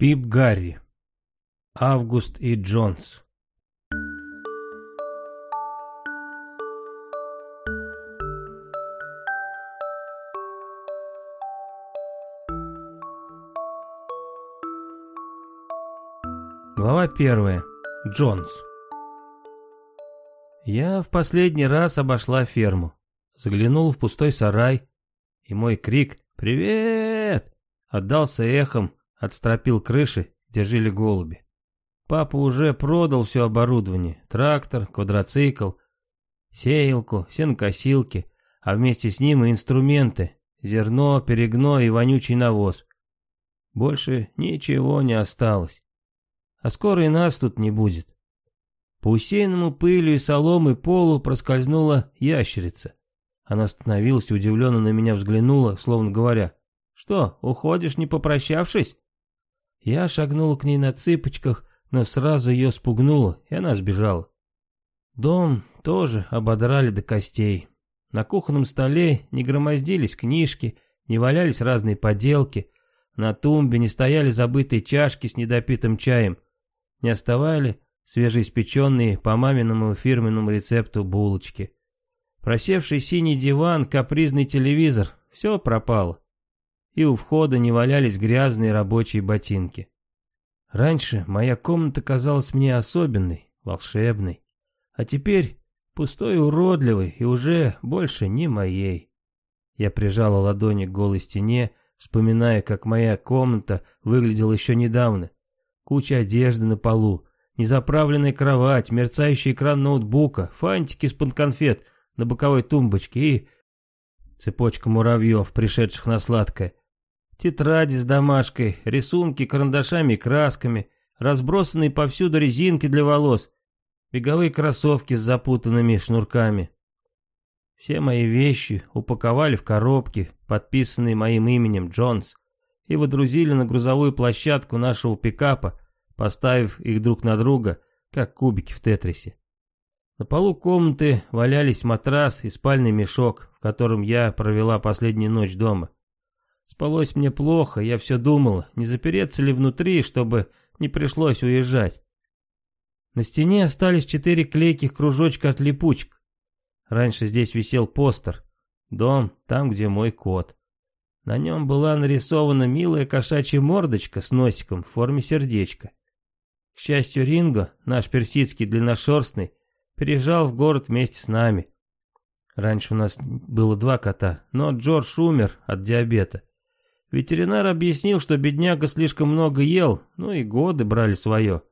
Пип Гарри. Август и Джонс. Глава первая. Джонс. Я в последний раз обошла ферму, заглянул в пустой сарай, и мой крик «Привет!» отдался эхом от стропил крыши, где жили голуби. Папа уже продал все оборудование, трактор, квадроцикл, сеялку, сенокосилки, а вместе с ним и инструменты, зерно, перегной и вонючий навоз. Больше ничего не осталось. А скоро и нас тут не будет. По усеянному пылью и соломой полу проскользнула ящерица. Она остановилась и удивленно на меня взглянула, словно говоря, «Что, уходишь, не попрощавшись?» Я шагнул к ней на цыпочках, но сразу ее спугнуло, и она сбежала. Дом тоже ободрали до костей. На кухонном столе не громоздились книжки, не валялись разные поделки, на тумбе не стояли забытые чашки с недопитым чаем, не оставали свежеиспеченные по маминому фирменному рецепту булочки. Просевший синий диван, капризный телевизор — все пропало. И у входа не валялись грязные рабочие ботинки. Раньше моя комната казалась мне особенной, волшебной. А теперь пустой и уродливой и уже больше не моей. Я прижала ладони к голой стене, вспоминая, как моя комната выглядела еще недавно. Куча одежды на полу, незаправленная кровать, мерцающий экран ноутбука, фантики из-под на боковой тумбочке и... Цепочка муравьев, пришедших на сладкое. Тетради с домашкой, рисунки карандашами и красками, разбросанные повсюду резинки для волос, беговые кроссовки с запутанными шнурками. Все мои вещи упаковали в коробки, подписанные моим именем Джонс, и водрузили на грузовую площадку нашего пикапа, поставив их друг на друга, как кубики в тетрисе. На полу комнаты валялись матрас и спальный мешок, в котором я провела последнюю ночь дома. Спалось мне плохо, я все думала, не запереться ли внутри, чтобы не пришлось уезжать. На стене остались четыре клейких кружочка от липучек. Раньше здесь висел постер. Дом, там, где мой кот. На нем была нарисована милая кошачья мордочка с носиком в форме сердечка. К счастью, Ринго, наш персидский длинношерстный, переезжал в город вместе с нами. Раньше у нас было два кота, но Джордж умер от диабета. Ветеринар объяснил, что бедняга слишком много ел, ну и годы брали свое.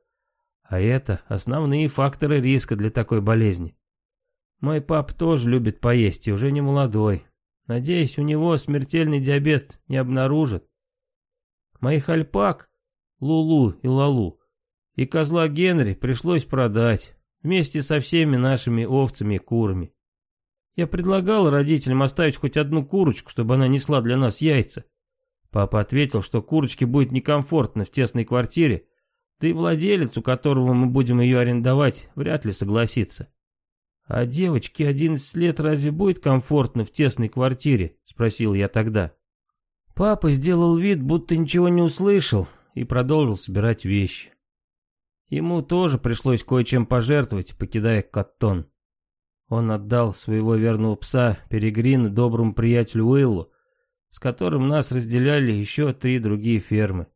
А это основные факторы риска для такой болезни. Мой пап тоже любит поесть и уже не молодой. Надеюсь, у него смертельный диабет не обнаружат. Моих альпак, Лулу и Лалу, и козла Генри пришлось продать, вместе со всеми нашими овцами и курами. Я предлагал родителям оставить хоть одну курочку, чтобы она несла для нас яйца. Папа ответил, что курочке будет некомфортно в тесной квартире, да и владелец, у которого мы будем ее арендовать, вряд ли согласится. «А девочке одиннадцать лет разве будет комфортно в тесной квартире?» — спросил я тогда. Папа сделал вид, будто ничего не услышал, и продолжил собирать вещи. Ему тоже пришлось кое-чем пожертвовать, покидая Каттон. Он отдал своего верного пса Перегрина доброму приятелю Уиллу, с которым нас разделяли еще три другие фермы.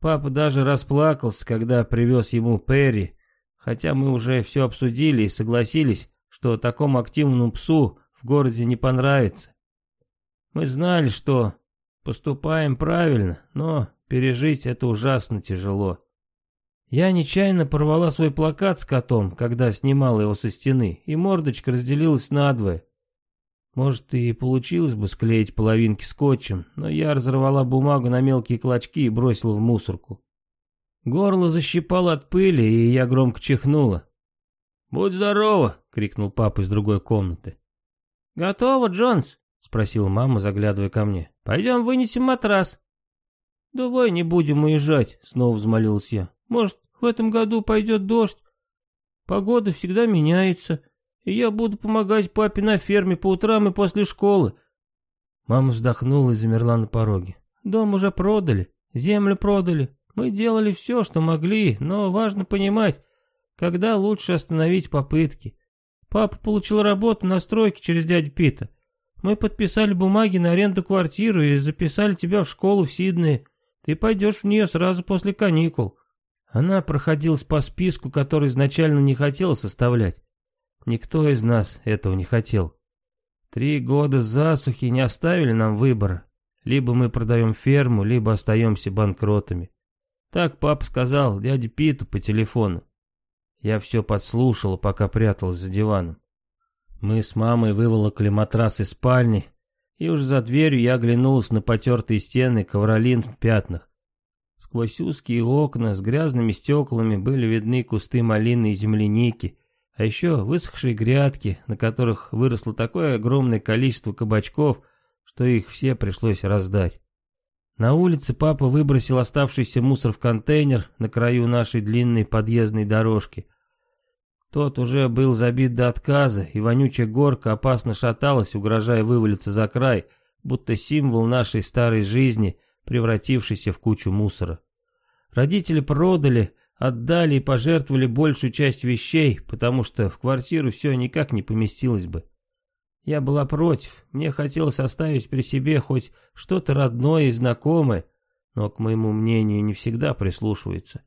Папа даже расплакался, когда привез ему Перри, хотя мы уже все обсудили и согласились, что такому активному псу в городе не понравится. Мы знали, что поступаем правильно, но пережить это ужасно тяжело. Я нечаянно порвала свой плакат с котом, когда снимала его со стены, и мордочка разделилась надвое. Может, и получилось бы склеить половинки скотчем, но я разорвала бумагу на мелкие клочки и бросила в мусорку. Горло защипало от пыли, и я громко чихнула. «Будь здорова!» — крикнул папа из другой комнаты. «Готово, Джонс?» — спросила мама, заглядывая ко мне. «Пойдем вынесем матрас». «Давай не будем уезжать», — снова взмолилась я. «Может, в этом году пойдет дождь? Погода всегда меняется, и я буду помогать папе на ферме по утрам и после школы». Мама вздохнула и замерла на пороге. «Дом уже продали, землю продали, Мы делали все, что могли, но важно понимать, когда лучше остановить попытки. Папа получил работу на стройке через дядю Пита. Мы подписали бумаги на аренду квартиры и записали тебя в школу в Сиднее. Ты пойдешь в нее сразу после каникул. Она проходилась по списку, который изначально не хотела составлять. Никто из нас этого не хотел. Три года засухи не оставили нам выбора. Либо мы продаем ферму, либо остаемся банкротами. Так папа сказал дяде Питу по телефону. Я все подслушал, пока пряталась за диваном. Мы с мамой выволокли матрас из спальни, и уж за дверью я оглянулась на потертые стены ковролин в пятнах. Сквозь узкие окна с грязными стеклами были видны кусты малины и земляники, а еще высохшие грядки, на которых выросло такое огромное количество кабачков, что их все пришлось раздать. На улице папа выбросил оставшийся мусор в контейнер на краю нашей длинной подъездной дорожки. Тот уже был забит до отказа, и вонючая горка опасно шаталась, угрожая вывалиться за край, будто символ нашей старой жизни, превратившийся в кучу мусора. Родители продали, отдали и пожертвовали большую часть вещей, потому что в квартиру все никак не поместилось бы. Я была против, мне хотелось оставить при себе хоть что-то родное и знакомое, но, к моему мнению, не всегда прислушивается.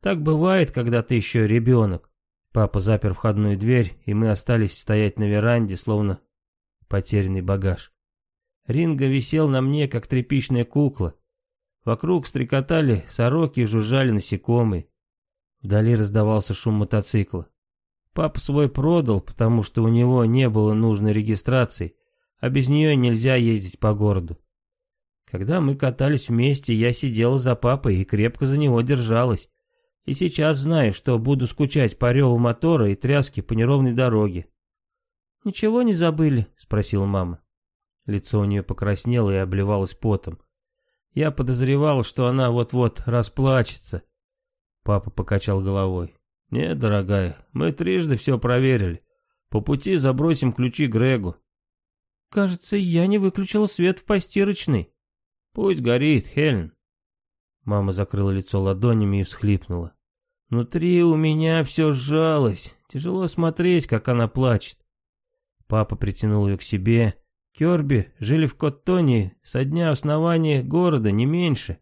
Так бывает, когда ты еще ребенок. Папа запер входную дверь, и мы остались стоять на веранде, словно потерянный багаж. Ринга висел на мне, как тряпичная кукла. Вокруг стрекотали сороки и жужжали насекомые. Вдали раздавался шум мотоцикла. Папа свой продал, потому что у него не было нужной регистрации, а без нее нельзя ездить по городу. Когда мы катались вместе, я сидела за папой и крепко за него держалась. И сейчас знаю, что буду скучать по реву мотора и тряске по неровной дороге. «Ничего не забыли?» — спросила мама. Лицо у нее покраснело и обливалось потом. Я подозревал, что она вот-вот расплачется. Папа покачал головой. «Нет, дорогая, мы трижды все проверили. По пути забросим ключи Грегу». «Кажется, я не выключила свет в постирочной». «Пусть горит, Хелен». Мама закрыла лицо ладонями и всхлипнула. Внутри у меня все сжалось. Тяжело смотреть, как она плачет. Папа притянул ее к себе Керби жили в Коттоне со дня основания города, не меньше.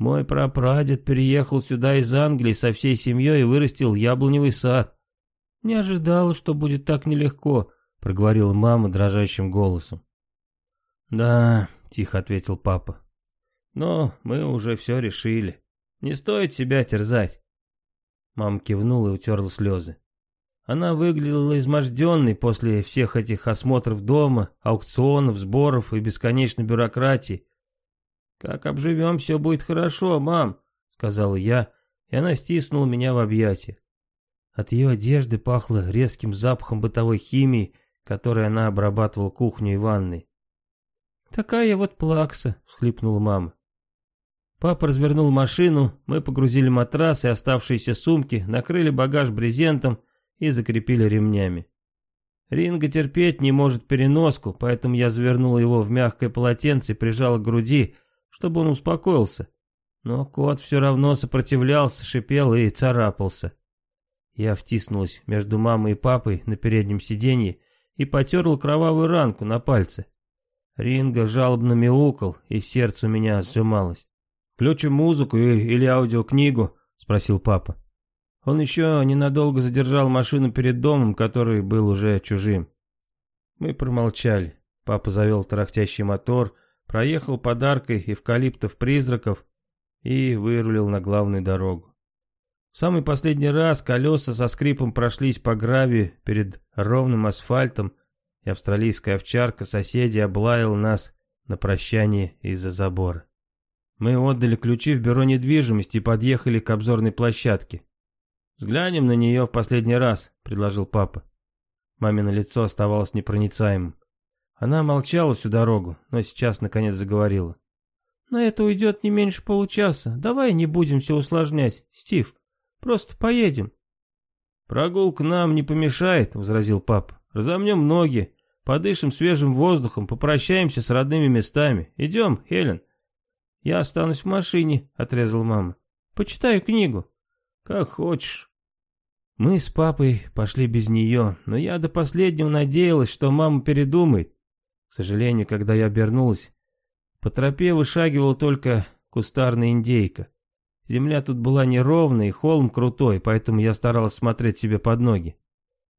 Мой прапрадед переехал сюда из Англии со всей семьей и вырастил яблоневый сад. Не ожидала, что будет так нелегко, проговорила мама дрожащим голосом. Да, тихо ответил папа. Но мы уже все решили. Не стоит себя терзать. Мама кивнула и утерла слезы. Она выглядела изможденной после всех этих осмотров дома, аукционов, сборов и бесконечной бюрократии. «Как обживем, все будет хорошо, мам», — сказала я, и она стиснула меня в объятия. От ее одежды пахло резким запахом бытовой химии, которой она обрабатывала кухню и ванной. «Такая вот плакса», — всхлипнула мама. Папа развернул машину, мы погрузили матрас и оставшиеся сумки, накрыли багаж брезентом и закрепили ремнями. Ринга терпеть не может переноску, поэтому я завернул его в мягкое полотенце и прижал к груди, чтобы он успокоился. Но кот все равно сопротивлялся, шипел и царапался. Я втиснулась между мамой и папой на переднем сиденье и потерла кровавую ранку на пальце. Ринга жалобно мяукал, и сердце у меня сжималось. «Включим музыку или аудиокнигу?» — спросил папа. Он еще ненадолго задержал машину перед домом, который был уже чужим. Мы промолчали. Папа завел тарахтящий мотор, проехал подаркой эвкалиптов-призраков и вырулил на главную дорогу. В самый последний раз колеса со скрипом прошлись по гравию перед ровным асфальтом, и австралийская овчарка соседей облаял нас на прощание из-за забора. Мы отдали ключи в бюро недвижимости и подъехали к обзорной площадке. «Взглянем на нее в последний раз», — предложил папа. Мамино лицо оставалось непроницаемым. Она молчала всю дорогу, но сейчас наконец заговорила. «На это уйдет не меньше получаса. Давай не будем все усложнять, Стив. Просто поедем». «Прогулка нам не помешает», — возразил папа. «Разомнем ноги, подышим свежим воздухом, попрощаемся с родными местами. Идем, Хелен». «Я останусь в машине», — отрезала мама. Почитаю книгу. Как хочешь. Мы с папой пошли без нее, но я до последнего надеялась, что мама передумает. К сожалению, когда я обернулась, по тропе вышагивала только кустарная индейка. Земля тут была неровная и холм крутой, поэтому я старалась смотреть себе под ноги.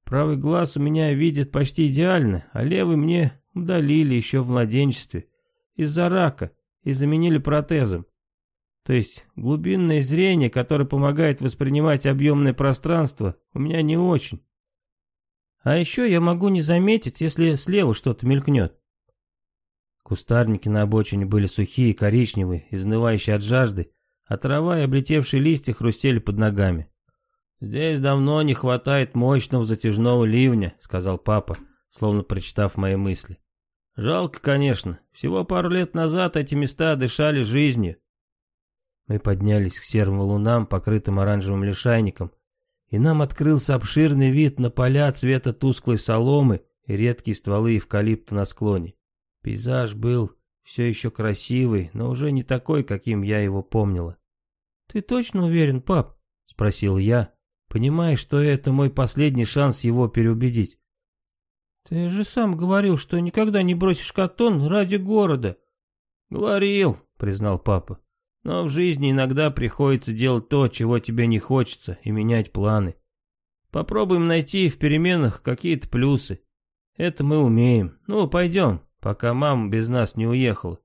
Правый глаз у меня видит почти идеально, а левый мне удалили еще в младенчестве. Из-за рака и заменили протезом. То есть глубинное зрение, которое помогает воспринимать объемное пространство, у меня не очень. А еще я могу не заметить, если слева что-то мелькнет. Кустарники на обочине были сухие, коричневые, изнывающие от жажды, а трава и облетевшие листья хрустели под ногами. «Здесь давно не хватает мощного затяжного ливня», — сказал папа, словно прочитав мои мысли. «Жалко, конечно. Всего пару лет назад эти места дышали жизнью». Мы поднялись к серым валунам, покрытым оранжевым лишайником, и нам открылся обширный вид на поля цвета тусклой соломы и редкие стволы эвкалипта на склоне. Пейзаж был все еще красивый, но уже не такой, каким я его помнила. «Ты точно уверен, пап?» — спросил я, понимая, что это мой последний шанс его переубедить. «Ты же сам говорил, что никогда не бросишь катон ради города». «Говорил», — признал папа. «Но в жизни иногда приходится делать то, чего тебе не хочется, и менять планы. Попробуем найти в переменах какие-то плюсы. Это мы умеем. Ну, пойдем, пока мама без нас не уехала».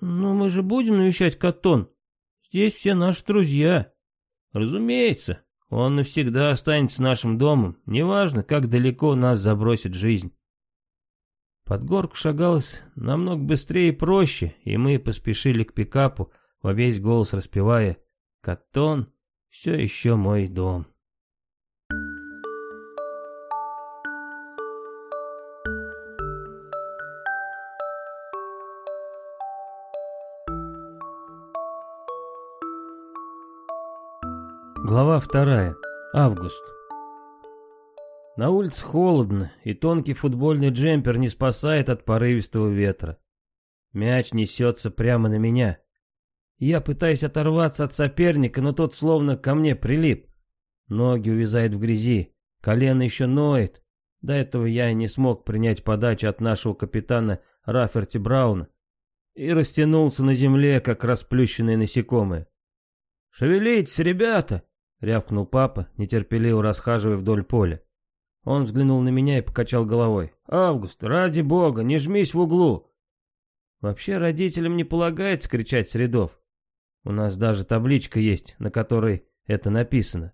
«Но мы же будем навещать Катон. Здесь все наши друзья». «Разумеется», он навсегда останется нашим домом, неважно, как далеко нас забросит жизнь. Под горку шагалось намного быстрее и проще, и мы поспешили к пикапу, во весь голос распевая «Катон, все еще мой дом». Глава вторая. Август. На улице холодно, и тонкий футбольный джемпер не спасает от порывистого ветра. Мяч несется прямо на меня. Я пытаюсь оторваться от соперника, но тот словно ко мне прилип. Ноги увязают в грязи, колено еще ноет. До этого я не смог принять подачу от нашего капитана Раферти Брауна и растянулся на земле, как расплющенное насекомое. «Шевелитесь, ребята!» — рявкнул папа, нетерпеливо расхаживая вдоль поля. Он взглянул на меня и покачал головой. «Август, ради бога, не жмись в углу!» Вообще родителям не полагается кричать с рядов. У нас даже табличка есть, на которой это написано.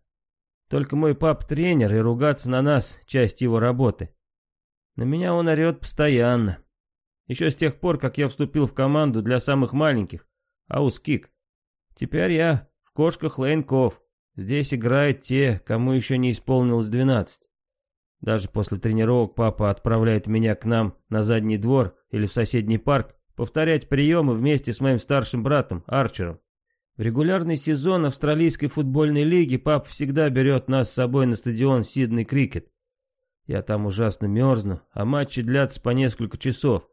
Только мой пап тренер, и ругаться на нас — часть его работы. На меня он орет постоянно. Еще с тех пор, как я вступил в команду для самых маленьких, Аускик. Теперь я в кошках Лейнков. Здесь играют те, кому еще не исполнилось 12. Даже после тренировок папа отправляет меня к нам на задний двор или в соседний парк повторять приемы вместе с моим старшим братом Арчером. В регулярный сезон австралийской футбольной лиги пап всегда берет нас с собой на стадион Сиднey Крикет. Я там ужасно мерзну, а матчи длятся по несколько часов.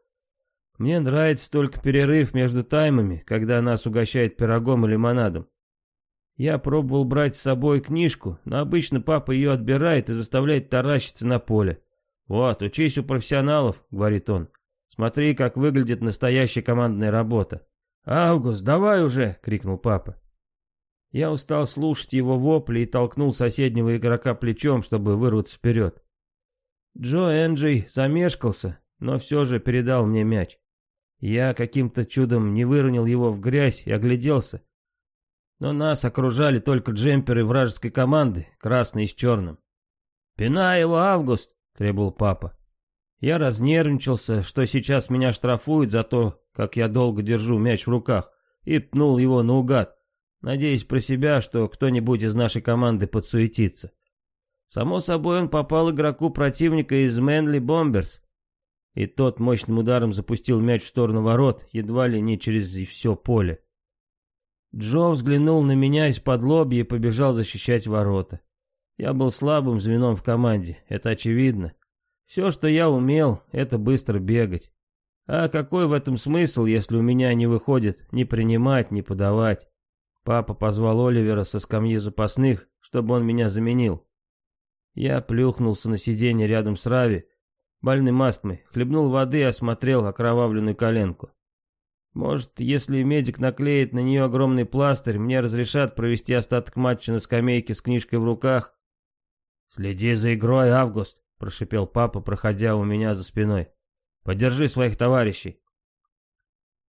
Мне нравится только перерыв между таймами, когда нас угощают пирогом и лимонадом. Я пробовал брать с собой книжку, но обычно папа ее отбирает и заставляет таращиться на поле. «Вот, учись у профессионалов», — говорит он. «Смотри, как выглядит настоящая командная работа». «Август, давай уже!» — крикнул папа. Я устал слушать его вопли и толкнул соседнего игрока плечом, чтобы вырваться вперед. Джо Энджей замешкался, но все же передал мне мяч. Я каким-то чудом не выронил его в грязь и огляделся. Но нас окружали только джемперы вражеской команды, красный с черным. «Пинай его, Август!» — требовал папа. Я разнервничался, что сейчас меня штрафуют за то, как я долго держу мяч в руках, и пнул его наугад, надеясь про себя, что кто-нибудь из нашей команды подсуетится. Само собой, он попал игроку противника из Мэнли Бомберс, и тот мощным ударом запустил мяч в сторону ворот, едва ли не через все поле. Джо взглянул на меня из-под лобья и побежал защищать ворота. Я был слабым звеном в команде, это очевидно. Все, что я умел, это быстро бегать. А какой в этом смысл, если у меня не выходит ни принимать, ни подавать? Папа позвал Оливера со скамьи запасных, чтобы он меня заменил. Я плюхнулся на сиденье рядом с Рави, больным астмой, хлебнул воды и осмотрел окровавленную коленку. Может, если медик наклеит на нее огромный пластырь, мне разрешат провести остаток матча на скамейке с книжкой в руках? «Следи за игрой, Август», — прошипел папа, проходя у меня за спиной. «Поддержи своих товарищей».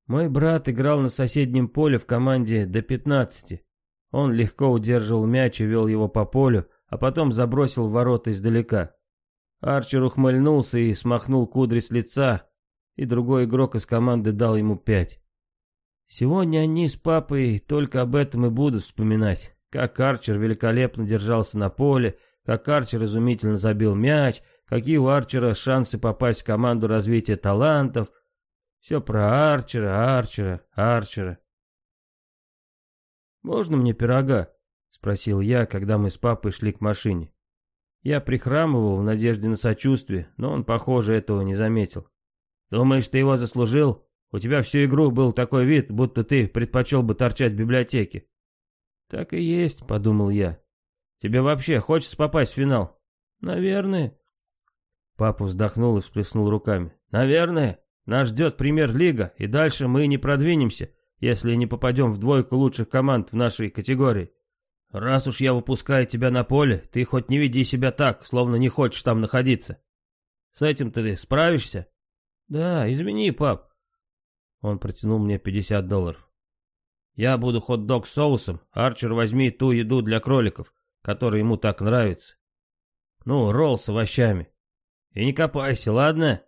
Мой брат играл на соседнем поле в команде до 15. Он легко удерживал мяч и вел его по полю, а потом забросил в ворота издалека. Арчер ухмыльнулся и смахнул кудри с лица, и другой игрок из команды дал ему пять. Сегодня они с папой только об этом и будут вспоминать, как Арчер великолепно держался на поле, как Арчер изумительно забил мяч, какие у Арчера шансы попасть в команду развития талантов — все про Арчера, Арчера, Арчера. «Можно мне пирога?» — спросил я, когда мы с папой шли к машине. Я прихрамывал в надежде на сочувствие, но он, похоже, этого не заметил. «Думаешь, ты его заслужил? У тебя всю игру был такой вид, будто ты предпочел бы торчать в библиотеке». «Так и есть», — подумал я. «Тебе вообще хочется попасть в финал?» «Наверное». Папа вздохнул и всплеснул руками. «Наверное. Нас ждет премьер-лига, и дальше мы не продвинемся, если не попадем в двойку лучших команд в нашей категории. Раз уж я выпускаю тебя на поле, ты хоть не веди себя так, словно не хочешь там находиться. С этим ты справишься? Да, извини, пап. Он протянул мне 50 долларов. Я буду хот-дог с соусом, Арчер возьми ту еду для кроликов, которая ему так нравится. Ну, ролл с овощами. И не копайся, ладно?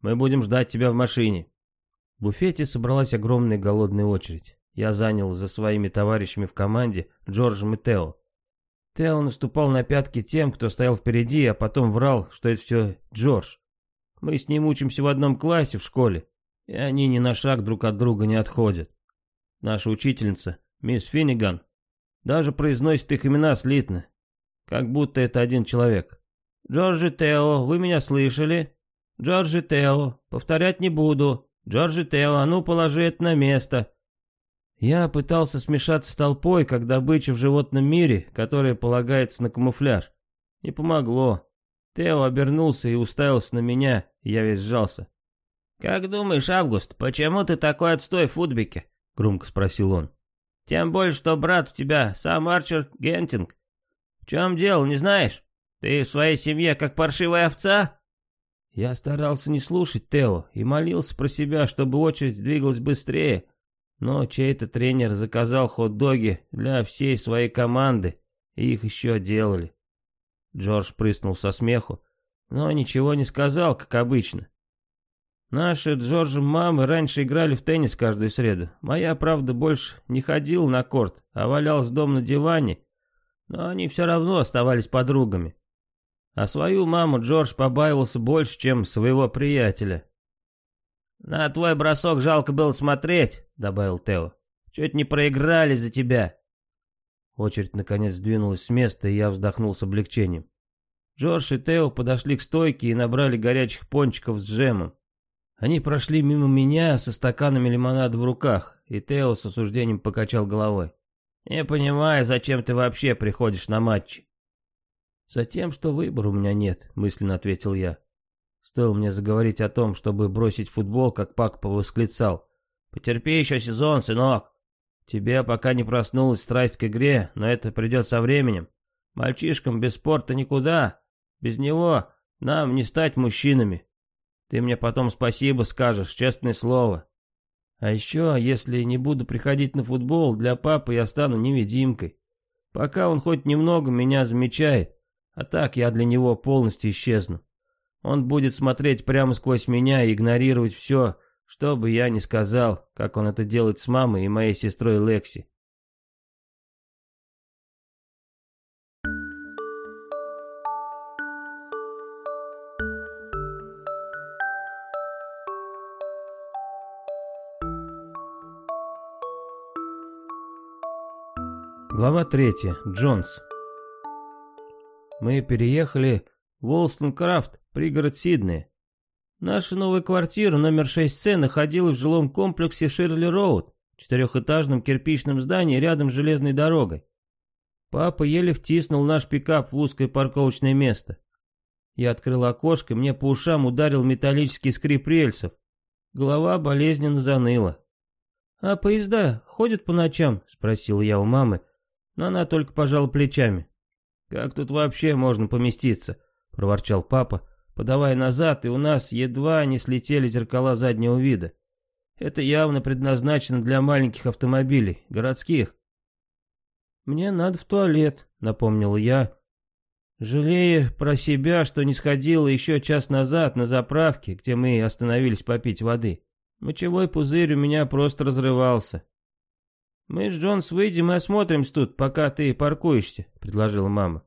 Мы будем ждать тебя в машине». В буфете собралась огромная голодная очередь. Я занял за своими товарищами в команде Джорджем и Тео. Тео наступал на пятки тем, кто стоял впереди, а потом врал, что это все Джордж. Мы с ним учимся в одном классе в школе, и они ни на шаг друг от друга не отходят. Наша учительница, мисс Финниган, даже произносит их имена слитно, как будто это один человек. «Джордж и Тео, вы меня слышали?» Джорджи Тео, повторять не буду. Джорджи Тео, а ну положи это на место. Я пытался смешаться с толпой, как добыча в животном мире, которая полагается на камуфляж. Не помогло. Тео обернулся и уставился на меня, я весь сжался. «Как думаешь, Август, почему ты такой отстой в футбике?» — громко спросил он. «Тем более, что брат у тебя сам Арчер Гентинг. В чем дело, не знаешь? Ты в своей семье как паршивая овца?» Я старался не слушать Тео и молился про себя, чтобы очередь двигалась быстрее, но чей-то тренер заказал хот-доги для всей своей команды, и их еще делали. Джордж прыснул со смеху, но ничего не сказал, как обычно. Наши Джорджем мамы раньше играли в теннис каждую среду. Моя, правда, больше не ходил на корт, а валялась дома на диване, но они все равно оставались подругами. А свою маму Джордж побаивался больше, чем своего приятеля. «На твой бросок жалко было смотреть», — добавил Тео. «Чуть не проиграли за тебя». Очередь наконец сдвинулась с места, и я вздохнул с облегчением. Джордж и Тео подошли к стойке и набрали горячих пончиков с джемом. Они прошли мимо меня со стаканами лимонада в руках, и Тео с осуждением покачал головой. «Не понимаю, зачем ты вообще приходишь на матчи. «Затем, что выбора у меня нет», — мысленно ответил я. Стоило мне заговорить о том, чтобы бросить футбол, как Пак повосклицал. «Потерпи еще сезон, сынок. Тебе пока не проснулась страсть к игре, но это придет со временем. Мальчишкам без спорта никуда. Без него нам не стать мужчинами. Ты мне потом спасибо скажешь, честное слово. А еще, если не буду приходить на футбол, для папы я стану невидимкой. Пока он хоть немного меня замечает, а так я для него полностью исчезну. Он будет смотреть прямо сквозь меня и игнорировать все, что бы я ни сказал, как он это делает с мамой и моей сестрой Лекси. Глава третья. Джонс. Мы переехали в Уолстон-Крафт, пригород Сиднея. Наша новая квартира номер 6С находилась в жилом комплексе Ширли-Роуд, четырехэтажном кирпичном здании рядом с железной дорогой. Папа еле втиснул наш пикап в узкое парковочное место. Я открыл окошко, мне по ушам ударил металлический скрип рельсов. Голова болезненно заныла. «А поезда ходят по ночам?» — спросил я у мамы, но она только пожала плечами. «Как тут вообще можно поместиться?» — проворчал папа, подавая назад, и у нас едва не слетели зеркала заднего вида. Это явно предназначено для маленьких автомобилей, городских. «Мне надо в туалет», — напомнил я, жалея про себя, что не сходила еще час назад на заправке, где мы остановились попить воды. Мочевой пузырь у меня просто разрывался. «Мы с Джонс выйдем и осмотримся тут, пока ты паркуешься», — предложила мама.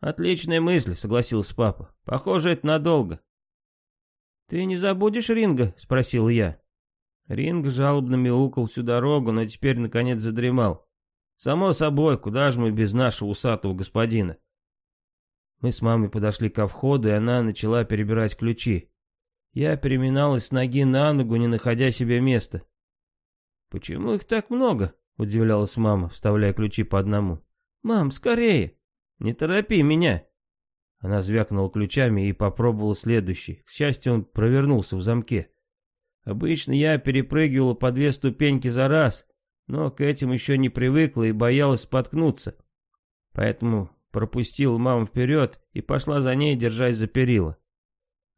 «Отличная мысль», — согласился папа. «Похоже, это надолго». «Ты не забудешь Ринга?» — спросил я. Ринг жалобно мяукал всю дорогу, но теперь наконец задремал. «Само собой, куда же мы без нашего усатого господина?» Мы с мамой подошли ко входу, и она начала перебирать ключи. Я переминалась с ноги на ногу, не находя себе места. «Почему их так много?» — удивлялась мама, вставляя ключи по одному. «Мам, скорее! Не торопи меня!» Она звякнула ключами и попробовала следующий. К счастью, он провернулся в замке. Обычно я перепрыгивала по две ступеньки за раз, но к этим еще не привыкла и боялась споткнуться. Поэтому пропустила маму вперед и пошла за ней, держась за перила.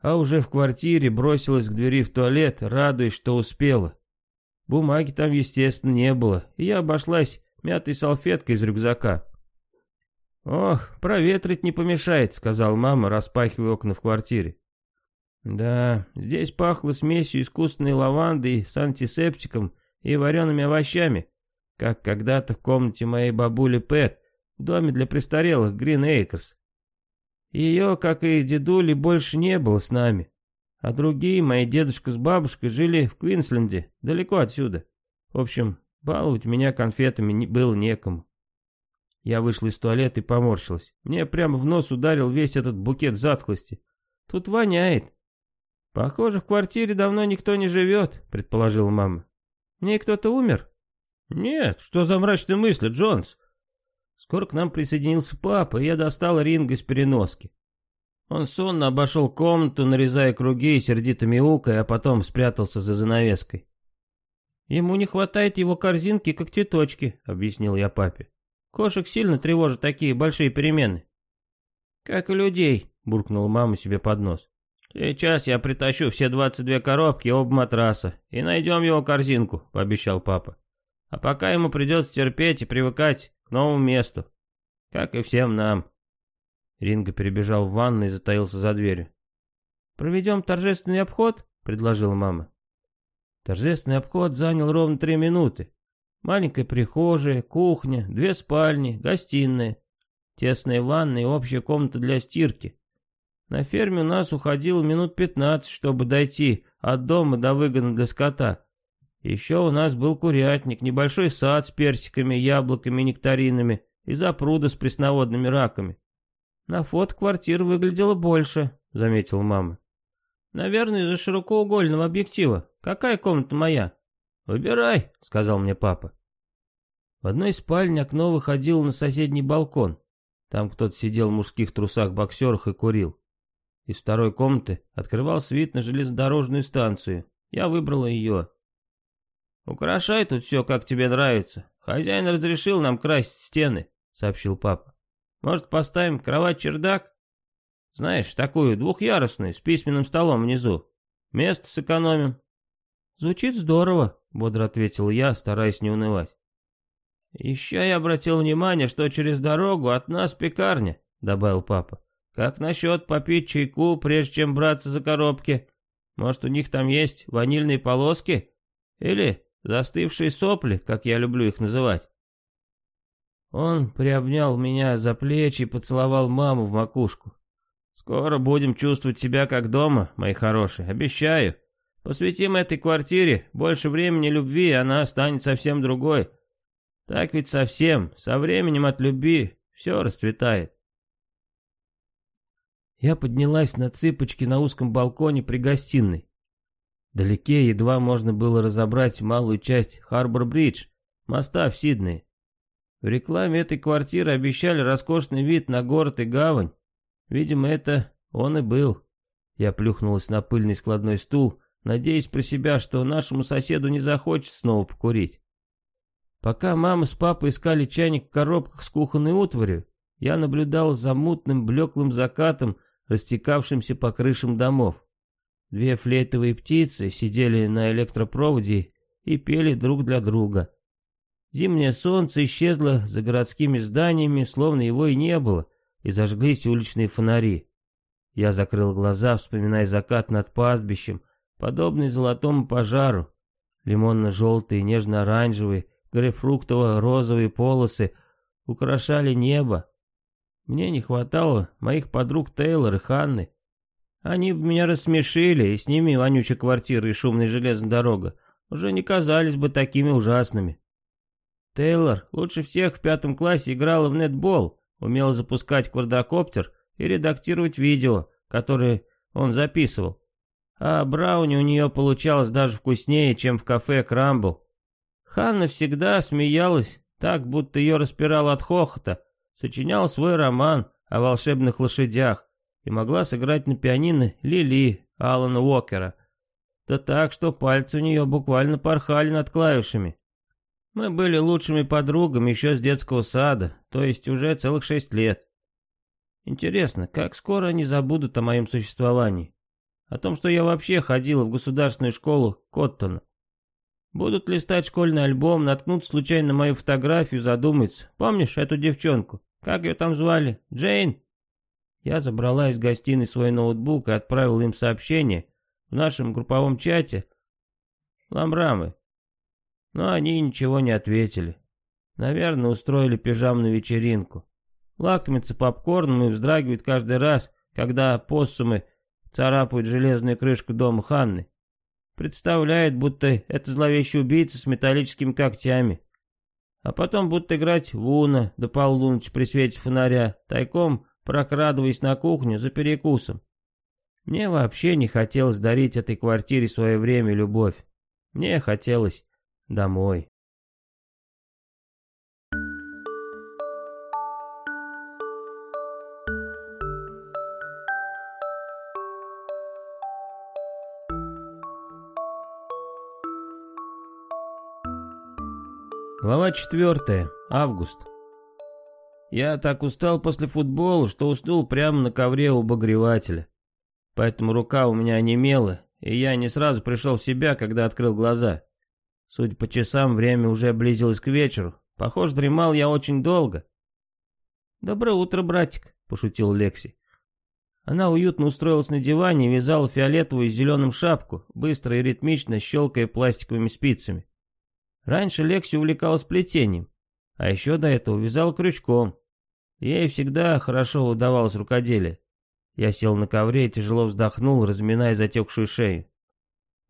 А уже в квартире бросилась к двери в туалет, радуясь, что успела. Бумаги там, естественно, не было, и я обошлась мятой салфеткой из рюкзака. «Ох, проветрить не помешает», — сказал мама, распахивая окна в квартире. Да, здесь пахло смесью искусственной лаванды с антисептиком и вареными овощами, как когда-то в комнате моей бабули Пэт в доме для престарелых Грин Эйкерс. Ее, как и дедули, больше не было с нами. А другие, мои дедушка с бабушкой, жили в Квинсленде, далеко отсюда. В общем, баловать меня конфетами было некому. Я вышла из туалета и поморщилась. Мне прямо в нос ударил весь этот букет затхлости. Тут воняет. Похоже, в квартире давно никто не живет, предположила мама. В кто-то умер? Нет, что за мрачные мысли, Джонс? Скоро к нам присоединился папа, и я достал ринг из переноски. Он сонно обошел комнату, нарезая круги и сердито мяукая, а потом спрятался за занавеской. «Ему не хватает его корзинки, как цветочки», — объяснил я папе. «Кошек сильно тревожат такие большие перемены». «Как и людей», — буркнула мама себе под нос. «Сейчас я притащу все двадцать две коробки и оба матраса, и найдем его корзинку», — пообещал папа. «А пока ему придется терпеть и привыкать к новому месту, как и всем нам». Ринго перебежал в ванну и затаился за дверью. «Проведем торжественный обход?» — предложила мама. Торжественный обход занял ровно три минуты. Маленькая прихожая, кухня, две спальни, гостиная, тесная ванна и общая комната для стирки. На ферме у нас уходило минут пятнадцать, чтобы дойти от дома до выгона для скота. Еще у нас был курятник, небольшой сад с персиками, яблоками, нектаринами и запруда с пресноводными раками. На фото квартира выглядела больше, заметила мама. Наверное, из-за широкоугольного объектива. Какая комната моя? Выбирай, сказал мне папа. В одной спальне окно выходило на соседний балкон. Там кто-то сидел в мужских трусах-боксерах и курил. Из второй комнаты открывался вид на железнодорожную станцию. Я выбрала ее. «Украшай тут все, как тебе нравится. Хозяин разрешил нам красить стены», — сообщил папа. Может, поставим кровать-чердак? Знаешь, такую двухъярусную, с письменным столом внизу. Место сэкономим. Звучит здорово, бодро ответил я, стараясь не унывать. Еще я обратил внимание, что через дорогу от нас пекарня, добавил папа. Как насчет попить чайку, прежде чем браться за коробки? Может, у них там есть ванильные полоски? Или застывшие сопли, как я люблю их называть? Он приобнял меня за плечи и поцеловал маму в макушку. «Скоро будем чувствовать себя как дома, мои хорошие, обещаю. Посвятим этой квартире больше времени любви, и она станет совсем другой. Так ведь совсем, со временем от любви все расцветает». Я поднялась на цыпочки на узком балконе при гостиной. Вдалеке едва можно было разобрать малую часть Харбор-Бридж, моста в Сиднее. В рекламе этой квартиры обещали роскошный вид на город и гавань. Видимо, это он и был. Я плюхнулась на пыльный складной стул, надеясь про себя, что нашему соседу не захочется снова покурить. Пока мама с папой искали чайник в коробках с кухонной утварью, я наблюдал за мутным блеклым закатом, растекавшимся по крышам домов. Две флейтовые птицы сидели на электропроводе и пели друг для друга. Зимнее солнце исчезло за городскими зданиями, словно его и не было, и зажглись уличные фонари. Я закрыл глаза, вспоминая закат над пастбищем, подобный золотому пожару. Лимонно-желтые, нежно-оранжевые, грейпфруктово-розовые полосы украшали небо. Мне не хватало моих подруг Тейлор и Ханны. Они бы меня рассмешили, и с ними вонючая квартира и шумная железная дорога уже не казались бы такими ужасными. Тейлор лучше всех в пятом классе играла в нетбол, умела запускать квадрокоптер и редактировать видео, которые он записывал. А брауни у нее получалось даже вкуснее, чем в кафе Крамбл. Ханна всегда смеялась, так будто ее распирал от хохота, сочинял свой роман о волшебных лошадях и могла сыграть на пианино Лили Алана Уокера. Да так, что пальцы у нее буквально порхали над клавишами. Мы были лучшими подругами еще с детского сада, то есть уже целых шесть лет. Интересно, как скоро они забудут о моем существовании? О том, что я вообще ходила в государственную школу Коттона. Будут листать школьный альбом, наткнут случайно на мою фотографию, задумаются. Помнишь эту девчонку? Как ее там звали? Джейн? Я забрала из гостиной свой ноутбук и отправила им сообщение в нашем групповом чате. Ламбрамы, но они ничего не ответили. Наверное, устроили пижамную вечеринку. Лакомятся попкорном и вздрагивают каждый раз, когда поссумы царапают железную крышку дома Ханны. Представляет, будто это зловещий убийца с металлическими когтями. А потом будут играть в уна до полуночи при свете фонаря, тайком прокрадываясь на кухню за перекусом. Мне вообще не хотелось дарить этой квартире свое время и любовь. Мне хотелось домой. Глава 4. Август. Я так устал после футбола, что уснул прямо на ковре у обогревателя. Поэтому рука у меня онемела, и я не сразу пришел в себя, когда открыл глаза. Судя по часам, время уже близилось к вечеру. Похоже, дремал я очень долго. «Доброе утро, братик», — пошутил Лекси. Она уютно устроилась на диване и вязала фиолетовую с зеленым шапку, быстро и ритмично щелкая пластиковыми спицами. Раньше Лекси увлекалась плетением, а еще до этого вязала крючком. Ей всегда хорошо удавалось рукоделие. Я сел на ковре и тяжело вздохнул, разминая затекшую шею.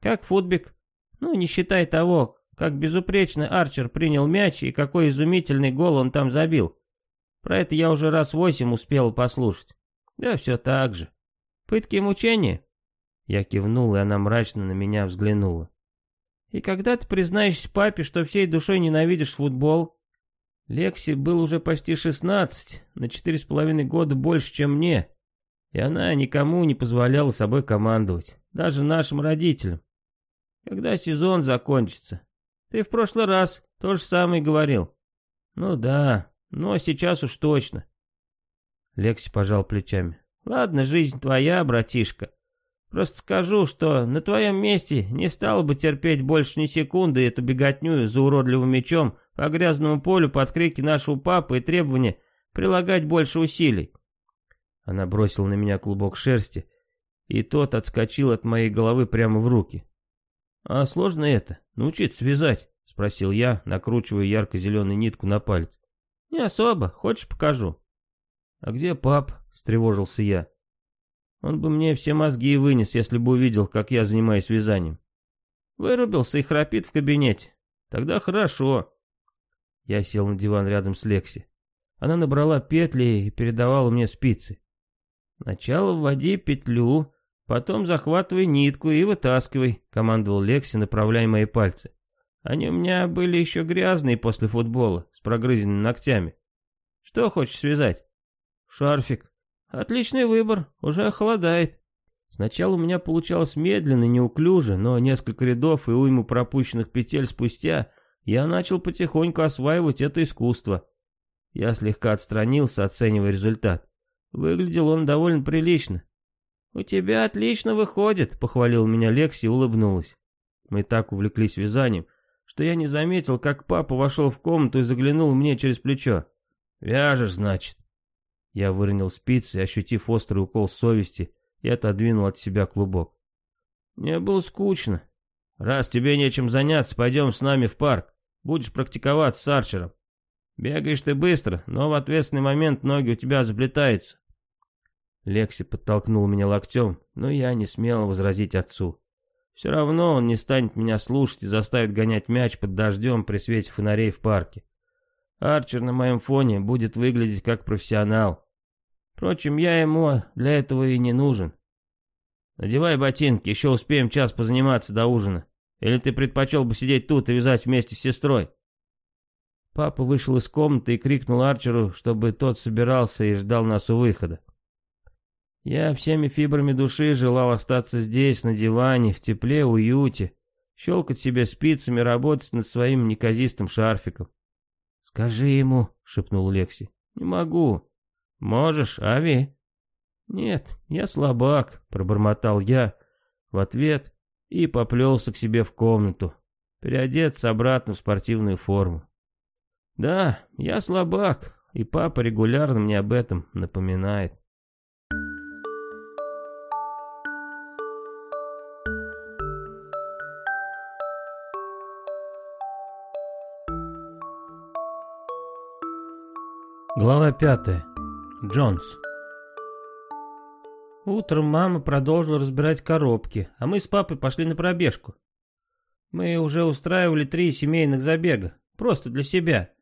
«Как футбик?» Ну, не считай того, как безупречно Арчер принял мяч и какой изумительный гол он там забил. Про это я уже раз восемь успел послушать. Да все так же. Пытки и мучения? Я кивнул, и она мрачно на меня взглянула. И когда ты признаешься папе, что всей душой ненавидишь футбол? Лекси был уже почти шестнадцать, на четыре с половиной года больше, чем мне. И она никому не позволяла собой командовать, даже нашим родителям. Когда сезон закончится. Ты в прошлый раз то же самое говорил. Ну да, но сейчас уж точно. Лекси пожал плечами. Ладно, жизнь твоя, братишка. Просто скажу, что на твоем месте не стало бы терпеть больше ни секунды эту беготню за уродливым мечом по грязному полю под крики нашего папы и требования прилагать больше усилий. Она бросила на меня клубок шерсти, и тот отскочил от моей головы прямо в руки. «А сложно это, научиться вязать?» — спросил я, накручивая ярко-зеленую нитку на палец. «Не особо, хочешь покажу?» «А где пап?» — встревожился я. «Он бы мне все мозги вынес, если бы увидел, как я занимаюсь вязанием». «Вырубился и храпит в кабинете. Тогда хорошо». Я сел на диван рядом с Лекси. Она набрала петли и передавала мне спицы. «Сначала вводи петлю, Потом захватывай нитку и вытаскивай, командовал Лекси, направляя мои пальцы. Они у меня были еще грязные после футбола, с прогрызенными ногтями. Что хочешь связать? Шарфик. Отличный выбор, уже холодает. Сначала у меня получалось медленно, неуклюже, но несколько рядов и уйму пропущенных петель спустя я начал потихоньку осваивать это искусство. Я слегка отстранился, оценивая результат. Выглядел он довольно прилично. «У тебя отлично выходит», — похвалил меня Лекси и улыбнулась. Мы так увлеклись вязанием, что я не заметил, как папа вошел в комнату и заглянул мне через плечо. «Вяжешь, значит?» Я выронил спицы, ощутив острый укол совести, и отодвинул от себя клубок. «Мне было скучно. Раз тебе нечем заняться, пойдем с нами в парк. Будешь практиковаться с Арчером. Бегаешь ты быстро, но в ответственный момент ноги у тебя заплетаются. Лекси подтолкнул меня локтем, но я не смел возразить отцу. Все равно он не станет меня слушать и заставит гонять мяч под дождем при свете фонарей в парке. Арчер на моем фоне будет выглядеть как профессионал. Впрочем, я ему для этого и не нужен. Надевай ботинки, еще успеем час позаниматься до ужина. Или ты предпочел бы сидеть тут и вязать вместе с сестрой? Папа вышел из комнаты и крикнул Арчеру, чтобы тот собирался и ждал нас у выхода. Я всеми фибрами души желал остаться здесь, на диване, в тепле, уюте, щелкать себе спицами, работать над своим неказистым шарфиком. «Скажи ему», — шепнул Лекси. «Не могу». «Можешь, Ави?» «Нет, я слабак», — пробормотал я в ответ и поплелся к себе в комнату, переодеться обратно в спортивную форму. «Да, я слабак, и папа регулярно мне об этом напоминает». Глава пятая. Джонс. Утром мама продолжила разбирать коробки, а мы с папой пошли на пробежку. Мы уже устраивали три семейных забега, просто для себя.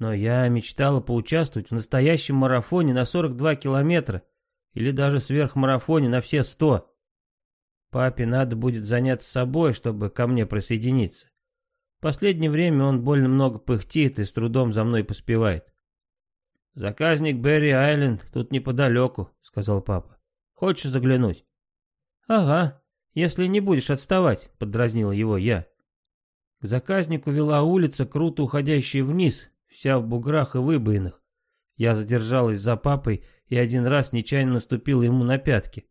Но я мечтала поучаствовать в настоящем марафоне на 42 километра или даже сверхмарафоне на все 100. Папе надо будет заняться собой, чтобы ко мне присоединиться. В последнее время он больно много пыхтит и с трудом за мной поспевает. «Заказник Берри Айленд тут неподалеку», — сказал папа. «Хочешь заглянуть?» «Ага, если не будешь отставать», — подразнила его я. К заказнику вела улица, круто уходящая вниз, вся в буграх и выбоинах. Я задержалась за папой и один раз нечаянно наступила ему на пятки.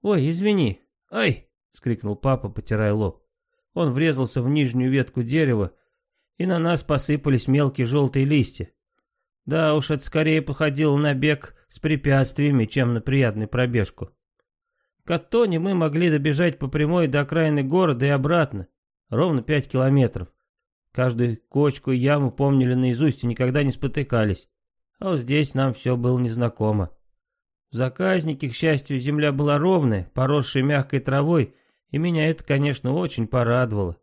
«Ой, извини!» «Ай!» — скрикнул папа, потирая лоб. Он врезался в нижнюю ветку дерева, и на нас посыпались мелкие желтые листья. Да уж, это скорее походило на бег с препятствиями, чем на приятную пробежку. К Аттоне мы могли добежать по прямой до окраины города и обратно, ровно пять километров. Каждую кочку и яму помнили наизусть и никогда не спотыкались. А вот здесь нам все было незнакомо. В заказнике, к счастью, земля была ровная, поросшая мягкой травой, и меня это, конечно, очень порадовало.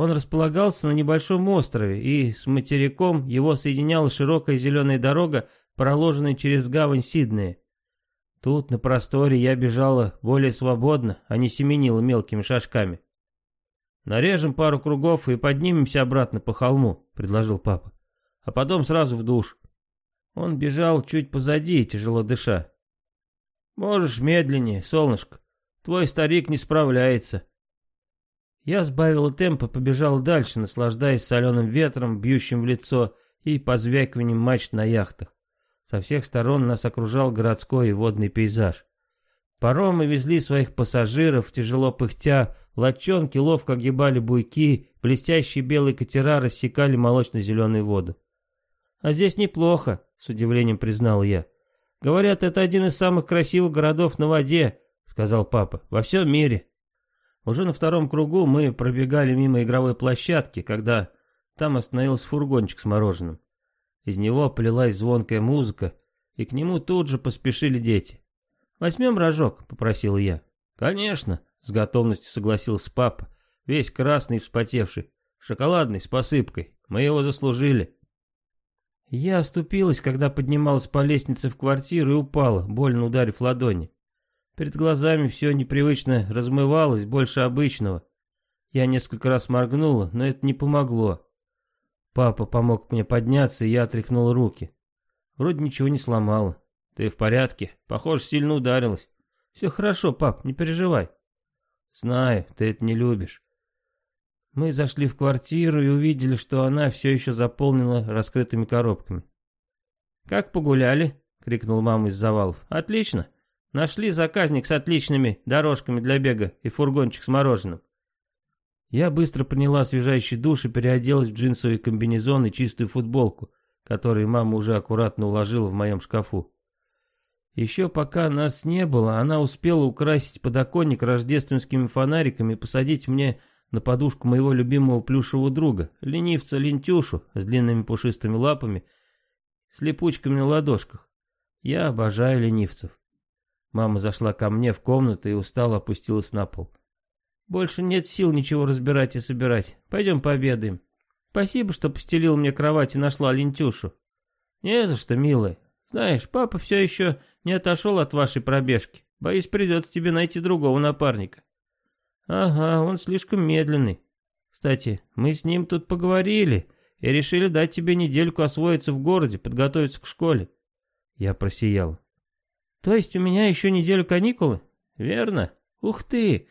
Он располагался на небольшом острове, и с материком его соединяла широкая зеленая дорога, проложенная через гавань Сиднея. Тут, на просторе, я бежала более свободно, а не семенила мелкими шажками. «Нарежем пару кругов и поднимемся обратно по холму», — предложил папа. «А потом сразу в душ». Он бежал чуть позади, тяжело дыша. «Можешь медленнее, солнышко. Твой старик не справляется», я сбавил темп и побежал дальше, наслаждаясь соленым ветром, бьющим в лицо, и позвякиванием мачт на яхтах. Со всех сторон нас окружал городской и водный пейзаж. Паромы везли своих пассажиров, тяжело пыхтя, лодчонки ловко огибали буйки, блестящие белые катера рассекали молочно-зеленую воду. «А здесь неплохо», — с удивлением признал я. «Говорят, это один из самых красивых городов на воде», — сказал папа, — «во всем мире». Уже на втором кругу мы пробегали мимо игровой площадки, когда там остановился фургончик с мороженым. Из него полилась звонкая музыка, и к нему тут же поспешили дети. «Возьмем рожок», — попросил я. «Конечно», — с готовностью согласился папа, весь красный и вспотевший. «Шоколадный, с посыпкой. Мы его заслужили». Я оступилась, когда поднималась по лестнице в квартиру и упала, больно ударив ладони. Перед глазами все непривычно размывалось, больше обычного. Я несколько раз моргнула, но это не помогло. Папа помог мне подняться, и я отряхнул руки. Вроде ничего не сломало. Ты в порядке? Похоже, сильно ударилась. Все хорошо, пап, не переживай. Знаю, ты это не любишь. Мы зашли в квартиру и увидели, что она все еще заполнена раскрытыми коробками. «Как погуляли?» — крикнул мама из завалов. «Отлично. Нашли заказник с отличными дорожками для бега и фургончик с мороженым». Я быстро приняла освежающий душ и переоделась в джинсовый комбинезон и чистую футболку, которую мама уже аккуратно уложила в моем шкафу. Еще пока нас не было, она успела украсить подоконник рождественскими фонариками и посадить мне на подушку моего любимого плюшевого друга, ленивца Лентюшу с длинными пушистыми лапами, с липучками на ладошках. Я обожаю ленивцев. Мама зашла ко мне в комнату и устало опустилась на пол. Больше нет сил ничего разбирать и собирать. Пойдем пообедаем. Спасибо, что постелил мне кровать и нашла лентюшу. Не за что, милая. Знаешь, папа все еще не отошел от вашей пробежки. Боюсь, придется тебе найти другого напарника. Ага, он слишком медленный. Кстати, мы с ним тут поговорили и решили дать тебе недельку освоиться в городе, подготовиться к школе. Я просиял. То есть у меня еще неделю каникулы? Верно? Ух ты!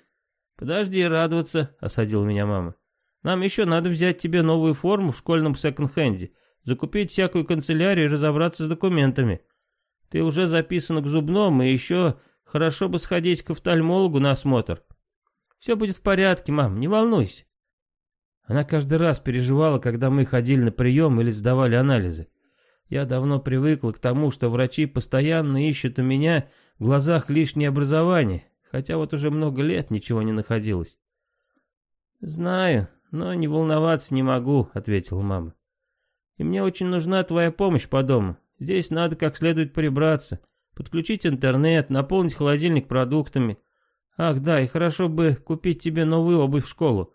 Подожди радоваться, осадила меня мама. Нам еще надо взять тебе новую форму в школьном секонд-хенде, закупить всякую канцелярию и разобраться с документами. Ты уже записан к зубному, и еще хорошо бы сходить к офтальмологу на осмотр. Все будет в порядке, мам, не волнуйся. Она каждый раз переживала, когда мы ходили на прием или сдавали анализы. Я давно привыкла к тому, что врачи постоянно ищут у меня в глазах лишнее образование, хотя вот уже много лет ничего не находилось. «Знаю, но не волноваться не могу», — ответила мама. «И мне очень нужна твоя помощь по дому. Здесь надо как следует прибраться, подключить интернет, наполнить холодильник продуктами. Ах да, и хорошо бы купить тебе новую обувь в школу».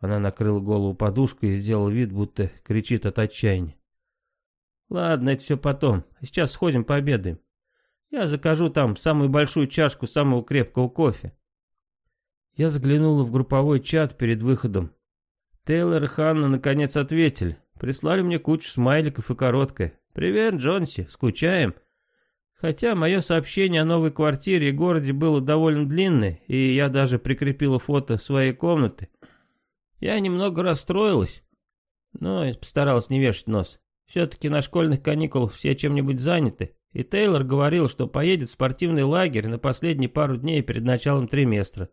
Она накрыла голову подушкой и сделала вид, будто кричит от отчаяния. «Ладно, это все потом. Сейчас сходим пообедаем. Я закажу там самую большую чашку самого крепкого кофе». Я заглянула в групповой чат перед выходом. Тейлор и Ханна наконец ответили. Прислали мне кучу смайликов и короткое. «Привет, Джонси, скучаем?» Хотя мое сообщение о новой квартире и городе было довольно длинное, и я даже прикрепила фото своей комнаты. Я немного расстроилась, но постаралась не вешать нос. Все-таки на школьных каникулах все чем-нибудь заняты, и Тейлор говорил, что поедет в спортивный лагерь на последние пару дней перед началом триместра.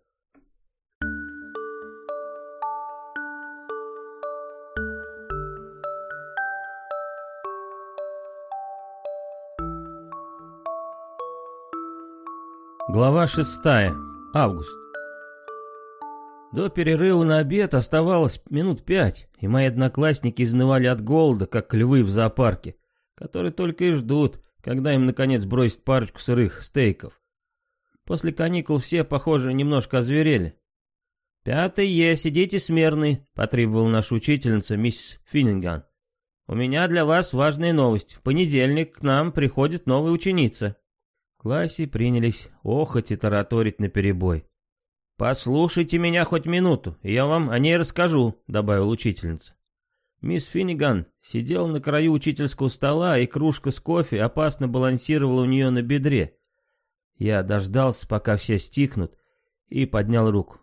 Глава 6. Август. До перерыва на обед оставалось минут пять, и мои одноклассники изнывали от голода, как львы в зоопарке, которые только и ждут, когда им наконец бросят парочку сырых стейков. После каникул все, похоже, немножко озверели. «Пятый Е, сидите смирный», — потребовала наша учительница, мисс Финнинган. «У меня для вас важная новость. В понедельник к нам приходит новая ученица» классе принялись охоть и тараторить наперебой. «Послушайте меня хоть минуту, и я вам о ней расскажу», — добавила учительница. Мисс Финниган сидела на краю учительского стола, и кружка с кофе опасно балансировала у нее на бедре. Я дождался, пока все стихнут, и поднял руку.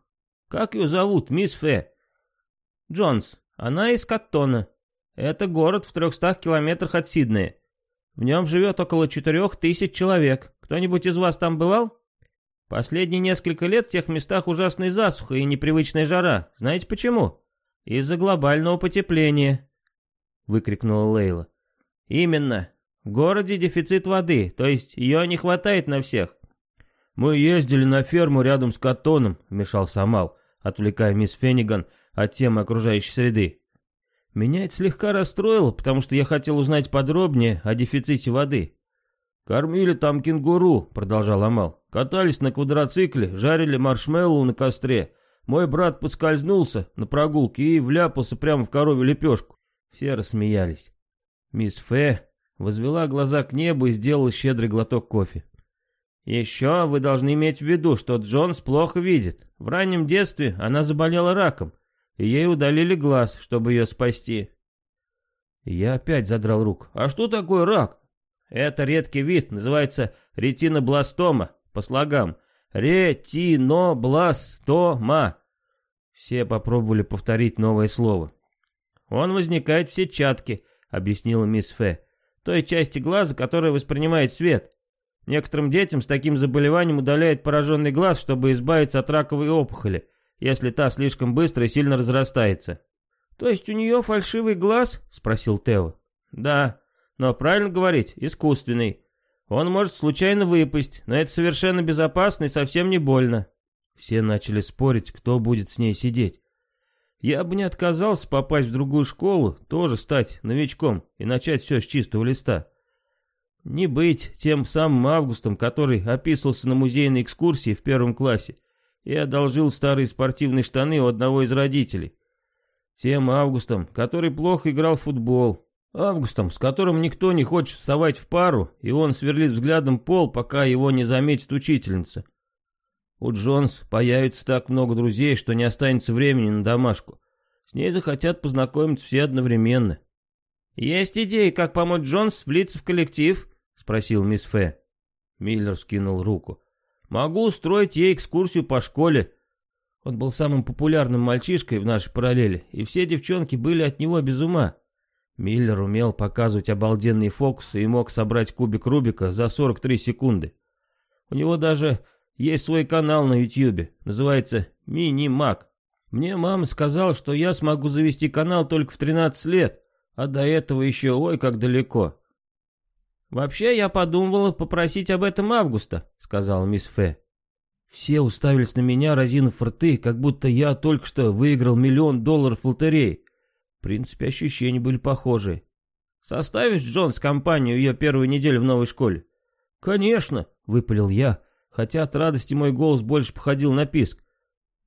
«Как ее зовут, мисс Фе?» «Джонс. Она из Каттона. Это город в трехстах километрах от Сиднея. В нем живет около четырех тысяч человек. Кто-нибудь из вас там бывал? Последние несколько лет в тех местах ужасная засуха и непривычная жара. Знаете почему? Из-за глобального потепления, выкрикнула Лейла. Именно. В городе дефицит воды, то есть ее не хватает на всех. Мы ездили на ферму рядом с Катоном, вмешался Амал, отвлекая мисс Фенниган от темы окружающей среды. Меня это слегка расстроило, потому что я хотел узнать подробнее о дефиците воды. «Кормили там кенгуру», — продолжал Амал. «Катались на квадроцикле, жарили маршмеллоу на костре. Мой брат подскользнулся на прогулке и вляпался прямо в коровью лепешку». Все рассмеялись. Мисс Фэ возвела глаза к небу и сделала щедрый глоток кофе. Еще вы должны иметь в виду, что Джонс плохо видит. В раннем детстве она заболела раком, и ей удалили глаз, чтобы ее спасти. Я опять задрал руку. А что такое рак? Это редкий вид, называется ретинобластома, по слогам. Ретинобластома. Все попробовали повторить новое слово. Он возникает в сетчатке, объяснила мисс Фе, той части глаза, которая воспринимает свет. Некоторым детям с таким заболеванием удаляют пораженный глаз, чтобы избавиться от раковой опухоли, если та слишком быстро и сильно разрастается. «То есть у нее фальшивый глаз?» — спросил Тео. «Да, но правильно говорить, искусственный. Он может случайно выпасть, но это совершенно безопасно и совсем не больно». Все начали спорить, кто будет с ней сидеть. Я бы не отказался попасть в другую школу, тоже стать новичком и начать все с чистого листа. Не быть тем самым Августом, который описывался на музейной экскурсии в первом классе и одолжил старые спортивные штаны у одного из родителей. Тем Августом, который плохо играл в футбол. Августом, с которым никто не хочет вставать в пару, и он сверлит взглядом пол, пока его не заметит учительница. У Джонс появится так много друзей, что не останется времени на домашку. С ней захотят познакомиться все одновременно. «Есть идеи, как помочь Джонс влиться в коллектив?» спросил мисс Фэ. Миллер скинул руку. «Могу устроить ей экскурсию по школе». Он был самым популярным мальчишкой в нашей параллели, и все девчонки были от него без ума. Миллер умел показывать обалденные фокусы и мог собрать кубик Рубика за 43 секунды. У него даже есть свой канал на Ютьюбе, называется «Мини Мак». Мне мама сказала, что я смогу завести канал только в 13 лет, а до этого еще ой как далеко. «Вообще, я подумывала попросить об этом Августа», — сказал мисс Фэ. Все уставились на меня, разинув рты, как будто я только что выиграл миллион долларов в лотерее. В принципе, ощущения были похожие. «Составишь, Джонс, компанию ее первую неделю в новой школе?» «Конечно», — выпалил я, хотя от радости мой голос больше походил на писк.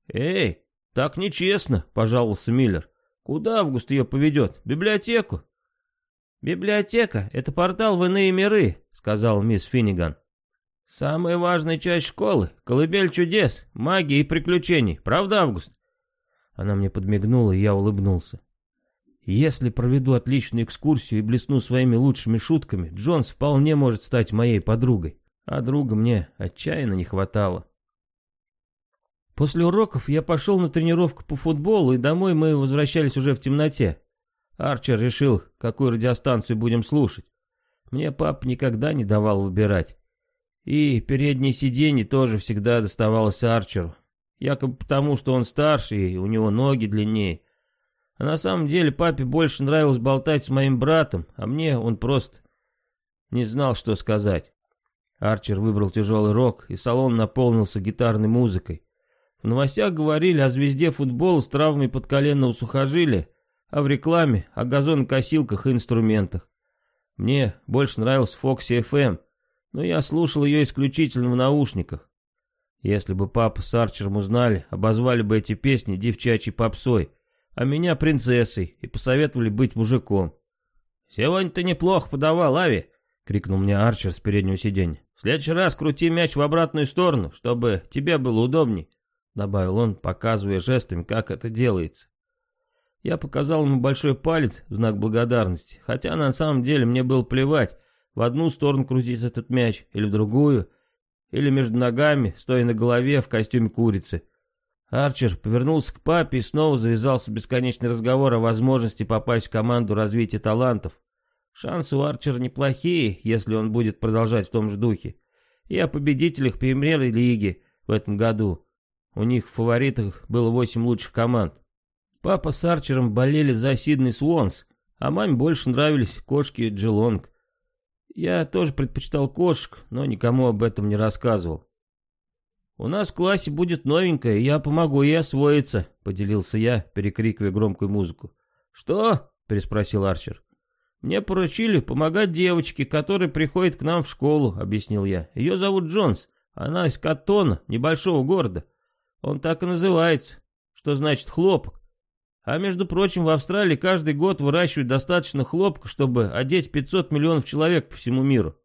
«Эй, так нечестно», — пожаловался Миллер. «Куда Август ее поведет? Библиотеку?» «Библиотека — это портал в иные миры», — сказал мисс Финниган. «Самая важная часть школы — колыбель чудес, магии и приключений. Правда, Август?» Она мне подмигнула, и я улыбнулся. Если проведу отличную экскурсию и блесну своими лучшими шутками, Джонс вполне может стать моей подругой. А друга мне отчаянно не хватало. После уроков я пошел на тренировку по футболу, и домой мы возвращались уже в темноте. Арчер решил, какую радиостанцию будем слушать. Мне пап никогда не давал выбирать. И переднее сиденье тоже всегда доставалось Арчеру. Якобы потому, что он старше и у него ноги длиннее. А на самом деле папе больше нравилось болтать с моим братом, а мне он просто не знал, что сказать. Арчер выбрал тяжелый рок, и салон наполнился гитарной музыкой. В новостях говорили о звезде футбола с травмой подколенного сухожилия, а в рекламе о газонокосилках и инструментах. Мне больше нравился Foxy FM, но я слушал ее исключительно в наушниках. Если бы папа с Арчером узнали, обозвали бы эти песни девчачьей попсой, а меня принцессой и посоветовали быть мужиком. «Сегодня ты неплохо подавал, Ави!» — крикнул мне Арчер с переднего сиденья. «В следующий раз крути мяч в обратную сторону, чтобы тебе было удобней», — добавил он, показывая жестами, как это делается. Я показал ему большой палец в знак благодарности, хотя на самом деле мне было плевать, в одну сторону крутить этот мяч или в другую, или между ногами, стоя на голове в костюме курицы. Арчер повернулся к папе и снова завязался бесконечный разговор о возможности попасть в команду развития талантов. Шансы у Арчера неплохие, если он будет продолжать в том же духе. И о победителях премьер-лиги в этом году. У них в фаворитах было восемь лучших команд. Папа с Арчером болели за Сиднey Свонс, а маме больше нравились кошки Джилонг. Я тоже предпочитал кошек, но никому об этом не рассказывал. «У нас в классе будет новенькая, я помогу ей освоиться», — поделился я, перекрикивая громкую музыку. «Что?» — переспросил Арчер. «Мне поручили помогать девочке, которая приходит к нам в школу», — объяснил я. «Ее зовут Джонс. Она из Каттона, небольшого города. Он так и называется, что значит хлопок. А между прочим, в Австралии каждый год выращивают достаточно хлопка, чтобы одеть 500 миллионов человек по всему миру.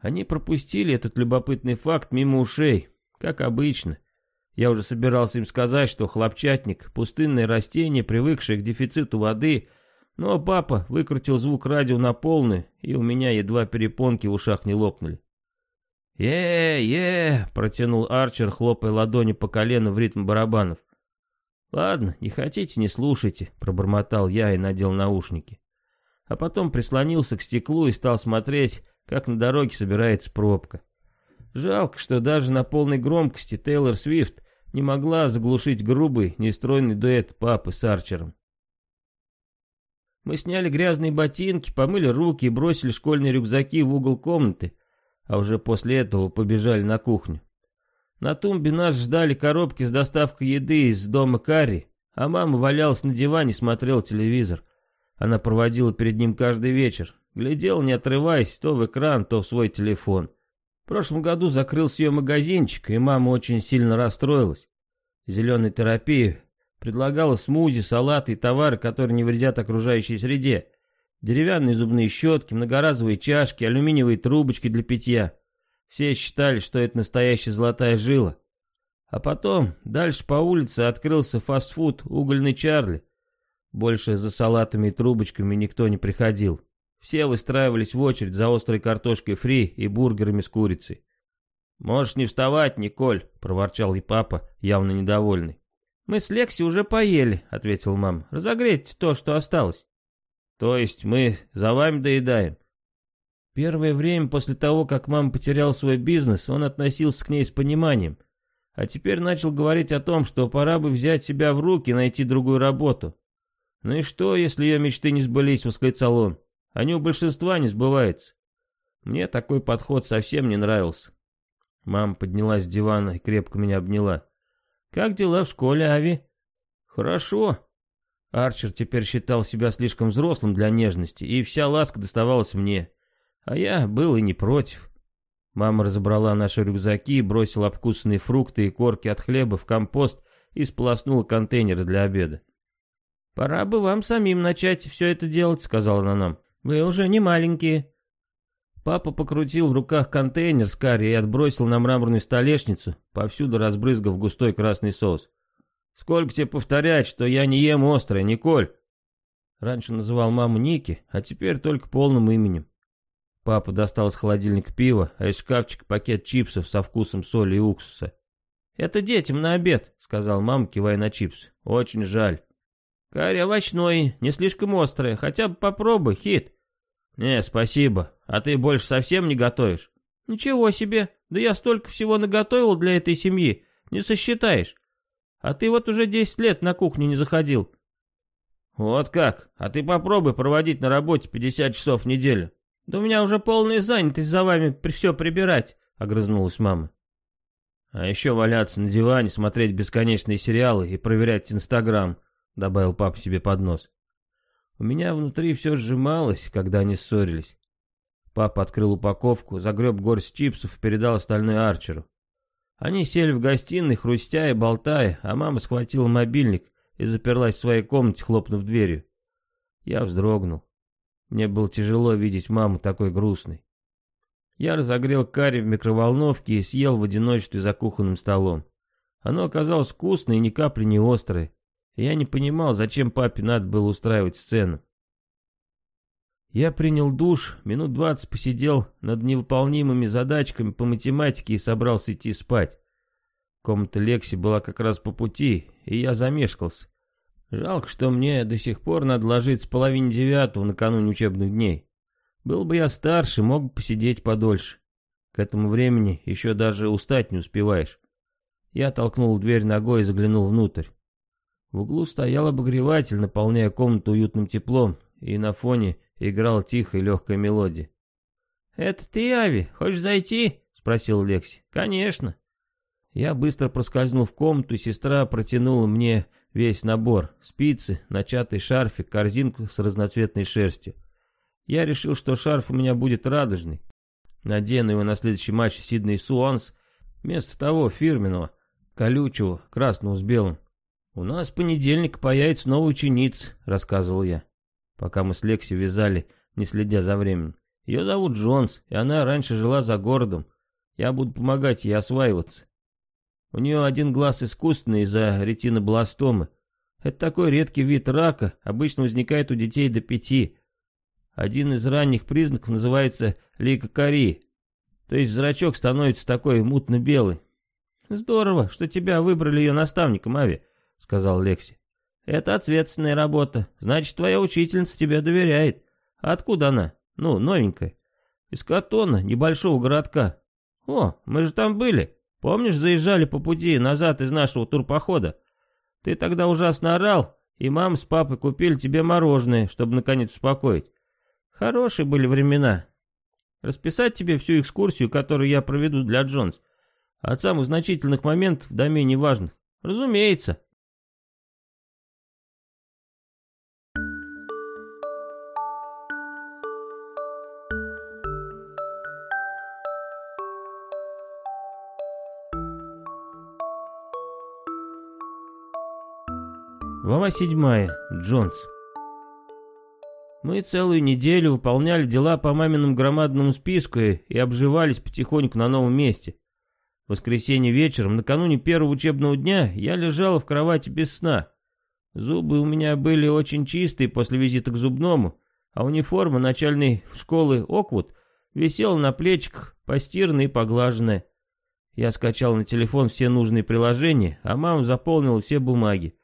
Они пропустили этот любопытный факт мимо ушей, как обычно. Я уже собирался им сказать, что хлопчатник — пустынное растение, привыкшее к дефициту воды, но папа выкрутил звук радио на полную, и у меня едва перепонки в ушах не лопнули. «Е-е!» — протянул Арчер, хлопая ладони по колену в ритм барабанов. «Ладно, не хотите, не слушайте», — пробормотал я и надел наушники. А потом прислонился к стеклу и стал смотреть, как на дороге собирается пробка. Жалко, что даже на полной громкости Тейлор Свифт не могла заглушить грубый, нестройный дуэт папы с Арчером. Мы сняли грязные ботинки, помыли руки и бросили школьные рюкзаки в угол комнаты, а уже после этого побежали на кухню. На тумбе нас ждали коробки с доставкой еды из дома Карри, а мама валялась на диване и смотрела телевизор. Она проводила перед ним каждый вечер, глядела, не отрываясь, то в экран, то в свой телефон. В прошлом году закрылся ее магазинчик, и мама очень сильно расстроилась. Зеленая терапия предлагала смузи, салаты и товары, которые не вредят окружающей среде. Деревянные зубные щетки, многоразовые чашки, алюминиевые трубочки для питья. Все считали, что это настоящая золотая жила. А потом, дальше по улице открылся фастфуд «Угольный Чарли». Больше за салатами и трубочками никто не приходил. Все выстраивались в очередь за острой картошкой фри и бургерами с курицей. «Можешь не вставать, Николь», — проворчал и папа, явно недовольный. «Мы с Лекси уже поели», — ответил мама. «Разогреть то, что осталось». «То есть мы за вами доедаем?» Первое время после того, как мама потеряла свой бизнес, он относился к ней с пониманием. А теперь начал говорить о том, что пора бы взять себя в руки и найти другую работу. Ну и что, если ее мечты не сбылись, восклицал он. Они у большинства не сбываются. Мне такой подход совсем не нравился. Мама поднялась с дивана и крепко меня обняла. «Как дела в школе, Ави?» «Хорошо». Арчер теперь считал себя слишком взрослым для нежности, и вся ласка доставалась мне. А я был и не против. Мама разобрала наши рюкзаки, бросила обкусанные фрукты и корки от хлеба в компост и сполоснула контейнеры для обеда. «Пора бы вам самим начать все это делать», — сказала она нам. «Вы уже не маленькие». Папа покрутил в руках контейнер с карри и отбросил на мраморную столешницу, повсюду разбрызгав густой красный соус. «Сколько тебе повторять, что я не ем острое, Николь?» Раньше называл маму Ники, а теперь только полным именем. Папа достал из холодильника пиво, а из шкафчика пакет чипсов со вкусом соли и уксуса. «Это детям на обед», — сказал мама, кивая на чипсы. «Очень жаль». «Карри овощной, не слишком острое, хотя бы попробуй, хит». «Не, спасибо. А ты больше совсем не готовишь?» «Ничего себе, да я столько всего наготовил для этой семьи, не сосчитаешь. А ты вот уже десять лет на кухню не заходил». «Вот как? А ты попробуй проводить на работе пятьдесят часов в неделю. «Да у меня уже полная занятость за вами все прибирать», — огрызнулась мама. «А еще валяться на диване, смотреть бесконечные сериалы и проверять Инстаграм», — добавил папа себе под нос. У меня внутри все сжималось, когда они ссорились. Папа открыл упаковку, загреб горсть чипсов и передал остальное Арчеру. Они сели в гостиной, хрустя и болтая, а мама схватила мобильник и заперлась в своей комнате, хлопнув дверью. Я вздрогнул. Мне было тяжело видеть маму такой грустной. Я разогрел карри в микроволновке и съел в одиночестве за кухонным столом. Оно оказалось вкусное и ни капли не острое. Я не понимал, зачем папе надо было устраивать сцену. Я принял душ, минут двадцать посидел над невыполнимыми задачками по математике и собрался идти спать. Комната Лекси была как раз по пути, и я замешкался. Жалко, что мне до сих пор надо ложиться половине девятого накануне учебных дней. Был бы я старше, мог бы посидеть подольше. К этому времени еще даже устать не успеваешь. Я толкнул дверь ногой и заглянул внутрь. В углу стоял обогреватель, наполняя комнату уютным теплом, и на фоне играла тихая легкая мелодия. «Это ты, Ави? Хочешь зайти?» — спросил Лекси. «Конечно». Я быстро проскользнул в комнату, и сестра протянула мне Весь набор, спицы, начатый шарфик, корзинку с разноцветной шерстью. Я решил, что шарф у меня будет радужный. Надену его на следующий матч Сидней Суанс, вместо того фирменного, колючего, красного с белым. «У нас в понедельник появится новый учениц», — рассказывал я, пока мы с Лекси вязали, не следя за временем. Ее зовут Джонс, и она раньше жила за городом. Я буду помогать ей осваиваться. У нее один глаз искусственный из-за ретинобластомы. Это такой редкий вид рака, обычно возникает у детей до пяти. Один из ранних признаков называется лейкокария. То есть зрачок становится такой мутно-белый. «Здорово, что тебя выбрали ее наставником, Ави», — сказал Лекси. «Это ответственная работа. Значит, твоя учительница тебе доверяет. Откуда она? Ну, новенькая. Из Катона, небольшого городка. О, мы же там были. Помнишь, заезжали по пути назад из нашего турпохода? Ты тогда ужасно орал, и мама с папой купили тебе мороженое, чтобы наконец успокоить. Хорошие были времена. Расписать тебе всю экскурсию, которую я проведу для Джонс. От самых значительных моментов в домене важно. Разумеется. Глава седьмая. Джонс. Мы целую неделю выполняли дела по маминому громадному списку и обживались потихоньку на новом месте. В воскресенье вечером, накануне первого учебного дня, я лежала в кровати без сна. Зубы у меня были очень чистые после визита к зубному, а униформа начальной школы Оквуд висела на плечиках, постиранная и поглаженная. Я скачал на телефон все нужные приложения, а мама заполнила все бумаги.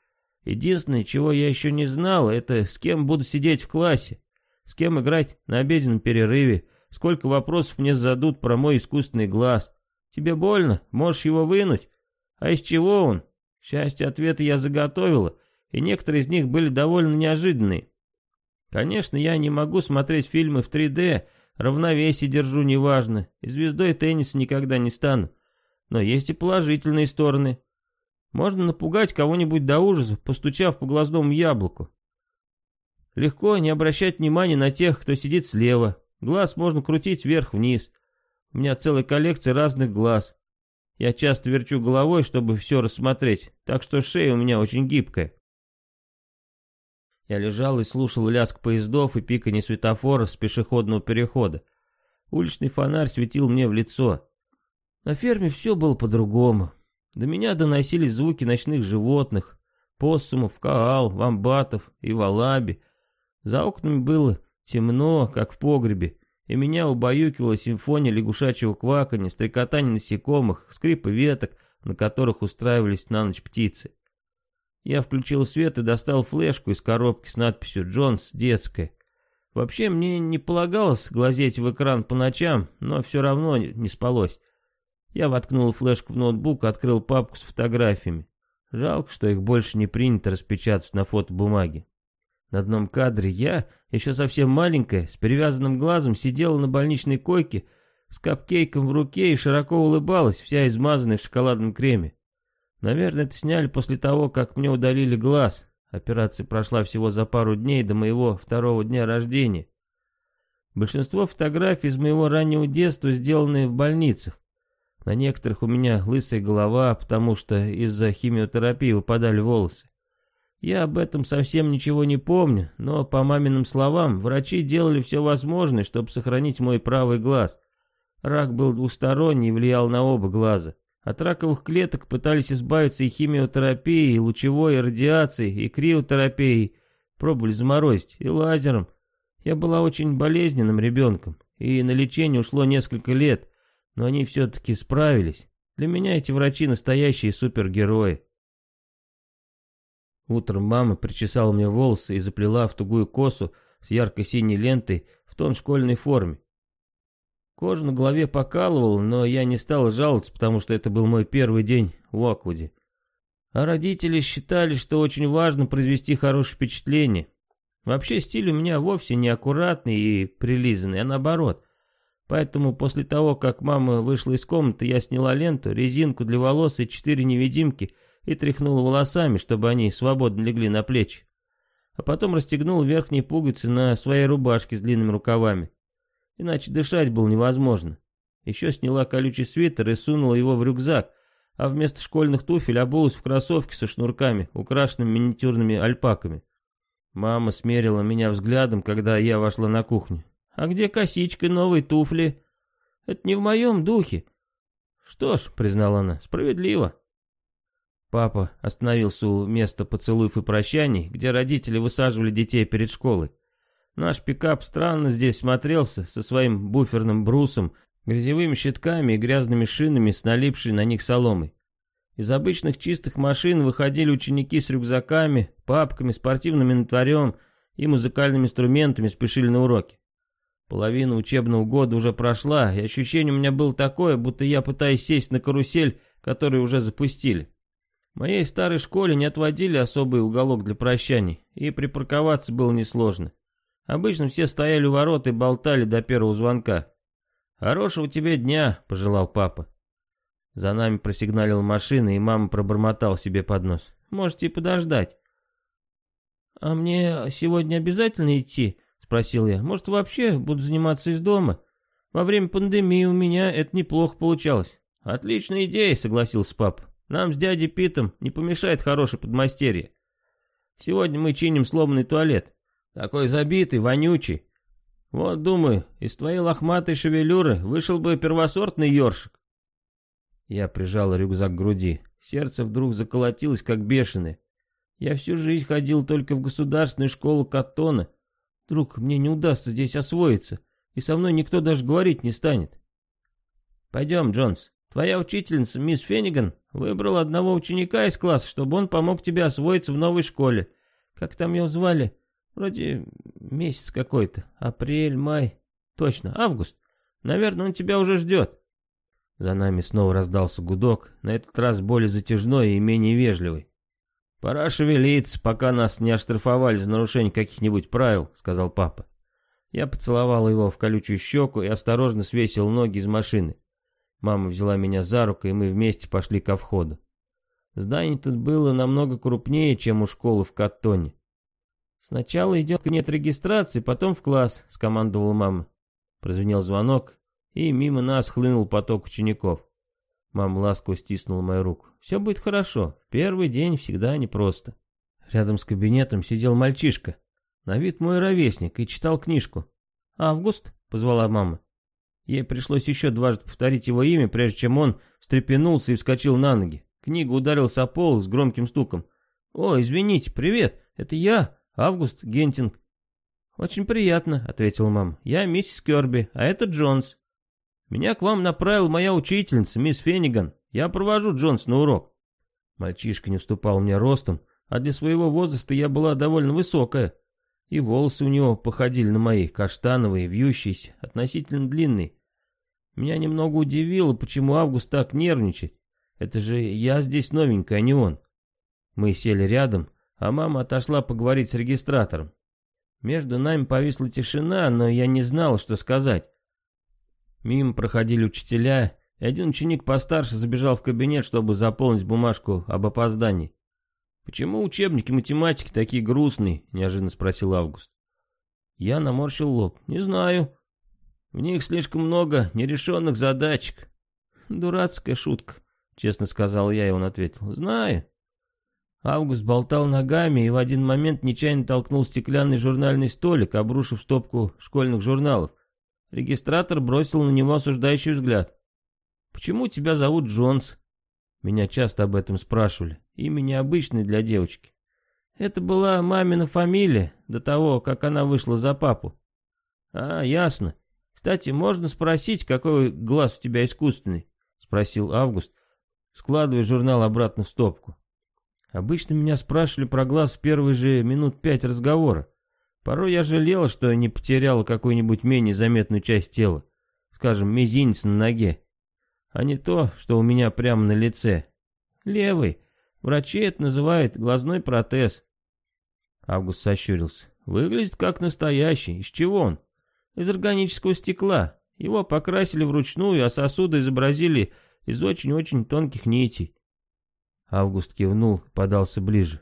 Единственное, чего я еще не знал, это с кем буду сидеть в классе, с кем играть на обеденном перерыве, сколько вопросов мне зададут про мой искусственный глаз. Тебе больно? Можешь его вынуть? А из чего он? К счастью, ответы я заготовила, и некоторые из них были довольно неожиданные. Конечно, я не могу смотреть фильмы в 3D, равновесие держу неважно, и звездой тенниса никогда не стану. Но есть и положительные стороны. Можно напугать кого-нибудь до ужаса, постучав по глазному яблоку. Легко не обращать внимания на тех, кто сидит слева. Глаз можно крутить вверх-вниз. У меня целая коллекция разных глаз. Я часто верчу головой, чтобы все рассмотреть, так что шея у меня очень гибкая. Я лежал и слушал лязг поездов и пиканье светофора с пешеходного перехода. Уличный фонарь светил мне в лицо. На ферме все было по-другому. До меня доносились звуки ночных животных, поссумов, каал, вамбатов и валаби. За окнами было темно, как в погребе, и меня убаюкивала симфония лягушачьего кваканья, стрекотания насекомых, скрипа веток, на которых устраивались на ночь птицы. Я включил свет и достал флешку из коробки с надписью «Джонс, детская». Вообще мне не полагалось глазеть в экран по ночам, но все равно не спалось. Я воткнул флешку в ноутбук, открыл папку с фотографиями. Жалко, что их больше не принято распечатать на фотобумаге. На одном кадре я, еще совсем маленькая, с перевязанным глазом, сидела на больничной койке с капкейком в руке и широко улыбалась, вся измазанная в шоколадном креме. Наверное, это сняли после того, как мне удалили глаз. Операция прошла всего за пару дней до моего второго дня рождения. Большинство фотографий из моего раннего детства сделаны в больницах. На некоторых у меня лысая голова, потому что из-за химиотерапии выпадали волосы. Я об этом совсем ничего не помню, но, по маминым словам, врачи делали все возможное, чтобы сохранить мой правый глаз. Рак был двусторонний и влиял на оба глаза. От раковых клеток пытались избавиться и химиотерапией, и лучевой, и радиацией, и криотерапией. Пробовали заморозить, и лазером. Я была очень болезненным ребенком, и на лечение ушло несколько лет, но они все-таки справились. Для меня эти врачи настоящие супергерои. Утром мама причесала мне волосы и заплела в тугую косу с ярко-синей лентой в тон школьной форме. Кожа на голове покалывала, но я не стал жаловаться, потому что это был мой первый день в Оквуде. А родители считали, что очень важно произвести хорошее впечатление. Вообще стиль у меня вовсе не аккуратный и прилизанный, а наоборот. Поэтому после того, как мама вышла из комнаты, я сняла ленту, резинку для волос и четыре невидимки и тряхнула волосами, чтобы они свободно легли на плечи. А потом расстегнула верхние пуговицы на своей рубашке с длинными рукавами. Иначе дышать было невозможно. Еще сняла колючий свитер и сунула его в рюкзак, а вместо школьных туфель обулась в кроссовки со шнурками, украшенными миниатюрными альпаками. Мама смерила меня взглядом, когда я вошла на кухню. А где косичка, новые туфли? Это не в моем духе. Что ж, признала она, справедливо. Папа остановился у места поцелуев и прощаний, где родители высаживали детей перед школой. Наш пикап странно здесь смотрелся со своим буферным брусом, грязевыми щитками и грязными шинами с налипшей на них соломой. Из обычных чистых машин выходили ученики с рюкзаками, папками, спортивным инвентарем и музыкальными инструментами спешили на уроки. Половина учебного года уже прошла, и ощущение у меня было такое, будто я пытаюсь сесть на карусель, которую уже запустили. В моей старой школе не отводили особый уголок для прощаний, и припарковаться было несложно. Обычно все стояли у ворот и болтали до первого звонка. «Хорошего тебе дня», — пожелал папа. За нами просигналила машина, и мама пробормотал себе под нос. «Можете подождать». «А мне сегодня обязательно идти?» — спросил я. «Может, вообще буду заниматься из дома? Во время пандемии у меня это неплохо получалось». «Отличная идея», — согласился папа. «Нам с дядей Питом не помешает хороший подмастерье. Сегодня мы чиним сломанный туалет. Такой забитый, вонючий. Вот, думаю, из твоей лохматой шевелюры вышел бы первосортный ёршик». Я прижал рюкзак к груди. Сердце вдруг заколотилось, как бешеное. Я всю жизнь ходил только в государственную школу Каттона. Вдруг мне не удастся здесь освоиться, и со мной никто даже говорить не станет. Пойдем, Джонс. Твоя учительница, мисс Фенниган, выбрала одного ученика из класса, чтобы он помог тебе освоиться в новой школе. Как там его звали? Вроде месяц какой-то. Апрель, май. Точно, август. Наверное, он тебя уже ждет. За нами снова раздался гудок, на этот раз более затяжной и менее вежливый. «Пора шевелиться, пока нас не оштрафовали за нарушение каких-нибудь правил», — сказал папа. Я поцеловал его в колючую щеку и осторожно свесил ноги из машины. Мама взяла меня за руку, и мы вместе пошли ко входу. Здание тут было намного крупнее, чем у школы в Каттоне. «Сначала идет кабинет регистрации, потом в класс», — скомандовала мама. Прозвенел звонок, и мимо нас хлынул поток учеников. Мама ласково стиснула мою руку. «Все будет хорошо. Первый день всегда непросто». Рядом с кабинетом сидел мальчишка. На вид мой ровесник и читал книжку. «Август?» — позвала мама. Ей пришлось еще дважды повторить его имя, прежде чем он встрепенулся и вскочил на ноги. Книга ударился о пол с громким стуком. «О, извините, привет, это я, Август Гентинг». «Очень приятно», — ответила мама. «Я миссис Керби, а это Джонс». Меня к вам направила моя учительница, мисс Фенниган. Я провожу Джонс на урок. Мальчишка не уступал мне ростом, а для своего возраста я была довольно высокая. И волосы у него походили на мои, каштановые, вьющиеся, относительно длинные. Меня немного удивило, почему Август так нервничает. Это же я здесь новенькая, а не он. Мы сели рядом, а мама отошла поговорить с регистратором. Между нами повисла тишина, но я не знал, что сказать. Мимо проходили учителя, и один ученик постарше забежал в кабинет, чтобы заполнить бумажку об опоздании. «Почему учебники математики такие грустные?» — неожиданно спросил Август. Я наморщил лоб. «Не знаю. В них слишком много нерешенных задачек». «Дурацкая шутка», — честно сказал я, и он ответил. «Знаю». Август болтал ногами и в один момент нечаянно толкнул стеклянный журнальный столик, обрушив стопку школьных журналов. Регистратор бросил на него осуждающий взгляд. «Почему тебя зовут Джонс?» Меня часто об этом спрашивали. Имя необычное для девочки. Это была мамина фамилия, до того, как она вышла за папу. А, ясно. Кстати, можно спросить, какой глаз у тебя искусственный? Спросил Август, складывая журнал обратно в стопку. Обычно меня спрашивали про глаз в первые же минут пять разговора. Порой я жалела, что не потеряла какую-нибудь менее заметную часть тела, скажем, мизинец на ноге, а не то, что у меня прямо на лице. Левый. Врачи это называют глазной протез. Август сощурился. Выглядит как настоящий. Из чего он? Из органического стекла. Его покрасили вручную, а сосуды изобразили из очень-очень тонких нитей. Август кивнул, подался ближе.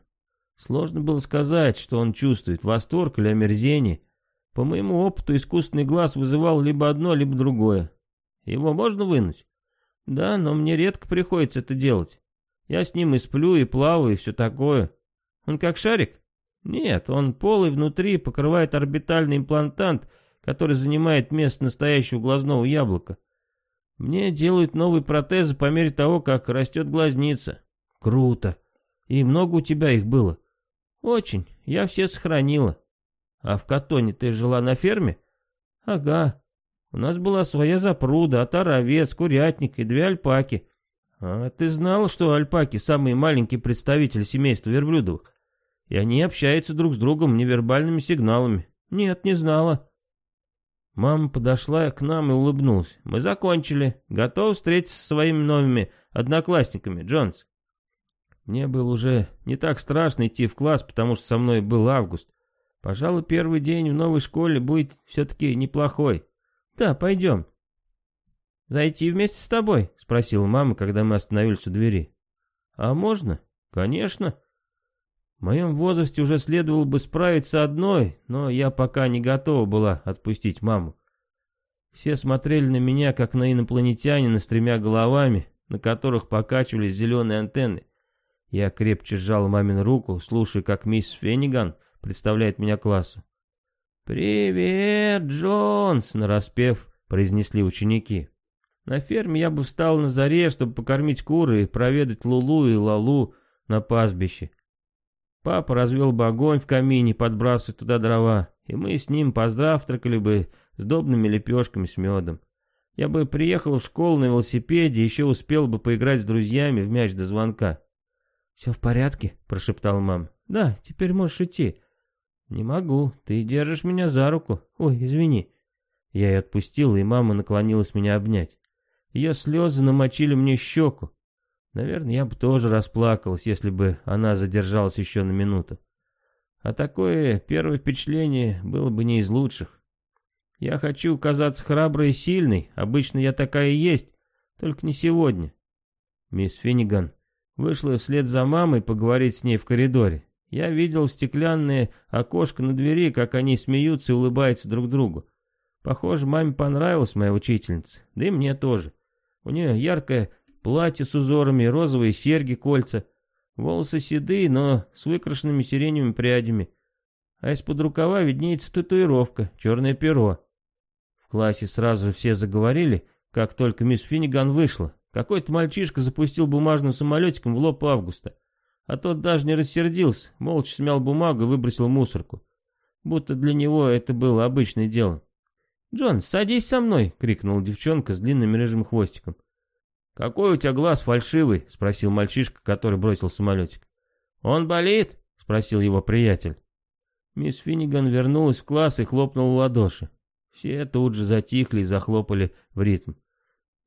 Сложно было сказать, что он чувствует, восторг или омерзение. По моему опыту искусственный глаз вызывал либо одно, либо другое. Его можно вынуть? Да, но мне редко приходится это делать. Я с ним и сплю, и плаваю, и все такое. Он как шарик? Нет, он полый внутри, покрывает орбитальный имплантант, который занимает место настоящего глазного яблока. Мне делают новые протезы по мере того, как растет глазница. Круто. И много у тебя их было? Очень. Я все сохранила. А в Катоне ты жила на ферме? Ага. У нас была своя запруда, отара овец, курятник и две альпаки. А ты знал, что альпаки самые маленькие представители семейства верблюдовых? И они общаются друг с другом невербальными сигналами. Нет, не знала. Мама подошла к нам и улыбнулась. Мы закончили. Готов встретиться со своими новыми одноклассниками, Джонс. Мне было уже не так страшно идти в класс, потому что со мной был август. Пожалуй, первый день в новой школе будет все-таки неплохой. Да, пойдем. «Зайти вместе с тобой?» — спросила мама, когда мы остановились у двери. «А можно?» «Конечно». В моем возрасте уже следовало бы справиться одной, но я пока не готова была отпустить маму. Все смотрели на меня, как на инопланетянина с тремя головами, на которых покачивались зеленые антенны. Я крепче сжал мамину руку, слушая, как мисс Фенниган представляет меня классу. «Привет, Джонс!» — нараспев произнесли ученики. На ферме я бы встал на заре, чтобы покормить куры и проведать Лулу и Лалу на пастбище. Папа развел бы огонь в камине, подбрасывая туда дрова, и мы с ним позавтракали бы с добными лепешками с медом. Я бы приехал в школу на велосипеде, еще успел бы поиграть с друзьями в мяч до звонка. «Все в порядке?» — прошептал мама. «Да, теперь можешь идти». «Не могу, ты держишь меня за руку. Ой, извини». Я ее отпустил, и мама наклонилась меня обнять. Ее слезы намочили мне щеку. Наверное, я бы тоже расплакалась, если бы она задержалась еще на минуту. А такое первое впечатление было бы не из лучших. Я хочу казаться храброй и сильной, обычно я такая и есть, только не сегодня. Мисс Финниган вышла вслед за мамой поговорить с ней в коридоре. Я видел в стеклянное окошко на двери, как они смеются и улыбаются друг другу. Похоже, маме понравилась моя учительница, да и мне тоже. У нее яркое платье с узорами, розовые серьги, кольца. Волосы седые, но с выкрашенными сиреневыми прядями. А из-под рукава виднеется татуировка, черное перо. В классе сразу все заговорили, как только мисс Финниган вышла. Какой-то мальчишка запустил бумажным самолетиком в лоб Августа. А тот даже не рассердился, молча смял бумагу и выбросил мусорку. Будто для него это было обычное дело. «Джон, садись со мной!» — крикнула девчонка с длинным рыжим хвостиком. «Какой у тебя глаз фальшивый?» — спросил мальчишка, который бросил самолетик. «Он болит?» — спросил его приятель. Мисс Финниган вернулась в класс и хлопнула в ладоши. Все тут же затихли и захлопали в ритм.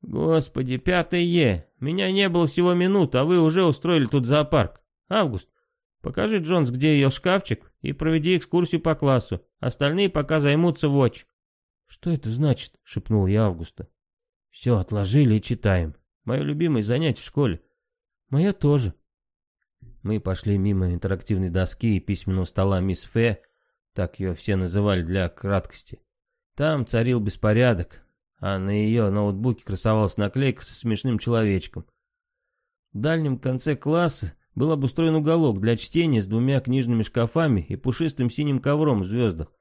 «Господи, пятое Е! Меня не было всего минуту, а вы уже устроили тут зоопарк. Август, покажи Джонс, где ее шкафчик, и проведи экскурсию по классу. Остальные пока займутся watch. «Что это значит?» — шепнул я Августа. «Все, отложили и читаем. Мое любимое занятие в школе». «Мое тоже». Мы пошли мимо интерактивной доски и письменного стола мисс Фе, так ее все называли для краткости. Там царил беспорядок, а на ее ноутбуке красовалась наклейка со смешным человечком. В дальнем конце класса был обустроен уголок для чтения с двумя книжными шкафами и пушистым синим ковром в звездах.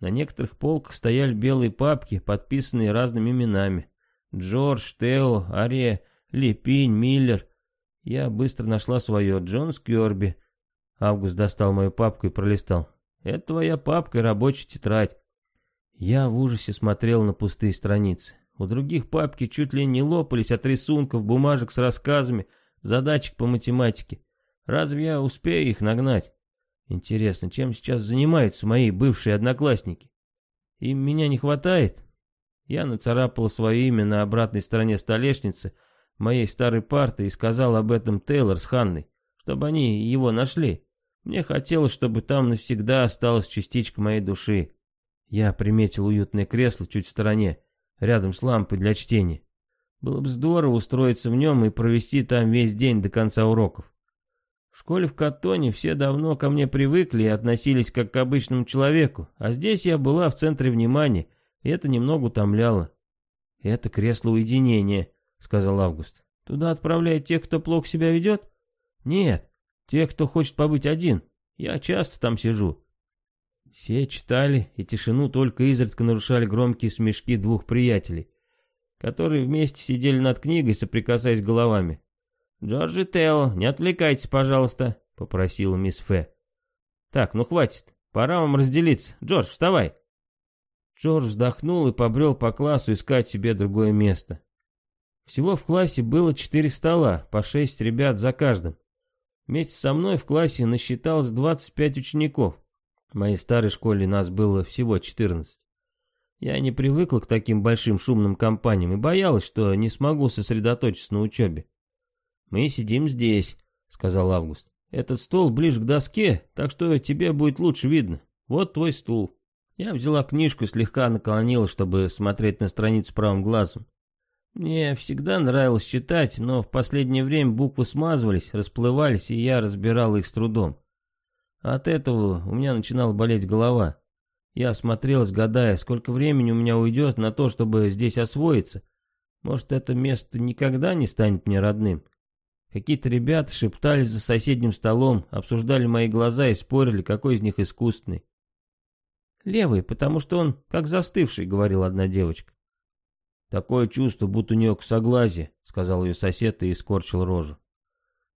На некоторых полках стояли белые папки, подписанные разными именами. Джордж, Тео, Ария, Лепинь, Миллер. Я быстро нашла свое, Джон Скьорби. Август достал мою папку и пролистал. «Это твоя папка и рабочая тетрадь». Я в ужасе смотрел на пустые страницы. У других папки чуть ли не лопались от рисунков, бумажек с рассказами, задачек по математике. Разве я успею их нагнать? Интересно, чем сейчас занимаются мои бывшие одноклассники? Им меня не хватает? Я нацарапал свое имя на обратной стороне столешницы моей старой парты и сказал об этом Тейлор с Ханной, чтобы они его нашли. Мне хотелось, чтобы там навсегда осталась частичка моей души. Я приметил уютное кресло чуть в стороне, рядом с лампой для чтения. Было бы здорово устроиться в нем и провести там весь день до конца уроков. В школе в Катоне все давно ко мне привыкли и относились как к обычному человеку, а здесь я была в центре внимания, и это немного утомляло. «Это кресло уединения», — сказал Август. «Туда отправляют тех, кто плохо себя ведет?» «Нет, тех, кто хочет побыть один. Я часто там сижу». Все читали, и тишину только изредка нарушали громкие смешки двух приятелей, которые вместе сидели над книгой, соприкасаясь головами. «Джордж и Тео, не отвлекайтесь, пожалуйста», — попросила мисс Фэ. «Так, ну хватит, пора вам разделиться. Джордж, вставай». Джордж вздохнул и побрел по классу искать себе другое место. Всего в классе было четыре стола, по шесть ребят за каждым. Вместе со мной в классе насчиталось 25 учеников. В моей старой школе нас было всего 14. Я не привыкла к таким большим шумным компаниям и боялась, что не смогу сосредоточиться на учебе. «Мы сидим здесь», — сказал Август. «Этот стол ближе к доске, так что тебе будет лучше видно. Вот твой стул». Я взяла книжку и слегка наклонила, чтобы смотреть на страницу правым глазом. Мне всегда нравилось читать, но в последнее время буквы смазывались, расплывались, и я разбирал их с трудом. От этого у меня начинала болеть голова. Я осмотрелась, гадая, сколько времени у меня уйдет на то, чтобы здесь освоиться. Может, это место никогда не станет мне родным. Какие-то ребята шептались за соседним столом, обсуждали мои глаза и спорили, какой из них искусственный. «Левый, потому что он как застывший», — говорила одна девочка. «Такое чувство, будто у нее косоглазие», — сказал ее сосед и искорчил рожу.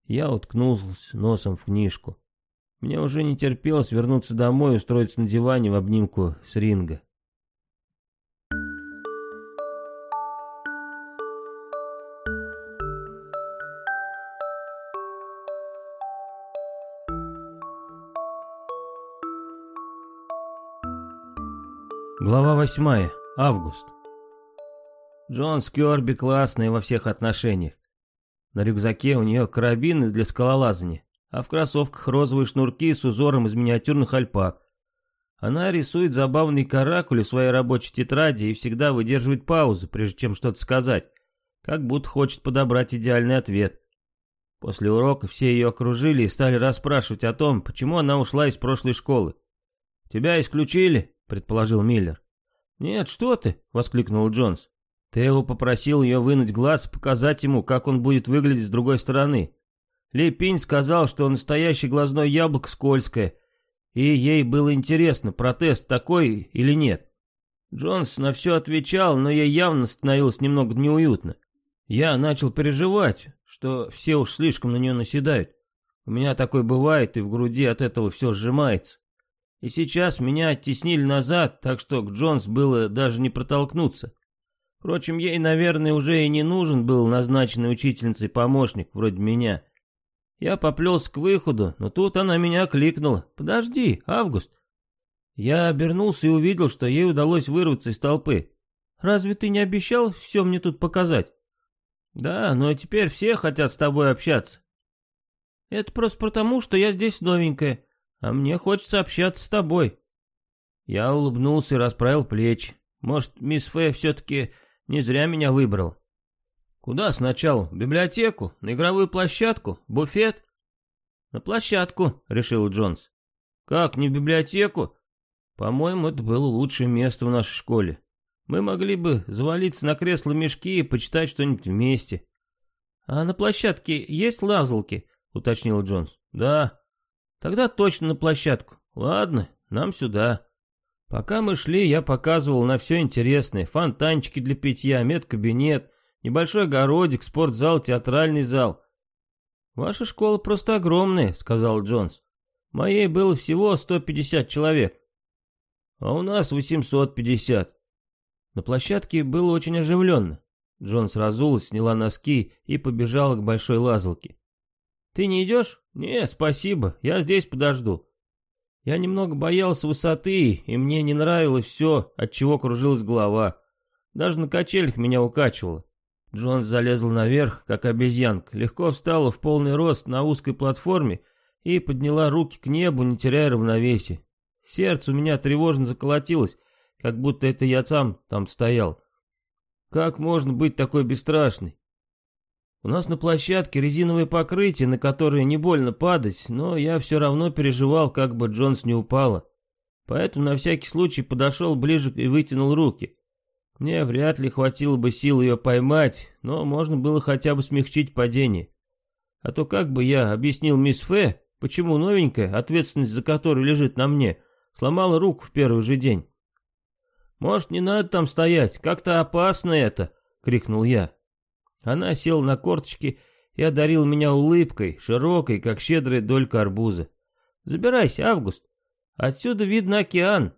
Я уткнулся носом в книжку. Мне уже не терпелось вернуться домой и устроиться на диване в обнимку с Ринго. Глава восьмая. Август. Джон Скёрби классная во всех отношениях. На рюкзаке у нее карабины для скалолазания а в кроссовках розовые шнурки с узором из миниатюрных альпак. Она рисует забавные каракули в своей рабочей тетради и всегда выдерживает паузу, прежде чем что-то сказать, как будто хочет подобрать идеальный ответ. После урока все ее окружили и стали расспрашивать о том, почему она ушла из прошлой школы. «Тебя исключили?» — предположил Миллер. «Нет, что ты!» — воскликнул Джонс. Тео попросил ее вынуть глаз и показать ему, как он будет выглядеть с другой стороны. Ли Пинь сказал, что настоящее глазное яблоко скользкое, и ей было интересно, протест такой или нет. Джонс на все отвечал, но ей явно становилось немного неуютно. Я начал переживать, что все уж слишком на нее наседают. У меня такое бывает, и в груди от этого все сжимается. И сейчас меня оттеснили назад, так что к Джонс было даже не протолкнуться. Впрочем, ей, наверное, уже и не нужен был назначенный учительницей помощник, вроде меня. Я поплелся к выходу, но тут она меня кликнула. «Подожди, Август!» Я обернулся и увидел, что ей удалось вырваться из толпы. «Разве ты не обещал все мне тут показать?» «Да, но теперь все хотят с тобой общаться». «Это просто потому, что я здесь новенькая, а мне хочется общаться с тобой». Я улыбнулся и расправил плечи. Может, мисс Фэй все-таки не зря меня выбрала. Куда сначала? В библиотеку? На игровую площадку? Буфет? На площадку, решил Джонс. Как, не в библиотеку? По-моему, это было лучшее место в нашей школе. Мы могли бы завалиться на кресло-мешки и почитать что-нибудь вместе. А на площадке есть лазалки? Уточнил Джонс. Да. Тогда точно на площадку. Ладно, нам сюда. Пока мы шли, я показывал на все интересное. Фонтанчики для питья, медкабинет, Небольшой огородик, спортзал, театральный зал. «Ваша школа просто огромная», — сказал Джонс. «Моей было всего 150 человек». «А у нас 850». На площадке было очень оживленно. Джонс разулась, сняла носки и побежала к большой лазалке. «Ты не идешь?» «Не, спасибо, я здесь подожду». Я немного боялся высоты, и мне не нравилось все, от чего кружилась голова. Даже на качелях меня укачивало. Джонс залезла наверх, как обезьянка, легко встала в полный рост на узкой платформе и подняла руки к небу, не теряя равновесия. Сердце у меня тревожно заколотилось, как будто это я сам там стоял. Как можно быть такой бесстрашной? У нас на площадке резиновое покрытие, на которое не больно падать, но я все равно переживал, как бы Джонс не упала. Поэтому на всякий случай подошел ближе и вытянул руки. Мне вряд ли хватило бы сил ее поймать, но можно было хотя бы смягчить падение. А то как бы я объяснил мисс Фэ, почему новенькая, ответственность за которую лежит на мне, Сломала руку в первый же день. «Может, не надо там стоять, как-то опасно это!» — крикнул я. Она села на корточки и одарила меня улыбкой, широкой, как щедрая долька арбуза. «Забирайся, Август, отсюда видно океан!»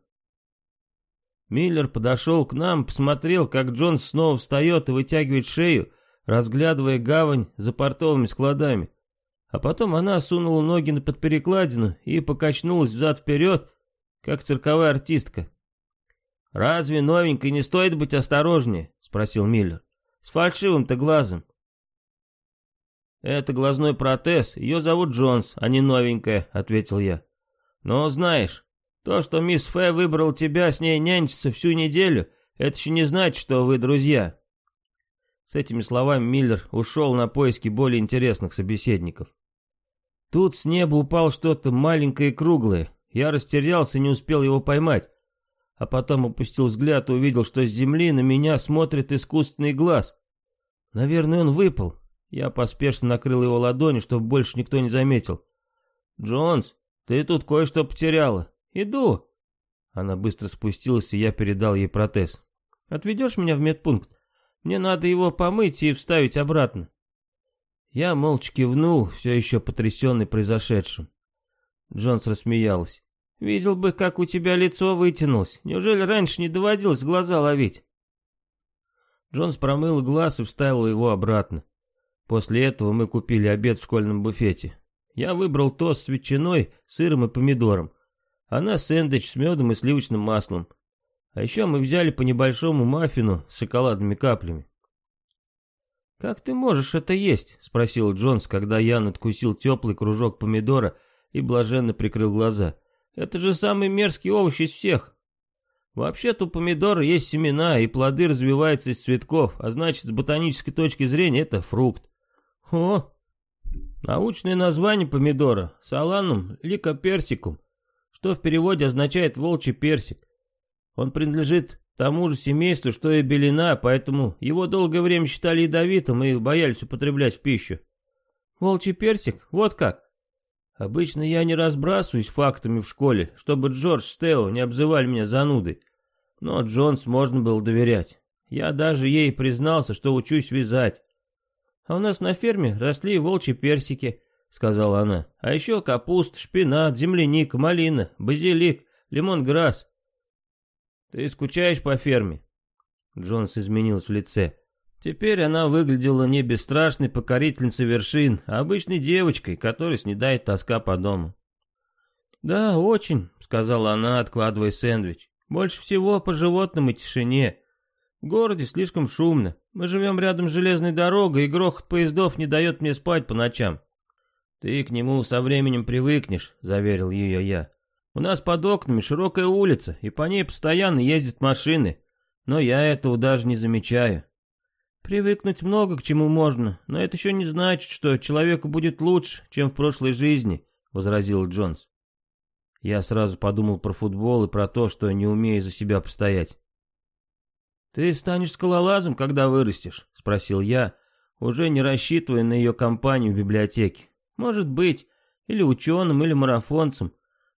Миллер подошел к нам, посмотрел, как Джонс снова встает и вытягивает шею, разглядывая гавань за портовыми складами. А потом она сунула ноги под перекладину и покачнулась взад-вперед, как цирковая артистка. «Разве новенькой не стоит быть осторожнее?» — спросил Миллер. «С фальшивым-то глазом». «Это глазной протез, ее зовут Джонс, а не новенькая», — ответил я. «Но знаешь, то, что мисс Фэ выбрал тебя с ней нянчиться всю неделю, это еще не значит, что вы друзья». С этими словами Миллер ушел на поиски более интересных собеседников. Тут с неба упал что-то маленькое и круглое. Я растерялся и не успел его поймать. А потом опустил взгляд и увидел, что с земли на меня смотрит искусственный глаз. Наверное, он выпал. Я поспешно накрыл его ладони, чтобы больше никто не заметил. «Джонс, ты тут кое-что потеряла. Иду». Она быстро спустилась, и я передал ей протез. «Отведешь меня в медпункт? Мне надо его помыть и вставить обратно». Я молча кивнул, все еще потрясенный произошедшим. Джонс рассмеялась. «Видел бы, как у тебя лицо вытянулось. Неужели раньше не доводилось глаза ловить?» Джонс промыл глаз и вставил его обратно. После этого мы купили обед в школьном буфете. Я выбрал тост с ветчиной, сыром и помидором. Она сэндвич с медом и сливочным маслом. А еще мы взяли по небольшому маффину с шоколадными каплями. «Как ты можешь это есть?» — спросил Джонс, когда я надкусил теплый кружок помидора и блаженно прикрыл глаза. «Это же самый мерзкий овощ из всех!» «Вообще-то у помидора есть семена, и плоды развиваются из цветков, а значит, с ботанической точки зрения это фрукт». «О!» Научное название помидора — саланум ликоперсикум, что в переводе означает волчий персик. Он принадлежит тому же семейству, что и белина, поэтому его долгое время считали ядовитым и боялись употреблять в пищу. Волчий персик? Вот как. Обычно я не разбрасываюсь фактами в школе, чтобы Джордж с Тео не обзывали меня занудой. Но Джонс можно было доверять. Я даже ей признался, что учусь вязать. А у нас на ферме росли волчьи персики, сказала она. А еще капуста, шпинат, земляника, малина, базилик, лимонграсс. «Ты скучаешь по ферме?» Джонс изменился в лице. Теперь она выглядела не бесстрашной покорительницей вершин, а обычной девочкой, которой снедает тоска по дому. «Да, очень», — сказала она, откладывая сэндвич. «Больше всего по животным и тишине. В городе слишком шумно. Мы живем рядом с железной дорогой, и грохот поездов не дает мне спать по ночам». «Ты к нему со временем привыкнешь», — заверил ее я. У нас под окнами широкая улица, и по ней постоянно ездят машины, но я этого даже не замечаю. Привыкнуть много к чему можно, но это еще не значит, что человеку будет лучше, чем в прошлой жизни, возразил Джонс. Я сразу подумал про футбол и про то, что не умею за себя постоять. «Ты станешь скалолазом, когда вырастешь?» — спросил я, уже не рассчитывая на ее компанию в библиотеке. «Может быть, или ученым, или марафонцем,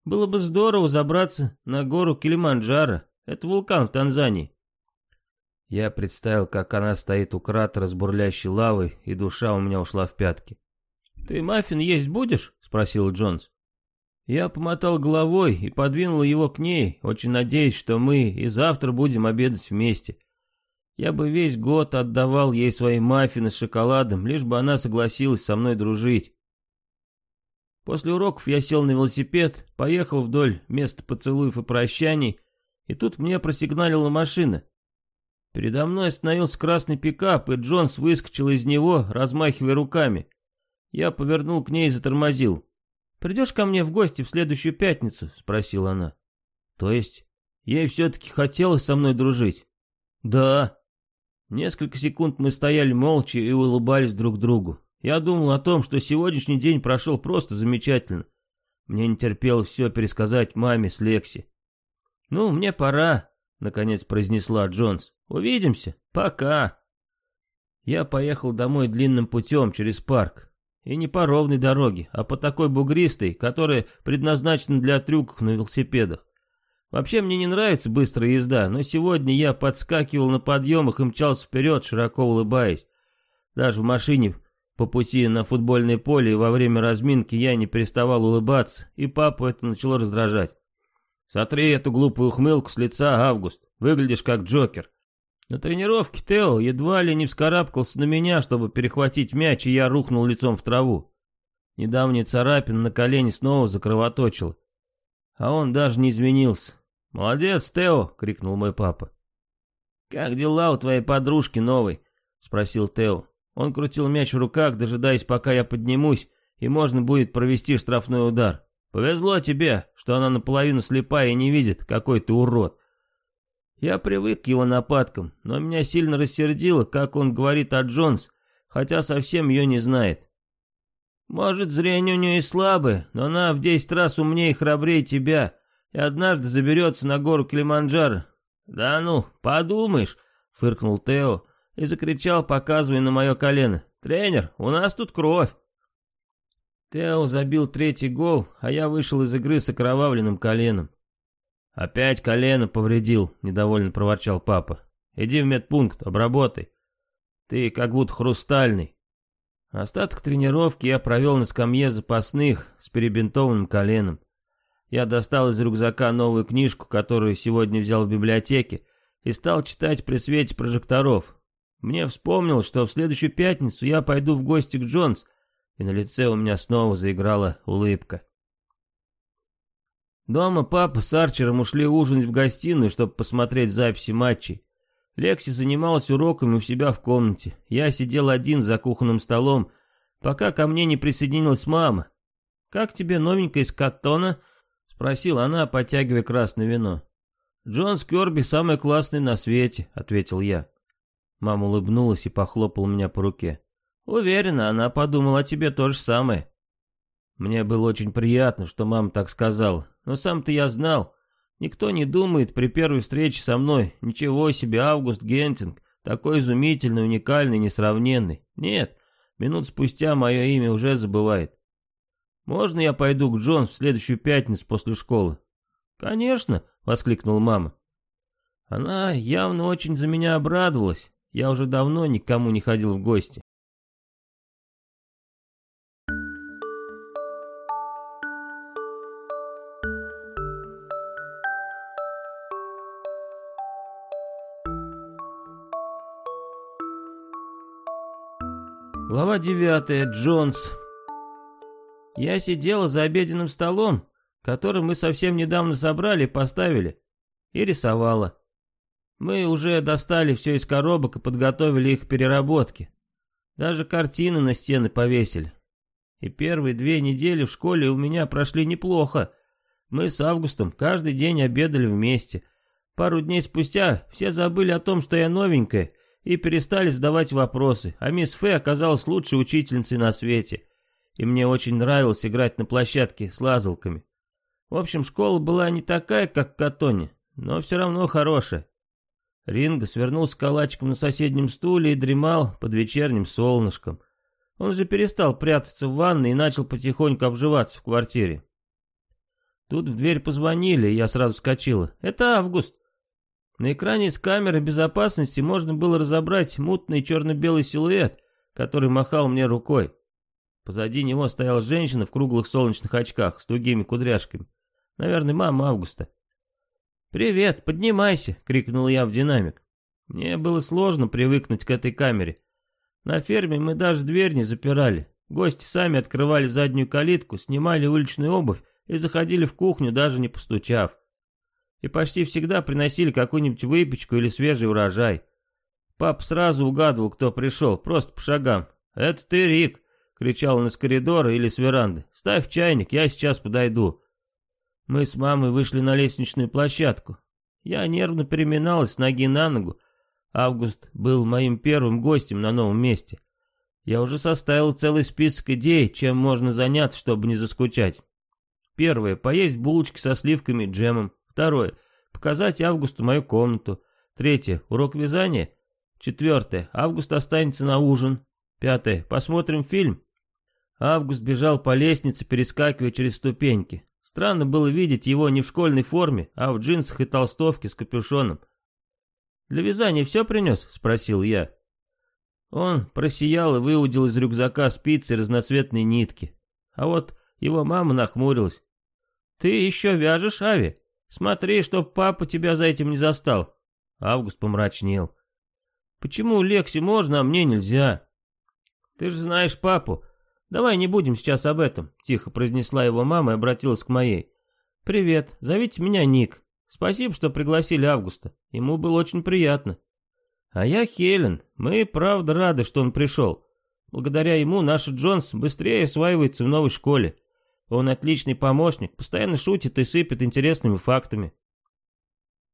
было бы здорово забраться на гору Килиманджаро. Это вулкан в Танзании. Я представил, как она стоит у кратера с бурлящей лавой, и душа у меня ушла в пятки. «Ты маффин есть будешь?» — спросил Джонс. Я помотал головой и подвинул его к ней, очень надеясь, что мы и завтра будем обедать вместе. Я бы весь год отдавал ей свои маффины с шоколадом, лишь бы она согласилась со мной дружить. После уроков я сел на велосипед, поехал вдоль места поцелуев и прощаний, и тут мне просигналила машина. Передо мной остановился красный пикап, и Джонс выскочил из него, размахивая руками. Я повернул к ней и затормозил. «Придешь ко мне в гости в следующую пятницу?» — спросила она. «То есть, ей все-таки хотелось со мной дружить?» «Да». Несколько секунд мы стояли молча и улыбались друг другу. Я думал о том, что сегодняшний день прошел просто замечательно. Мне не терпелось все пересказать маме с Лекси. «Ну, мне пора», — наконец произнесла Джонс. «Увидимся. Пока». Я поехал домой длинным путем через парк. И не по ровной дороге, а по такой бугристой, которая предназначена для трюков на велосипедах. Вообще мне не нравится быстрая езда, но сегодня я подскакивал на подъемах и мчался вперед, широко улыбаясь. Даже в машине по пути на футбольное поле во время разминки я не переставал улыбаться, и папу это начало раздражать. «Сотри эту глупую ухмылку с лица, Август, выглядишь как Джокер». На тренировке Тео едва ли не вскарабкался на меня, чтобы перехватить мяч, и я рухнул лицом в траву. Недавняя царапина на колене снова закровоточила. А он даже не извинился. «Молодец, Тео!» — крикнул мой папа. «Как дела у твоей подружки новой?» — спросил Тео. Он крутил мяч в руках, дожидаясь, пока я поднимусь, и можно будет провести штрафной удар. «Повезло тебе, что она наполовину слепая и не видит, какой ты урод». Я привык к его нападкам, но меня сильно рассердило, как он говорит о Джонс, хотя совсем ее не знает. Может, зрение у нее и слабое, но она в десять раз умнее и храбрее тебя, и однажды заберется на гору Килиманджаро. Да ну, подумаешь, фыркнул Тео и закричал, показывая на мое колено. Тренер, у нас тут кровь. Тео забил третий гол, а я вышел из игры с окровавленным коленом. «Опять колено повредил», — недовольно проворчал папа. «Иди в медпункт, обработай. Ты как будто хрустальный». Остаток тренировки я провел на скамье запасных с перебинтованным коленом. Я достал из рюкзака новую книжку, которую сегодня взял в библиотеке, и стал читать при свете прожекторов. Мне вспомнил, что в следующую пятницу я пойду в гости к Джонс, и на лице у меня снова заиграла улыбка. Дома папа с Арчером ушли ужинать в гостиную, чтобы посмотреть записи матчей. Лекси занималась уроками у себя в комнате. Я сидел один за кухонным столом, пока ко мне не присоединилась мама. «Как тебе новенькая из Каттона?» Спросила она, подтягивая красное вино. «Джон Скерби самый классный на свете», — ответил я. Мама улыбнулась и похлопала меня по руке. «Уверена, она подумала о тебе то же самое». Мне было очень приятно, что мама так сказала, но сам-то я знал. Никто не думает при первой встрече со мной, ничего себе, Август Гентинг, такой изумительный, уникальный, несравненный. Нет, минут спустя мое имя уже забывает. «Можно я пойду к Джонс в следующую пятницу после школы?» «Конечно!» — воскликнула мама. Она явно очень за меня обрадовалась. Я уже давно никому не ходил в гости. Глава девятая. Джонс. Я сидела за обеденным столом, который мы совсем недавно собрали и поставили, и рисовала. Мы уже достали все из коробок и подготовили их к переработке. Даже картины на стены повесили. И первые две недели в школе у меня прошли неплохо. Мы с Августом каждый день обедали вместе. Пару дней спустя все забыли о том, что я новенькая, и перестали задавать вопросы, а мисс Фэ оказалась лучшей учительницей на свете и мне очень нравилось играть на площадке с лазалками. В общем, школа была не такая, как в Катоне, но все равно хорошая. Ринго свернулся калачиком на соседнем стуле и дремал под вечерним солнышком. Он же перестал прятаться в ванной и начал потихоньку обживаться в квартире. Тут в дверь позвонили, и я сразу вскочила. «Это Август!» На экране с камеры безопасности можно было разобрать мутный черно-белый силуэт, который махал мне рукой. Позади него стояла женщина в круглых солнечных очках с тугими кудряшками. Наверное, мама Августа. «Привет, поднимайся!» — крикнул я в динамик. Мне было сложно привыкнуть к этой камере. На ферме мы даже дверь не запирали. Гости сами открывали заднюю калитку, снимали уличную обувь и заходили в кухню, даже не постучав. И почти всегда приносили какую-нибудь выпечку или свежий урожай. Пап сразу угадывал, кто пришел, просто по шагам. «Это ты, Рик!» кричал он из коридора или с веранды. «Ставь чайник, я сейчас подойду». Мы с мамой вышли на лестничную площадку. Я нервно переминалась с ноги на ногу. Август был моим первым гостем на новом месте. Я уже составил целый список идей, чем можно заняться, чтобы не заскучать. Первое — поесть булочки со сливками и джемом. Второе — показать Августу мою комнату. Третье — урок вязания. Четвертое — Август останется на ужин. Пятое — посмотрим фильм. Август бежал по лестнице, перескакивая через ступеньки. Странно было видеть его не в школьной форме, а в джинсах и толстовке с капюшоном. «Для вязания все принес?» — спросил я. Он просиял и выудил из рюкзака спицы и разноцветные нитки. А вот его мама нахмурилась. «Ты еще вяжешь, Ави? Смотри, чтоб папа тебя за этим не застал». Август помрачнел. «Почему Лекси можно, а мне нельзя?» «Ты же знаешь папу. Давай не будем сейчас об этом», — тихо произнесла его мама и обратилась к моей. «Привет, зовите меня Ник. Спасибо, что пригласили Августа. Ему было очень приятно». А я Хелен. Мы, правда, рады, что он пришел. Благодаря ему наш Джонс быстрее осваивается в новой школе. Он отличный помощник, постоянно шутит и сыпет интересными фактами.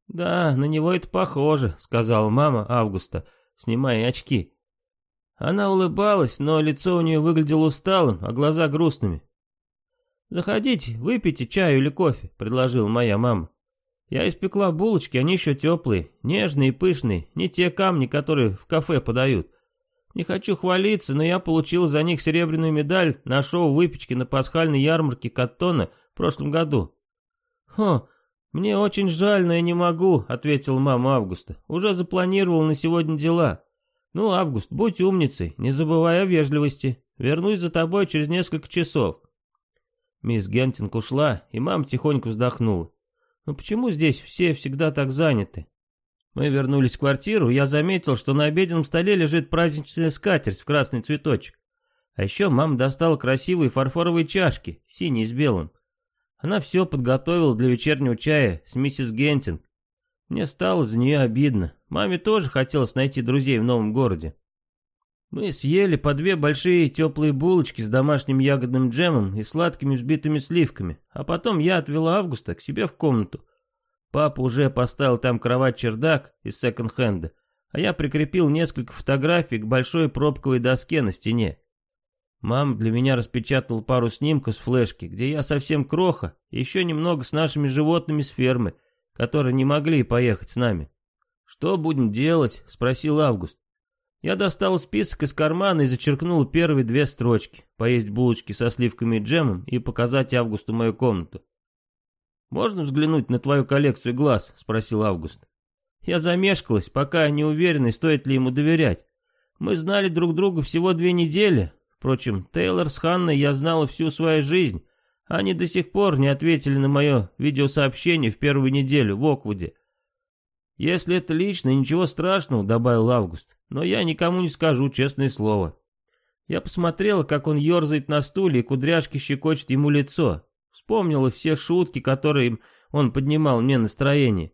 «Да, на него это похоже», — сказала мама Августа, снимая очки. Она улыбалась, но лицо у нее выглядело усталым, а глаза грустными. «Заходите, выпейте чаю или кофе», — предложила моя мама. Я испекла булочки, они еще теплые, нежные и пышные, не те камни, которые в кафе подают. Не хочу хвалиться, но я получил за них серебряную медаль на шоу выпечки на пасхальной ярмарке Каттона в прошлом году. «Хо, мне очень жаль, но я не могу», — ответила мама Августа. «Уже запланировал на сегодня дела. Ну, Август, будь умницей, не забывай о вежливости. Вернусь за тобой через несколько часов». Мисс Гентинг ушла, и мама тихонько вздохнула. Но почему здесь все всегда так заняты? Мы вернулись в квартиру, я заметил, что на обеденном столе лежит праздничная скатерть в красный цветочек. А еще мама достала красивые фарфоровые чашки, синие с белым. Она все подготовила для вечернего чая с миссис Гентинг. Мне стало за нее обидно. Маме тоже хотелось найти друзей в новом городе. Мы съели по две большие теплые булочки с домашним ягодным джемом и сладкими взбитыми сливками, а потом я отвела Августа к себе в комнату. Папа уже поставил там кровать-чердак из секонд-хенда, а я прикрепил несколько фотографий к большой пробковой доске на стене. Мама для меня распечатала пару снимков с флешки, где я совсем кроха, еще немного с нашими животными с фермы, которые не могли поехать с нами. «Что будем делать?» — спросил Август. Я достал список из кармана и зачеркнул первые две строчки. Поесть булочки со сливками и джемом и показать Августу мою комнату. «Можно взглянуть на твою коллекцию глаз?» — спросил Август. Я замешкалась, пока не уверена, стоит ли ему доверять. Мы знали друг друга всего две недели. Впрочем, Тейлор с Ханной я знала всю свою жизнь. Они до сих пор не ответили на мое видеосообщение в первую неделю в Оквуде. «Если это лично, ничего страшного», — добавил Август. «Но я никому не скажу, честное слово». Я посмотрела, как он ерзает на стуле, и кудряшки щекочет ему лицо. Вспомнила все шутки, которые он поднимал мне настроение.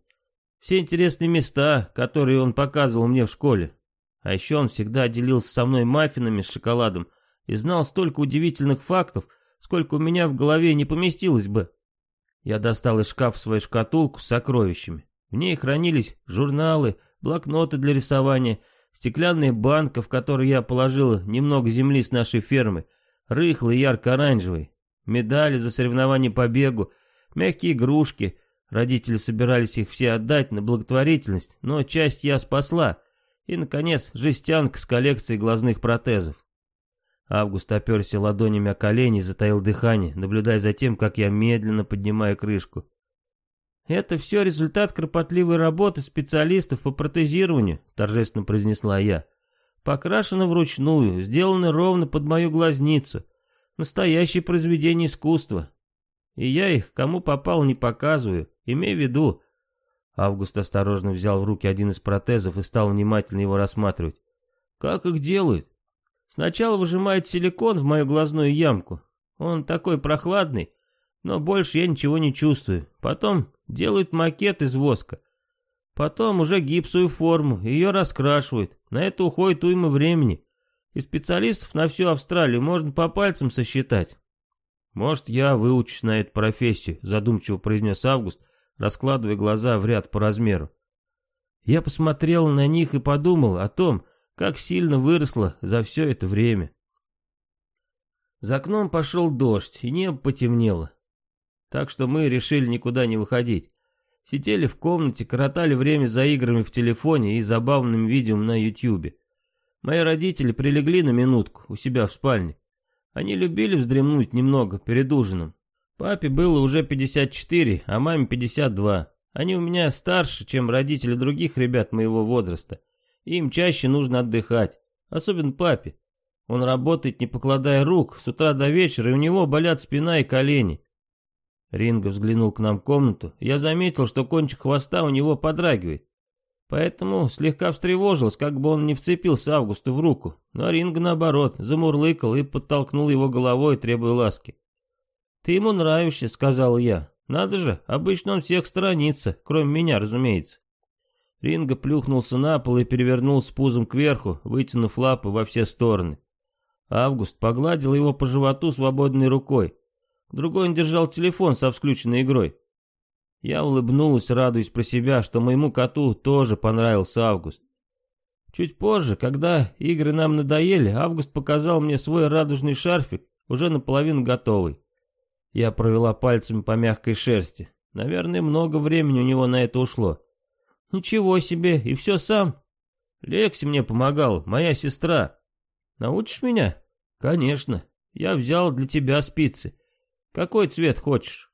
Все интересные места, которые он показывал мне в школе. А еще он всегда делился со мной маффинами с шоколадом и знал столько удивительных фактов, сколько у меня в голове не поместилось бы. Я достал из шкафа свою шкатулку с сокровищами. В ней хранились журналы, блокноты для рисования, стеклянная банка, в которой я положил немного земли с нашей фермы, рыхлый ярко-оранжевый, медали за соревнования по бегу, мягкие игрушки. Родители собирались их все отдать на благотворительность, но часть я спасла. И, наконец, жестянка с коллекцией глазных протезов. Август оперся ладонями о колени и затаил дыхание, наблюдая за тем, как я медленно поднимаю крышку. «Это все результат кропотливой работы специалистов по протезированию», — торжественно произнесла я. «Покрашено вручную, сделано ровно под мою глазницу. Настоящее произведение искусства. И я их, кому попал, не показываю, имей в виду». Август осторожно взял в руки один из протезов и стал внимательно его рассматривать. «Как их делают?» «Сначала выжимают силикон в мою глазную ямку. Он такой прохладный, но больше я ничего не чувствую. Потом делают макет из воска. Потом уже гипсовую форму, ее раскрашивают. На это уходит уйма времени. И специалистов на всю Австралию можно по пальцам сосчитать. Может, я выучусь на эту профессию, задумчиво произнес Август, раскладывая глаза в ряд по размеру. Я посмотрел на них и подумал о том, как сильно выросла за все это время. За окном пошел дождь, и небо потемнело. Так что мы решили никуда не выходить. Сидели в комнате, коротали время за играми в телефоне и забавным видео на ютьюбе. Мои родители прилегли на минутку у себя в спальне. Они любили вздремнуть немного перед ужином. Папе было уже 54, а маме 52. Они у меня старше, чем родители других ребят моего возраста. Им чаще нужно отдыхать, особенно папе. Он работает, не покладая рук, с утра до вечера, и у него болят спина и колени. Ринго взглянул к нам в комнату. Я заметил, что кончик хвоста у него подрагивает. Поэтому слегка встревожился, как бы он не вцепился Августу в руку. Но Ринго, наоборот, замурлыкал и подтолкнул его головой, требуя ласки. «Ты ему нравишься», — сказал я. «Надо же, обычно он всех сторонится, кроме меня, разумеется». Ринго плюхнулся на пол и перевернулся пузом кверху, вытянув лапы во все стороны. Август погладил его по животу свободной рукой. Другой он держал телефон со включенной игрой. Я улыбнулась, радуясь про себя, что моему коту тоже понравился Август. Чуть позже, когда игры нам надоели, Август показал мне свой радужный шарфик, уже наполовину готовый. Я провела пальцами по мягкой шерсти. Наверное, много времени у него на это ушло. Ничего себе, и все сам. Лекси мне помогал, моя сестра. Научишь меня? Конечно. Я взял для тебя спицы. Какой цвет хочешь?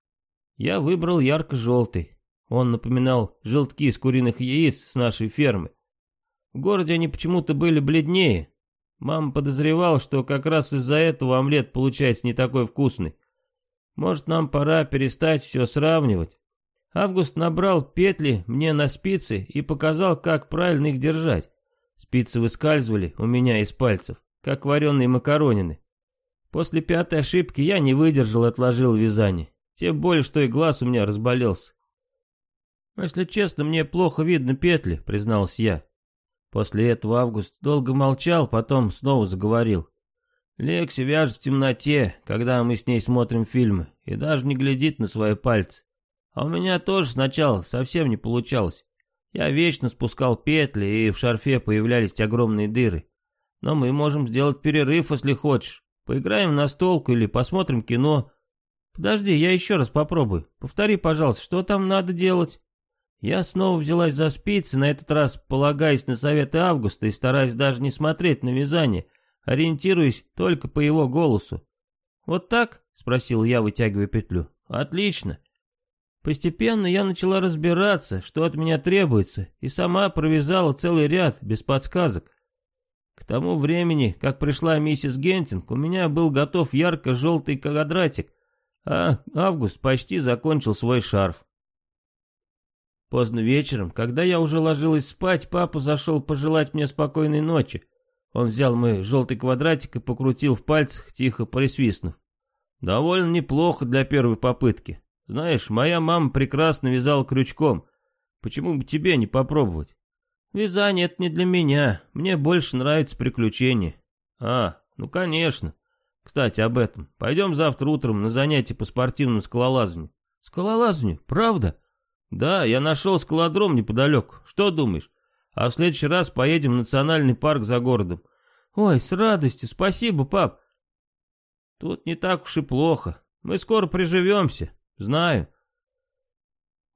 Я выбрал ярко-желтый. Он напоминал желтки из куриных яиц с нашей фермы. В городе они почему-то были бледнее. Мама подозревала, что как раз из-за этого омлет получается не такой вкусный. Может, нам пора перестать все сравнивать. Август набрал петли мне на спицы и показал, как правильно их держать. Спицы выскальзывали у меня из пальцев как вареные макаронины. После пятой ошибки я не выдержал и отложил вязание. Тем более, что и глаз у меня разболелся. «Если честно, мне плохо видно петли», — признался я. После этого Август долго молчал, потом снова заговорил. Лекси вяжет в темноте, когда мы с ней смотрим фильмы, и даже не глядит на свои пальцы. А у меня тоже сначала совсем не получалось. Я вечно спускал петли, и в шарфе появлялись огромные дыры. Но мы можем сделать перерыв, если хочешь. Поиграем на столку или посмотрим кино. Подожди, я еще раз попробую. Повтори, пожалуйста, что там надо делать? Я снова взялась за спицы, на этот раз полагаясь на советы Августа и стараясь даже не смотреть на вязание, ориентируясь только по его голосу. «Вот так?» — спросил я, вытягивая петлю. «Отлично». Постепенно я начала разбираться, что от меня требуется, и сама провязала целый ряд без подсказок. К тому времени, как пришла миссис Гентинг, у меня был готов ярко-желтый квадратик, а Август почти закончил свой шарф. Поздно вечером, когда я уже ложилась спать, папа зашел пожелать мне спокойной ночи. Он взял мой желтый квадратик и покрутил в пальцах, тихо присвистнув. Довольно неплохо для первой попытки. Знаешь, моя мама прекрасно вязала крючком. Почему бы тебе не попробовать? Вязание это не для меня. Мне больше нравятся приключения. А, ну конечно. Кстати, об этом. Пойдем завтра утром на занятие по спортивному скалолазанию. Скалолазанию? Правда? Да, я нашел скалодром неподалеку. Что думаешь? А в следующий раз поедем в национальный парк за городом. Ой, с радостью. Спасибо, пап. Тут не так уж и плохо. Мы скоро приживемся. Знаю.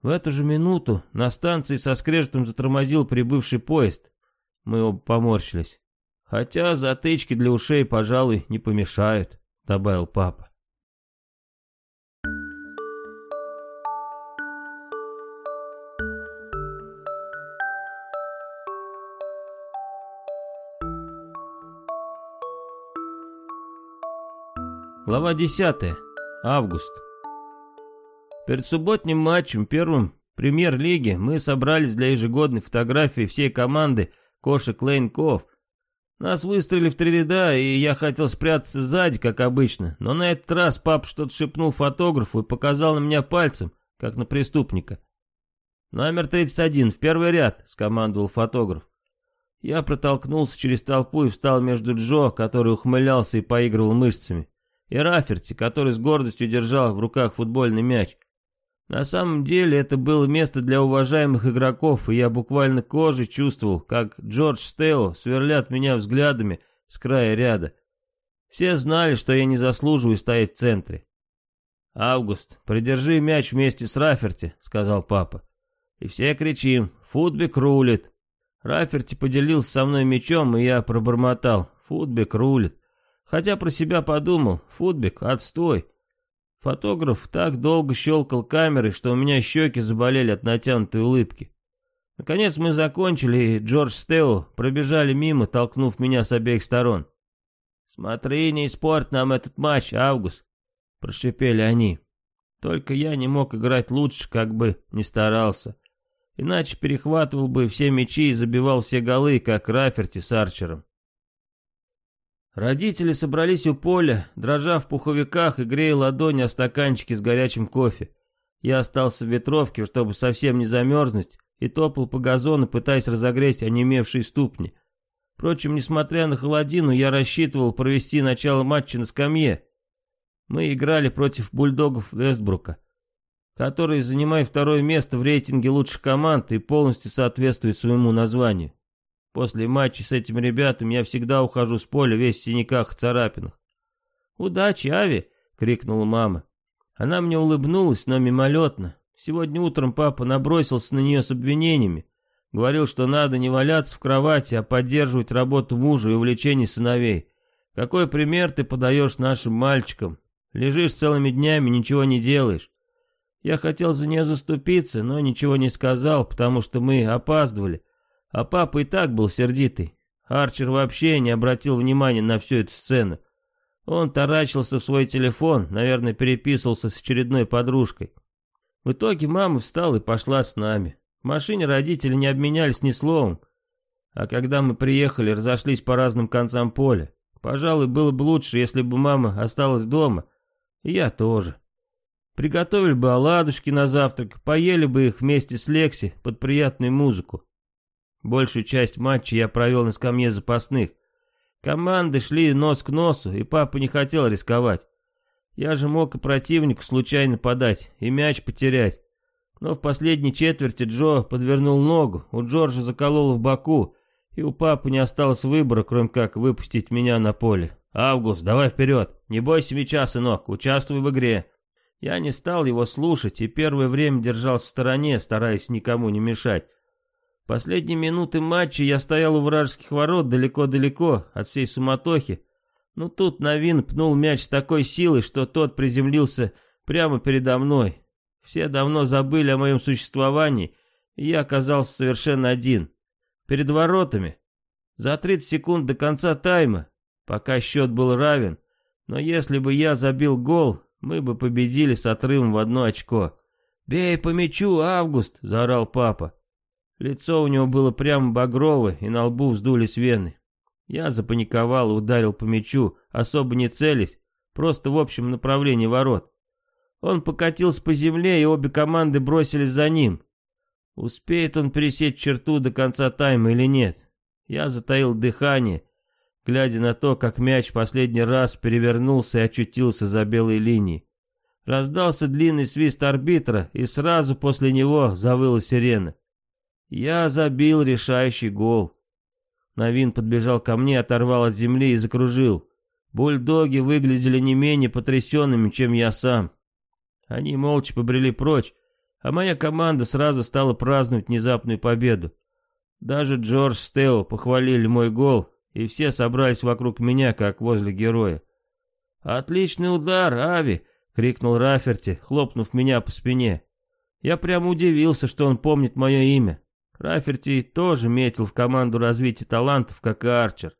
В эту же минуту на станции со скрежетом затормозил прибывший поезд. Мы оба поморщились. Хотя затычки для ушей, пожалуй, не помешают, добавил папа. Глава 10. Август. Перед субботним матчем, первым премьер-лиги, мы собрались для ежегодной фотографии всей команды кошек Лейн Ков. Нас выстроили в три ряда, и я хотел спрятаться сзади, как обычно, но на этот раз папа что-то шепнул фотографу и показал на меня пальцем, как на преступника. «Номер 31, в первый ряд», — скомандовал фотограф. Я протолкнулся через толпу и встал между Джо, который ухмылялся и поигрывал мышцами, и Раферти, который с гордостью держал в руках футбольный мяч. На самом деле это было место для уважаемых игроков, и я буквально кожей чувствовал, как Джордж Стео сверлят меня взглядами с края ряда. Все знали, что я не заслуживаю стоять в центре. «Август, придержи мяч вместе с Раферти», — сказал папа. И все кричим «Футбик рулит». Раферти поделился со мной мячом, и я пробормотал «Футбик рулит». Хотя про себя подумал «Футбик, отстой». Фотограф так долго щелкал камерой, что у меня щеки заболели от натянутой улыбки. Наконец мы закончили, и Джордж с пробежали мимо, толкнув меня с обеих сторон. «Смотри, не испорть нам этот матч, Август!» — прошипели они. Только я не мог играть лучше, как бы не старался. Иначе перехватывал бы все мячи и забивал все голы, как Раферти с Арчером. Родители собрались у поля, дрожа в пуховиках и грея ладони о стаканчике с горячим кофе. Я остался в ветровке, чтобы совсем не замерзнуть, и топал по газону, пытаясь разогреть онемевшие ступни. Впрочем, несмотря на холодину, я рассчитывал провести начало матча на скамье, мы играли против бульдогов Вестбрука, который занимает второе место в рейтинге лучших команд и полностью соответствует своему названию. После матча с этими ребятами я всегда ухожу с поля весь в синяках и царапинах. «Удачи, Ави!» — крикнула мама. Она мне улыбнулась, но мимолетно. Сегодня утром папа набросился на нее с обвинениями. Говорил, что надо не валяться в кровати, а поддерживать работу мужа и увлечение сыновей. Какой пример ты подаешь нашим мальчикам? Лежишь целыми днями, ничего не делаешь. Я хотел за нее заступиться, но ничего не сказал, потому что мы опаздывали. А папа и так был сердитый. Арчер вообще не обратил внимания на всю эту сцену. Он таращился в свой телефон, наверное, переписывался с очередной подружкой. В итоге мама встала и пошла с нами. В машине родители не обменялись ни словом. А когда мы приехали, разошлись по разным концам поля. Пожалуй, было бы лучше, если бы мама осталась дома, и я тоже. Приготовили бы оладушки на завтрак, поели бы их вместе с Лекси под приятную музыку. Большую часть матча я провел на скамье запасных. Команды шли нос к носу, и папа не хотел рисковать. Я же мог и противнику случайно подать, и мяч потерять. Но в последней четверти Джо подвернул ногу, у Джорджа закололо в боку, и у папы не осталось выбора, кроме как выпустить меня на поле. «Август, давай вперед! Не бойся мяча, сынок, участвуй в игре!» Я не стал его слушать и первое время держался в стороне, стараясь никому не мешать. Последние минуты матча я стоял у вражеских ворот далеко-далеко от всей суматохи, но тут Новин пнул мяч с такой силой, что тот приземлился прямо передо мной. Все давно забыли о моем существовании, и я оказался совершенно один. Перед воротами. За 30 секунд до конца тайма пока счет был равен, но если бы я забил гол, мы бы победили с отрывом в одно очко. «Бей по мячу, Август!» — заорал папа. Лицо у него было прямо багровое, и на лбу вздулись вены. Я запаниковал и ударил по мячу, особо не целясь, просто в общем направлении ворот. Он покатился по земле, и обе команды бросились за ним. Успеет он пересечь черту до конца тайма или нет? Я затаил дыхание глядя на то, как мяч последний раз перевернулся и очутился за белой линией. Раздался длинный свист арбитра, и сразу после него завыла сирена. Я забил решающий гол. Новин подбежал ко мне, оторвал от земли и закружил. Бульдоги выглядели не менее потрясенными, чем я сам. Они молча побрели прочь, а моя команда сразу стала праздновать внезапную победу. Даже Джордж Стео похвалили мой гол, и все собрались вокруг меня, как возле героя. «Отличный удар, Ави!» — крикнул Раферти, хлопнув меня по спине. Я прямо удивился, что он помнит мое имя. Раферти тоже метил в команду развития талантов, как и Арчер.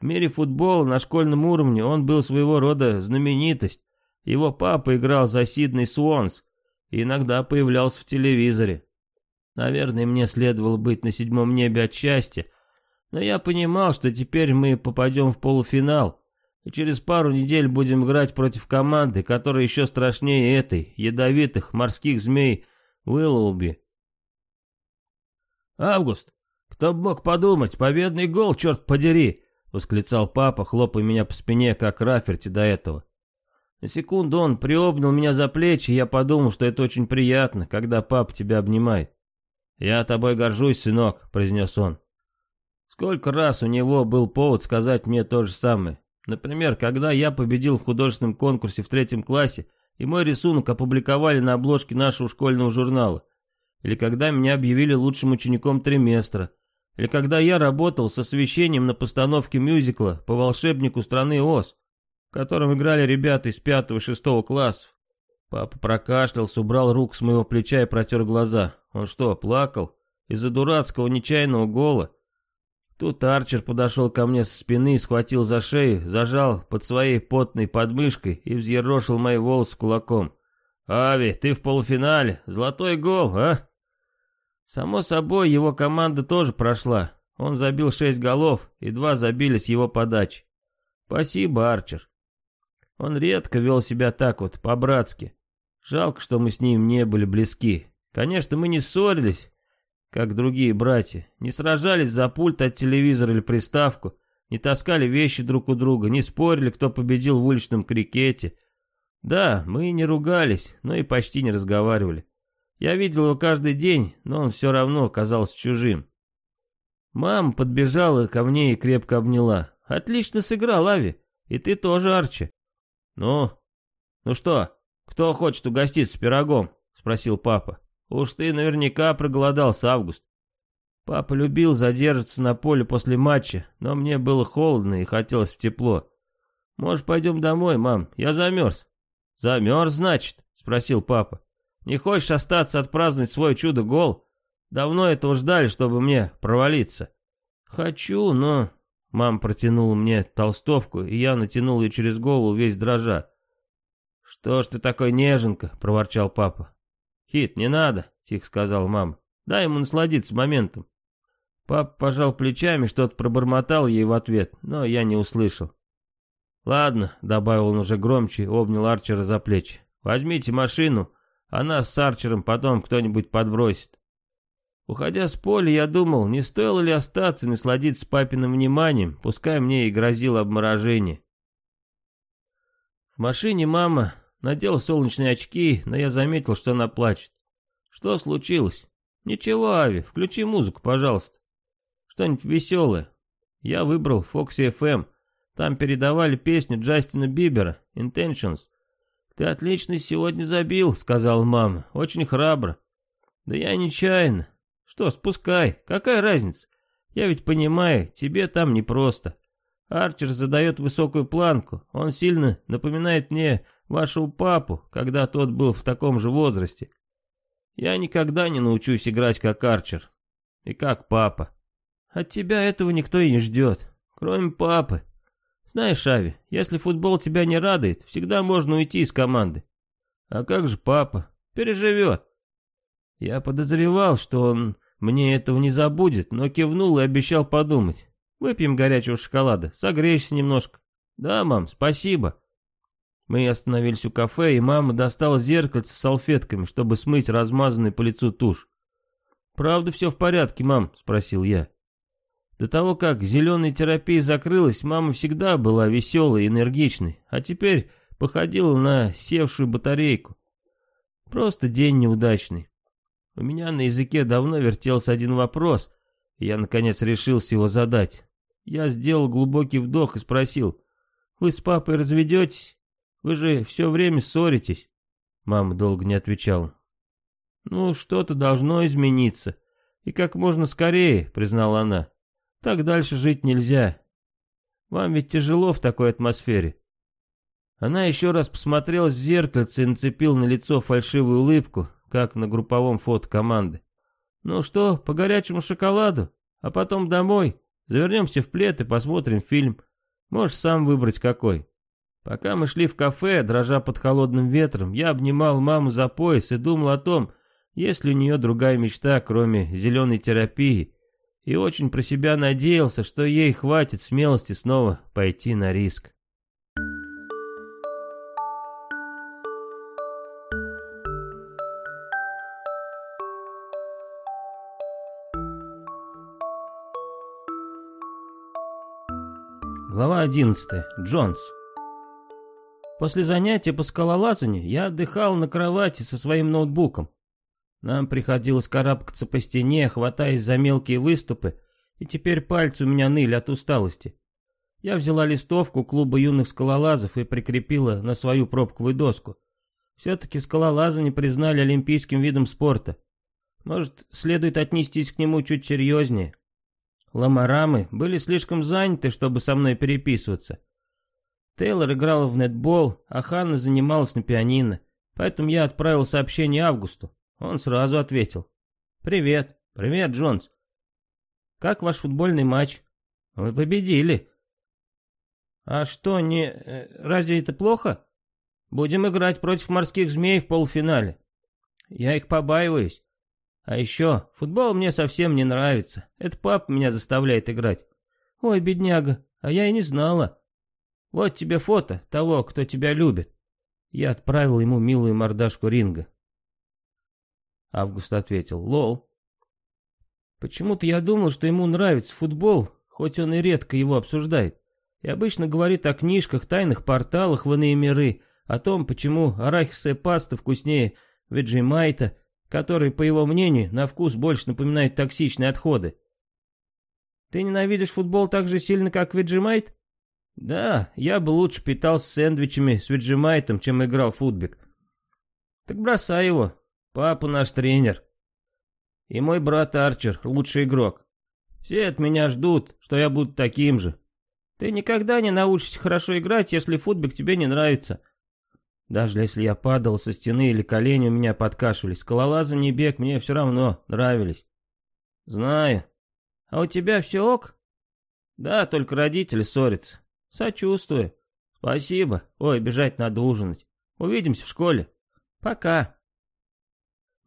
В мире футбола на школьном уровне он был своего рода знаменитость. Его папа играл за Сидней Суонс и иногда появлялся в телевизоре. Наверное, мне следовало быть на седьмом небе от счастья, но я понимал, что теперь мы попадем в полуфинал, и через пару недель будем играть против команды, которая еще страшнее этой, ядовитых морских змей Уиллоуби. «Август, кто бы мог подумать, победный гол, черт подери!» — восклицал папа, хлопая меня по спине, как Раферти до этого. На секунду он приобнял меня за плечи, и я подумал, что это очень приятно, когда папа тебя обнимает. «Я тобой горжусь, сынок», — произнес он. Сколько раз у него был повод сказать мне то же самое. Например, когда я победил в художественном конкурсе в третьем классе, и мой рисунок опубликовали на обложке нашего школьного журнала. Или когда меня объявили лучшим учеником триместра. Или когда я работал с освещением на постановке мюзикла по волшебнику страны Оз, в котором играли ребята из пятого и шестого классов. Папа прокашлялся, убрал руку с моего плеча и протер глаза. Он что, плакал? Из-за дурацкого нечаянного гола? Тут Арчер подошел ко мне со спины, схватил за шею, зажал под своей потной подмышкой и взъерошил мои волосы кулаком. «Ави, ты в полуфинале! Золотой гол, а?» Само собой, его команда тоже прошла. Он забил шесть голов, и два забили с его подачи. Спасибо, Арчер. Он редко вел себя так вот, по-братски. Жалко, что мы с ним не были близки. Конечно, мы не ссорились, как другие братья, не сражались за пульт от телевизора или приставку, не таскали вещи друг у друга, не спорили, кто победил в уличном крикете. Да, мы не ругались, но и почти не разговаривали. Я видел его каждый день, но он все равно казался чужим. Мама подбежала ко мне и крепко обняла. «Отлично сыграл, Ави. И ты тоже, Арчи». «Ну? Ну что, кто хочет угоститься пирогом?» — спросил папа. «Уж ты наверняка проголодался, Август». Папа любил задержаться на поле после матча, но мне было холодно и хотелось в тепло. «Может, пойдем домой, мам? Я замерз». «Замерз, значит?» — спросил папа. «Не хочешь остаться отпраздновать свой чудо-гол? Давно этого ждали, чтобы мне провалиться». «Хочу, но...» Мама протянула мне толстовку, и я натянул ее через голову весь дрожа. «Что ж ты такой неженка?» — проворчал папа. «Хит, не надо», — тихо сказал мама. «Дай ему насладиться моментом». Папа пожал плечами, что-то пробормотал ей в ответ, но я не услышал. «Ладно», — добавил он уже громче, обнял Арчера за плечи. «Возьмите машину, а нас с Арчером потом кто-нибудь подбросит». Уходя с поля, я думал, не стоило ли остаться и насладиться папиным вниманием, пускай мне и грозило обморожение. В машине мама надела солнечные очки, но я заметил, что она плачет. Что случилось? Ничего, Ави, включи музыку, пожалуйста. Что-нибудь веселое. Я выбрал Foxy FM. Там передавали песню Джастина Бибера, Intentions. Ты отлично сегодня забил, сказал мама. Очень храбро. Да я нечаянно. Что, спускай, какая разница? Я ведь понимаю, тебе там непросто. Арчер задает высокую планку, он сильно напоминает мне вашего папу, когда тот был в таком же возрасте. Я никогда не научусь играть как Арчер. И как папа. От тебя этого никто и не ждет, кроме папы. Знаешь, Ави, если футбол тебя не радует, всегда можно уйти из команды. А как же папа? Переживет. Я подозревал, что он мне этого не забудет, но кивнул и обещал подумать. Выпьем горячего шоколада, согреешься немножко. Да, мам, спасибо. Мы остановились у кафе, и мама достала зеркальце с салфетками, чтобы смыть размазанный по лицу тушь. «Правда все в порядке, мам?» — спросил я. До того, как зеленая терапия закрылась, мама всегда была веселой и энергичной, а теперь походила на севшую батарейку. Просто день неудачный. У меня на языке давно вертелся один вопрос, и я, наконец, решился его задать. Я сделал глубокий вдох и спросил, «Вы с папой разведетесь? Вы же все время ссоритесь». Мама долго не отвечала. «Ну, что-то должно измениться. И как можно скорее», — признала она. «Так дальше жить нельзя. Вам ведь тяжело в такой атмосфере». Она еще раз посмотрела в зеркальце и нацепила на лицо фальшивую улыбку, как на групповом фото команды. «Ну что, по горячему шоколаду? А потом домой. Завернемся в плед и посмотрим фильм. Можешь сам выбрать какой». Пока мы шли в кафе, дрожа под холодным ветром, я обнимал маму за пояс и думал о том, есть ли у нее другая мечта, кроме зеленой терапии, и очень про себя надеялся, что ей хватит смелости снова пойти на риск. Глава 11. Джонс. После занятия по скалолазанию я отдыхал на кровати со своим ноутбуком. Нам приходилось карабкаться по стене, хватаясь за мелкие выступы, и теперь пальцы у меня ныли от усталости. Я взяла листовку клуба юных скалолазов и прикрепила на свою пробковую доску. Все-таки скалолазание признали олимпийским видом спорта. Может, следует отнестись к нему чуть серьезнее. Ламарамы были слишком заняты, чтобы со мной переписываться. Тейлор играл в нетбол, а Ханна занималась на пианино. Поэтому я отправил сообщение Августу. Он сразу ответил. «Привет. Привет, Джонс. Как ваш футбольный матч? Вы победили. А что, не... Э, разве это плохо? Будем играть против морских змей в полуфинале. Я их побаиваюсь. А еще, футбол мне совсем не нравится. Это папа меня заставляет играть. Ой, бедняга, а я и не знала. Вот тебе фото того, кто тебя любит. Я отправил ему милую мордашку Ринга. Август ответил, лол. Почему-то я думал, что ему нравится футбол, хоть он и редко его обсуждает. И обычно говорит о книжках, тайных порталах в иные миры, о том, почему арахисовая паста вкуснее веджимайта, который, по его мнению, на вкус больше напоминает токсичные отходы. Ты ненавидишь футбол так же сильно, как веджимайт? Да, я бы лучше питался сэндвичами с веджимайтом, чем играл в футбик. Так бросай его. Папа наш тренер. И мой брат Арчер, лучший игрок. Все от меня ждут, что я буду таким же. Ты никогда не научишься хорошо играть, если футбик тебе не нравится. Даже если я падал со стены или колени у меня подкашивались, скалолазание и бег мне все равно нравились. Знаю. А у тебя все ок? Да, только родители ссорятся. Сочувствую. Спасибо. Ой, бежать надо ужинать. Увидимся в школе. Пока.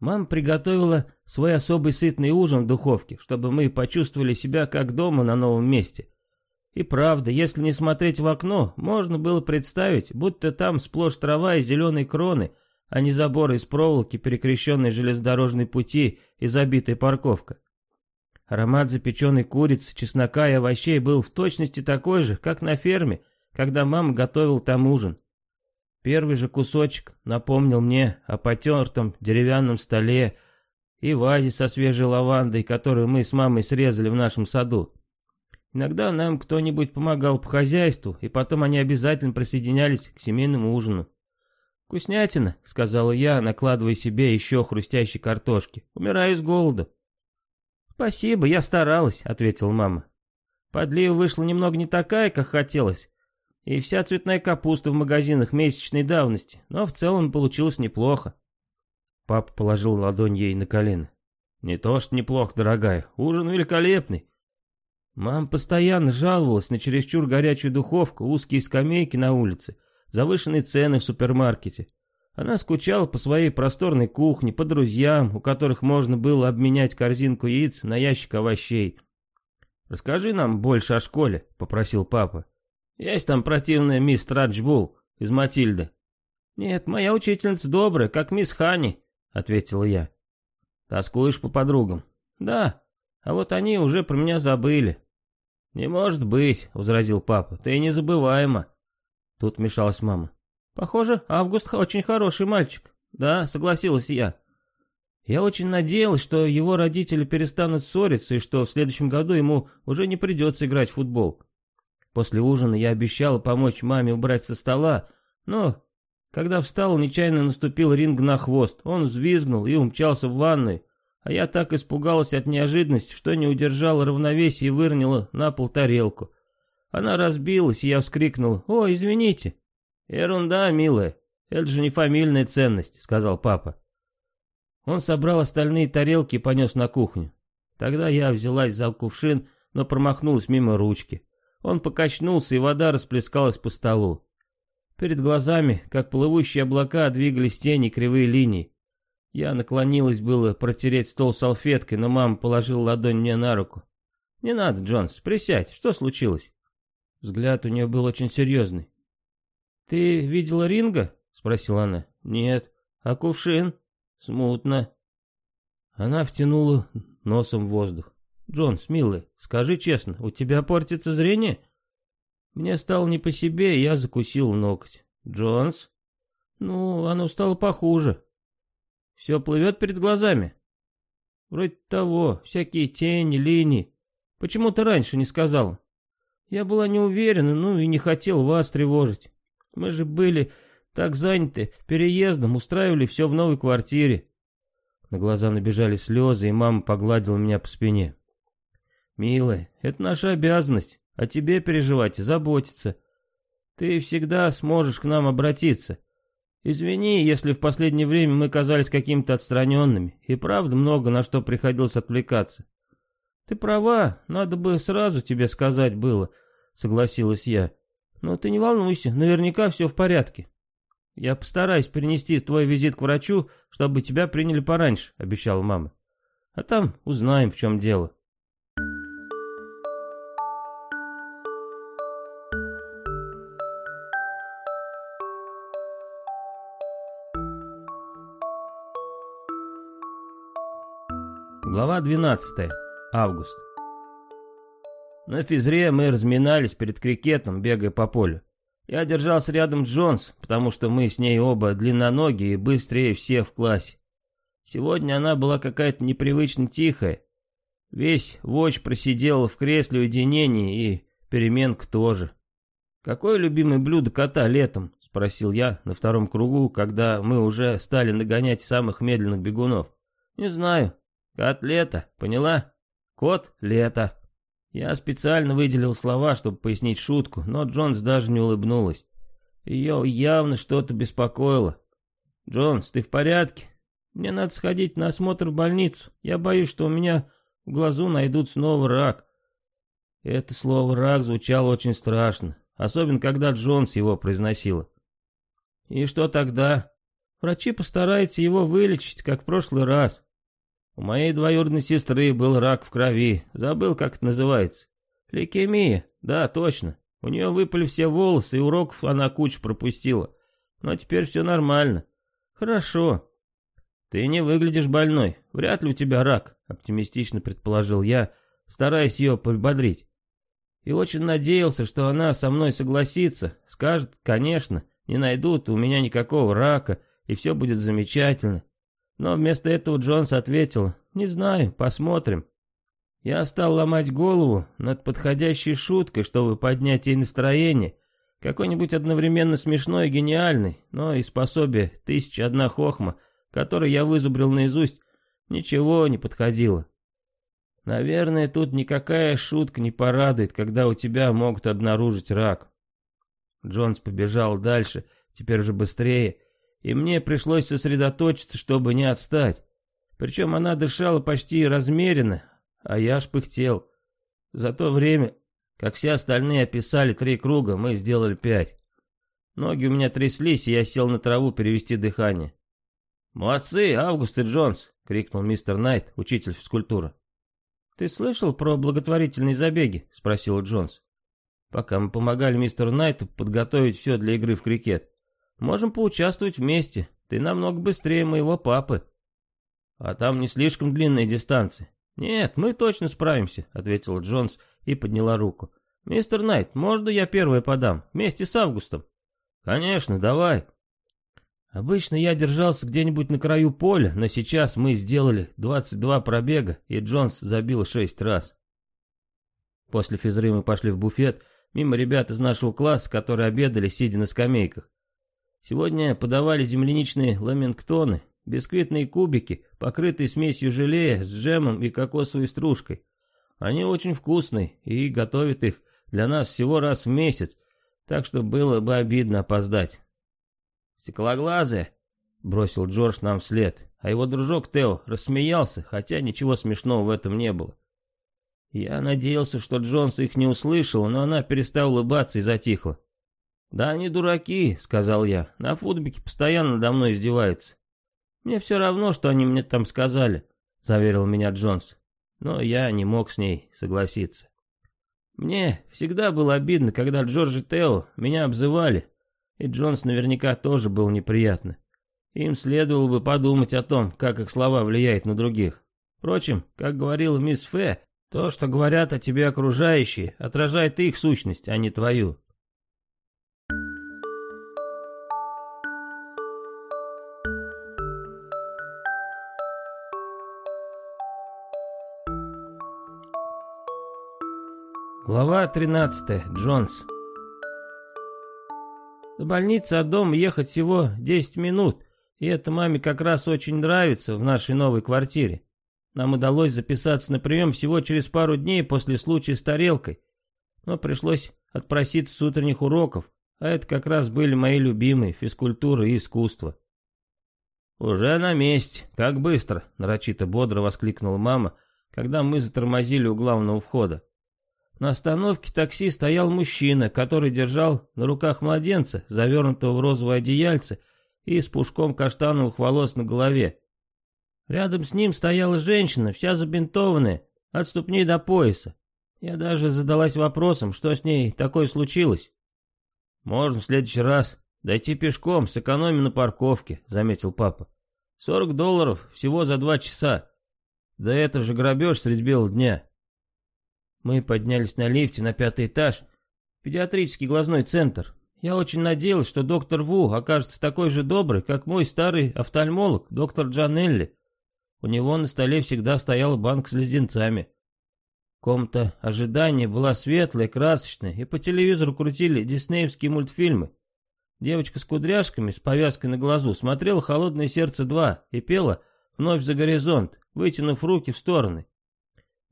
Мама приготовила свой особый сытный ужин в духовке, чтобы мы почувствовали себя как дома на новом месте. И правда, если не смотреть в окно, можно было представить, будто там сплошь трава и зеленые кроны, а не заборы из проволоки, перекрещенной железнодорожной пути и забитая парковка. Аромат запеченной курицы, чеснока и овощей был в точности такой же, как на ферме, когда мама готовила там ужин. Первый же кусочек напомнил мне о потертом деревянном столе и вазе со свежей лавандой, которую мы с мамой срезали в нашем саду. Иногда нам кто-нибудь помогал по хозяйству, и потом они обязательно присоединялись к семейному ужину. «Вкуснятина», — сказала я, накладывая себе еще хрустящей картошки. «Умираю с голода». «Спасибо, я старалась», — ответила мама. Подлива вышла немного не такая, как хотелось, и вся цветная капуста в магазинах месячной давности, но в целом получилось неплохо. Папа положил ладонь ей на колено. «Не то что неплохо, дорогая, ужин великолепный. Мама постоянно жаловалась на чересчур горячую духовку, узкие скамейки на улице, завышенные цены в супермаркете. Она скучала по своей просторной кухне, по друзьям, у которых можно было обменять корзинку яиц на ящик овощей. «Расскажи нам больше о школе», — попросил папа. «Есть там противная мисс Траджбул из Матильды». «Нет, моя учительница добрая, как мисс Хани», — ответила я. «Тоскуешь по подругам?» «Да, а вот они уже про меня забыли. Не может быть, возразил папа, ты незабываема. Тут вмешалась мама. Похоже, Август очень хороший мальчик. Да, согласилась я. Я очень надеялась, что его родители перестанут ссориться и что в следующем году ему уже не придется играть в футбол. После ужина я обещала помочь маме убрать со стола, но когда встал, нечаянно наступил ринг на хвост. Он взвизгнул и умчался в ванную, а я так испугалась от неожиданности, что не удержала равновесия и выронила на пол тарелку. Она разбилась, и я вскрикнул «О, извините!» «Ерунда, милая, это же не фамильная ценность», — сказал папа. Он собрал остальные тарелки и понес на кухню. Тогда я взялась за кувшин, но промахнулась мимо ручки. Он покачнулся, и вода расплескалась по столу. Перед глазами, как плывущие облака, двигались тени кривые линии. Я наклонилась было протереть стол салфеткой, но мама положила ладонь мне на руку. «Не надо, Джонс, присядь, что случилось?» Взгляд у нее был очень серьезный. «Ты видела Ринга?» — спросила она. «Нет. А кувшин?» «Смутно». Она втянула носом воздух. «Джонс, милый, скажи честно, у тебя портится зрение?» Мне стало не по себе, и я закусил ноготь. «Джонс?» «Ну, оно стало похуже». Все плывет перед глазами. Вроде того, всякие тени, линии. Почему ты раньше не сказал? Я была не уверена, ну и не хотел вас тревожить. Мы же были так заняты переездом, устраивали все в новой квартире. На глаза набежали слезы, и мама погладила меня по спине. «Милая, это наша обязанность, о тебе переживать и заботиться. Ты всегда сможешь к нам обратиться. Извини, если в последнее время мы казались какими-то отстраненными, и правда много на что приходилось отвлекаться. Ты права, надо бы сразу тебе сказать было, согласилась я. Но ты не волнуйся, наверняка все в порядке. Я постараюсь перенести твой визит к врачу, чтобы тебя приняли пораньше, обещала мама. А там узнаем, в чем дело. Глава 12. Август. На физре мы разминались перед крикетом, бегая по полю. Я держался рядом с Джонс, потому что мы с ней оба длинноногие и быстрее всех в классе. Сегодня она была какая-то непривычно тихая. Весь Воч просидел в кресле уединения и переменка тоже. «Какое любимое блюдо кота летом?» — спросил я на втором кругу, когда мы уже стали нагонять самых медленных бегунов. «Не знаю. Котлета, поняла? Кот-лето». Я специально выделил слова, чтобы пояснить шутку, но Джонс даже не улыбнулась. Ее явно что-то беспокоило. «Джонс, ты в порядке? Мне надо сходить на осмотр в больницу. Я боюсь, что у меня в глазу найдут снова рак». Это слово «рак» звучало очень страшно, особенно когда Джонс его произносила. «И что тогда? Врачи постараются его вылечить, как в прошлый раз. У моей двоюродной сестры был рак в крови, забыл, как это называется. Лейкемия, да, точно. У нее выпали все волосы, и уроков она кучу пропустила. Но теперь все нормально. Хорошо. Ты не выглядишь больной, вряд ли у тебя рак, оптимистично предположил я, стараясь ее подбодрить. И очень надеялся, что она со мной согласится, скажет, конечно, не найдут у меня никакого рака, и все будет замечательно. Но вместо этого Джонс ответил, «Не знаю, посмотрим». Я стал ломать голову над подходящей шуткой, чтобы поднять ей настроение, какой-нибудь одновременно смешной и гениальный, но из пособия «Тысяча одна хохма», который я вызубрил наизусть, ничего не подходило. Наверное, тут никакая шутка не порадует, когда у тебя могут обнаружить рак. Джонс побежал дальше, теперь уже быстрее, и мне пришлось сосредоточиться, чтобы не отстать. Причем она дышала почти размеренно, а я аж пыхтел. За то время, как все остальные описали три круга, мы сделали пять. Ноги у меня тряслись, и я сел на траву перевести дыхание. «Молодцы, Август и Джонс!» — крикнул мистер Найт, учитель физкультуры. «Ты слышал про благотворительные забеги?» — спросил Джонс. Пока мы помогали мистеру Найту подготовить все для игры в крикет. Можем поучаствовать вместе. Ты намного быстрее моего папы. А там не слишком длинные дистанции. Нет, мы точно справимся, ответила Джонс и подняла руку. Мистер Найт, можно я первое подам? Вместе с Августом? Конечно, давай. Обычно я держался где-нибудь на краю поля, но сейчас мы сделали 22 пробега, и Джонс забил 6 раз. После физры мы пошли в буфет, мимо ребят из нашего класса, которые обедали, сидя на скамейках. Сегодня подавали земляничные ламингтоны, бисквитные кубики, покрытые смесью желея с джемом и кокосовой стружкой. Они очень вкусные, и готовят их для нас всего раз в месяц, так что было бы обидно опоздать. «Стеклоглазые!» — бросил Джордж нам вслед, а его дружок Тео рассмеялся, хотя ничего смешного в этом не было. Я надеялся, что Джонс их не услышал, но она перестала улыбаться и затихла. «Да они дураки», — сказал я. «На футбике постоянно надо мной издеваются». «Мне все равно, что они мне там сказали», — заверил меня Джонс. Но я не мог с ней согласиться. Мне всегда было обидно, когда Джордж и Тео меня обзывали, и Джонс наверняка тоже был неприятно. Им следовало бы подумать о том, как их слова влияют на других. Впрочем, как говорила мисс Фэ, то, что говорят о тебе окружающие, отражает их сущность, а не твою. Глава 13. Джонс. До больницы от дома ехать всего 10 минут, и это маме как раз очень нравится в нашей новой квартире. Нам удалось записаться на прием всего через пару дней после случая с тарелкой, но пришлось отпроситься с утренних уроков, А это как раз были мои любимые физкультура и искусство. «Уже на месте. Как быстро!» — нарочито бодро воскликнула мама, когда мы затормозили у главного входа. На остановке такси стоял мужчина, который держал на руках младенца, завернутого в розовое одеяльце и с пушком каштановых волос на голове. Рядом с ним стояла женщина, вся забинтованная, от ступней до пояса. Я даже задалась вопросом, что с ней такое случилось. «Можно в следующий раз дойти пешком, сэкономим на парковке», — заметил папа. «Сорок долларов всего за два часа. Да это же грабеж средь бела дня». Мы поднялись на лифте на пятый этаж, педиатрический глазной центр. Я очень надеялась, что доктор Ву окажется такой же добрый, как мой старый офтальмолог, доктор Джанелли. У него на столе всегда стояла банка с леденцами. Комната ожидания была светлая, красочная, и по телевизору крутили диснеевские мультфильмы. Девочка с кудряшками, с повязкой на глазу, смотрела «Холодное сердце 2» и пела «Вновь за горизонт», вытянув руки в стороны.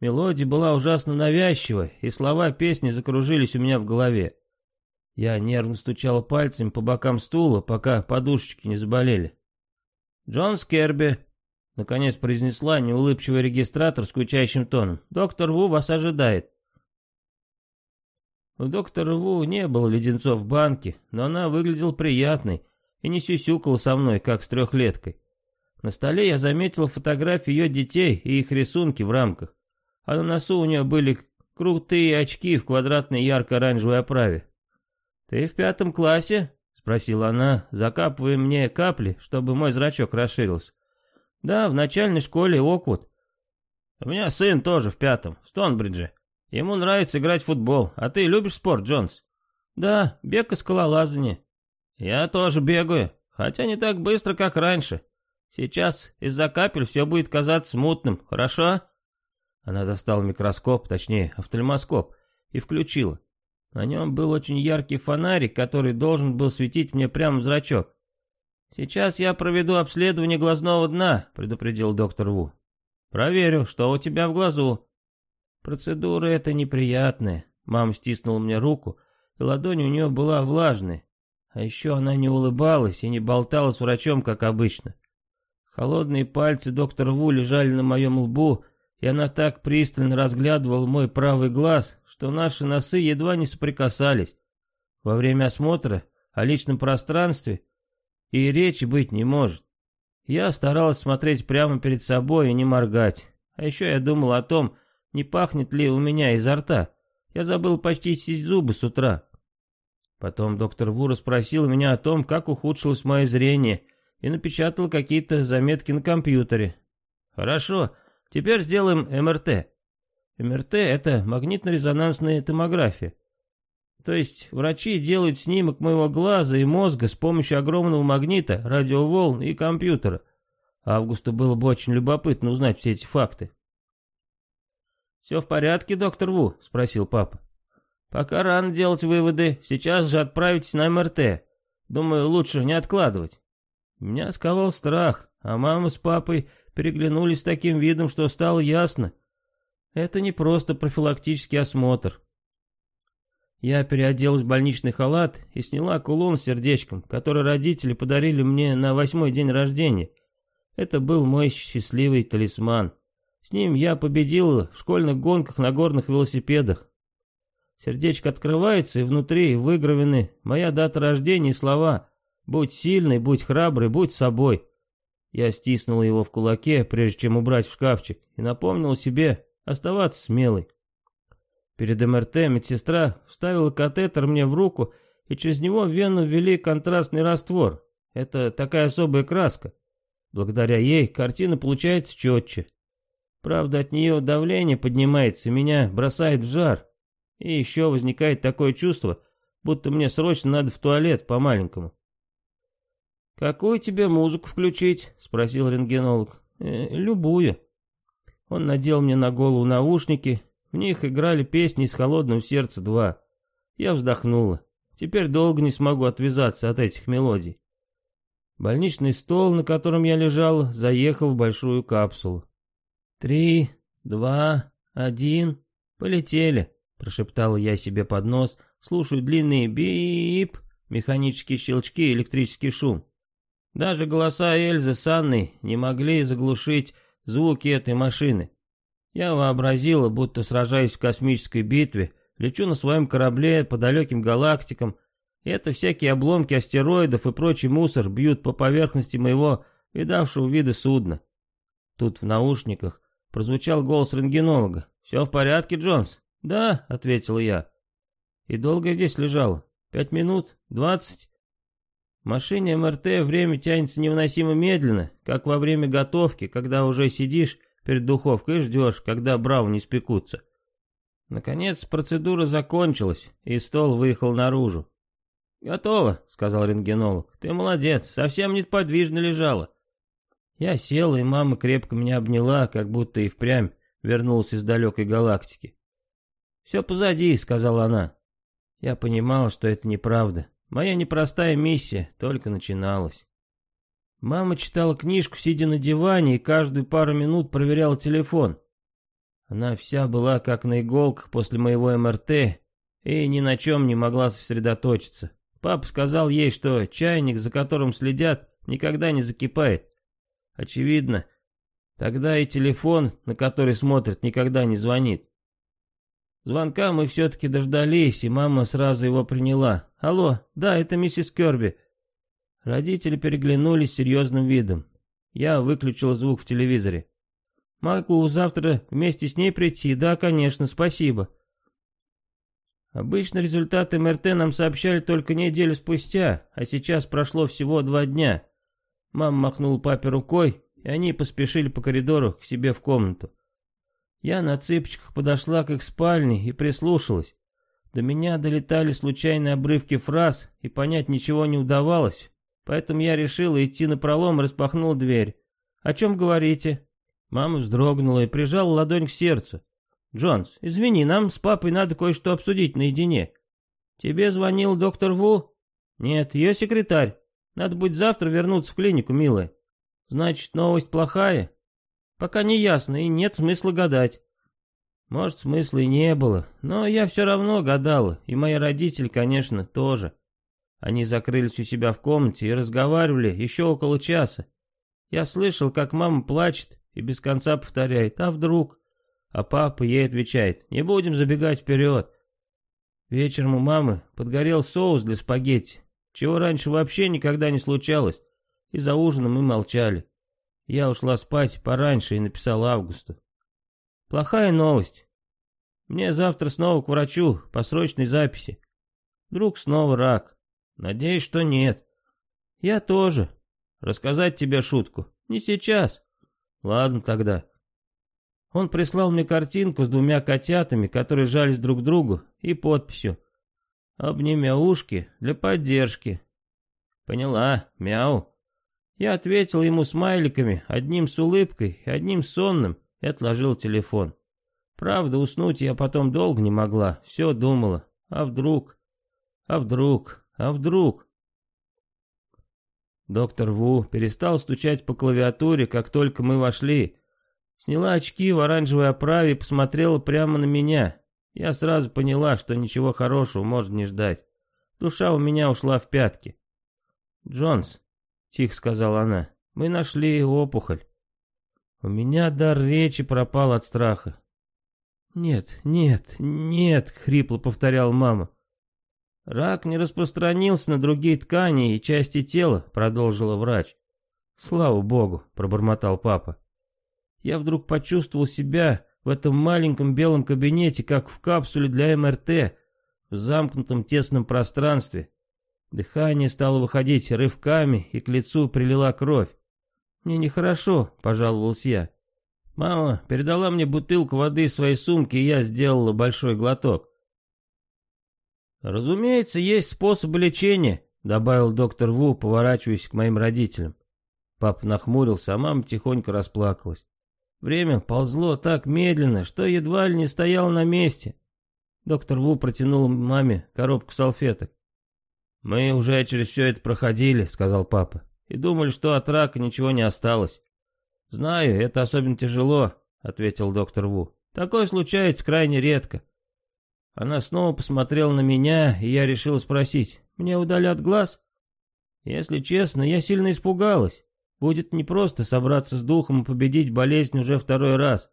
Мелодия была ужасно навязчивая, и слова песни закружились у меня в голове. Я нервно стучал пальцами по бокам стула, пока подушечки не заболели. «Джон Скерби», — наконец произнесла неулыбчивый регистратор скучающим тоном, — «доктор Ву вас ожидает». У доктора Ву не было леденцов в банке, но она выглядела приятной и не сюсюкала со мной, как с трехлеткой. На столе я заметил фотографии ее детей и их рисунки в рамках а на носу у нее были крутые очки в квадратной ярко-оранжевой оправе. «Ты в пятом классе?» — спросила она, закапывая мне капли, чтобы мой зрачок расширился. «Да, в начальной школе Оквуд. У меня сын тоже в пятом, в Стонбридже. Ему нравится играть в футбол. А ты любишь спорт, Джонс?» «Да, бег и скалолазание». «Я тоже бегаю, хотя не так быстро, как раньше. Сейчас из-за капель все будет казаться мутным, хорошо?» Она достала микроскоп, точнее, офтальмоскоп, и включила. На нем был очень яркий фонарик, который должен был светить мне прямо в зрачок. «Сейчас я проведу обследование глазного дна», — предупредил доктор Ву. «Проверю, что у тебя в глазу». Процедура эта неприятная. Мама стиснула мне руку, и ладонь у нее была влажная. А еще она не улыбалась и не болтала с врачом, как обычно. Холодные пальцы доктора Ву лежали на моем лбу, и она так пристально разглядывала мой правый глаз, что наши носы едва не соприкасались. Во время осмотра о личном пространстве и речи быть не может. Я старалась смотреть прямо перед собой и не моргать. А еще я думал о том, не пахнет ли у меня изо рта. Я забыл почти чистить зубы с утра. Потом доктор Вура спросил меня о том, как ухудшилось мое зрение, и напечатал какие-то заметки на компьютере. «Хорошо», Теперь сделаем МРТ. МРТ — это магнитно-резонансная томография. То есть врачи делают снимок моего глаза и мозга с помощью огромного магнита, радиоволн и компьютера. Августу было бы очень любопытно узнать все эти факты. «Все в порядке, доктор Ву?» — спросил папа. «Пока рано делать выводы. Сейчас же отправитесь на МРТ. Думаю, лучше не откладывать». Меня сковал страх, а мама с папой переглянулись таким видом, что стало ясно. Это не просто профилактический осмотр. Я переоделась в больничный халат и сняла кулон с сердечком, который родители подарили мне на восьмой день рождения. Это был мой счастливый талисман. С ним я победила в школьных гонках на горных велосипедах. Сердечко открывается, и внутри выгравлены моя дата рождения и слова «Будь сильный, будь храбрый, будь собой». Я стиснул его в кулаке, прежде чем убрать в шкафчик, и напомнил себе оставаться смелой. Перед МРТ медсестра вставила катетер мне в руку, и через него в вену ввели контрастный раствор. Это такая особая краска. Благодаря ей картина получается четче. Правда, от нее давление поднимается, меня бросает в жар. И еще возникает такое чувство, будто мне срочно надо в туалет по-маленькому. «Какую тебе музыку включить?» — спросил рентгенолог. «Э, «Любую». Он надел мне на голову наушники, в них играли песни из «Холодного сердца 2». Я вздохнула. Теперь долго не смогу отвязаться от этих мелодий. Больничный стол, на котором я лежал, заехал в большую капсулу. «Три, два, один, полетели», — прошептал я себе под нос, слушаю длинный бип, механические щелчки, электрический шум. Даже голоса Эльзы с Анной не могли заглушить звуки этой машины. Я вообразила, будто сражаясь в космической битве, лечу на своем корабле по далеким галактикам, и это всякие обломки астероидов и прочий мусор бьют по поверхности моего видавшего вида судна. Тут в наушниках прозвучал голос рентгенолога. «Все в порядке, Джонс?» «Да», — ответил я. «И долго здесь лежал? Пять минут? Двадцать?» Машине МРТ время тянется невыносимо медленно, как во время готовки, когда уже сидишь перед духовкой и ждешь, когда брауни испекутся. Наконец процедура закончилась, и стол выехал наружу. «Готово», — сказал рентгенолог. «Ты молодец, совсем неподвижно лежала». Я сел, и мама крепко меня обняла, как будто и впрямь вернулась из далекой галактики. «Все позади», — сказала она. Я понимал, что это неправда. Моя непростая миссия только начиналась. Мама читала книжку, сидя на диване, и каждую пару минут проверяла телефон. Она вся была как на иголках после моего МРТ и ни на чем не могла сосредоточиться. Папа сказал ей, что чайник, за которым следят, никогда не закипает. Очевидно, тогда и телефон, на который смотрят, никогда не звонит. Звонка мы все-таки дождались, и мама сразу его приняла. «Алло, да, это миссис Керби». Родители переглянулись серьезным видом. Я выключил звук в телевизоре. «Могу завтра вместе с ней прийти? Да, конечно, спасибо». Обычно результаты МРТ нам сообщали только неделю спустя, а сейчас прошло всего два дня. Мама махнула папе рукой, и они поспешили по коридору к себе в комнату. Я на цыпочках подошла к их спальне и прислушалась. До меня долетали случайные обрывки фраз, и понять ничего не удавалось, поэтому я решила идти на пролом и распахнула дверь. «О чем говорите?» Мама вздрогнула и прижала ладонь к сердцу. «Джонс, извини, нам с папой надо кое-что обсудить наедине». «Тебе звонил доктор Ву?» «Нет, ее секретарь. Надо будет завтра вернуться в клинику, милая». «Значит, новость плохая?» «Пока не ясно, и нет смысла гадать». Может, смысла и не было, но я все равно гадала, и мои родители, конечно, тоже. Они закрылись у себя в комнате и разговаривали еще около часа. Я слышал, как мама плачет и без конца повторяет «А вдруг?». А папа ей отвечает «Не будем забегать вперед». Вечером у мамы подгорел соус для спагетти, чего раньше вообще никогда не случалось, и за ужином мы молчали. Я ушла спать пораньше и написала Августу. Плохая новость. Мне завтра снова к врачу по срочной записи. Вдруг снова рак. Надеюсь, что нет. Я тоже. Рассказать тебе шутку? Не сейчас. Ладно тогда. Он прислал мне картинку с двумя котятами, которые жались друг к другу, и подписью. «Обними ушки для поддержки». Поняла, мяу. Я ответил ему смайликами, одним с улыбкой одним сонным, и отложил телефон. Правда, уснуть я потом долго не могла, все думала. А вдруг? А вдруг? А вдруг? Доктор Ву перестал стучать по клавиатуре, как только мы вошли. Сняла очки в оранжевой оправе и посмотрела прямо на меня. Я сразу поняла, что ничего хорошего может не ждать. Душа у меня ушла в пятки. «Джонс», — тихо сказала она, — «мы нашли опухоль». У меня дар речи пропал от страха. «Нет, нет, нет», — хрипло повторял мама. «Рак не распространился на другие ткани и части тела», — продолжила врач. «Слава богу», — пробормотал папа. Я вдруг почувствовал себя в этом маленьком белом кабинете, как в капсуле для МРТ, в замкнутом тесном пространстве. Дыхание стало выходить рывками, и к лицу прилила кровь. «Мне нехорошо», — пожаловался я. Мама передала мне бутылку воды из своей сумки, и я сделала большой глоток. «Разумеется, есть способы лечения», — добавил доктор Ву, поворачиваясь к моим родителям. Папа нахмурился, а мама тихонько расплакалась. Время ползло так медленно, что едва ли не стоял на месте. Доктор Ву протянул маме коробку салфеток. «Мы уже через все это проходили», — сказал папа, — «и думали, что от рака ничего не осталось». «Знаю, это особенно тяжело», — ответил доктор Ву. «Такое случается крайне редко». Она снова посмотрела на меня, и я решил спросить. Мне удалят глаз? Если честно, я сильно испугалась. Будет непросто собраться с духом и победить болезнь уже второй раз.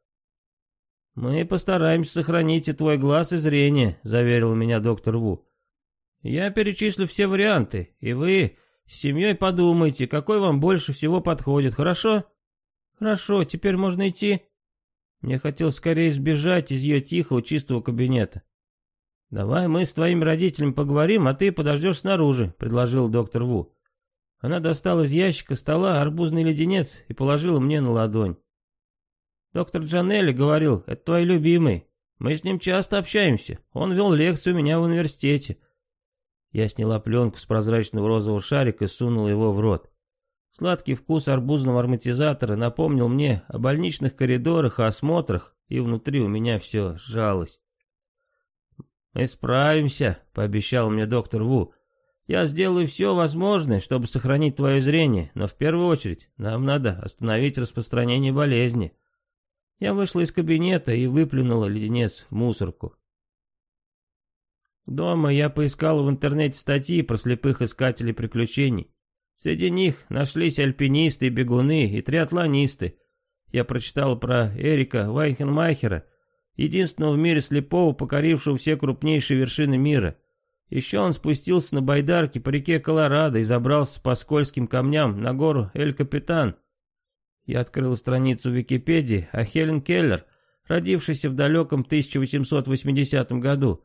«Мы постараемся сохранить и твой глаз, и зрение», — заверил меня доктор Ву. «Я перечислю все варианты, и вы с семьей подумайте, какой вам больше всего подходит, хорошо?» «Хорошо, теперь можно идти?» Мне хотелось скорее сбежать из ее тихого, чистого кабинета. «Давай мы с твоими родителями поговорим, а ты подождешь снаружи», — предложил доктор Ву. Она достала из ящика стола арбузный леденец и положила мне на ладонь. «Доктор Джанелли говорил, это твой любимый. Мы с ним часто общаемся. Он вел лекцию у меня в университете». Я сняла пленку с прозрачного розового шарика и сунула его в рот. Сладкий вкус арбузного ароматизатора напомнил мне о больничных коридорах и осмотрах, и внутри у меня все сжалось. «Мы справимся», — пообещал мне доктор Ву. «Я сделаю все возможное, чтобы сохранить твое зрение, но в первую очередь нам надо остановить распространение болезни». Я вышла из кабинета и выплюнула леденец в мусорку. Дома я поискала в интернете статьи про слепых искателей приключений. Среди них нашлись альпинисты, бегуны и триатлонисты. Я прочитал про Эрика Вайхенмахера, единственного в мире слепого, покорившего все крупнейшие вершины мира. Еще он спустился на байдарке по реке Колорадо и забрался по скользким камням на гору Эль-Капитан. Я открыл страницу Википедии о Хелен Келлер, родившейся в далеком 1880 году.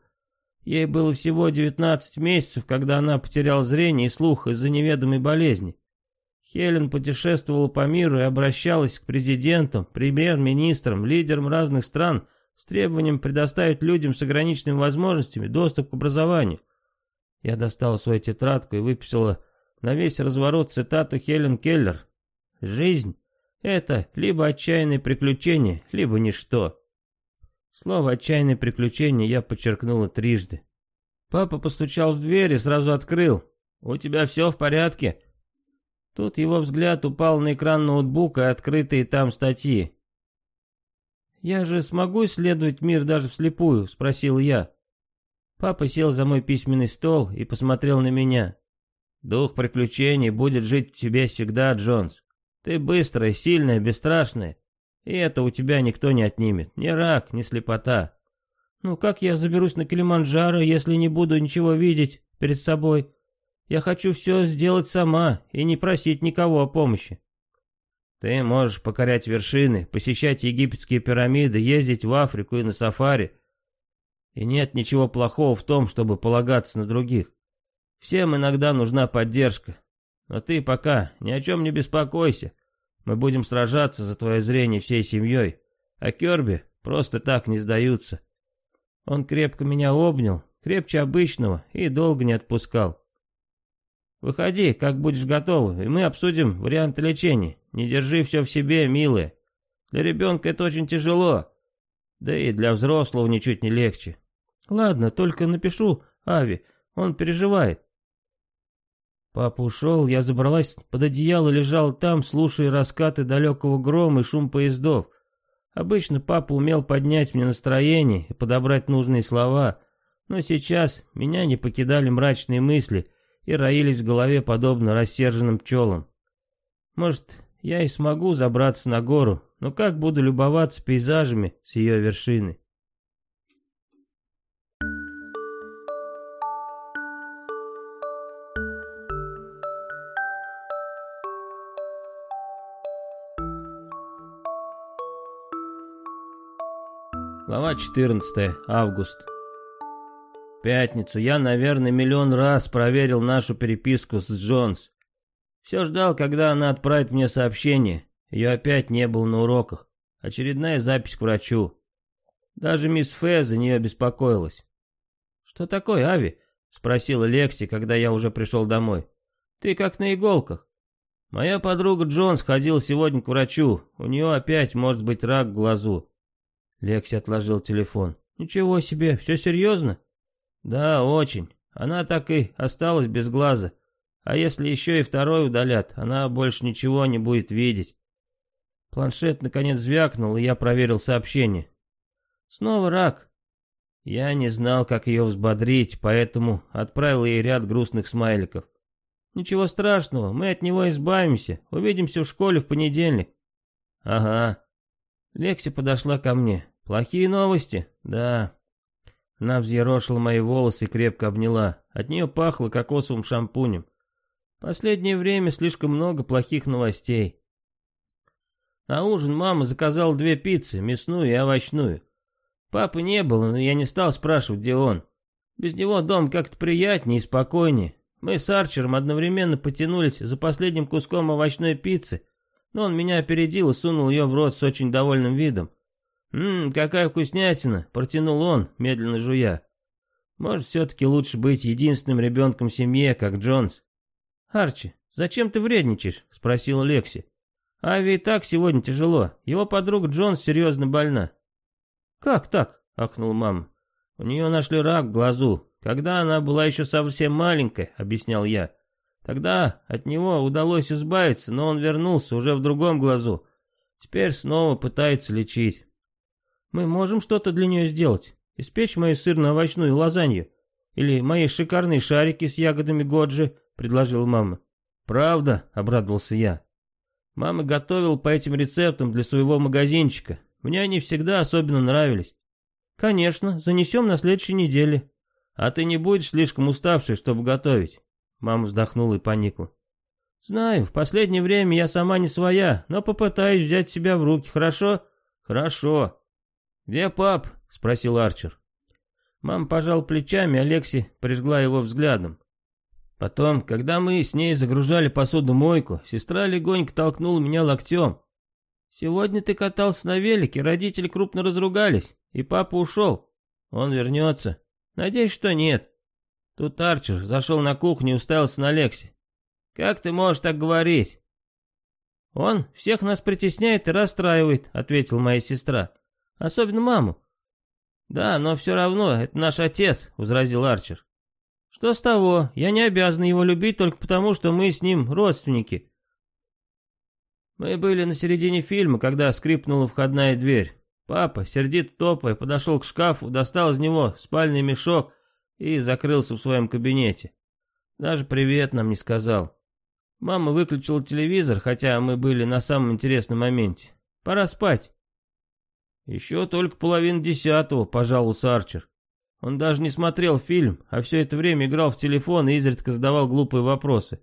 Ей было всего 19 месяцев, когда она потеряла зрение и слух из-за неведомой болезни. Хелен путешествовала по миру и обращалась к президентам, премьер-министрам, лидерам разных стран с требованием предоставить людям с ограниченными возможностями доступ к образованию. Я достала свою тетрадку и выписала на весь разворот цитату Хелен Келлер. «Жизнь — это либо отчаянное приключение, либо ничто». Слово «отчаянное приключение» я подчеркнула трижды. Папа постучал в дверь и сразу открыл. «У тебя все в порядке?» Тут его взгляд упал на экран ноутбука и открытые там статьи. «Я же смогу исследовать мир даже вслепую?» — спросил я. Папа сел за мой письменный стол и посмотрел на меня. «Дух приключений будет жить в тебе всегда, Джонс. Ты быстрая, сильная, бесстрашная. И это у тебя никто не отнимет. Ни рак, ни слепота. Ну как я заберусь на Килиманджаро, если не буду ничего видеть перед собой? Я хочу все сделать сама и не просить никого о помощи. Ты можешь покорять вершины, посещать египетские пирамиды, ездить в Африку и на сафари. И нет ничего плохого в том, чтобы полагаться на других. Всем иногда нужна поддержка. Но ты пока ни о чем не беспокойся. Мы будем сражаться за твое зрение всей семьей, а Керби просто так не сдаются. Он крепко меня обнял, крепче обычного, и долго не отпускал. Выходи, как будешь готова, и мы обсудим варианты лечения. Не держи все в себе, милая. Для ребенка это очень тяжело. Да и для взрослого ничуть не легче. Ладно, только напишу Ави, он переживает. Папа ушел, я забралась под одеяло лежал там, слушая раскаты далекого грома и шум поездов. Обычно папа умел поднять мне настроение и подобрать нужные слова, но сейчас меня не покидали мрачные мысли и роились в голове подобно рассерженным пчелам. Может, я и смогу забраться на гору, но как буду любоваться пейзажами с ее вершины? Глава 14. Август. Пятницу я, наверное, миллион раз проверил нашу переписку с Джонс. Все ждал, когда она отправит мне сообщение. Ее опять не было на уроках. Очередная запись к врачу. Даже мисс Фэ за нее беспокоилась. «Что такое, Ави?» — спросила Лекси, когда я уже пришел домой. «Ты как на иголках». «Моя подруга Джонс ходила сегодня к врачу. У нее опять может быть рак в глазу. Лекси отложил телефон. «Ничего себе, все серьезно?» «Да, очень. Она так и осталась без глаза. А если еще и второй удалят, она больше ничего не будет видеть». Планшет наконец звякнул, и я проверил сообщение. «Снова рак. Я не знал, как ее взбодрить, поэтому отправил ей ряд грустных смайликов. «Ничего страшного, мы от него избавимся. Увидимся в школе в понедельник». «Ага». Лекси подошла ко мне. «Плохие новости?» «Да». Она взъерошила мои волосы и крепко обняла. От нее пахло кокосовым шампунем. Последнее время слишком много плохих новостей. На ужин мама заказала две пиццы, мясную и овощную. Папы не было, но я не стал спрашивать, где он. Без него дом как-то приятнее и спокойнее. Мы с Арчером одновременно потянулись за последним куском овощной пиццы, но он меня опередил и сунул ее в рот с очень довольным видом. «Ммм, какая вкуснятина!» — протянул он, медленно жуя. «Может, все-таки лучше быть единственным ребенком в семье, как Джонс?» «Арчи, зачем ты вредничаешь?» — спросила Лекси. «Ави и так сегодня тяжело. Его подруга Джонс серьезно больна». «Как так?» — ахнула мама. «У нее нашли рак в глазу. Когда она была еще совсем маленькая», — объяснял я. «Тогда от него удалось избавиться, но он вернулся уже в другом глазу. Теперь снова пытается лечить». «Мы можем что-то для нее сделать? Испечь мою сырно-овощную лазанью? Или мои шикарные шарики с ягодами годжи?» — предложила мама. «Правда?» — обрадовался я. Мама готовила по этим рецептам для своего магазинчика. Мне они всегда особенно нравились. Конечно, занесем на следующей неделе. А ты не будешь слишком уставший, чтобы готовить? Мама вздохнула и поникла. Знаю, в последнее время я сама не своя, но попытаюсь взять себя в руки, хорошо? Хорошо. Где пап? Спросил Арчер. Мама пожал плечами, Алекси прижгла его взглядом. Потом, когда мы с ней загружали посуду-мойку, сестра легонько толкнула меня локтем. «Сегодня ты катался на велике, родители крупно разругались, и папа ушел. Он вернется. Надеюсь, что нет». Тут Арчер зашел на кухню и уставился на Лекси. «Как ты можешь так говорить?» «Он всех нас притесняет и расстраивает», — ответила моя сестра. «Особенно маму». «Да, но все равно, это наш отец», — возразил Арчер. Что с того? Я не обязан его любить только потому, что мы с ним родственники. Мы были на середине фильма, когда скрипнула входная дверь. Папа, сердит топая, подошел к шкафу, достал из него спальный мешок и закрылся в своем кабинете. Даже привет нам не сказал. Мама выключила телевизор, хотя мы были на самом интересном моменте. Пора спать. Еще только половина десятого, пожаловался Арчер. Он даже не смотрел фильм, а все это время играл в телефон и изредка задавал глупые вопросы.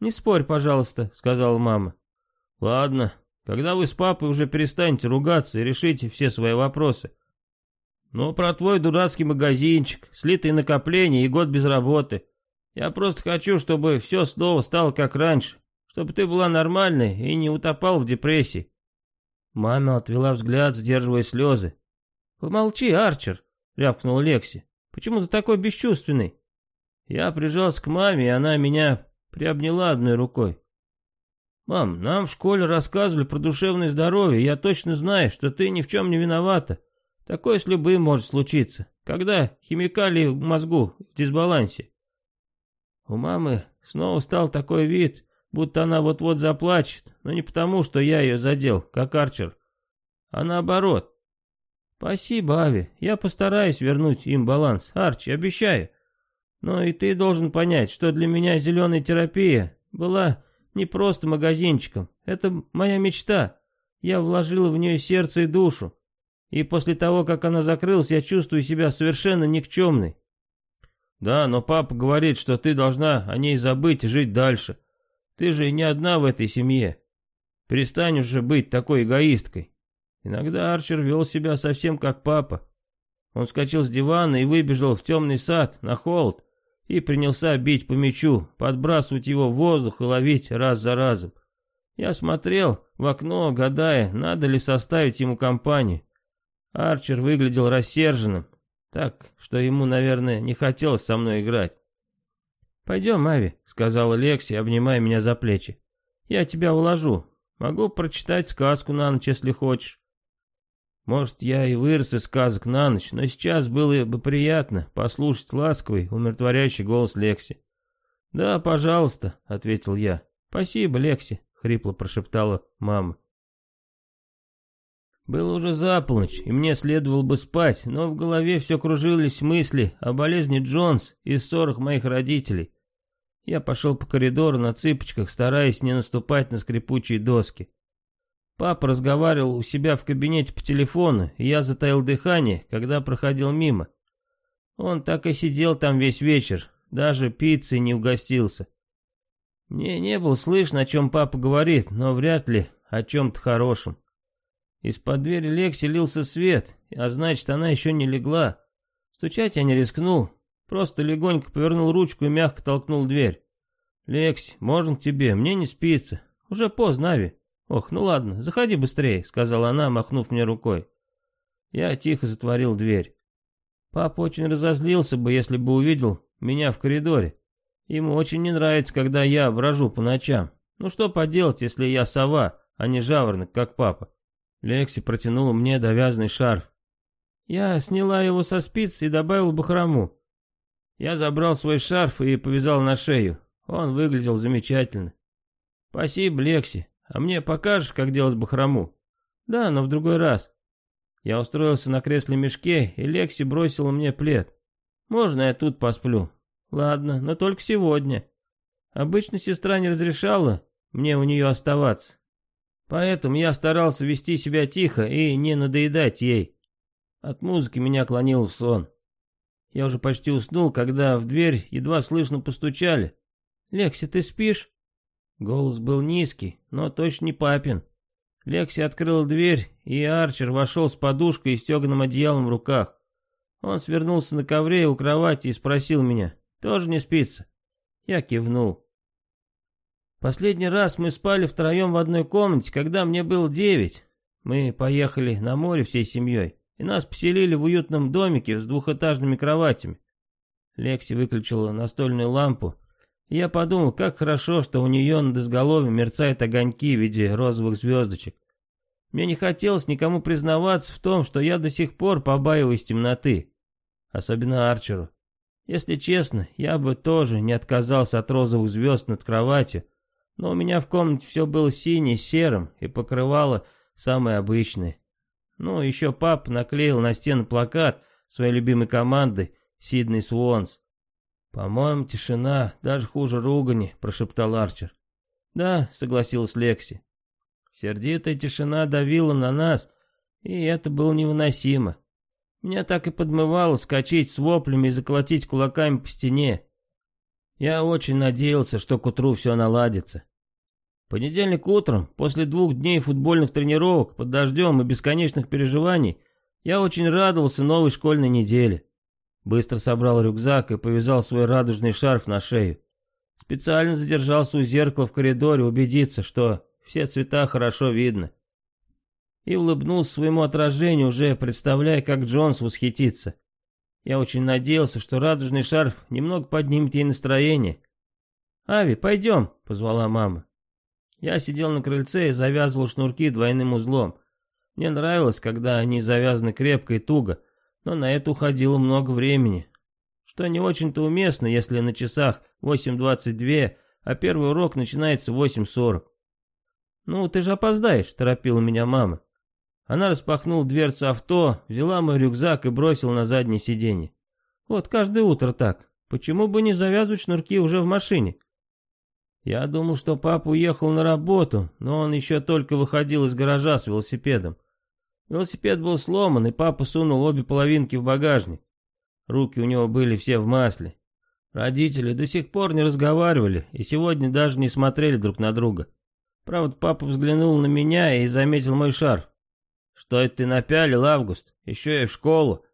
«Не спорь, пожалуйста», — сказала мама. «Ладно, когда вы с папой уже перестанете ругаться и решите все свои вопросы. Ну, про твой дурацкий магазинчик, слитые накопления и год без работы. Я просто хочу, чтобы все снова стало как раньше, чтобы ты была нормальной и не утопал в депрессии». Мама отвела взгляд, сдерживая слезы. «Помолчи, Арчер», — рявкнул Лекси. «Почему ты такой бесчувственный?» Я прижался к маме, и она меня приобняла одной рукой. «Мам, нам в школе рассказывали про душевное здоровье, я точно знаю, что ты ни в чем не виновата. Такое с любым может случиться, когда химикалии в мозгу в дисбалансе». У мамы снова стал такой вид, будто она вот-вот заплачет, но не потому, что я ее задел, как Арчер, а наоборот. «Спасибо, Ави. Я постараюсь вернуть им баланс. Арчи, обещаю. Но и ты должен понять, что для меня зеленая терапия была не просто магазинчиком. Это моя мечта. Я вложила в нее сердце и душу. И после того, как она закрылась, я чувствую себя совершенно никчемной. Да, но папа говорит, что ты должна о ней забыть и жить дальше. Ты же не одна в этой семье. Перестань уже быть такой эгоисткой. Иногда Арчер вел себя совсем как папа. Он вскочил с дивана и выбежал в темный сад, на холод, и принялся бить по мячу, подбрасывать его в воздух и ловить раз за разом. Я смотрел в окно, гадая, надо ли составить ему компанию. Арчер выглядел рассерженным, так, что ему, наверное, не хотелось со мной играть. «Пойдем, Ави», — сказала Лекси, обнимая меня за плечи. «Я тебя уложу. Могу прочитать сказку на ночь, если хочешь». Может, я и вырос из сказок на ночь, но сейчас было бы приятно послушать ласковый, умиротворяющий голос Лекси. «Да, пожалуйста», — ответил я. «Спасибо, Лекси», — хрипло прошептала мама. Было уже за полночь, и мне следовало бы спать, но в голове все кружились мысли о болезни Джонс и ссорах моих родителей. Я пошел по коридору на цыпочках, стараясь не наступать на скрипучие доски. Папа разговаривал у себя в кабинете по телефону, и я затаил дыхание, когда проходил мимо. Он так и сидел там весь вечер, даже пиццей не угостился. Мне не было слышно, о чем папа говорит, но вряд ли о чем-то хорошем. Из-под двери Лекси лился свет, а значит, она еще не легла. Стучать я не рискнул, просто легонько повернул ручку и мягко толкнул дверь. «Лекси, можно тебе? Мне не спится. Уже поздно, Ави». «Ох, ну ладно, заходи быстрее», — сказала она, махнув мне рукой. Я тихо затворил дверь. Папа очень разозлился бы, если бы увидел меня в коридоре. Ему очень не нравится, когда я брожу по ночам. Ну что поделать, если я сова, а не жаворонок, как папа. Лекси протянула мне довязанный шарф. Я сняла его со спиц и добавила бахрому. Я забрал свой шарф и повязал на шею. Он выглядел замечательно. Спасибо, Лекси. А мне покажешь, как делать бахрому? Да, но в другой раз. Я устроился на кресле-мешке, и Лекси бросила мне плед. Можно я тут посплю? Ладно, но только сегодня. Обычно сестра не разрешала мне у нее оставаться. Поэтому я старался вести себя тихо и не надоедать ей. От музыки меня клонил в сон. Я уже почти уснул, когда в дверь едва слышно постучали. «Лекси, ты спишь?» Голос был низкий, но точно не папин. Лекси открыл дверь, и Арчер вошел с подушкой и стеганым одеялом в руках. Он свернулся на ковре у кровати и спросил меня, «Тоже не спится?» Я кивнул. Последний раз мы спали втроем в одной комнате, когда мне было девять. Мы поехали на море всей семьей, и нас поселили в уютном домике с двухэтажными кроватями. Лекси выключила настольную лампу, и я подумал, как хорошо, что у нее над изголовьем мерцают огоньки в виде розовых звездочек. Мне не хотелось никому признаваться в том, что я до сих пор побаиваюсь темноты. Особенно Арчеру. Если честно, я бы тоже не отказался от розовых звезд над кроватью, но у меня в комнате все было синее, серым и покрывало самое обычное. Ну, еще пап наклеил на стену плакат своей любимой команды «Сиднey Свонс». «По-моему, тишина, даже хуже ругани», — прошептал Арчер. «Да», — согласилась Лекси. Сердитая тишина давила на нас, и это было невыносимо. Меня так и подмывало скачать с воплями и заколотить кулаками по стене. Я очень надеялся, что к утру все наладится. Понедельник утром, после двух дней футбольных тренировок под дождем и бесконечных переживаний, я очень радовался новой школьной неделе. Быстро собрал рюкзак и повязал свой радужный шарф на шею. Специально задержался у зеркала в коридоре убедиться, что все цвета хорошо видно. И улыбнулся своему отражению, уже представляя, как Джонс восхитится. Я очень надеялся, что радужный шарф немного поднимет ей настроение. «Ави, пойдем», — позвала мама. Я сидел на крыльце и завязывал шнурки двойным узлом. Мне нравилось, когда они завязаны крепко и туго, но на это уходило много времени. Что не очень-то уместно, если на часах 8.22, а первый урок начинается в 8.40. «Ну, ты же опоздаешь», — торопила меня мама. Она распахнула дверцу авто, взяла мой рюкзак и бросила на заднее сиденье. Вот каждое утро так. Почему бы не завязывать шнурки уже в машине? Я думал, что папа уехал на работу, но он еще только выходил из гаража с велосипедом. Велосипед был сломан, и папа сунул обе половинки в багажник. Руки у него были все в масле. Родители до сих пор не разговаривали и сегодня даже не смотрели друг на друга. Правда, папа взглянул на меня и заметил мой шарф. «Что это ты напялил, Август? Еще и в школу?»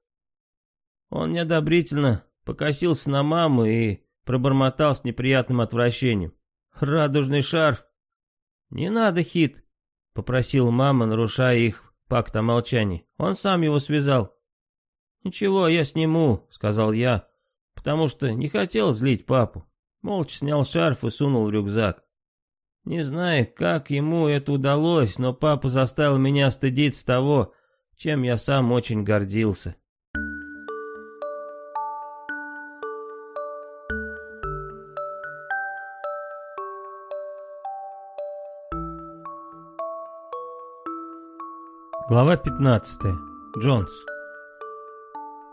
Он неодобрительно покосился на маму и пробормотал с неприятным отвращением. «Радужный шарф!» «Не надо, Хит!» — попросил мама, нарушая их пакт о молчании. «Он сам его связал». «Ничего, я сниму», — сказал я, потому что не хотел злить папу. Молча снял шарф и сунул в рюкзак. Не знаю, как ему это удалось, но папа заставил меня стыдиться того, чем я сам очень гордился. Глава 15. Джонс.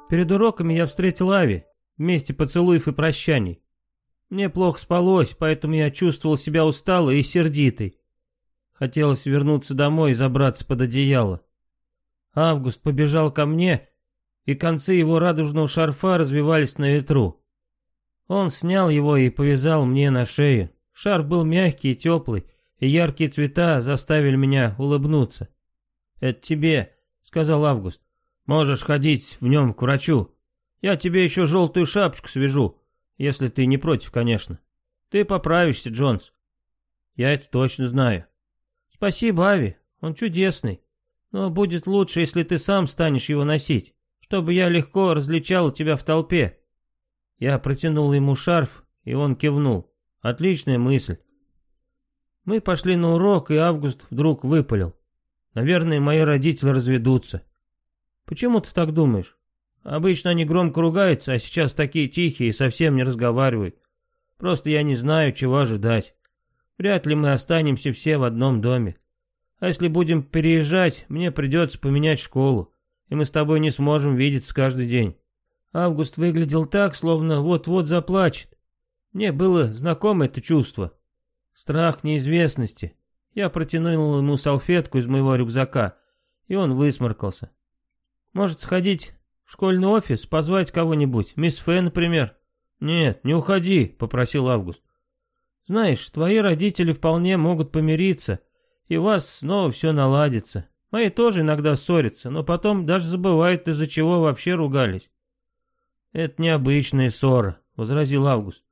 Перед уроками я встретил Ави, вместе поцелуев и прощаний. Мне плохо спалось, поэтому я чувствовал себя усталой и сердитой. Хотелось вернуться домой и забраться под одеяло. Август побежал ко мне, и концы его радужного шарфа развивались на ветру. Он снял его и повязал мне на шею. Шарф был мягкий и теплый, и яркие цвета заставили меня улыбнуться. «Это тебе», — сказал Август. «Можешь ходить в нем к врачу. Я тебе еще желтую шапочку свяжу, если ты не против, конечно. Ты поправишься, Джонс. Я это точно знаю». «Спасибо, Ави, он чудесный. Но будет лучше, если ты сам станешь его носить, чтобы я легко различал тебя в толпе». Я протянул ему шарф, и он кивнул. «Отличная мысль». Мы пошли на урок, и Август вдруг выпалил. Наверное, мои родители разведутся. Почему ты так думаешь? Обычно они громко ругаются, а сейчас такие тихие и совсем не разговаривают. Просто я не знаю, чего ожидать. Вряд ли мы останемся все в одном доме. А если будем переезжать, мне придется поменять школу, и мы с тобой не сможем видеться каждый день. Август выглядел так, словно вот-вот заплачет. Мне было знакомо это чувство. Страх неизвестности, я протянул ему салфетку из моего рюкзака, и он высморкался. «Может, сходить в школьный офис, позвать кого-нибудь? Мисс Фэ, например?» «Нет, не уходи», — попросил Август. «Знаешь, твои родители вполне могут помириться, и у вас снова все наладится. Мои тоже иногда ссорятся, но потом даже забывают, из-за чего вообще ругались». «Это необычная ссора», — возразил Август.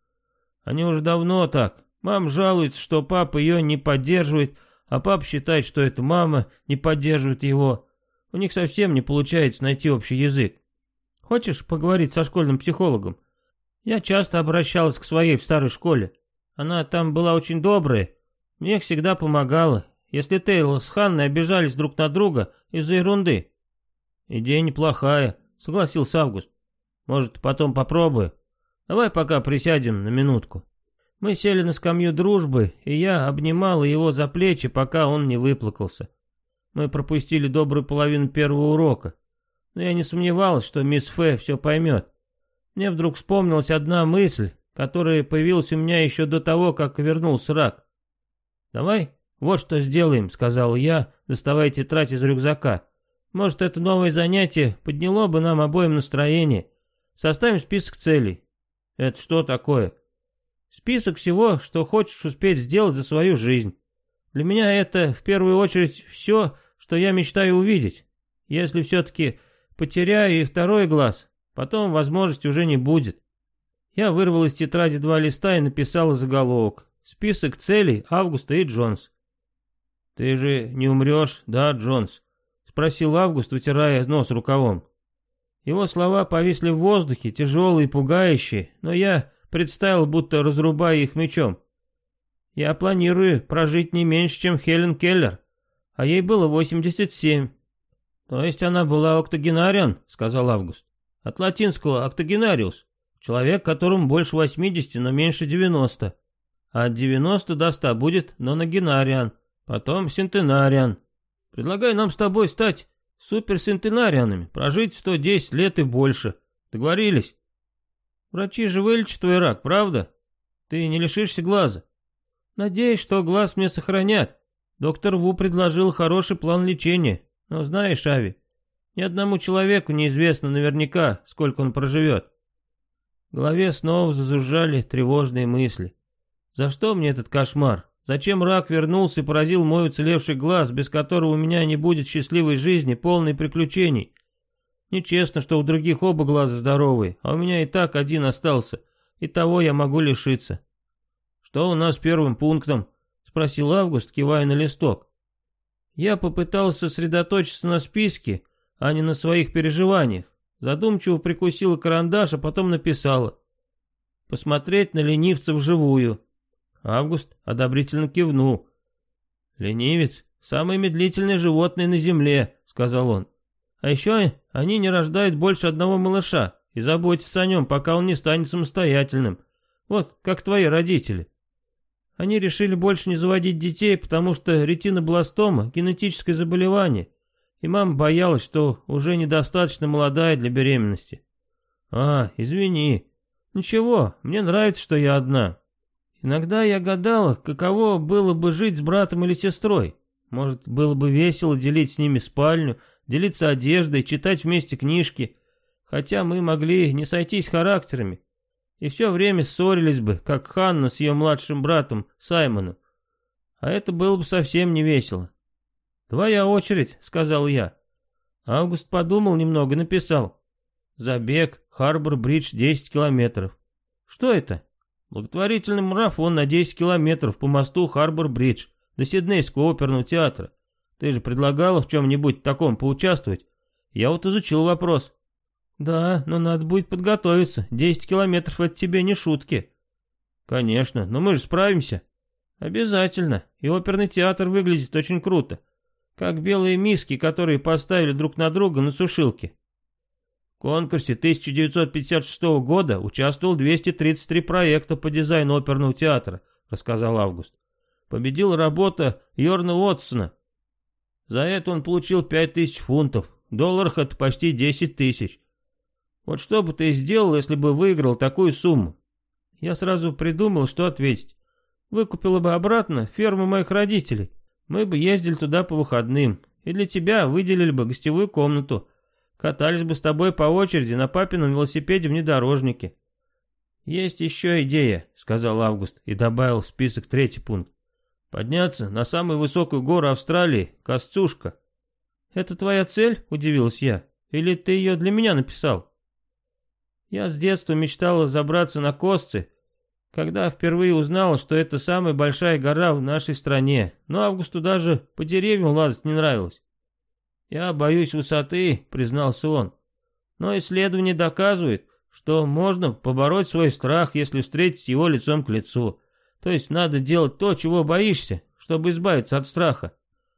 «Они уже давно так. Мама жалуется, что папа ее не поддерживает, а папа считает, что это мама не поддерживает его. У них совсем не получается найти общий язык. Хочешь поговорить со школьным психологом? Я часто обращалась к своей в старой школе. Она там была очень добрая, мне всегда помогала, если Тейлор с Ханной обижались друг на друга из-за ерунды. Идея неплохая, согласился Август. Может, потом попробую? Давай пока присядем на минутку. Мы сели на скамью дружбы, и я обнимала его за плечи, пока он не выплакался. Мы пропустили добрую половину первого урока. Но я не сомневалась, что мисс Фэ все поймет. Мне вдруг вспомнилась одна мысль, которая появилась у меня еще до того, как вернулся рак. «Давай вот что сделаем», — сказал я, доставая тетрадь из рюкзака. «Может, это новое занятие подняло бы нам обоим настроение. Составим список целей». «Это что такое?» Список всего, что хочешь успеть сделать за свою жизнь. Для меня это, в первую очередь, все, что я мечтаю увидеть. Если все-таки потеряю и второй глаз, потом возможности уже не будет. Я вырвал из тетради два листа и написал заголовок. Список целей Августа и Джонс. «Ты же не умрешь, да, Джонс?» — спросил Август, вытирая нос рукавом. Его слова повисли в воздухе, тяжелые и пугающие, но я представил, будто разрубая их мечом. Я планирую прожить не меньше, чем Хелен Келлер, а ей было 87. То есть она была октогенариан, сказал Август. От латинского октогенариус, человек, которому больше 80, но меньше 90. А от 90 до 100 будет ноногенариан, потом сентенариан. Предлагаю нам с тобой стать суперсентенарианами, прожить 110 лет и больше. Договорились? Врачи же вылечат твой рак, правда? Ты не лишишься глаза. Надеюсь, что глаз мне сохранят. Доктор Ву предложил хороший план лечения. Но знаешь, Ави, ни одному человеку неизвестно наверняка, сколько он проживет. В голове снова зазужали тревожные мысли. За что мне этот кошмар? Зачем рак вернулся и поразил мой уцелевший глаз, без которого у меня не будет счастливой жизни, полной приключений? Нечестно, что у других оба глаза здоровые, а у меня и так один остался, и того я могу лишиться. Что у нас первым пунктом? Спросил Август, кивая на листок. Я попытался сосредоточиться на списке, а не на своих переживаниях. Задумчиво прикусила карандаш, а потом написала. Посмотреть на ленивца вживую. Август одобрительно кивнул. «Ленивец — самое медлительное животное на земле», — сказал он. А еще они не рождают больше одного малыша и заботятся о нем, пока он не станет самостоятельным. Вот, как твои родители. Они решили больше не заводить детей, потому что ретинобластома – генетическое заболевание, и мама боялась, что уже недостаточно молодая для беременности. А, извини. Ничего, мне нравится, что я одна. Иногда я гадала, каково было бы жить с братом или сестрой. Может, было бы весело делить с ними спальню, делиться одеждой, читать вместе книжки, хотя мы могли не сойтись характерами, и все время ссорились бы, как Ханна с ее младшим братом Саймоном. А это было бы совсем не весело. «Твоя очередь», — сказал я. Август подумал немного, написал. «Забег, Харбор-Бридж, 10 километров». «Что это?» «Благотворительный марафон на 10 километров по мосту Харбор-Бридж до Сиднейского оперного театра. Ты же предлагала в чем-нибудь таком поучаствовать. Я вот изучил вопрос». «Да, но надо будет подготовиться. 10 километров это тебе не шутки». «Конечно, но мы же справимся». «Обязательно. И оперный театр выглядит очень круто. Как белые миски, которые поставили друг на друга на сушилке. В конкурсе 1956 года участвовал 233 проекта по дизайну оперного театра, рассказал Август. Победила работа Йорна Уотсона. За это он получил 5000 фунтов. В долларах это почти 10 тысяч. Вот что бы ты сделал, если бы выиграл такую сумму? Я сразу придумал, что ответить. Выкупила бы обратно ферму моих родителей. Мы бы ездили туда по выходным, и для тебя выделили бы гостевую комнату. Катались бы с тобой по очереди на папином велосипеде внедорожнике. «Есть еще идея», — сказал Август и добавил в список третий пункт. «Подняться на самую высокую гору Австралии, Косцушка». «Это твоя цель?» — удивилась я. «Или ты ее для меня написал?» Я с детства мечтала забраться на Косцы когда впервые узнал, что это самая большая гора в нашей стране, но Августу даже по деревьям лазать не нравилось. «Я боюсь высоты», — признался он. «Но исследование доказывает, что можно побороть свой страх, если встретить его лицом к лицу. То есть надо делать то, чего боишься, чтобы избавиться от страха.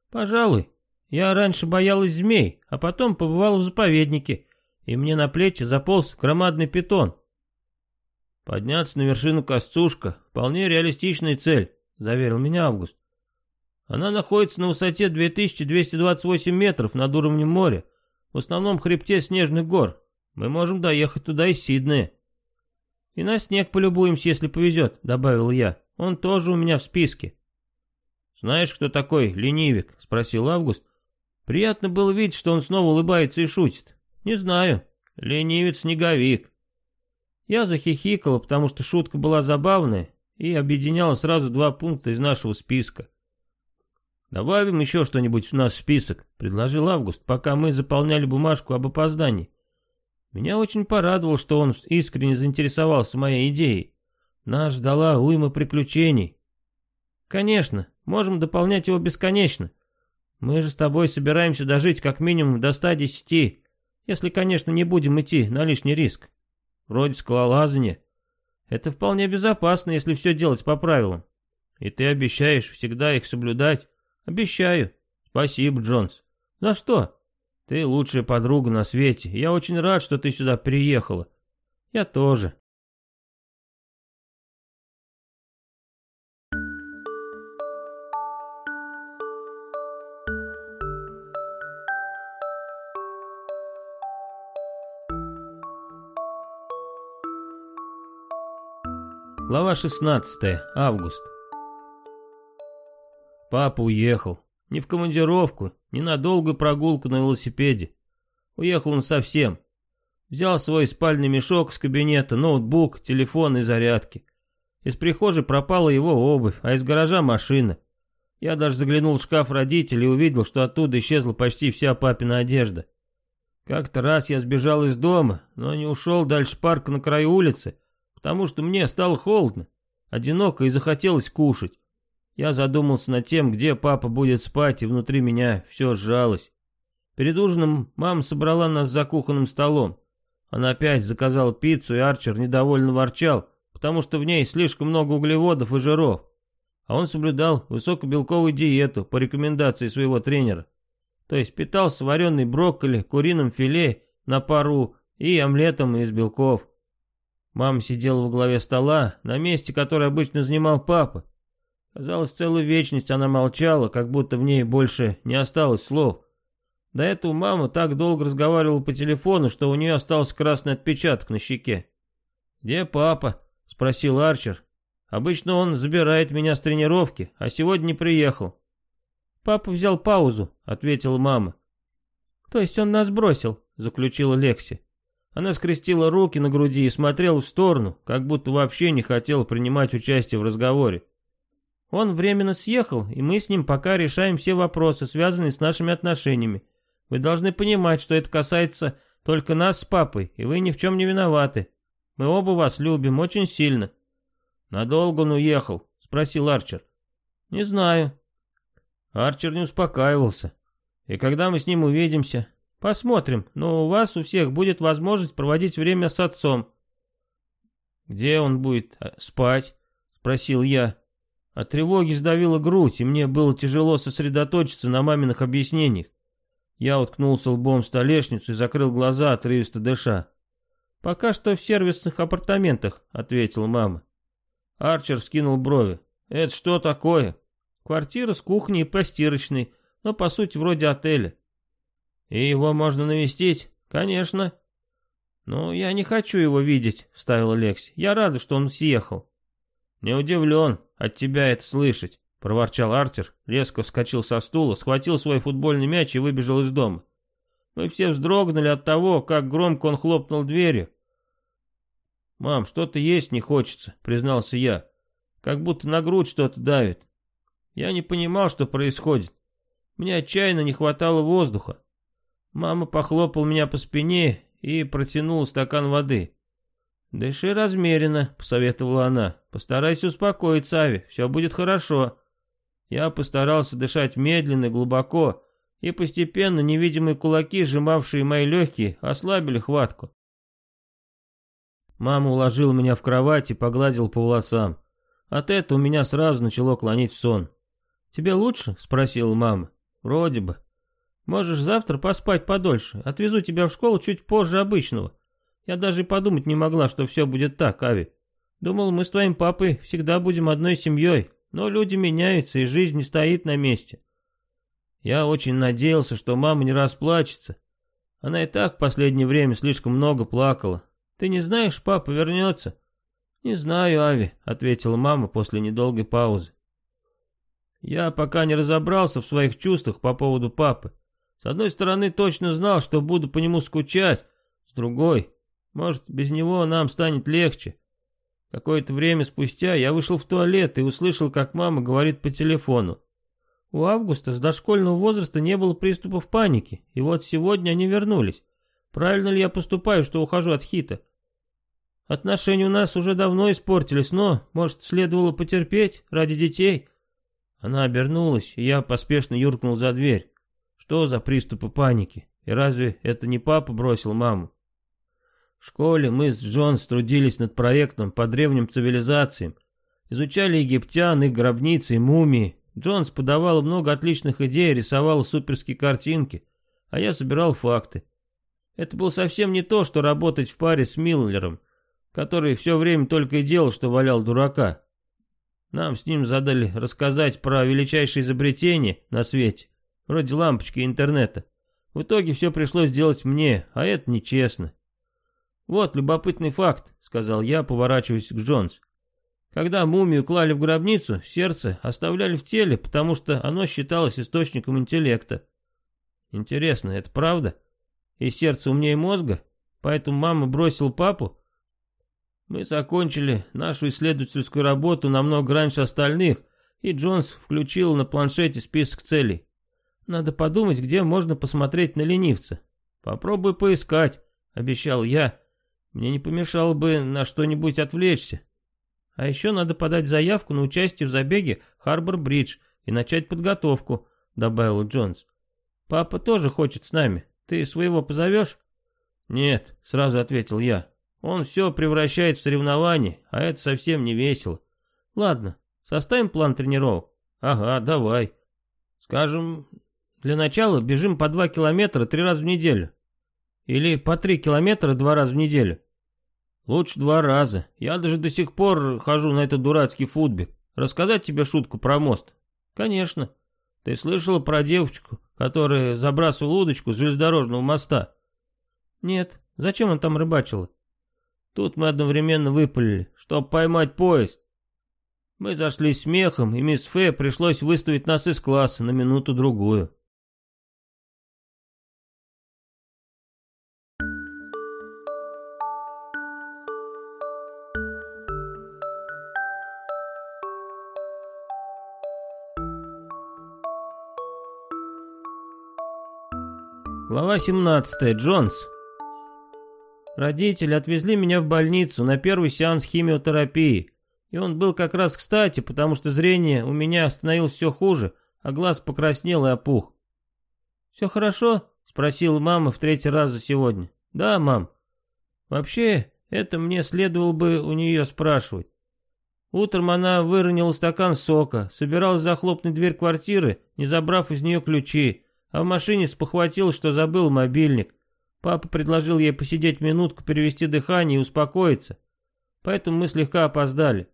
Пожалуй, я раньше боялась змей, а потом побывал в заповеднике, и мне на плечи заполз громадный питон, Подняться на вершину Костюшка — вполне реалистичная цель, заверил меня Август. Она находится на высоте 2228 метров над уровнем моря, в основном хребте снежных гор. Мы можем доехать туда из Сиднея. И на снег полюбуемся, если повезет, добавил я. Он тоже у меня в списке. Знаешь, кто такой ленивик? Спросил Август. Приятно было видеть, что он снова улыбается и шутит. Не знаю. Ленивец-снеговик. Я захихикала, потому что шутка была забавная и объединяла сразу два пункта из нашего списка. «Добавим еще что-нибудь в наш список», — предложил Август, пока мы заполняли бумажку об опоздании. Меня очень порадовало, что он искренне заинтересовался моей идеей. Нас ждала уйма приключений. Конечно, можем дополнять его бесконечно. Мы же с тобой собираемся дожить как минимум до 110, если, конечно, не будем идти на лишний риск вроде скалолазания. Это вполне безопасно, если все делать по правилам. И ты обещаешь всегда их соблюдать? Обещаю. Спасибо, Джонс. За что? Ты лучшая подруга на свете. Я очень рад, что ты сюда приехала. Я тоже. Глава 16. Август. Папа уехал. Не в командировку, не на долгую прогулку на велосипеде. Уехал он совсем. Взял свой спальный мешок с кабинета, ноутбук, телефон и зарядки. Из прихожей пропала его обувь, а из гаража машина. Я даже заглянул в шкаф родителей и увидел, что оттуда исчезла почти вся папина одежда. Как-то раз я сбежал из дома, но не ушел дальше парка на краю улицы, потому что мне стало холодно, одиноко и захотелось кушать. Я задумался над тем, где папа будет спать, и внутри меня все сжалось. Перед ужином мама собрала нас за кухонным столом. Она опять заказала пиццу, и Арчер недовольно ворчал, потому что в ней слишком много углеводов и жиров. А он соблюдал высокобелковую диету по рекомендации своего тренера. То есть питался вареной брокколи, куриным филе на пару и омлетом из белков. Мама сидела во главе стола, на месте, которое обычно занимал папа. Казалось, целую вечность она молчала, как будто в ней больше не осталось слов. До этого мама так долго разговаривала по телефону, что у нее остался красный отпечаток на щеке. «Где папа?» — спросил Арчер. «Обычно он забирает меня с тренировки, а сегодня не приехал». «Папа взял паузу», — ответила мама. «То есть он нас бросил», — заключила Лекси. Она скрестила руки на груди и смотрела в сторону, как будто вообще не хотела принимать участие в разговоре. Он временно съехал, и мы с ним пока решаем все вопросы, связанные с нашими отношениями. Вы должны понимать, что это касается только нас с папой, и вы ни в чем не виноваты. Мы оба вас любим очень сильно». «Надолго он уехал?» — спросил Арчер. «Не знаю». Арчер не успокаивался. «И когда мы с ним увидимся?» «Посмотрим, но у вас у всех будет возможность проводить время с отцом». «Где он будет э, спать?» — спросил я. От тревоги сдавила грудь, и мне было тяжело сосредоточиться на маминых объяснениях. Я уткнулся лбом в столешницу и закрыл глаза, отрывисто дыша. «Пока что в сервисных апартаментах», — ответила мама. Арчер скинул брови. «Это что такое?» «Квартира с кухней и постирочной, но по сути вроде отеля». «И его можно навестить?» «Конечно». «Ну, я не хочу его видеть», — вставила Лекси. «Я рада, что он съехал». «Не удивлен от тебя это слышать», — проворчал Артер, резко вскочил со стула, схватил свой футбольный мяч и выбежал из дома. Мы все вздрогнули от того, как громко он хлопнул дверью. «Мам, что-то есть не хочется», — признался я. «Как будто на грудь что-то давит. Я не понимал, что происходит. Мне отчаянно не хватало воздуха. Мама похлопал меня по спине и протянула стакан воды. «Дыши размеренно», — посоветовала она. «Постарайся успокоиться, Ави, все будет хорошо». Я постарался дышать медленно глубоко, и постепенно невидимые кулаки, сжимавшие мои легкие, ослабили хватку. Мама уложила меня в кровать и погладила по волосам. От этого меня сразу начало клонить в сон. «Тебе лучше?» — спросила мама. «Вроде бы. Можешь завтра поспать подольше. Отвезу тебя в школу чуть позже обычного. Я даже подумать не могла, что все будет так, Ави. Думал, мы с твоим папой всегда будем одной семьей, но люди меняются, и жизнь не стоит на месте. Я очень надеялся, что мама не расплачется. Она и так в последнее время слишком много плакала. Ты не знаешь, папа вернется? Не знаю, Ави, ответила мама после недолгой паузы. Я пока не разобрался в своих чувствах по поводу папы. С одной стороны, точно знал, что буду по нему скучать, с другой, может, без него нам станет легче. Какое-то время спустя я вышел в туалет и услышал, как мама говорит по телефону. У Августа с дошкольного возраста не было приступов паники, и вот сегодня они вернулись. Правильно ли я поступаю, что ухожу от Хита? Отношения у нас уже давно испортились, но, может, следовало потерпеть ради детей?» Она обернулась, и я поспешно юркнул за дверь. Что за приступы паники? И разве это не папа бросил маму? В школе мы с Джонс трудились над проектом по древним цивилизациям. Изучали египтян, их гробницы и мумии. Джонс подавала много отличных идей, рисовала суперские картинки, а я собирал факты. Это было совсем не то, что работать в паре с Миллером, который все время только и делал, что валял дурака. Нам с ним задали рассказать про величайшее изобретение на свете, вроде лампочки интернета. В итоге все пришлось делать мне, а это нечестно. «Вот любопытный факт», — сказал я, поворачиваясь к Джонс. Когда мумию клали в гробницу, сердце оставляли в теле, потому что оно считалось источником интеллекта. Интересно, это правда? И сердце умнее мозга? Поэтому мама бросила папу? Мы закончили нашу исследовательскую работу намного раньше остальных, и Джонс включил на планшете список целей. Надо подумать, где можно посмотреть на ленивца. Попробуй поискать, обещал я, мне не помешало бы на что-нибудь отвлечься. А еще надо подать заявку на участие в забеге Харбор-Бридж и начать подготовку, добавил Джонс. Папа тоже хочет с нами. Ты своего позовешь? Нет, сразу ответил я. Он все превращает в соревнование, а это совсем не весело. Ладно, составим план тренировок. Ага, давай. Скажем, для начала бежим по два километра три раза в неделю. Или по три километра два раза в неделю. Лучше два раза. Я даже до сих пор хожу на этот дурацкий футбик. Рассказать тебе шутку про мост? Конечно. Ты слышала про девочку, которая забрасывала удочку с железнодорожного моста?» «Нет. Зачем он там рыбачила?» Тут мы одновременно выпалили, чтобы поймать поезд. Мы зашли смехом, и мисс Фэ пришлось выставить нас из класса на минуту-другую. Глава 17. Джонс. Родители отвезли меня в больницу на первый сеанс химиотерапии. И он был как раз кстати, потому что зрение у меня становилось все хуже, а глаз покраснел и опух. «Все хорошо?» — спросила мама в третий раз за сегодня. «Да, мам. Вообще, это мне следовало бы у нее спрашивать. Утром она выронила стакан сока, собиралась захлопнуть дверь квартиры, не забрав из нее ключи, а в машине спохватил, что забыл мобильник. Папа предложил ей посидеть минутку, перевести дыхание и успокоиться. Поэтому мы слегка опоздали.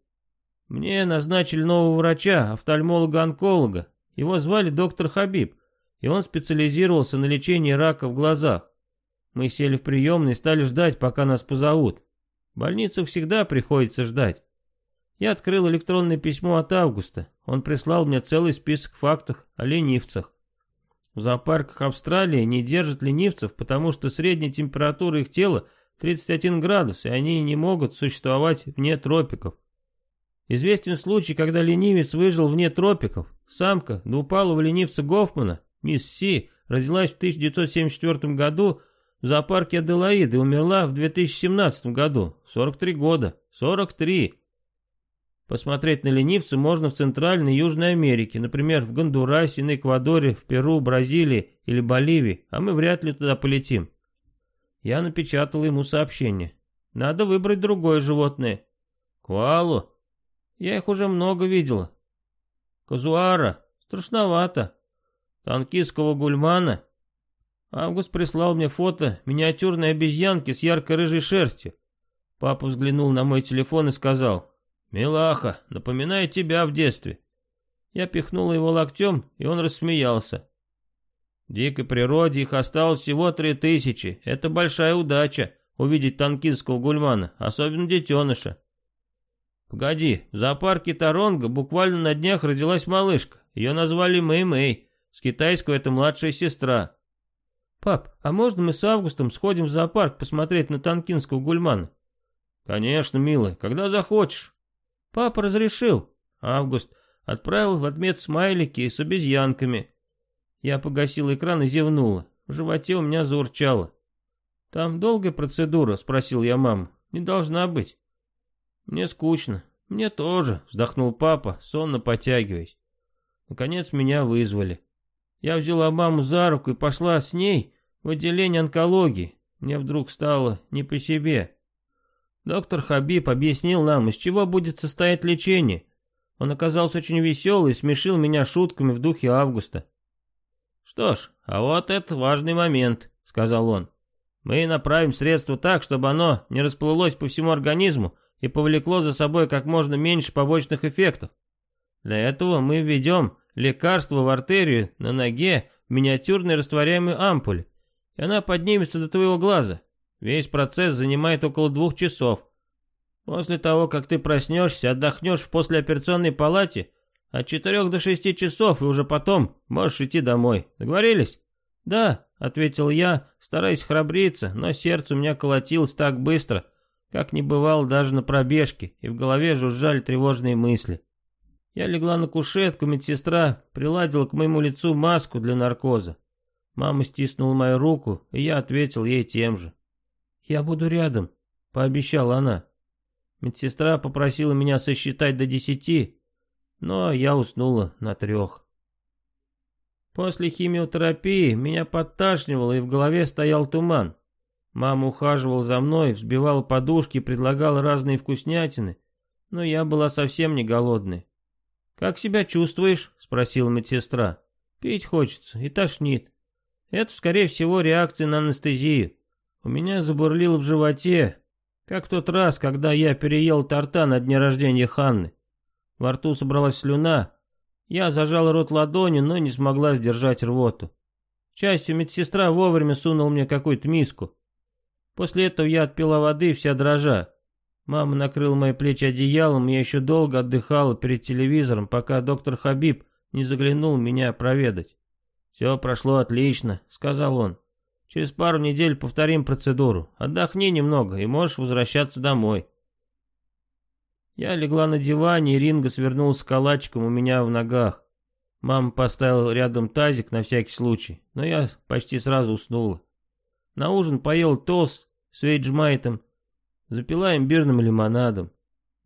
Мне назначили нового врача, офтальмолога-онколога. Его звали доктор Хабиб, и он специализировался на лечении рака в глазах. Мы сели в приемной и стали ждать, пока нас позовут. В больницах всегда приходится ждать. Я открыл электронное письмо от Августа. Он прислал мне целый список фактов о ленивцах. В зоопарках Австралии не держат ленивцев, потому что средняя температура их тела 31 градус, и они не могут существовать вне тропиков. Известен случай, когда ленивец выжил вне тропиков. Самка двупалого ленивца Гофмана, мисс Си, родилась в 1974 году в зоопарке Аделаиды и умерла в 2017 году. 43 года. 43. Посмотреть на ленивца можно в Центральной и Южной Америке, например, в Гондурасе, на Эквадоре, в Перу, Бразилии или Боливии, а мы вряд ли туда полетим. Я напечатал ему сообщение. Надо выбрать другое животное. Куалу. Я их уже много видела. Казуара. Страшновато. Танкистского гульмана. Август прислал мне фото миниатюрной обезьянки с ярко-рыжей шерстью. Папа взглянул на мой телефон и сказал, «Милаха, напоминает тебя в детстве». Я пихнул его локтем, и он рассмеялся. В дикой природе их осталось всего три тысячи. Это большая удача, увидеть танкистского гульмана, особенно детеныша. Погоди, в зоопарке Таронга буквально на днях родилась малышка. Ее назвали Мэй-Мэй. С китайского это младшая сестра. Пап, а можно мы с Августом сходим в зоопарк посмотреть на танкинского гульмана? Конечно, милая, когда захочешь. Папа разрешил. Август отправил в отмет смайлики с обезьянками. Я погасил экран и зевнула. В животе у меня заурчало. «Там долгая процедура?» — спросил я маму. «Не должна быть». «Мне скучно». «Мне тоже», — вздохнул папа, сонно потягиваясь. Наконец меня вызвали. Я взяла маму за руку и пошла с ней в отделение онкологии. Мне вдруг стало не по себе. Доктор Хабиб объяснил нам, из чего будет состоять лечение. Он оказался очень веселый и смешил меня шутками в духе Августа. «Что ж, а вот это важный момент», — сказал он. «Мы направим средство так, чтобы оно не расплылось по всему организму и повлекло за собой как можно меньше побочных эффектов. Для этого мы введем лекарство в артерию на ноге в миниатюрной растворяемой ампуле, и она поднимется до твоего глаза. Весь процесс занимает около двух часов. После того, как ты проснешься, отдохнешь в послеоперационной палате от четырех до шести часов, и уже потом можешь идти домой. Договорились? Да, ответил я, стараясь храбриться, но сердце у меня колотилось так быстро, как не бывало даже на пробежке, и в голове жужжали тревожные мысли. Я легла на кушетку, медсестра приладила к моему лицу маску для наркоза. Мама стиснула мою руку, и я ответил ей тем же. «Я буду рядом», — пообещала она. Медсестра попросила меня сосчитать до десяти, но я уснула на трех. После химиотерапии меня подташнивало и в голове стоял туман. Мама ухаживала за мной, взбивала подушки предлагала разные вкуснятины, но я была совсем не голодной. «Как себя чувствуешь?» — спросила медсестра. «Пить хочется и тошнит. Это, скорее всего, реакция на анестезию. У меня забурлило в животе, как в тот раз, когда я переел торта на дне рождения Ханны. Во рту собралась слюна, Я зажал рот ладонью, но не смогла сдержать рвоту. К счастью, медсестра вовремя сунула мне какую-то миску. После этого я отпила воды, вся дрожа. Мама накрыла мои плечи одеялом, я еще долго отдыхала перед телевизором, пока доктор Хабиб не заглянул меня проведать. «Все прошло отлично», — сказал он. «Через пару недель повторим процедуру. Отдохни немного, и можешь возвращаться домой». Я легла на диване, и Ринга свернулся калачиком у меня в ногах. Мама поставила рядом тазик на всякий случай, но я почти сразу уснула. На ужин поел тост с вейджмайтом, запила имбирным лимонадом.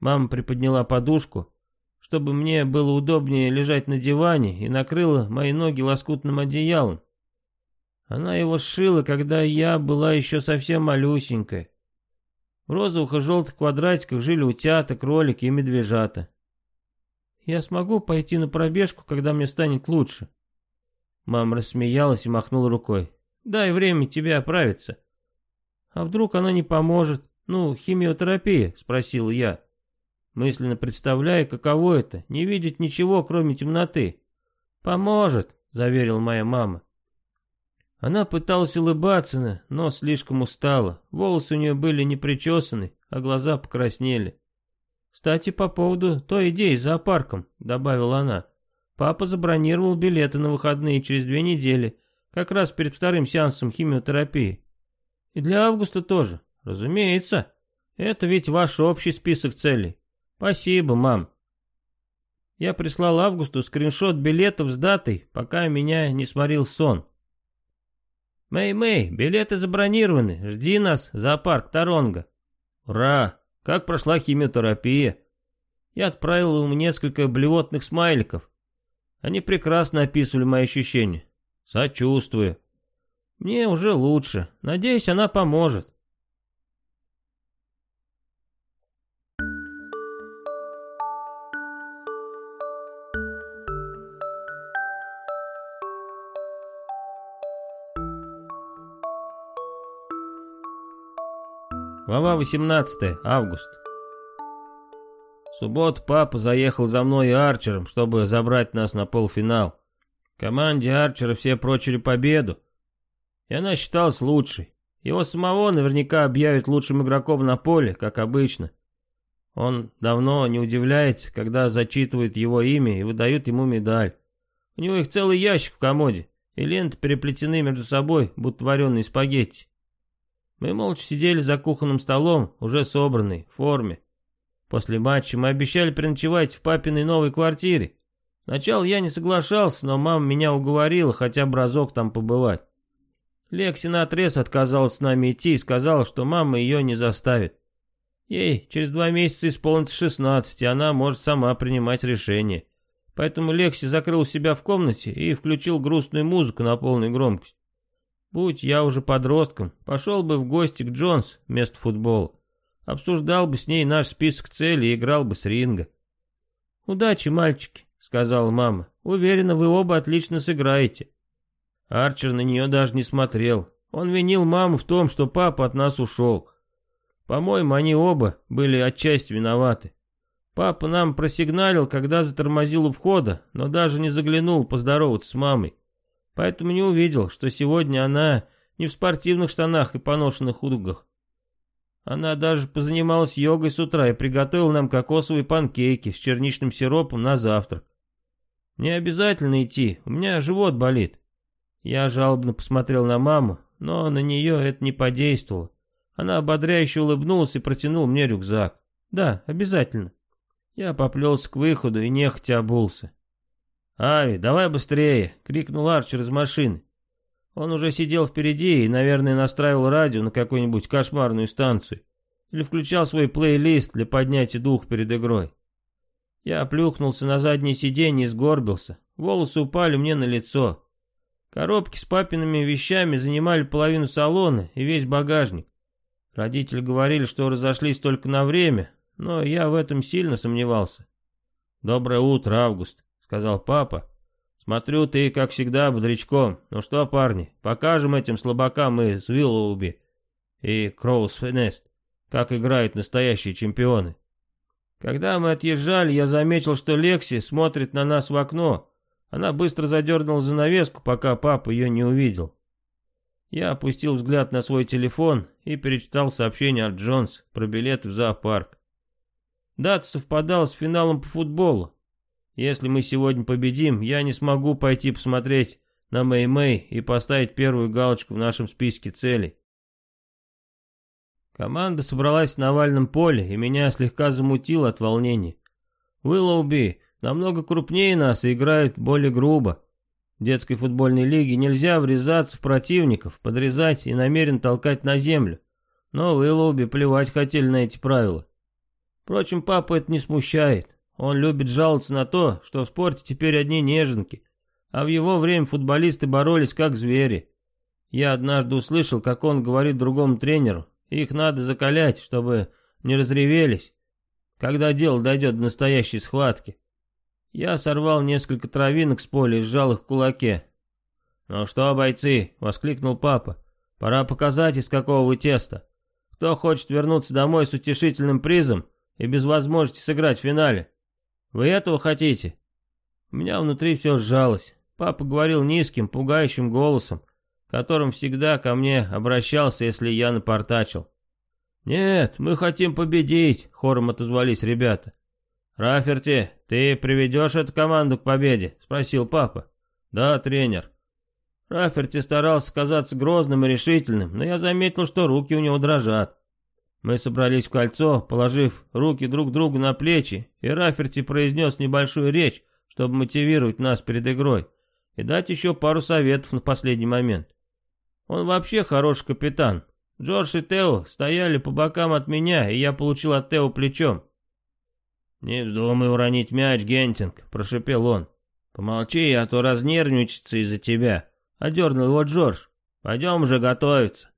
Мама приподняла подушку, чтобы мне было удобнее лежать на диване, и накрыла мои ноги лоскутным одеялом. Она его сшила, когда я была еще совсем малюсенькая. В розовых и желтых квадратиках жили утята, кролики и медвежата. Я смогу пойти на пробежку, когда мне станет лучше. Мама рассмеялась и махнула рукой. Дай время тебе оправиться. А вдруг она не поможет? Ну, химиотерапия, спросил я. Мысленно представляя, каково это, не видеть ничего, кроме темноты. Поможет, заверила моя мама. Она пыталась улыбаться, но слишком устала. Волосы у нее были не причесаны, а глаза покраснели. «Кстати, по поводу той идеи с зоопарком», — добавила она. «Папа забронировал билеты на выходные через две недели, как раз перед вторым сеансом химиотерапии. И для августа тоже, разумеется. Это ведь ваш общий список целей. Спасибо, мам». Я прислал Августу скриншот билетов с датой, пока меня не сморил сон. «Мэй-Мэй, билеты забронированы, жди нас, зоопарк Торонго». «Ура! Как прошла химиотерапия?» Я отправил ему несколько блевотных смайликов. Они прекрасно описывали мои ощущения. Сочувствую. Мне уже лучше. Надеюсь, она поможет. Глава 18. Август. В субботу папа заехал за мной и Арчером, чтобы забрать нас на полуфинал. Команде Арчера все прочили победу, и она считалась лучшей. Его самого наверняка объявят лучшим игроком на поле, как обычно. Он давно не удивляется, когда зачитывают его имя и выдают ему медаль. У него их целый ящик в комоде, и ленты переплетены между собой, будто вареные спагетти. Мы молча сидели за кухонным столом, уже собранный, в форме. После матча мы обещали переночевать в папиной новой квартире. Сначала я не соглашался, но мама меня уговорила хотя бы разок там побывать. Лекси наотрез отказалась с нами идти и сказала, что мама ее не заставит. Ей через два месяца исполнится 16, и она может сама принимать решение. Поэтому Лекси закрыл себя в комнате и включил грустную музыку на полную громкость. Будь я уже подростком, пошел бы в гости к Джонс вместо футбола. Обсуждал бы с ней наш список целей и играл бы с ринга. «Удачи, мальчики», — сказала мама. «Уверена, вы оба отлично сыграете». Арчер на нее даже не смотрел. Он винил маму в том, что папа от нас ушел. По-моему, они оба были отчасти виноваты. Папа нам просигналил, когда затормозил у входа, но даже не заглянул поздороваться с мамой. Поэтому не увидел, что сегодня она не в спортивных штанах и поношенных удугах. Она даже позанималась йогой с утра и приготовила нам кокосовые панкейки с черничным сиропом на завтрак. Не обязательно идти, у меня живот болит. Я жалобно посмотрел на маму, но на нее это не подействовало. Она ободряюще улыбнулась и протянула мне рюкзак. Да, обязательно. Я поплелся к выходу и нехотя обулся. «Ави, давай быстрее!» — крикнул Арчер из машины. Он уже сидел впереди и, наверное, настраивал радио на какую-нибудь кошмарную станцию. Или включал свой плейлист для поднятия духа перед игрой. Я плюхнулся на заднее сиденье и сгорбился. Волосы упали мне на лицо. Коробки с папиными вещами занимали половину салона и весь багажник. Родители говорили, что разошлись только на время, но я в этом сильно сомневался. «Доброе утро, Август», сказал папа. «Смотрю, ты, как всегда, бодрячком. Ну что, парни, покажем этим слабакам из Виллоуби и Кроус Фенест, как играют настоящие чемпионы». Когда мы отъезжали, я заметил, что Лекси смотрит на нас в окно. Она быстро задернула занавеску, пока папа ее не увидел. Я опустил взгляд на свой телефон и перечитал сообщение от Джонс про билеты в зоопарк. Дата совпадала с финалом по футболу. Если мы сегодня победим, я не смогу пойти посмотреть на Мэй-Мэй и поставить первую галочку в нашем списке целей. Команда собралась на овальном поле, и меня слегка замутило от волнения. Уиллоуби намного крупнее нас и играет более грубо. В детской футбольной лиге нельзя врезаться в противников, подрезать и намерен толкать на землю. Но Уиллоуби плевать хотели на эти правила. Впрочем, папа это не смущает. Он любит жаловаться на то, что в спорте теперь одни неженки, а в его время футболисты боролись как звери. Я однажды услышал, как он говорит другому тренеру, их надо закалять, чтобы не разревелись, когда дело дойдет до настоящей схватки. Я сорвал несколько травинок с поля и сжал их в кулаке. «Ну что, бойцы?» — воскликнул папа. «Пора показать, из какого вы теста. Кто хочет вернуться домой с утешительным призом и без возможности сыграть в финале? Вы этого хотите?» У меня внутри все сжалось. Папа говорил низким, пугающим голосом, которым всегда ко мне обращался, если я напортачил. «Нет, мы хотим победить», — хором отозвались ребята. «Раферти, ты приведешь эту команду к победе?» — спросил папа. «Да, тренер». Раферти старался казаться грозным и решительным, но я заметил, что руки у него дрожат. Мы собрались в кольцо, положив руки друг другу на плечи, и Раферти произнес небольшую речь, чтобы мотивировать нас перед игрой, и дать еще пару советов на последний момент. Он вообще хороший капитан. Джордж и Тео стояли по бокам от меня, и я получил от Тео плечом. «Не вздумай уронить мяч, Гентинг», — прошепел он. «Помолчи, а то разнервничаться из-за тебя», — одернул его Джордж. «Пойдем уже готовиться».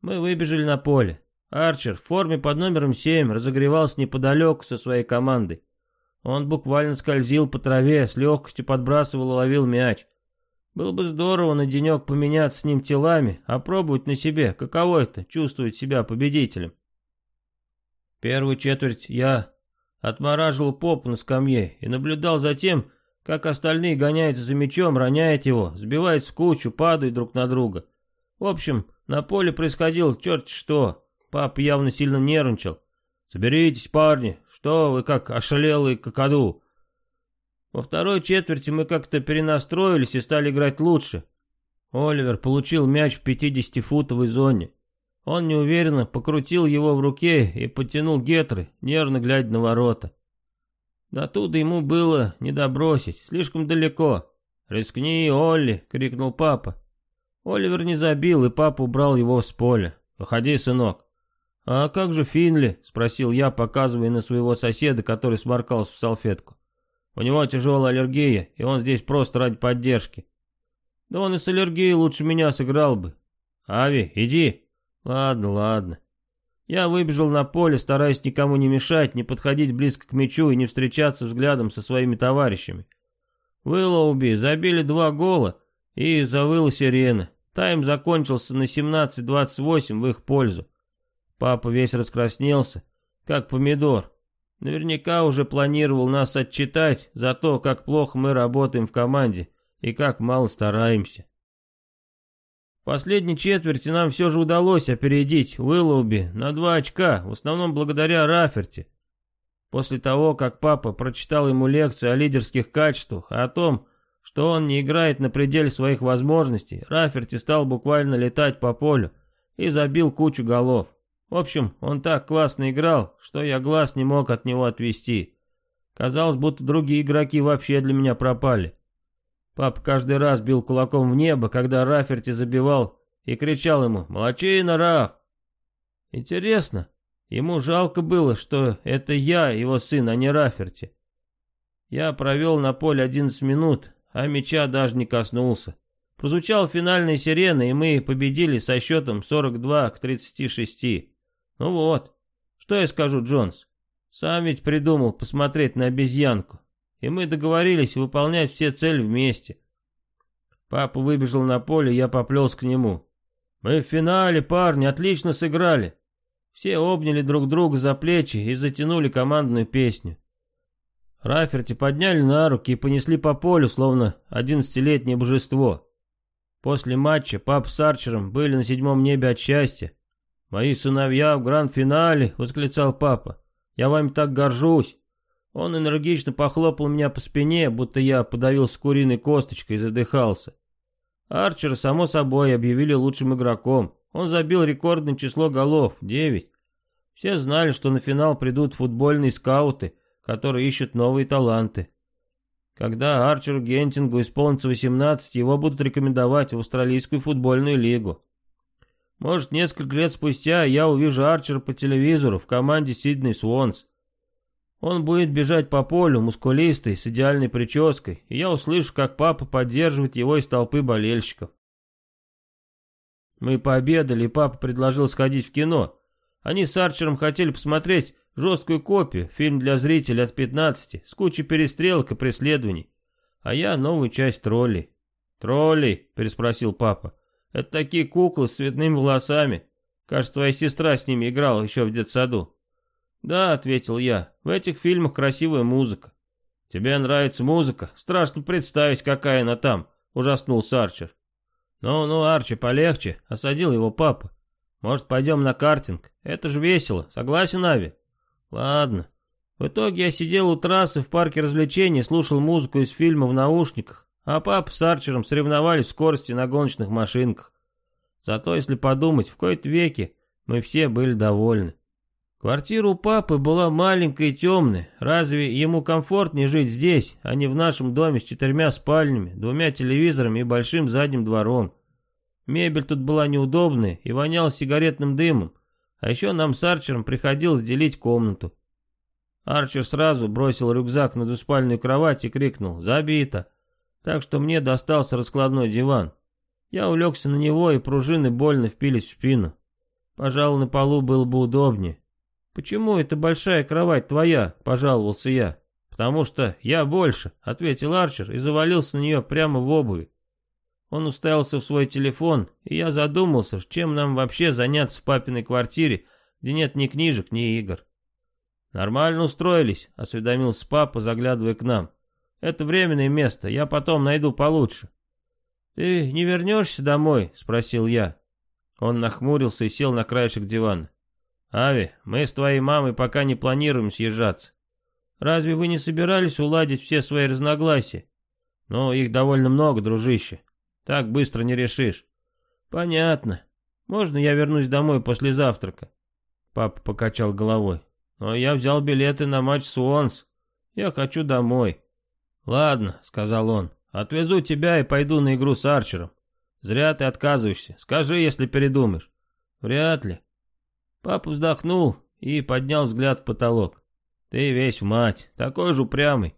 Мы выбежали на поле. Арчер в форме под номером 7 разогревался неподалеку со своей командой. Он буквально скользил по траве, с легкостью подбрасывал и ловил мяч. Было бы здорово на денек поменяться с ним телами, а пробовать на себе, каково это, чувствовать себя победителем. Первую четверть я отмораживал попу на скамье и наблюдал за тем, как остальные гоняются за мячом, роняют его, сбивают в кучу, падают друг на друга. В общем, на поле происходило черт что. Папа явно сильно нервничал. «Соберитесь, парни, что вы как ошалелые какаду?» Во второй четверти мы как-то перенастроились и стали играть лучше. Оливер получил мяч в 50-футовой зоне. Он неуверенно покрутил его в руке и подтянул гетры, нервно глядя на ворота. До туда ему было не добросить, слишком далеко. «Рискни, Олли!» — крикнул папа. Оливер не забил, и папа убрал его с поля. «Выходи, сынок». «А как же Финли?» — спросил я, показывая на своего соседа, который сморкался в салфетку. У него тяжелая аллергия, и он здесь просто ради поддержки. Да он и с аллергией лучше меня сыграл бы. Ави, иди. Ладно, ладно. Я выбежал на поле, стараясь никому не мешать, не подходить близко к мячу и не встречаться взглядом со своими товарищами. Уиллоуби забили два гола, и завыла сирена. Тайм закончился на 17-28 в их пользу. Папа весь раскраснелся, как помидор. Наверняка уже планировал нас отчитать за то, как плохо мы работаем в команде и как мало стараемся. В последней четверти нам все же удалось опередить Уиллоуби на два очка, в основном благодаря Раферти. После того, как папа прочитал ему лекцию о лидерских качествах, о том, что он не играет на пределе своих возможностей, Раферти стал буквально летать по полю и забил кучу голов. В общем, он так классно играл, что я глаз не мог от него отвести. Казалось, будто другие игроки вообще для меня пропали. Папа каждый раз бил кулаком в небо, когда Раферти забивал, и кричал ему «Молодчина, Раф!». Интересно, ему жалко было, что это я, его сын, а не Раферти. Я провел на поле 11 минут, а мяча даже не коснулся. Прозвучала финальная сирена, и мы победили со счетом 42 к 36. Ну вот, что я скажу, Джонс? Сам ведь придумал посмотреть на обезьянку. И мы договорились выполнять все цели вместе. Папа выбежал на поле, я поплелся к нему. Мы в финале, парни, отлично сыграли. Все обняли друг друга за плечи и затянули командную песню. Раферти подняли на руки и понесли по полю, словно одиннадцатилетнее божество. После матча пап с Арчером были на седьмом небе от счастья. «Мои сыновья в гранд-финале!» — восклицал папа. «Я вами так горжусь!» Он энергично похлопал меня по спине, будто я подавился куриной косточкой и задыхался. Арчера, само собой, объявили лучшим игроком. Он забил рекордное число голов — девять. Все знали, что на финал придут футбольные скауты, которые ищут новые таланты. Когда Арчеру Гентингу исполнится 18, его будут рекомендовать в Австралийскую футбольную лигу. Может, несколько лет спустя я увижу Арчера по телевизору в команде Сидней Свонс. Он будет бежать по полю, мускулистый, с идеальной прической, и я услышу, как папа поддерживает его из толпы болельщиков. Мы пообедали, и папа предложил сходить в кино. Они с Арчером хотели посмотреть жесткую копию, фильм для зрителей от 15, с кучей перестрелок и преследований. А я новую часть троллей. «Троллей?» — переспросил папа. «Это такие куклы с цветными волосами. Кажется, твоя сестра с ними играла еще в детсаду». «Да», — ответил я, — «в этих фильмах красивая музыка». «Тебе нравится музыка? Страшно представить, какая она там», — ужаснулся Арчер. «Ну-ну, Арчи, полегче», — осадил его папа. «Может, пойдем на картинг? Это же весело. Согласен, Ави?» «Ладно». В итоге я сидел у трассы в парке развлечений, слушал музыку из фильма в наушниках, а папа с Арчером соревновались в скорости на гоночных машинках. Зато, если подумать, в кои-то веке мы все были довольны. Квартира у папы была маленькая и темная. Разве ему комфортнее жить здесь, а не в нашем доме с четырьмя спальнями, двумя телевизорами и большим задним двором? Мебель тут была неудобная и воняла сигаретным дымом, а еще нам с Арчером приходилось делить комнату. Арчер сразу бросил рюкзак на двуспальную кровать и крикнул «Забито!», так что мне достался раскладной диван. Я улегся на него, и пружины больно впились в спину. Пожалуй, на полу было бы удобнее. «Почему эта большая кровать твоя?» — пожаловался я. «Потому что я больше», — ответил Арчер и завалился на нее прямо в обуви. Он уставился в свой телефон, и я задумался, чем нам вообще заняться в папиной квартире, где нет ни книжек, ни игр. «Нормально устроились», — осведомился папа, заглядывая к нам. «Это временное место, я потом найду получше». «Ты не вернешься домой?» — спросил я. Он нахмурился и сел на краешек дивана. «Ави, мы с твоей мамой пока не планируем съезжаться. Разве вы не собирались уладить все свои разногласия? Ну, их довольно много, дружище. Так быстро не решишь». «Понятно. Можно я вернусь домой после завтрака?» Папа покачал головой. «Но я взял билеты на матч Суонс. Я хочу домой». «Ладно», — сказал он, — «отвезу тебя и пойду на игру с Арчером. Зря ты отказываешься. Скажи, если передумаешь». «Вряд ли. Папа вздохнул и поднял взгляд в потолок. «Ты весь в мать, такой же упрямый».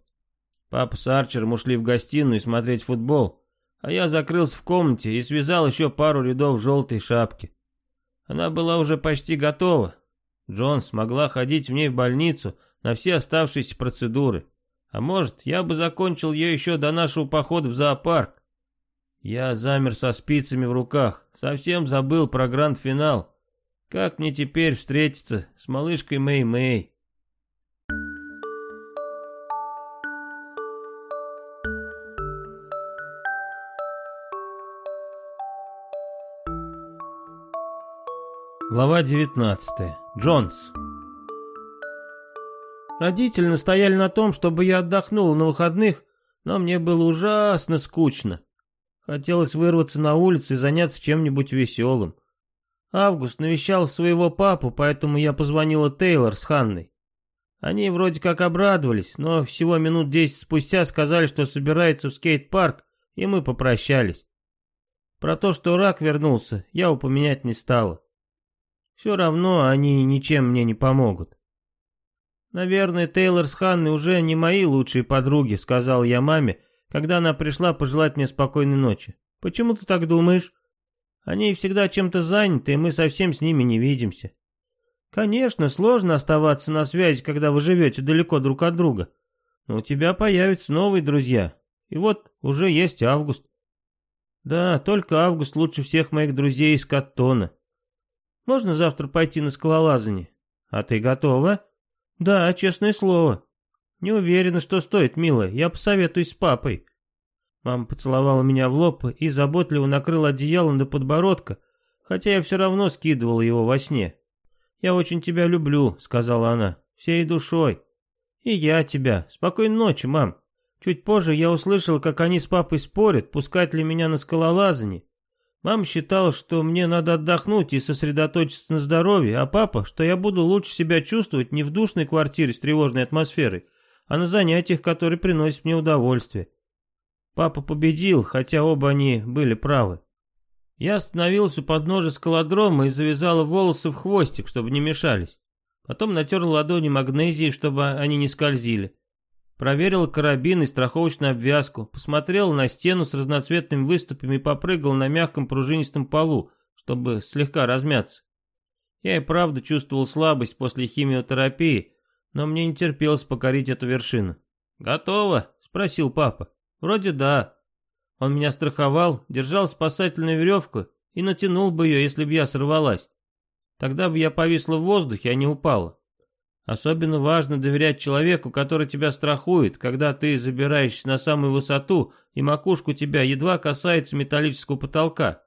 Папа с Арчером ушли в гостиную смотреть футбол, а я закрылся в комнате и связал еще пару рядов желтой шапки. Она была уже почти готова. Джонс могла ходить в ней в больницу на все оставшиеся процедуры. А может, я бы закончил ее еще до нашего похода в зоопарк. Я замер со спицами в руках, совсем забыл про гранд-финал. Как мне теперь встретиться с малышкой Мэй-Мэй? Глава 19. Джонс. Родители настояли на том, чтобы я отдохнул на выходных, но мне было ужасно скучно. Хотелось вырваться на улицу и заняться чем-нибудь веселым. Август навещал своего папу, поэтому я позвонила Тейлор с Ханной. Они вроде как обрадовались, но всего минут десять спустя сказали, что собирается в скейт-парк, и мы попрощались. Про то, что рак вернулся, я упоминать не стала. Все равно они ничем мне не помогут. «Наверное, Тейлор с Ханной уже не мои лучшие подруги», — сказал я маме, когда она пришла пожелать мне спокойной ночи. «Почему ты так думаешь?» Они всегда чем-то заняты, и мы совсем с ними не видимся. Конечно, сложно оставаться на связи, когда вы живете далеко друг от друга. Но у тебя появятся новые друзья. И вот уже есть август. Да, только август лучше всех моих друзей из Каттона. Можно завтра пойти на скалолазание? А ты готова? Да, честное слово. Не уверена, что стоит, милая. Я посоветуюсь с папой. Мама поцеловала меня в лоб и заботливо накрыла одеялом до подбородка, хотя я все равно скидывала его во сне. «Я очень тебя люблю», — сказала она, — «всей душой». «И я тебя. Спокойной ночи, мам». Чуть позже я услышал, как они с папой спорят, пускать ли меня на скалолазание. Мама считала, что мне надо отдохнуть и сосредоточиться на здоровье, а папа, что я буду лучше себя чувствовать не в душной квартире с тревожной атмосферой, а на занятиях, которые приносят мне удовольствие. Папа победил, хотя оба они были правы. Я остановился у подножия скалодрома и завязала волосы в хвостик, чтобы не мешались. Потом натер ладони магнезией, чтобы они не скользили. Проверил карабин и страховочную обвязку, посмотрел на стену с разноцветными выступами и попрыгал на мягком пружинистом полу, чтобы слегка размяться. Я и правда чувствовал слабость после химиотерапии, но мне не терпелось покорить эту вершину. «Готово?» — спросил папа. «Вроде да». Он меня страховал, держал спасательную веревку и натянул бы ее, если бы я сорвалась. Тогда бы я повисла в воздухе, а не упала. Особенно важно доверять человеку, который тебя страхует, когда ты забираешься на самую высоту, и макушку тебя едва касается металлического потолка.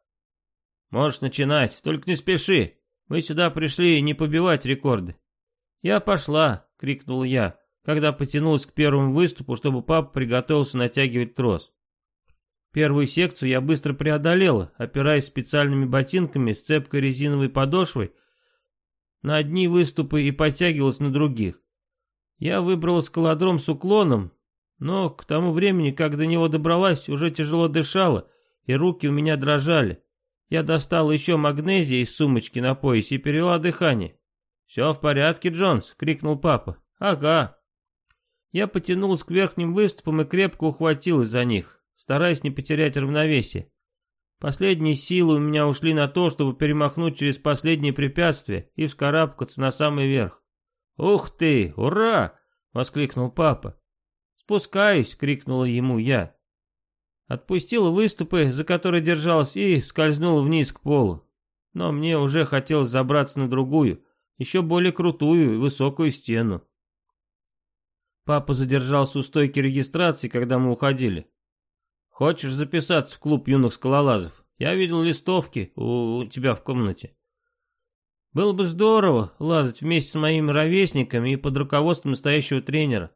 Можешь начинать, только не спеши. Мы сюда пришли не побивать рекорды. Я пошла, крикнул я, когда потянулась к первому выступу, чтобы папа приготовился натягивать трос. Первую секцию я быстро преодолела, опираясь специальными ботинками с цепкой резиновой подошвой на одни выступы и подтягивалась на других. Я выбрала скалодром с уклоном, но к тому времени, как до него добралась, уже тяжело дышала, и руки у меня дрожали. Я достала еще магнезия из сумочки на поясе и перевела дыхание. «Все в порядке, Джонс!» — крикнул папа. «Ага!» Я потянулась к верхним выступам и крепко ухватилась за них, стараясь не потерять равновесие. Последние силы у меня ушли на то, чтобы перемахнуть через последние препятствия и вскарабкаться на самый верх. «Ух ты! Ура!» — воскликнул папа. «Спускаюсь!» — крикнула ему я. Отпустила выступы, за которые держалась, и скользнула вниз к полу. Но мне уже хотелось забраться на другую, еще более крутую и высокую стену. Папа задержался у стойки регистрации, когда мы уходили. Хочешь записаться в клуб юных скалолазов? Я видел листовки у тебя в комнате. Было бы здорово лазать вместе с моими ровесниками и под руководством настоящего тренера.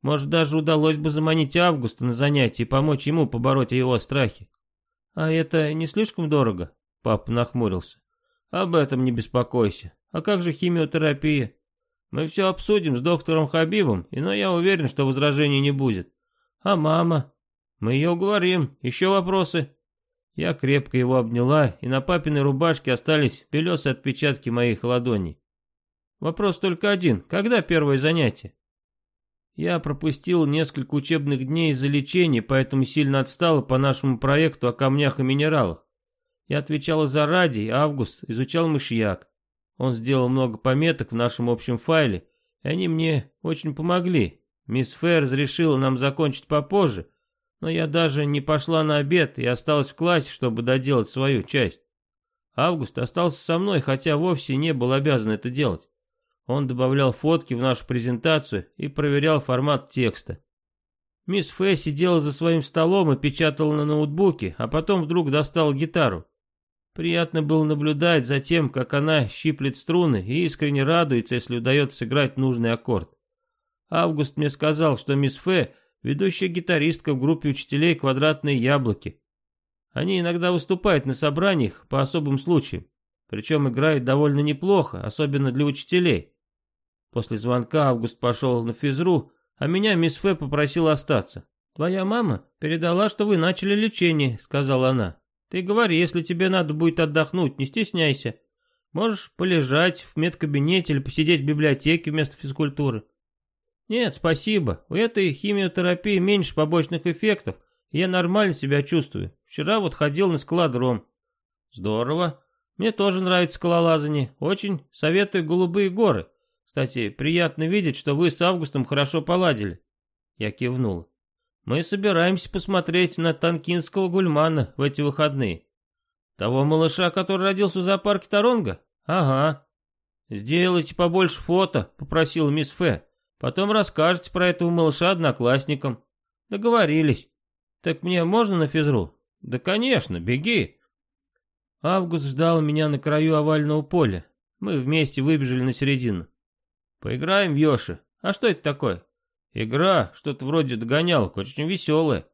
Может, даже удалось бы заманить Августа на занятия и помочь ему побороть его страхи. А это не слишком дорого? Папа нахмурился. Об этом не беспокойся. А как же химиотерапия? Мы все обсудим с доктором Хабибом, но я уверен, что возражений не будет. А мама? Мы ее уговорим. Еще вопросы?» Я крепко его обняла, и на папиной рубашке остались белесые отпечатки моих ладоней. Вопрос только один. Когда первое занятие? Я пропустил несколько учебных дней из-за лечения, поэтому сильно отстала по нашему проекту о камнях и минералах. Я отвечала за радий, Август изучал мышьяк. Он сделал много пометок в нашем общем файле, и они мне очень помогли. Мисс Фэр разрешила нам закончить попозже, но я даже не пошла на обед и осталась в классе, чтобы доделать свою часть. Август остался со мной, хотя вовсе не был обязан это делать. Он добавлял фотки в нашу презентацию и проверял формат текста. Мисс Фэ сидела за своим столом и печатала на ноутбуке, а потом вдруг достала гитару. Приятно было наблюдать за тем, как она щиплет струны и искренне радуется, если удается сыграть нужный аккорд. Август мне сказал, что мисс Фэ ведущая гитаристка в группе учителей «Квадратные яблоки». Они иногда выступают на собраниях по особым случаям, причем играют довольно неплохо, особенно для учителей. После звонка Август пошел на физру, а меня мисс Фэ попросила остаться. «Твоя мама передала, что вы начали лечение», — сказала она. «Ты говори, если тебе надо будет отдохнуть, не стесняйся. Можешь полежать в медкабинете или посидеть в библиотеке вместо физкультуры. «Нет, спасибо. У этой химиотерапии меньше побочных эффектов, я нормально себя чувствую. Вчера вот ходил на скалодром». «Здорово. Мне тоже нравится скалолазание. Очень советую голубые горы. Кстати, приятно видеть, что вы с Августом хорошо поладили». Я кивнул. «Мы собираемся посмотреть на танкинского гульмана в эти выходные. Того малыша, который родился в зоопарке Торонго? Ага. Сделайте побольше фото, попросил мисс Фэ. Потом расскажете про этого малыша одноклассникам. Договорились. Так мне можно на физру? Да, конечно, беги. Август ждал меня на краю овального поля. Мы вместе выбежали на середину. Поиграем в Йоши. А что это такое? Игра, что-то вроде догонялок, очень веселая.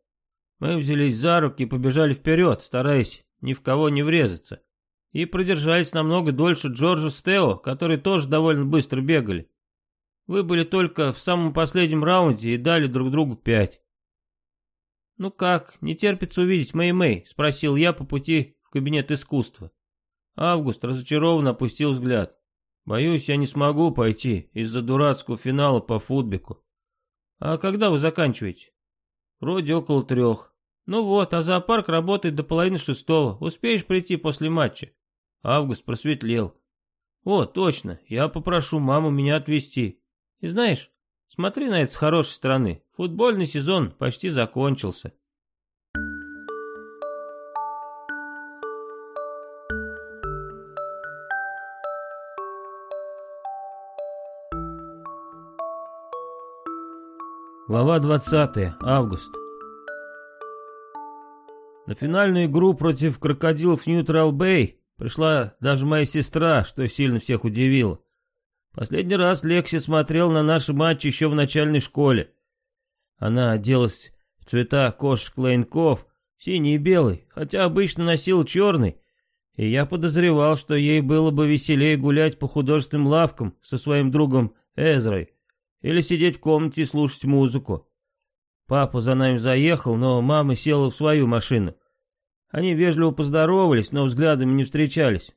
Мы взялись за руки и побежали вперед, стараясь ни в кого не врезаться. И продержались намного дольше Джорджа с Тео, которые тоже довольно быстро бегали. Вы были только в самом последнем раунде и дали друг другу пять. «Ну как, не терпится увидеть Мэй-Мэй?» — спросил я по пути в кабинет искусства. Август разочарованно опустил взгляд. «Боюсь, я не смогу пойти из-за дурацкого финала по футбику. А когда вы заканчиваете?» «Вроде около трех. Ну вот, а зоопарк работает до половины шестого. Успеешь прийти после матча?» Август просветлел. «О, точно, я попрошу маму меня отвезти. И знаешь, смотри на это с хорошей стороны. Футбольный сезон почти закончился. Глава 20. Август. На финальную игру против крокодилов Ньютрал Бэй пришла даже моя сестра, что сильно всех удивило. Последний раз Лекси смотрел на наши матчи еще в начальной школе. Она оделась в цвета кошек-лайнков, синий и белый, хотя обычно носил черный, и я подозревал, что ей было бы веселее гулять по художественным лавкам со своим другом Эзрой или сидеть в комнате и слушать музыку. Папа за нами заехал, но мама села в свою машину. Они вежливо поздоровались, но взглядами не встречались.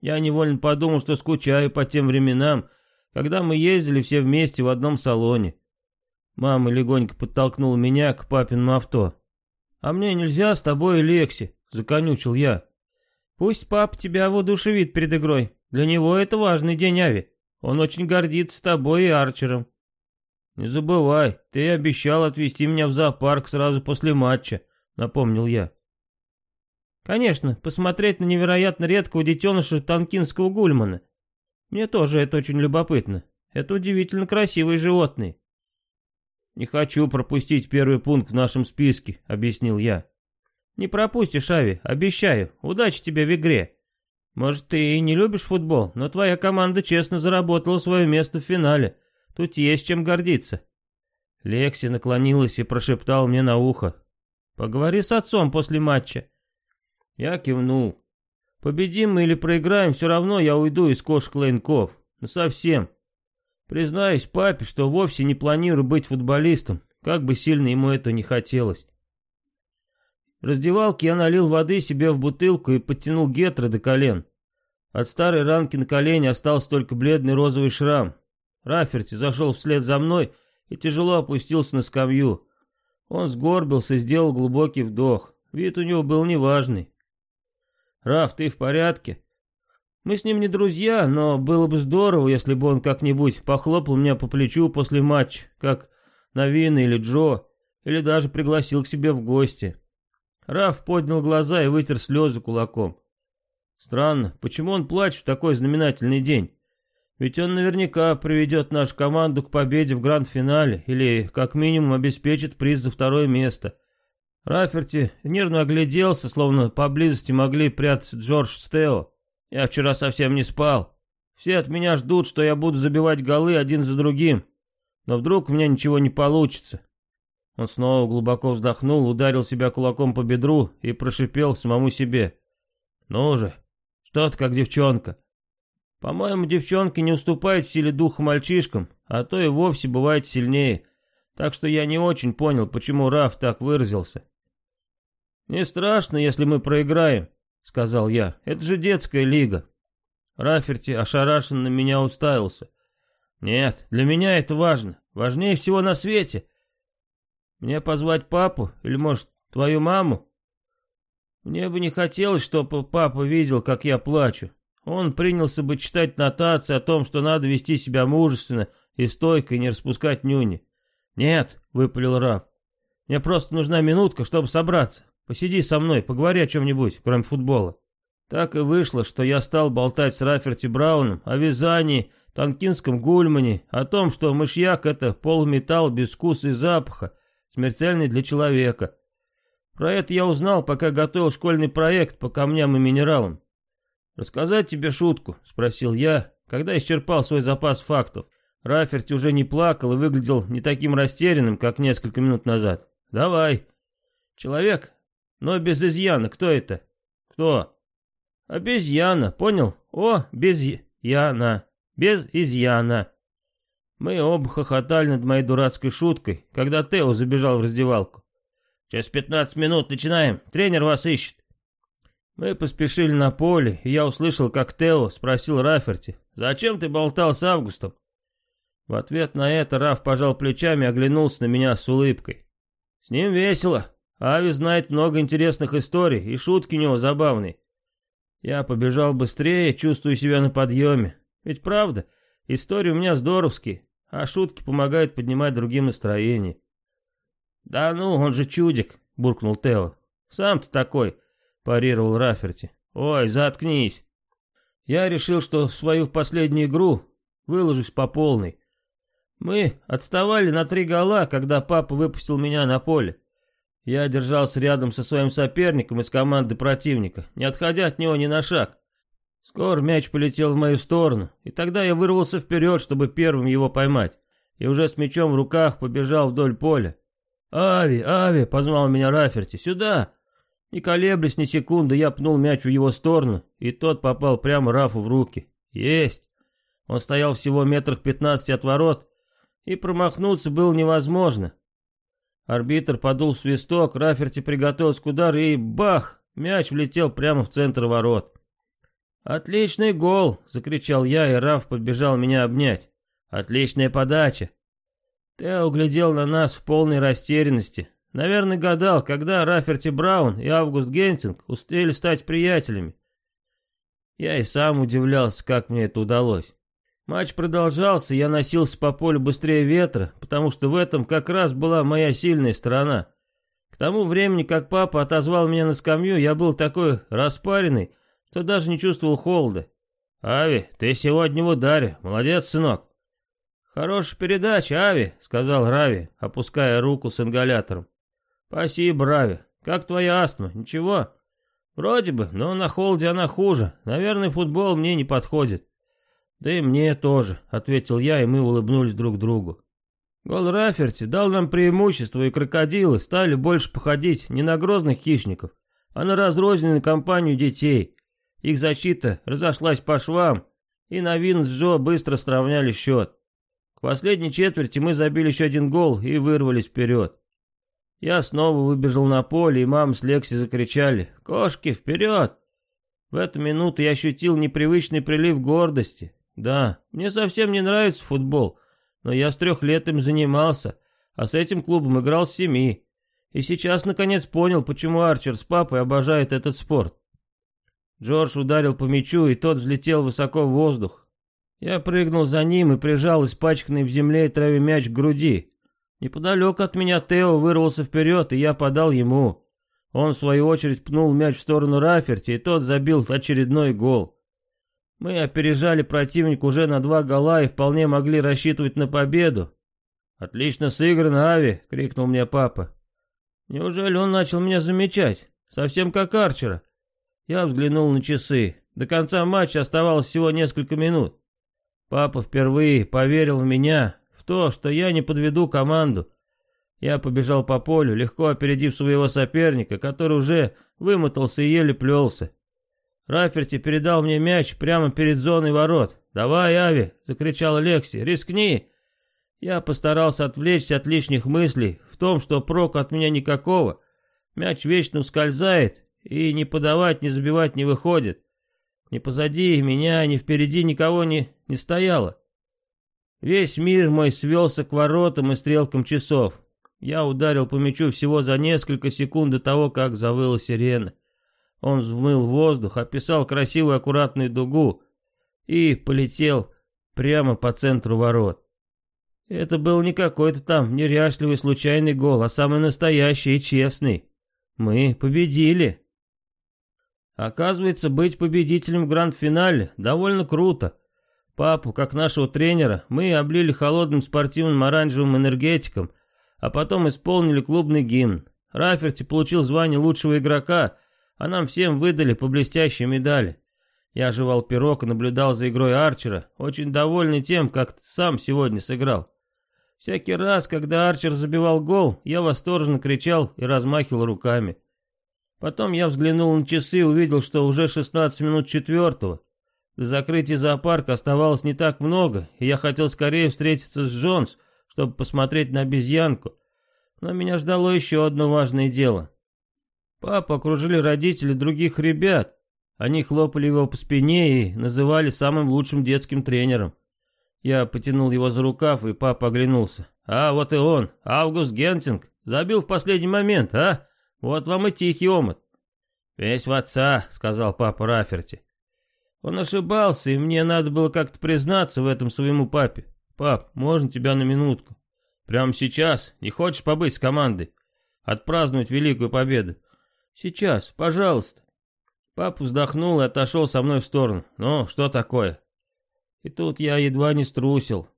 Я невольно подумал, что скучаю по тем временам, когда мы ездили все вместе в одном салоне. Мама легонько подтолкнула меня к папиному авто. «А мне нельзя с тобой и Лекси», — законючил я. «Пусть папа тебя воодушевит перед игрой. Для него это важный день, Ави. Он очень гордится тобой и Арчером». «Не забывай, ты обещал отвезти меня в зоопарк сразу после матча», — напомнил я. «Конечно, посмотреть на невероятно редкого детеныша танкинского гульмана. Мне тоже это очень любопытно. Это удивительно красивые животные. «Не хочу пропустить первый пункт в нашем списке», — объяснил я. «Не пропустишь, Ави, обещаю. Удачи тебе в игре. Может, ты и не любишь футбол, но твоя команда честно заработала свое место в финале. Тут есть чем гордиться». Лекси наклонилась и прошептал мне на ухо. «Поговори с отцом после матча». Я кивнул. «Победим мы или проиграем, все равно я уйду из кошек Лейнков. Ну совсем. Признаюсь папе, что вовсе не планирую быть футболистом, как бы сильно ему это не хотелось. В раздевалке я налил воды себе в бутылку и подтянул гетры до колен. От старой ранки на колене остался только бледный розовый шрам. Раферти зашел вслед за мной и тяжело опустился на скамью. Он сгорбился и сделал глубокий вдох. Вид у него был неважный. «Раф, ты в порядке?» Мы с ним не друзья, но было бы здорово, если бы он как-нибудь похлопал меня по плечу после матча, как Навина или Джо, или даже пригласил к себе в гости. Раф поднял глаза и вытер слезы кулаком. Странно, почему он плачет в такой знаменательный день? Ведь он наверняка приведет нашу команду к победе в гранд-финале или, как минимум, обеспечит приз за второе место. Раферти нервно огляделся, словно поблизости могли прятаться Джордж Стео. Я вчера совсем не спал. Все от меня ждут, что я буду забивать голы один за другим. Но вдруг у меня ничего не получится. Он снова глубоко вздохнул, ударил себя кулаком по бедру и прошипел самому себе. «Ну же, что ты как девчонка?» «По-моему, девчонки не уступают в силе духа мальчишкам, а то и вовсе бывает сильнее. Так что я не очень понял, почему Раф так выразился». «Не страшно, если мы проиграем сказал я. «Это же детская лига». Раферти ошарашенно меня уставился. «Нет, для меня это важно. Важнее всего на свете. Мне позвать папу или, может, твою маму?» Мне бы не хотелось, чтобы папа видел, как я плачу. Он принялся бы читать нотации о том, что надо вести себя мужественно и стойко и не распускать нюни. «Нет», — выпалил Раф, — «мне просто нужна минутка, чтобы собраться. Посиди со мной, поговори о чем-нибудь, кроме футбола. Так и вышло, что я стал болтать с Раферти Брауном о вязании, танкинском гульмане, о том, что мышьяк — это полуметалл без вкуса и запаха, смертельный для человека. Про это я узнал, пока готовил школьный проект по камням и минералам. «Рассказать тебе шутку?» — спросил я, когда исчерпал свой запас фактов. Раферти уже не плакал и выглядел не таким растерянным, как несколько минут назад. «Давай». «Человек, но без изъяна. Кто это?» «Кто?» «Обезьяна, понял? О, безъяна. Без изъяна». Мы оба хохотали над моей дурацкой шуткой, когда Тео забежал в раздевалку. «Через пятнадцать минут начинаем. Тренер вас ищет». Мы поспешили на поле, и я услышал, как Тео спросил Раферти, «Зачем ты болтал с Августом?» В ответ на это Раф пожал плечами и оглянулся на меня с улыбкой. «С ним весело. Ави знает много интересных историй, и шутки у него забавные. Я побежал быстрее, чувствую себя на подъеме. Ведь правда, истории у меня здоровские, а шутки помогают поднимать другим настроение. «Да ну, он же чудик», — буркнул Тео. «Сам ты такой», — парировал Раферти. «Ой, заткнись». Я решил, что свою последнюю игру выложусь по полной. Мы отставали на три гола, когда папа выпустил меня на поле. Я держался рядом со своим соперником из команды противника, не отходя от него ни на шаг. Скоро мяч полетел в мою сторону, и тогда я вырвался вперед, чтобы первым его поймать, и уже с мячом в руках побежал вдоль поля. «Ави, Ави!» — позвал меня Раферти. «Сюда!» Не колеблясь ни секунды, я пнул мяч в его сторону, и тот попал прямо Рафу в руки. «Есть!» Он стоял всего метрах пятнадцати от ворот, и промахнуться было невозможно. Арбитр подул свисток, Раферти приготовился к удару, и бах! Мяч влетел прямо в центр ворот. «Отличный гол!» — закричал я, и Раф подбежал меня обнять. «Отличная подача!» Тео углядел на нас в полной растерянности. Наверное, гадал, когда Раферти Браун и Август Гентинг успели стать приятелями. Я и сам удивлялся, как мне это удалось. Матч продолжался, я носился по полю быстрее ветра, потому что в этом как раз была моя сильная сторона. К тому времени, как папа отозвал меня на скамью, я был такой распаренный, что даже не чувствовал холода. «Ави, ты сегодня в ударе, молодец, сынок». «Хорошая передача, Ави», — сказал Рави, опуская руку с ингалятором. «Спасибо, Рави. Как твоя астма? Ничего?» «Вроде бы, но на холоде она хуже. Наверное, футбол мне не подходит». «Да и мне тоже», — ответил я, и мы улыбнулись друг другу. Гол Раферти дал нам преимущество, и крокодилы стали больше походить не на грозных хищников, а на разрозненную компанию детей. Их защита разошлась по швам, и Новин с Джо быстро сравняли счет. К последней четверти мы забили еще один гол и вырвались вперед. Я снова выбежал на поле, и мама с Лекси закричали «Кошки, вперед!». В эту минуту я ощутил непривычный прилив гордости. Да, мне совсем не нравится футбол, но я с трех лет им занимался, а с этим клубом играл с семи. И сейчас наконец понял, почему Арчер с папой обожает этот спорт. Джордж ударил по мячу, и тот взлетел высоко в воздух. Я прыгнул за ним и прижал испачканный в земле и траве мяч к груди. Неподалеку от меня Тео вырвался вперед, и я подал ему. Он, в свою очередь, пнул мяч в сторону Раферти, и тот забил очередной гол. Мы опережали противника уже на два гола и вполне могли рассчитывать на победу. «Отлично сыграно, Ави!» — крикнул мне папа. «Неужели он начал меня замечать? Совсем как Арчера?» Я взглянул на часы. До конца матча оставалось всего несколько минут. Папа впервые поверил в меня, в то, что я не подведу команду. Я побежал по полю, легко опередив своего соперника, который уже вымотался и еле плелся. Раферти передал мне мяч прямо перед зоной ворот. «Давай, Ави!» — закричал Лекси. «Рискни!» Я постарался отвлечься от лишних мыслей в том, что прок от меня никакого. Мяч вечно ускользает, и ни подавать, ни забивать не выходит. Ни позади меня, ни впереди никого не, не стояло. Весь мир мой свелся к воротам и стрелкам часов. Я ударил по мячу всего за несколько секунд до того, как завыла сирена. Он взмыл воздух, описал красивую аккуратную дугу и полетел прямо по центру ворот. Это был не какой-то там неряшливый случайный гол, а самый настоящий и честный. Мы победили. Оказывается, быть победителем в гранд-финале довольно круто. Папу, как нашего тренера, мы облили холодным спортивным оранжевым энергетиком, а потом исполнили клубный гимн. Раферти получил звание лучшего игрока, а нам всем выдали по блестящей медали. Я жевал пирог и наблюдал за игрой Арчера, очень довольный тем, как сам сегодня сыграл. Всякий раз, когда Арчер забивал гол, я восторженно кричал и размахивал руками. Потом я взглянул на часы и увидел, что уже 16 минут четвертого. До закрытия зоопарка оставалось не так много, и я хотел скорее встретиться с Джонс, чтобы посмотреть на обезьянку. Но меня ждало еще одно важное дело. Папа окружили родители других ребят. Они хлопали его по спине и называли самым лучшим детским тренером. Я потянул его за рукав, и папа оглянулся. «А, вот и он, Август Гентинг. Забил в последний момент, а? Вот вам и тихий омут». «Весь в отца», — сказал папа Раферти. Он ошибался, и мне надо было как-то признаться в этом своему папе. «Пап, можно тебя на минутку? Прямо сейчас? Не хочешь побыть с командой? Отпраздновать великую победу?» «Сейчас, пожалуйста». Папа вздохнул и отошел со мной в сторону. «Ну, что такое?» И тут я едва не струсил.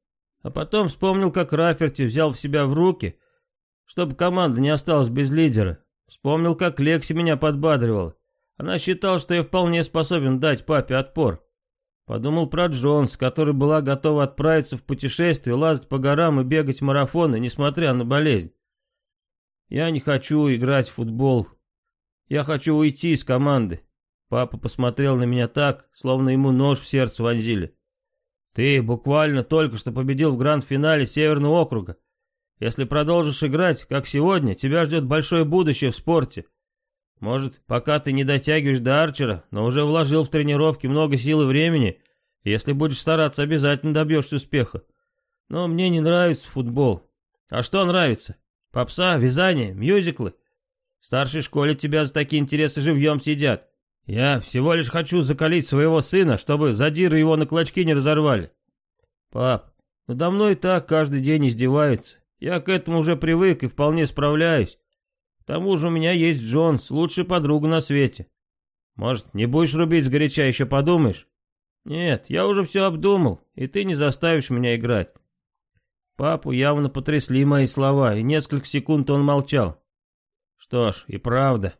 А потом вспомнил, как Раферти взял в себя в руки, чтобы команда не осталась без лидера. Вспомнил, как Лекси меня подбадривала. Она считала, что я вполне способен дать папе отпор. Подумал про Джонс, которая была готова отправиться в путешествие, лазать по горам и бегать марафоны, несмотря на болезнь. Я не хочу играть в футбол. Я хочу уйти из команды. Папа посмотрел на меня так, словно ему нож в сердце вонзили. Ты буквально только что победил в гранд-финале Северного округа. Если продолжишь играть, как сегодня, тебя ждет большое будущее в спорте. Может, пока ты не дотягиваешь до Арчера, но уже вложил в тренировки много сил и времени, если будешь стараться, обязательно добьешься успеха. Но мне не нравится футбол. А что нравится? Попса, вязание, мюзиклы. В старшей школе тебя за такие интересы живьем сидят. Я всего лишь хочу закалить своего сына, чтобы задиры его на клочки не разорвали. Пап, надо мной так каждый день издеваются. Я к этому уже привык и вполне справляюсь. К тому же у меня есть Джонс, лучшая подруга на свете. Может, не будешь рубить сгоряча, еще подумаешь? Нет, я уже все обдумал, и ты не заставишь меня играть. Папу явно потрясли мои слова, и несколько секунд он молчал. Что ж, и правда.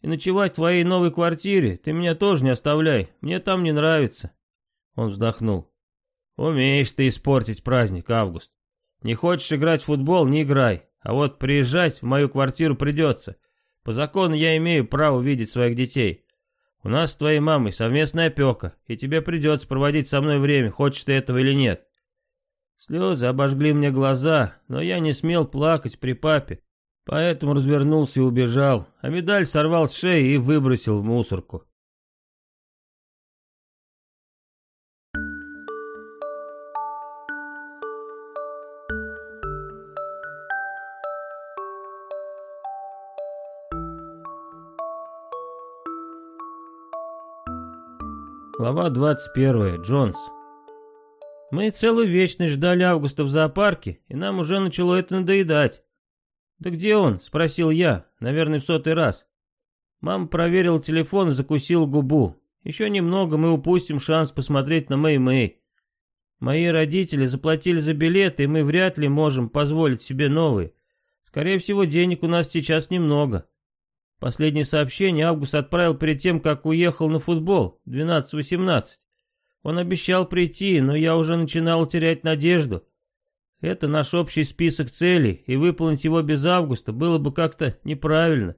И ночевать в твоей новой квартире ты меня тоже не оставляй, мне там не нравится. Он вздохнул. Умеешь ты испортить праздник, Август. Не хочешь играть в футбол, не играй. А вот приезжать в мою квартиру придется. По закону я имею право видеть своих детей. У нас с твоей мамой совместная опека, и тебе придется проводить со мной время, хочешь ты этого или нет. Слезы обожгли мне глаза, но я не смел плакать при папе, Поэтому развернулся и убежал, а медаль сорвал с шеи и выбросил в мусорку. Глава 21. Джонс. Мы целую вечность ждали Августа в зоопарке, и нам уже начало это надоедать. «Да где он?» — спросил я, наверное, в сотый раз. Мама проверила телефон и закусила губу. Еще немного мы упустим шанс посмотреть на Мэй-Мэй. Мои родители заплатили за билеты, и мы вряд ли можем позволить себе новые. Скорее всего, денег у нас сейчас немного. Последнее сообщение Август отправил перед тем, как уехал на футбол, 12-18. Он обещал прийти, но я уже начинал терять надежду. Это наш общий список целей, и выполнить его без августа было бы как-то неправильно.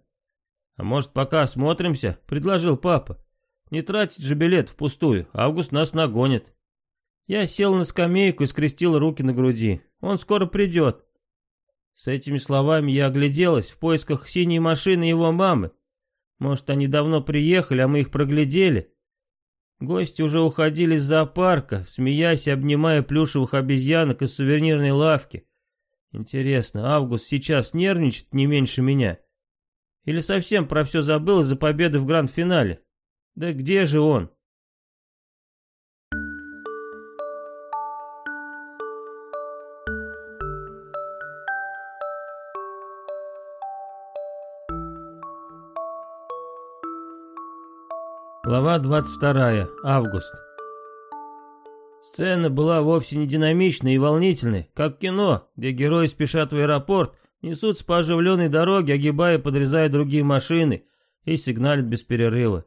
А может, пока осмотримся, предложил папа. Не тратить же билет впустую, август нас нагонит. Я сел на скамейку и скрестил руки на груди. Он скоро придет. С этими словами я огляделась в поисках синей машины его мамы. Может, они давно приехали, а мы их проглядели. Гости уже уходили из зоопарка, смеясь и обнимая плюшевых обезьянок из сувенирной лавки. Интересно, Август сейчас нервничает не меньше меня? Или совсем про все забыл из-за победы в гранд-финале? Да где же он? Глава 22. Август. Сцена была вовсе не динамичной и волнительной, как кино, где герои спешат в аэропорт, несутся по оживленной дороге, огибая и подрезая другие машины и сигналят без перерыва.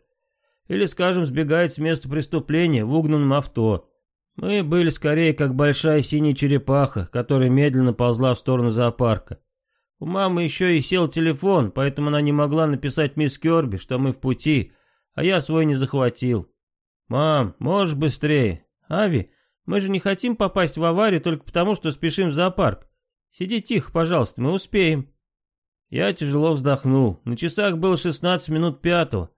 Или, скажем, сбегают с места преступления в угнанном авто. Мы были скорее как большая синяя черепаха, которая медленно ползла в сторону зоопарка. У мамы еще и сел телефон, поэтому она не могла написать мисс Керби, что мы в пути, а я свой не захватил. «Мам, можешь быстрее? Ави, мы же не хотим попасть в аварию только потому, что спешим в зоопарк. Сиди тихо, пожалуйста, мы успеем». Я тяжело вздохнул. На часах было 16 минут пятого,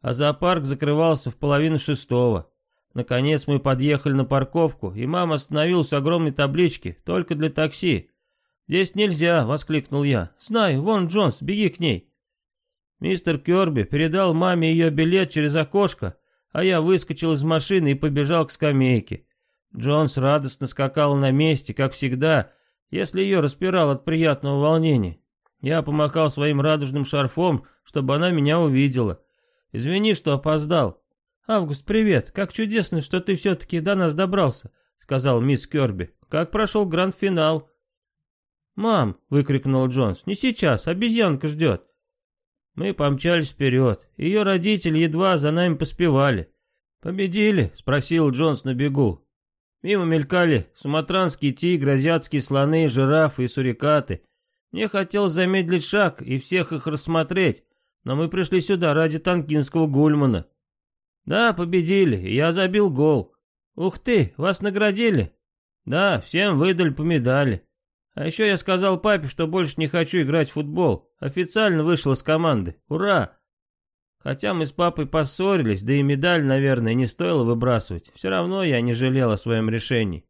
а зоопарк закрывался в половину шестого. Наконец мы подъехали на парковку, и мама остановилась у огромной таблички «Только для такси». «Здесь нельзя!» — воскликнул я. «Знаю, вон Джонс, беги к ней!» Мистер Керби передал маме ее билет через окошко, а я выскочил из машины и побежал к скамейке. Джонс радостно скакал на месте, как всегда, если ее распирал от приятного волнения. Я помахал своим радужным шарфом, чтобы она меня увидела. «Извини, что опоздал». «Август, привет. Как чудесно, что ты все-таки до нас добрался», — сказал мисс Керби. «Как прошел гранд-финал?» «Мам!» — выкрикнул Джонс. «Не сейчас, обезьянка ждет». Мы помчались вперед. Ее родители едва за нами поспевали. «Победили?» — спросил Джонс на бегу. Мимо мелькали суматранские тигры, азиатские слоны, жирафы и сурикаты. Мне хотелось замедлить шаг и всех их рассмотреть, но мы пришли сюда ради танкинского гульмана. Да, победили, я забил гол. Ух ты, вас наградили? Да, всем выдали по медали. А еще я сказал папе, что больше не хочу играть в футбол. Официально вышел из команды. Ура! Хотя мы с папой поссорились, да и медаль, наверное, не стоило выбрасывать. Все равно я не жалел о своем решении.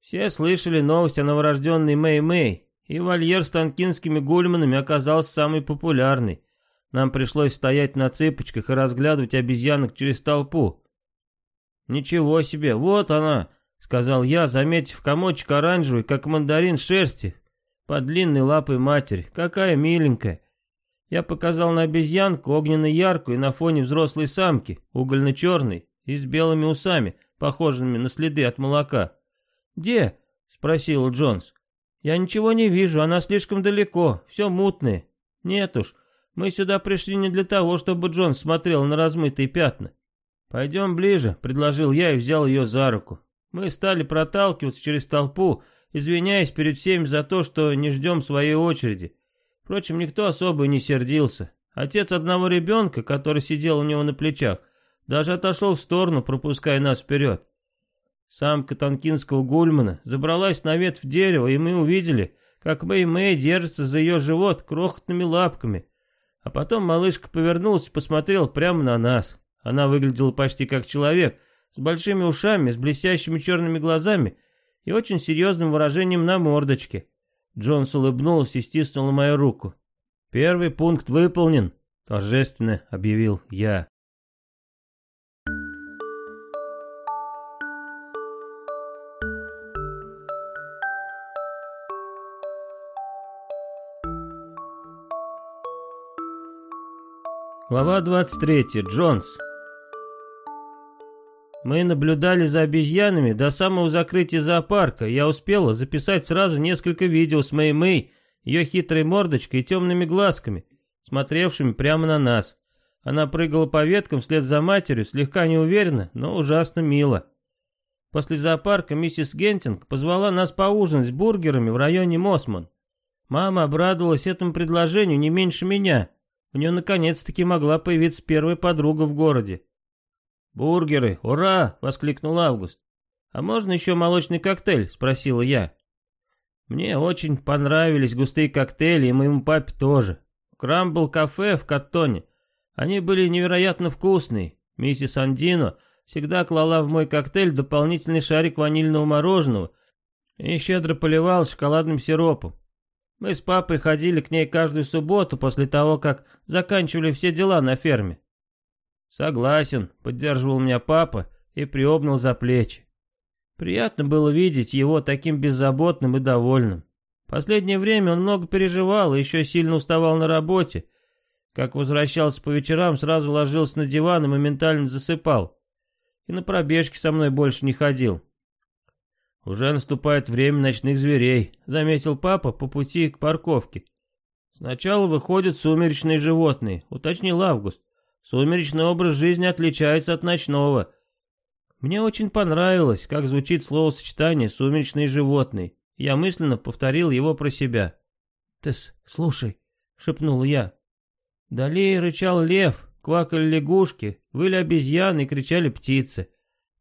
Все слышали новость о новорожденной Мэй-Мэй, и вольер с танкинскими гульманами оказался самый популярный. Нам пришлось стоять на цыпочках и разглядывать обезьянок через толпу. «Ничего себе, вот она!» Сказал я, заметив комочек оранжевый, как мандарин шерсти, под длинной лапой матери. Какая миленькая. Я показал на обезьянку огненно-яркую на фоне взрослой самки, угольно-черной и с белыми усами, похожими на следы от молока. «Где?» — спросил Джонс. «Я ничего не вижу, она слишком далеко, все мутное. Нет уж, мы сюда пришли не для того, чтобы Джонс смотрел на размытые пятна. Пойдем ближе», — предложил я и взял ее за руку. Мы стали проталкиваться через толпу, извиняясь перед всеми за то, что не ждем своей очереди. Впрочем, никто особо не сердился. Отец одного ребенка, который сидел у него на плечах, даже отошел в сторону, пропуская нас вперед. Самка танкинского гульмана забралась на ветвь дерева, и мы увидели, как Мэй-Мэй держится за ее живот крохотными лапками. А потом малышка повернулась и посмотрела прямо на нас. Она выглядела почти как человек, с большими ушами, с блестящими черными глазами и очень серьезным выражением на мордочке. Джонс улыбнулся и стиснул мою руку. «Первый пункт выполнен», — торжественно объявил я. Глава 23. Джонс. Мы наблюдали за обезьянами до самого закрытия зоопарка. Я успела записать сразу несколько видео с Мэй-Мэй, ее хитрой мордочкой и темными глазками, смотревшими прямо на нас. Она прыгала по веткам вслед за матерью, слегка неуверенно, но ужасно мило. После зоопарка миссис Гентинг позвала нас поужинать с бургерами в районе Мосман. Мама обрадовалась этому предложению не меньше меня. У нее наконец-таки могла появиться первая подруга в городе. «Бургеры! Ура!» — воскликнул Август. «А можно еще молочный коктейль?» — спросила я. Мне очень понравились густые коктейли, и моему папе тоже. Крамбл кафе в Каттоне. Они были невероятно вкусные. Миссис Андино всегда клала в мой коктейль дополнительный шарик ванильного мороженого и щедро поливал шоколадным сиропом. Мы с папой ходили к ней каждую субботу после того, как заканчивали все дела на ферме. «Согласен», — поддерживал меня папа и приобнял за плечи. Приятно было видеть его таким беззаботным и довольным. Последнее время он много переживал и еще сильно уставал на работе. Как возвращался по вечерам, сразу ложился на диван и моментально засыпал. И на пробежки со мной больше не ходил. «Уже наступает время ночных зверей», — заметил папа по пути к парковке. «Сначала выходят сумеречные животные», — уточнил Август. «Сумеречный образ жизни отличается от ночного». Мне очень понравилось, как звучит словосочетание «сумеречные животные». Я мысленно повторил его про себя. «Тесс, слушай», — шепнул я. Далее рычал лев, квакали лягушки, выли обезьяны и кричали птицы.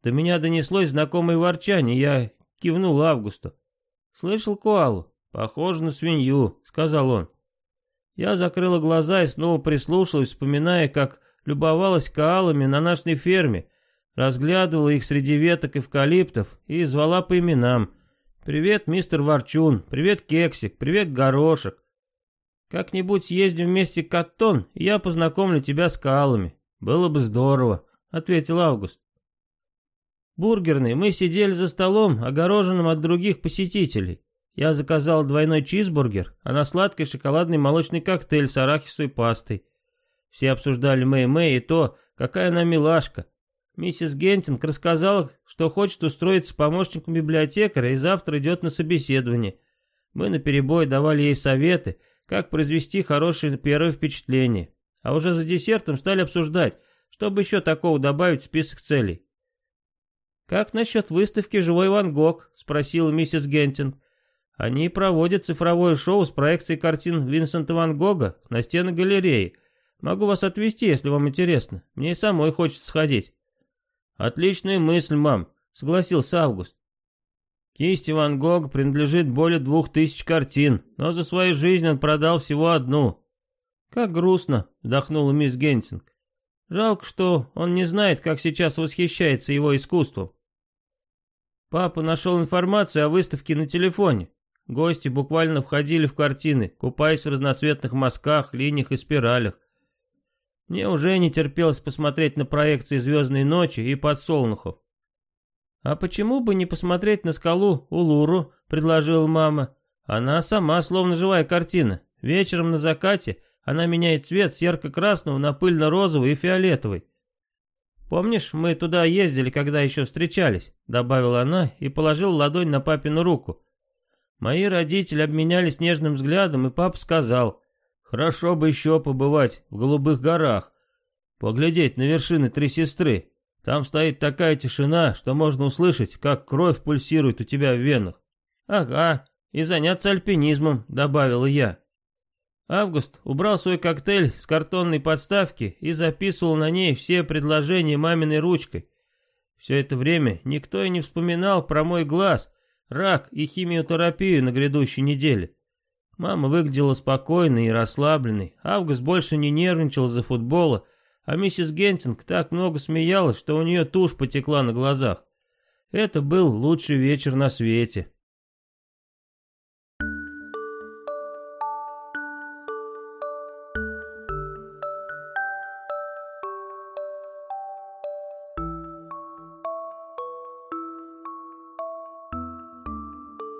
До меня донеслось знакомое ворчание, я кивнул Августу. «Слышал коалу? Похоже на свинью», — сказал он. Я закрыла глаза и снова прислушалась, вспоминая, как любовалась коалами на нашей ферме, разглядывала их среди веток эвкалиптов и звала по именам. «Привет, мистер Ворчун! Привет, Кексик! Привет, Горошек!» «Как-нибудь съездим вместе к Каттон, и я познакомлю тебя с коалами. Было бы здорово», — ответил Август. Бургерный, мы сидели за столом, огороженным от других посетителей. Я заказал двойной чизбургер, а на сладкий шоколадный молочный коктейль с арахисовой пастой. Все обсуждали Мэй-Мэй и то, какая она милашка. Миссис Гентинг рассказала, что хочет устроиться помощником библиотекаря и завтра идет на собеседование. Мы наперебой давали ей советы, как произвести хорошее первое впечатление. А уже за десертом стали обсуждать, чтобы еще такого добавить в список целей. «Как насчет выставки «Живой Ван Гог»?» — спросила миссис Гентинг. «Они проводят цифровое шоу с проекцией картин Винсента Ван Гога на стены галереи. Могу вас отвезти, если вам интересно. Мне и самой хочется сходить». «Отличная мысль, мам», — согласился Август. Кисти Ван Гога принадлежит более двух тысяч картин, но за свою жизнь он продал всего одну. «Как грустно», — вздохнула мисс Гентинг. «Жалко, что он не знает, как сейчас восхищается его искусством». Папа нашел информацию о выставке на телефоне. Гости буквально входили в картины, купаясь в разноцветных мазках, линиях и спиралях. Мне уже не терпелось посмотреть на проекции «Звездной ночи» и «Подсолнухов». «А почему бы не посмотреть на скалу Улуру?» — предложила мама. «Она сама словно живая картина. Вечером на закате она меняет цвет с ярко-красного на пыльно-розовый и фиолетовый. «Помнишь, мы туда ездили, когда еще встречались?» — добавила она и положила ладонь на папину руку. Мои родители обменялись нежным взглядом, и папа сказал, «Хорошо бы еще побывать в Голубых горах, поглядеть на вершины Три Сестры. Там стоит такая тишина, что можно услышать, как кровь пульсирует у тебя в венах». «Ага, и заняться альпинизмом», — добавила я. Август убрал свой коктейль с картонной подставки и записывал на ней все предложения маминой ручкой. Все это время никто и не вспоминал про мой глаз, рак и химиотерапию на грядущей неделе. Мама выглядела спокойной и расслабленной, Август больше не нервничал за футбола, а миссис Гентинг так много смеялась, что у нее тушь потекла на глазах. Это был лучший вечер на свете.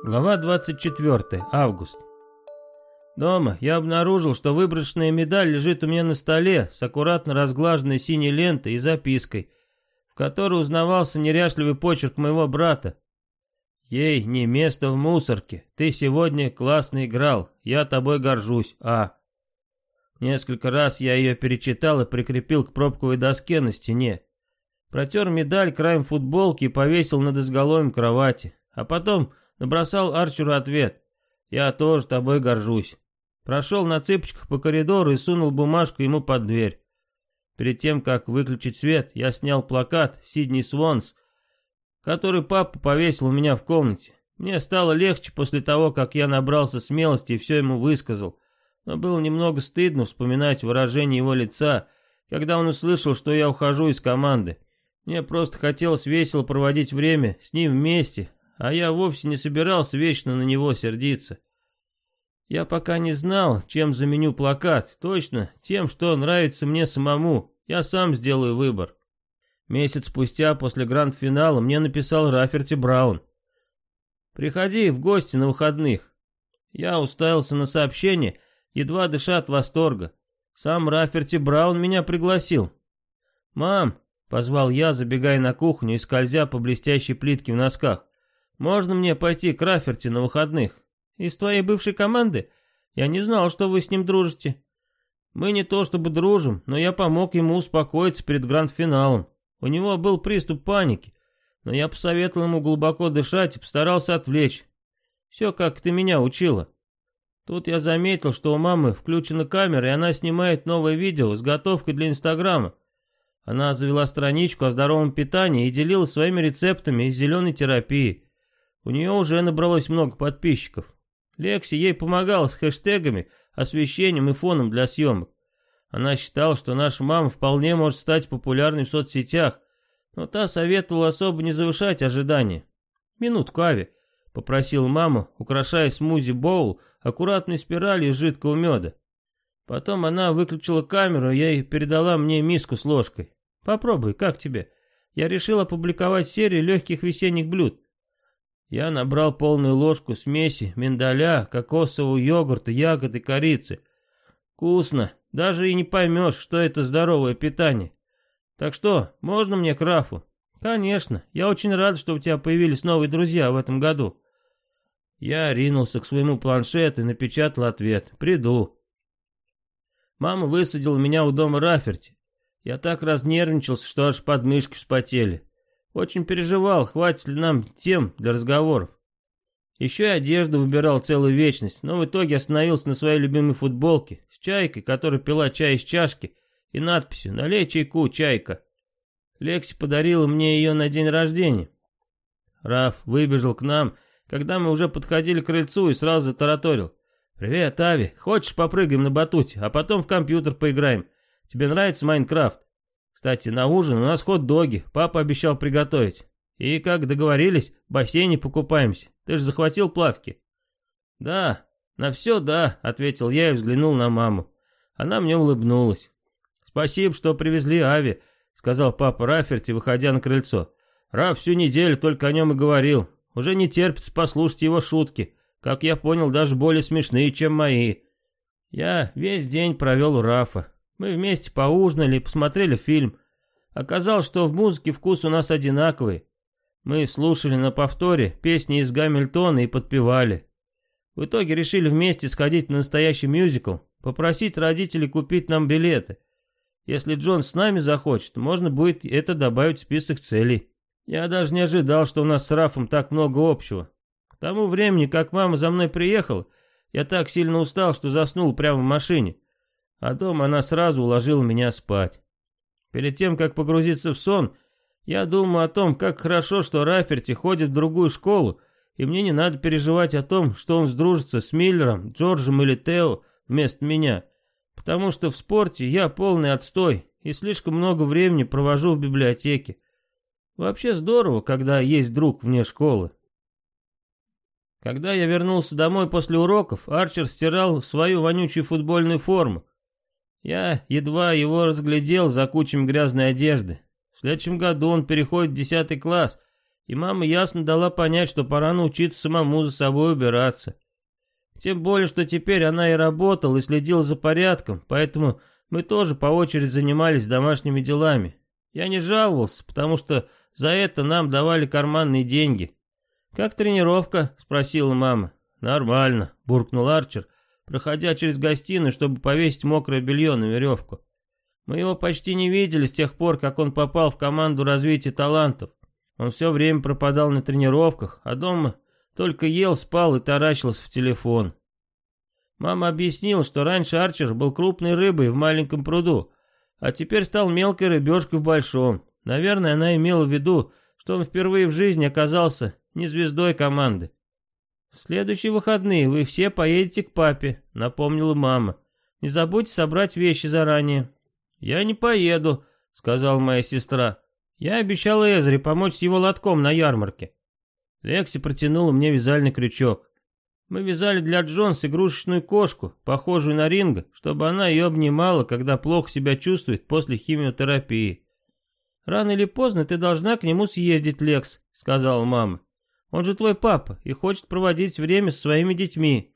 Глава 24. Август. Дома я обнаружил, что выброшенная медаль лежит у меня на столе с аккуратно разглаженной синей лентой и запиской, в которой узнавался неряшливый почерк моего брата. «Ей не место в мусорке. Ты сегодня классно играл. Я тобой горжусь. А». Несколько раз я ее перечитал и прикрепил к пробковой доске на стене. Протер медаль краем футболки и повесил над изголовьем кровати. А потом Набросал Арчеру ответ. «Я тоже тобой горжусь». Прошел на цыпочках по коридору и сунул бумажку ему под дверь. Перед тем, как выключить свет, я снял плакат «Сидни Свонс», который папа повесил у меня в комнате. Мне стало легче после того, как я набрался смелости и все ему высказал. Но было немного стыдно вспоминать выражение его лица, когда он услышал, что я ухожу из команды. Мне просто хотелось весело проводить время с ним вместе, а я вовсе не собирался вечно на него сердиться. Я пока не знал, чем заменю плакат, точно тем, что нравится мне самому, я сам сделаю выбор. Месяц спустя после гранд-финала мне написал Раферти Браун. «Приходи в гости на выходных». Я уставился на сообщение, едва дыша от восторга. Сам Раферти Браун меня пригласил. «Мам», — позвал я, забегая на кухню и скользя по блестящей плитке в носках, «можно мне пойти к Раферти на выходных? Из твоей бывшей команды? Я не знал, что вы с ним дружите». «Мы не то чтобы дружим, но я помог ему успокоиться перед гранд-финалом. У него был приступ паники, но я посоветовал ему глубоко дышать и постарался отвлечь. Все, как ты меня учила. Тут я заметил, что у мамы включена камера, и она снимает новое видео с готовкой для Инстаграма. Она завела страничку о здоровом питании и делилась своими рецептами из зеленой терапии. У нее уже набралось много подписчиков. Лекси ей помогала с хэштегами, освещением и фоном для съемок. Она считала, что наша мама вполне может стать популярной в соцсетях, но та советовала особо не завышать ожидания. «Минутку, Ави», — попросил мама, украшая смузи-боул аккуратной спиралью из жидкого меда. Потом она выключила камеру, и передала мне миску с ложкой. «Попробуй, как тебе?» Я решил опубликовать серию легких весенних блюд. Я набрал полную ложку смеси миндаля, кокосового йогурта, ягод и корицы. Вкусно, даже и не поймешь, что это здоровое питание. Так что, можно мне крафу? Конечно, я очень рад, что у тебя появились новые друзья в этом году. Я ринулся к своему планшету и напечатал ответ. Приду. Мама высадила меня у дома Раферти. Я так разнервничался, что аж подмышки вспотели. Очень переживал, хватит ли нам тем для разговоров. Еще и одежду выбирал целую вечность, но в итоге остановился на своей любимой футболке с чайкой, которая пила чай из чашки, и надписью «Налей чайку, чайка». Лекси подарила мне ее на день рождения. Раф выбежал к нам, когда мы уже подходили к крыльцу и сразу затараторил. «Привет, Ави, хочешь попрыгаем на батуте, а потом в компьютер поиграем? Тебе нравится Майнкрафт? Кстати, на ужин у нас хот-доги, папа обещал приготовить. И как договорились, в бассейне покупаемся. Ты же захватил плавки?» «Да, на все да», — ответил я и взглянул на маму. Она мне улыбнулась. «Спасибо, что привезли Ави», — сказал папа Раферти, выходя на крыльцо. «Раф всю неделю только о нем и говорил. Уже не терпится послушать его шутки. Как я понял, даже более смешные, чем мои. Я весь день провел у Рафа. Мы вместе поужинали и посмотрели фильм. Оказалось, что в музыке вкус у нас одинаковый. Мы слушали на повторе песни из Гамильтона и подпевали. В итоге решили вместе сходить на настоящий мюзикл, попросить родителей купить нам билеты. Если Джон с нами захочет, можно будет это добавить в список целей. Я даже не ожидал, что у нас с Рафом так много общего. К тому времени, как мама за мной приехала, я так сильно устал, что заснул прямо в машине. А дома она сразу уложила меня спать. Перед тем, как погрузиться в сон, я думал о том, как хорошо, что Раферти ходит в другую школу, и мне не надо переживать о том, что он сдружится с Миллером, Джорджем или Тео вместо меня, потому что в спорте я полный отстой и слишком много времени провожу в библиотеке. Вообще здорово, когда есть друг вне школы. Когда я вернулся домой после уроков, Арчер стирал свою вонючую футбольную форму. Я едва его разглядел за кучами грязной одежды. В следующем году он переходит в десятый класс, и мама ясно дала понять, что пора научиться самому за собой убираться. Тем более, что теперь она и работала, и следила за порядком, поэтому мы тоже по очереди занимались домашними делами. Я не жаловался, потому что за это нам давали карманные деньги. «Как тренировка?» — спросила мама. «Нормально», — буркнул Арчер, проходя через гостиную, чтобы повесить мокрое белье на веревку. «Мы его почти не видели с тех пор, как он попал в команду развития талантов. Он все время пропадал на тренировках, а дома только ел, спал и таращился в телефон. Мама объяснила, что раньше Арчер был крупной рыбой в маленьком пруду, а теперь стал мелкой рыбешкой в большом. Наверное, она имела в виду, что он впервые в жизни оказался не звездой команды. «В следующие выходные вы все поедете к папе», — напомнила мама. «Не забудьте собрать вещи заранее». «Я не поеду», — сказала моя сестра. «Я обещала Эзре помочь с его лотком на ярмарке». Лекси протянула мне вязальный крючок. Мы вязали для Джонс игрушечную кошку, похожую на Ринга, чтобы она ее обнимала, когда плохо себя чувствует после химиотерапии. «Рано или поздно ты должна к нему съездить, Лекс», — сказала мама. «Он же твой папа и хочет проводить время со своими детьми».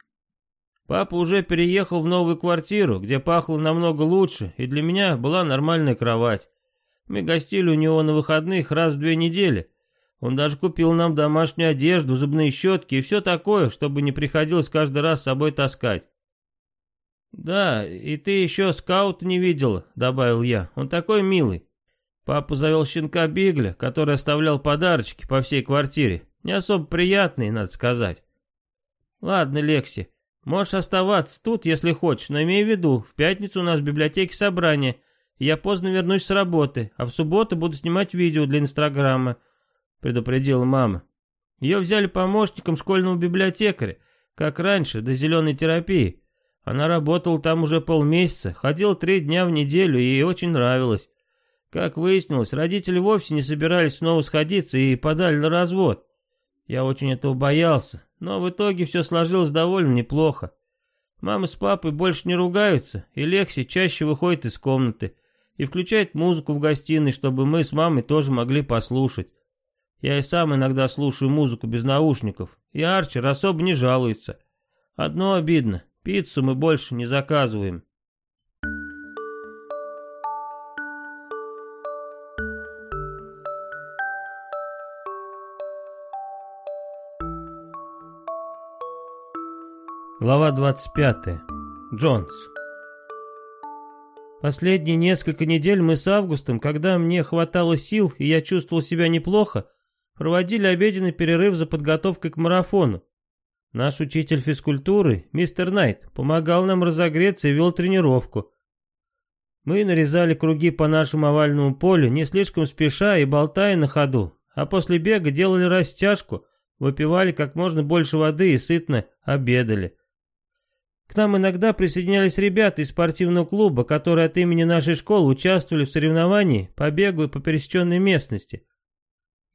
Папа уже переехал в новую квартиру, где пахло намного лучше, и для меня была нормальная кровать. Мы гостили у него на выходных раз в две недели. Он даже купил нам домашнюю одежду, зубные щетки и все такое, чтобы не приходилось каждый раз с собой таскать. «Да, и ты еще скаута не видела», — добавил я. «Он такой милый. Папа завел щенка Бигля, который оставлял подарочки по всей квартире. Не особо приятные, надо сказать». «Ладно, Лекси, можешь оставаться тут, если хочешь, но имей в виду, в пятницу у нас в библиотеке собрание, я поздно вернусь с работы, а в субботу буду снимать видео для Инстаграма», — предупредила мама. Ее взяли помощником школьного библиотекаря, как раньше, до зеленой терапии. Она работала там уже полмесяца, ходила три дня в неделю, и ей очень нравилось. Как выяснилось, родители вовсе не собирались снова сходиться и подали на развод. Я очень этого боялся, но в итоге все сложилось довольно неплохо. Мама с папой больше не ругаются, и Лекси чаще выходит из комнаты и включает музыку в гостиной, чтобы мы с мамой тоже могли послушать. Я и сам иногда слушаю музыку без наушников, и Арчер особо не жалуется. Одно обидно, Пиццу мы больше не заказываем. Глава 25. Джонс. Последние несколько недель мы с Августом, когда мне хватало сил и я чувствовал себя неплохо, проводили обеденный перерыв за подготовкой к марафону. Наш учитель физкультуры, мистер Найт, помогал нам разогреться и вел тренировку. Мы нарезали круги по нашему овальному полю, не слишком спеша и болтая на ходу, а после бега делали растяжку, выпивали как можно больше воды и сытно обедали. К нам иногда присоединялись ребята из спортивного клуба, которые от имени нашей школы участвовали в соревновании по бегу и по пересеченной местности.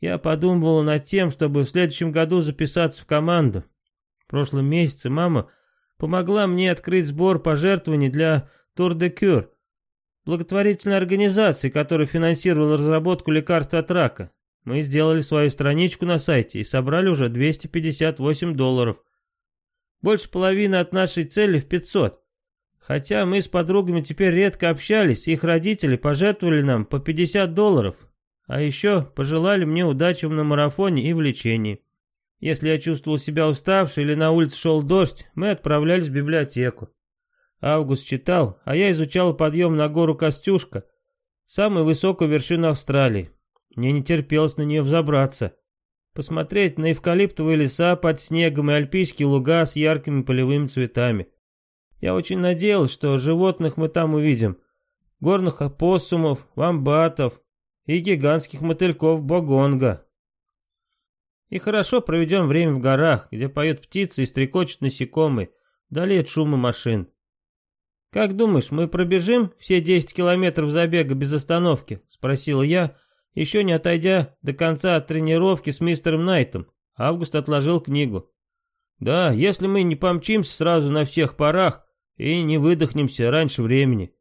Я подумывал над тем, чтобы в следующем году записаться в команду, прошлом месяце мама помогла мне открыть сбор пожертвований для Тур де Кюр, благотворительной организации, которая финансировала разработку лекарства от рака. Мы сделали свою страничку на сайте и собрали уже 258 долларов. Больше половины от нашей цели в 500. Хотя мы с подругами теперь редко общались, их родители пожертвовали нам по 50 долларов, а еще пожелали мне удачи на марафоне и в лечении. Если я чувствовал себя уставший или на улице шел дождь, мы отправлялись в библиотеку. Август читал, а я изучал подъем на гору Костюшка, самую высокую вершину Австралии. Мне не терпелось на нее взобраться. Посмотреть на эвкалиптовые леса под снегом и альпийские луга с яркими полевыми цветами. Я очень надеялся, что животных мы там увидим. Горных опоссумов, вамбатов и гигантских мотыльков богонга. И хорошо проведем время в горах, где поют птицы и стрекочут насекомые, вдали от шума машин. «Как думаешь, мы пробежим все 10 километров забега без остановки?» — спросил я, еще не отойдя до конца от тренировки с мистером Найтом. Август отложил книгу. «Да, если мы не помчимся сразу на всех парах и не выдохнемся раньше времени.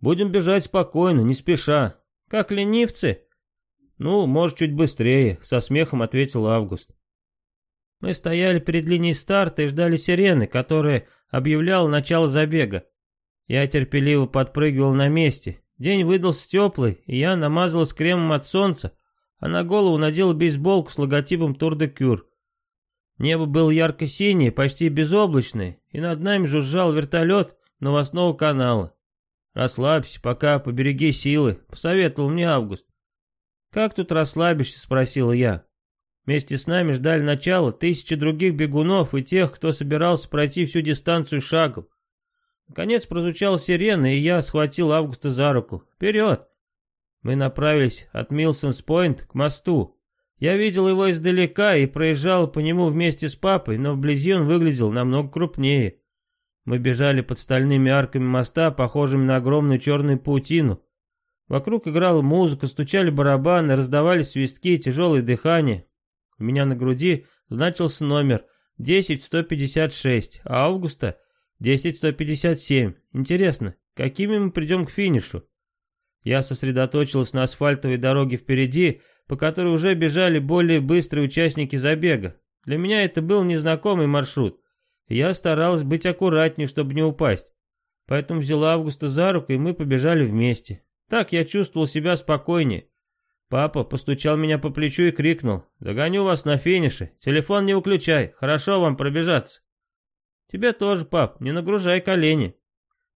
Будем бежать спокойно, не спеша. Как ленивцы?» «Ну, может, чуть быстрее», — со смехом ответил Август. Мы стояли перед линией старта и ждали сирены, которая объявляла начало забега. Я терпеливо подпрыгивал на месте. День выдался теплый, и я намазалась кремом от солнца, а на голову надела бейсболку с логотипом Тур де Кюр. Небо было ярко-синее, почти безоблачное, и над нами жужжал вертолет новостного канала. «Расслабься, пока побереги силы», — посоветовал мне Август. «Как тут расслабишься?» — спросила я. Вместе с нами ждали начала тысячи других бегунов и тех, кто собирался пройти всю дистанцию шагом. Наконец прозвучала сирена, и я схватил Августа за руку. «Вперед!» Мы направились от Милсонс-Пойнт к мосту. Я видел его издалека и проезжал по нему вместе с папой, но вблизи он выглядел намного крупнее. Мы бежали под стальными арками моста, похожими на огромную черную паутину. Вокруг играла музыка, стучали барабаны, раздавались свистки, тяжелое дыхание. У меня на груди значился номер 10156, а Августа 10157. Интересно, какими мы придем к финишу? Я сосредоточился на асфальтовой дороге впереди, по которой уже бежали более быстрые участники забега. Для меня это был незнакомый маршрут. я старалась быть аккуратнее, чтобы не упасть. Поэтому взяла Августа за руку, и мы побежали вместе. Так я чувствовал себя спокойнее. Папа постучал меня по плечу и крикнул. «Догоню вас на финише. Телефон не выключай. Хорошо вам пробежаться». «Тебе тоже, пап. Не нагружай колени».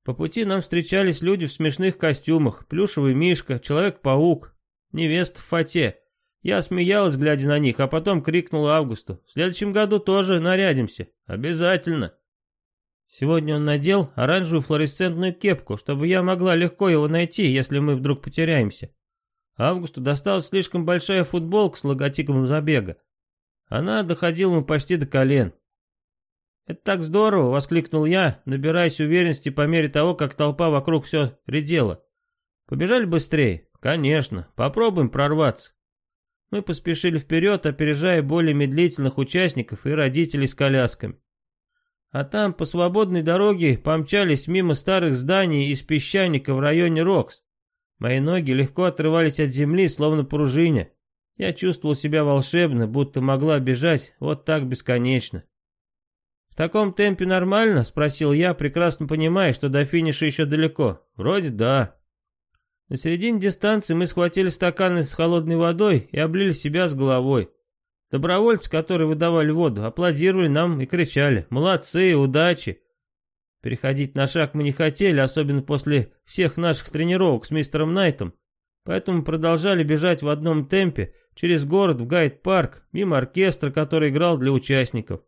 По пути нам встречались люди в смешных костюмах. Плюшевый мишка, Человек-паук, невеста в фате. Я смеялась, глядя на них, а потом крикнула Августу. «В следующем году тоже нарядимся. Обязательно». Сегодня он надел оранжевую флуоресцентную кепку, чтобы я могла легко его найти, если мы вдруг потеряемся. Августу досталась слишком большая футболка с логотипом забега. Она доходила ему почти до колен. «Это так здорово!» — воскликнул я, набираясь уверенности по мере того, как толпа вокруг все редела. «Побежали быстрее?» «Конечно. Попробуем прорваться». Мы поспешили вперед, опережая более медлительных участников и родителей с колясками. А там по свободной дороге помчались мимо старых зданий из песчаника в районе Рокс. Мои ноги легко отрывались от земли, словно пружине. Я чувствовал себя волшебно, будто могла бежать вот так бесконечно. «В таком темпе нормально?» — спросил я, прекрасно понимая, что до финиша еще далеко. «Вроде да». На середине дистанции мы схватили стаканы с холодной водой и облили себя с головой. Добровольцы, которые выдавали воду, аплодировали нам и кричали «Молодцы, удачи!». Переходить на шаг мы не хотели, особенно после всех наших тренировок с мистером Найтом, поэтому продолжали бежать в одном темпе через город в гайд-парк, мимо оркестра, который играл для участников.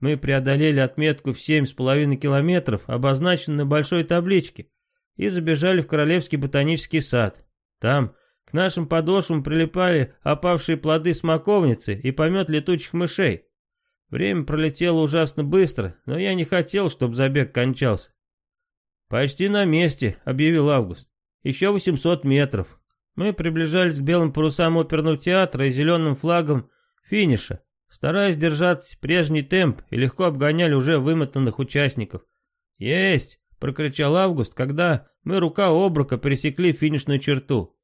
Мы преодолели отметку в семь с половиной километров, обозначенную на большой табличке, и забежали в Королевский ботанический сад. Там, к нашим подошвам прилипали опавшие плоды смоковницы и помет летучих мышей. Время пролетело ужасно быстро, но я не хотел, чтобы забег кончался. «Почти на месте», — объявил Август. «Еще 800 метров». Мы приближались к белым парусам оперного театра и зеленым флагом финиша, стараясь держать прежний темп и легко обгоняли уже вымотанных участников. «Есть!» — прокричал Август, когда мы рука об рука пересекли финишную черту.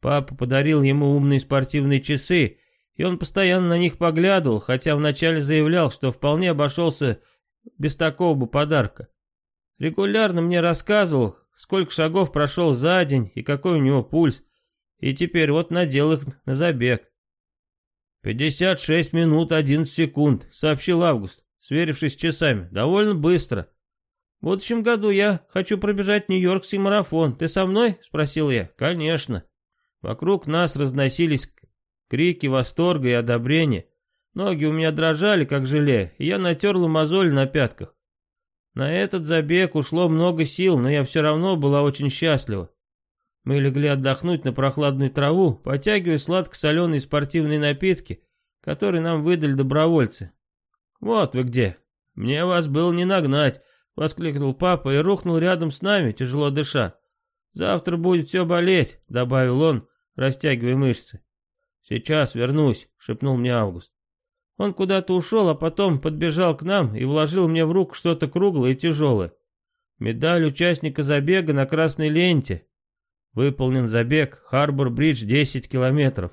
Папа подарил ему умные спортивные часы, и он постоянно на них поглядывал, хотя вначале заявлял, что вполне обошелся без такого бы подарка. Регулярно мне рассказывал, сколько шагов прошел за день и какой у него пульс, и теперь вот надел их на забег. «Пятьдесят шесть минут одиннадцать секунд», — сообщил Август, сверившись с часами. «Довольно быстро». «В будущем году я хочу пробежать Нью-Йоркский марафон. Ты со мной?» — спросил я. «Конечно». Вокруг нас разносились крики восторга и одобрения. Ноги у меня дрожали, как желе, и я натерла мозоль на пятках. На этот забег ушло много сил, но я все равно была очень счастлива. Мы легли отдохнуть на прохладную траву, потягивая сладко-соленые спортивные напитки, которые нам выдали добровольцы. «Вот вы где! Мне вас было не нагнать!» — воскликнул папа и рухнул рядом с нами, тяжело дыша. «Завтра будет все болеть», — добавил он, растягивая мышцы. «Сейчас вернусь», — шепнул мне Август. Он куда-то ушел, а потом подбежал к нам и вложил мне в руку что-то круглое и тяжелое. Медаль участника забега на красной ленте. Выполнен забег Харбор-Бридж 10 километров.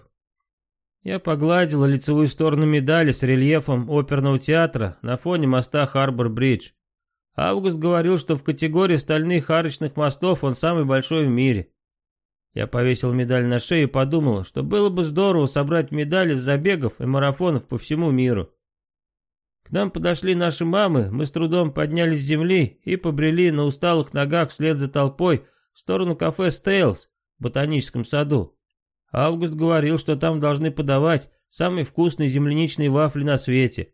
Я погладила лицевую сторону медали с рельефом оперного театра на фоне моста Харбор-Бридж. Август говорил, что в категории стальных арочных мостов он самый большой в мире. Я повесил медаль на шею и подумал, что было бы здорово собрать медали с забегов и марафонов по всему миру. К нам подошли наши мамы, мы с трудом поднялись с земли и побрели на усталых ногах вслед за толпой в сторону кафе «Стейлс» в ботаническом саду. Август говорил, что там должны подавать самые вкусные земляничные вафли на свете.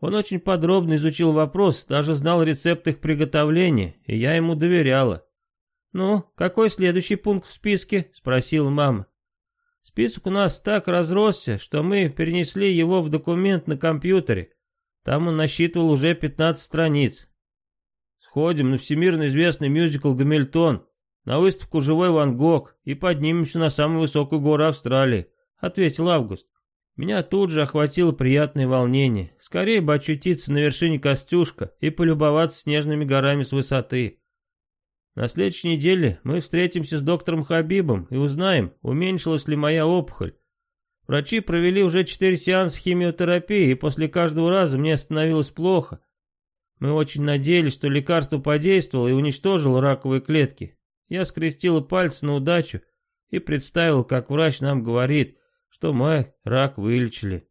Он очень подробно изучил вопрос, даже знал рецепт их приготовления, и я ему доверяла. «Ну, какой следующий пункт в списке?» — спросила мама. Список у нас так разросся, что мы перенесли его в документ на компьютере. Там он насчитывал уже 15 страниц. Сходим на всемирно известный мюзикл «Гамильтон», на выставку «Живой Ван Гог» и поднимемся на самую высокую гору Австралии», — ответил Август. Меня тут же охватило приятное волнение. Скорее бы очутиться на вершине Костюшка и полюбоваться снежными горами с высоты. На следующей неделе мы встретимся с доктором Хабибом и узнаем, уменьшилась ли моя опухоль. Врачи провели уже четыре сеанса химиотерапии, и после каждого раза мне становилось плохо. Мы очень надеялись, что лекарство подействовало и уничтожило раковые клетки. Я скрестила пальцы на удачу и представил, как врач нам говорит, что мы рак вылечили.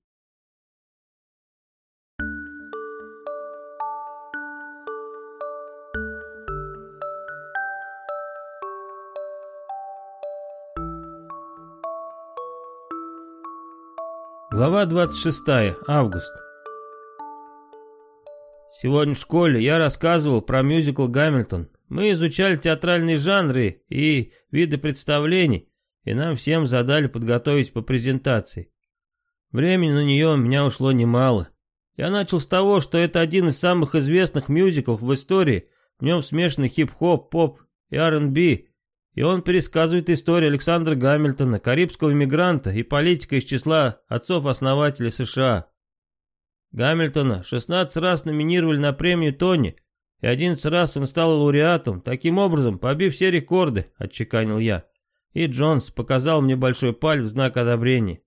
Глава 26. Август. Сегодня в школе я рассказывал про мюзикл «Гамильтон». Мы изучали театральные жанры и виды представлений, и нам всем задали подготовить по презентации. Времени на нее у меня ушло немало. Я начал с того, что это один из самых известных мюзиклов в истории. В нем смешаны хип-хоп, поп и R&B, и он пересказывает историю Александра Гамильтона, карибского иммигранта и политика из числа отцов-основателей США. Гамильтона 16 раз номинировали на премию Тони, и 11 раз он стал лауреатом, таким образом побив все рекорды, отчеканил я. И Джонс показал мне большой палец в знак одобрения.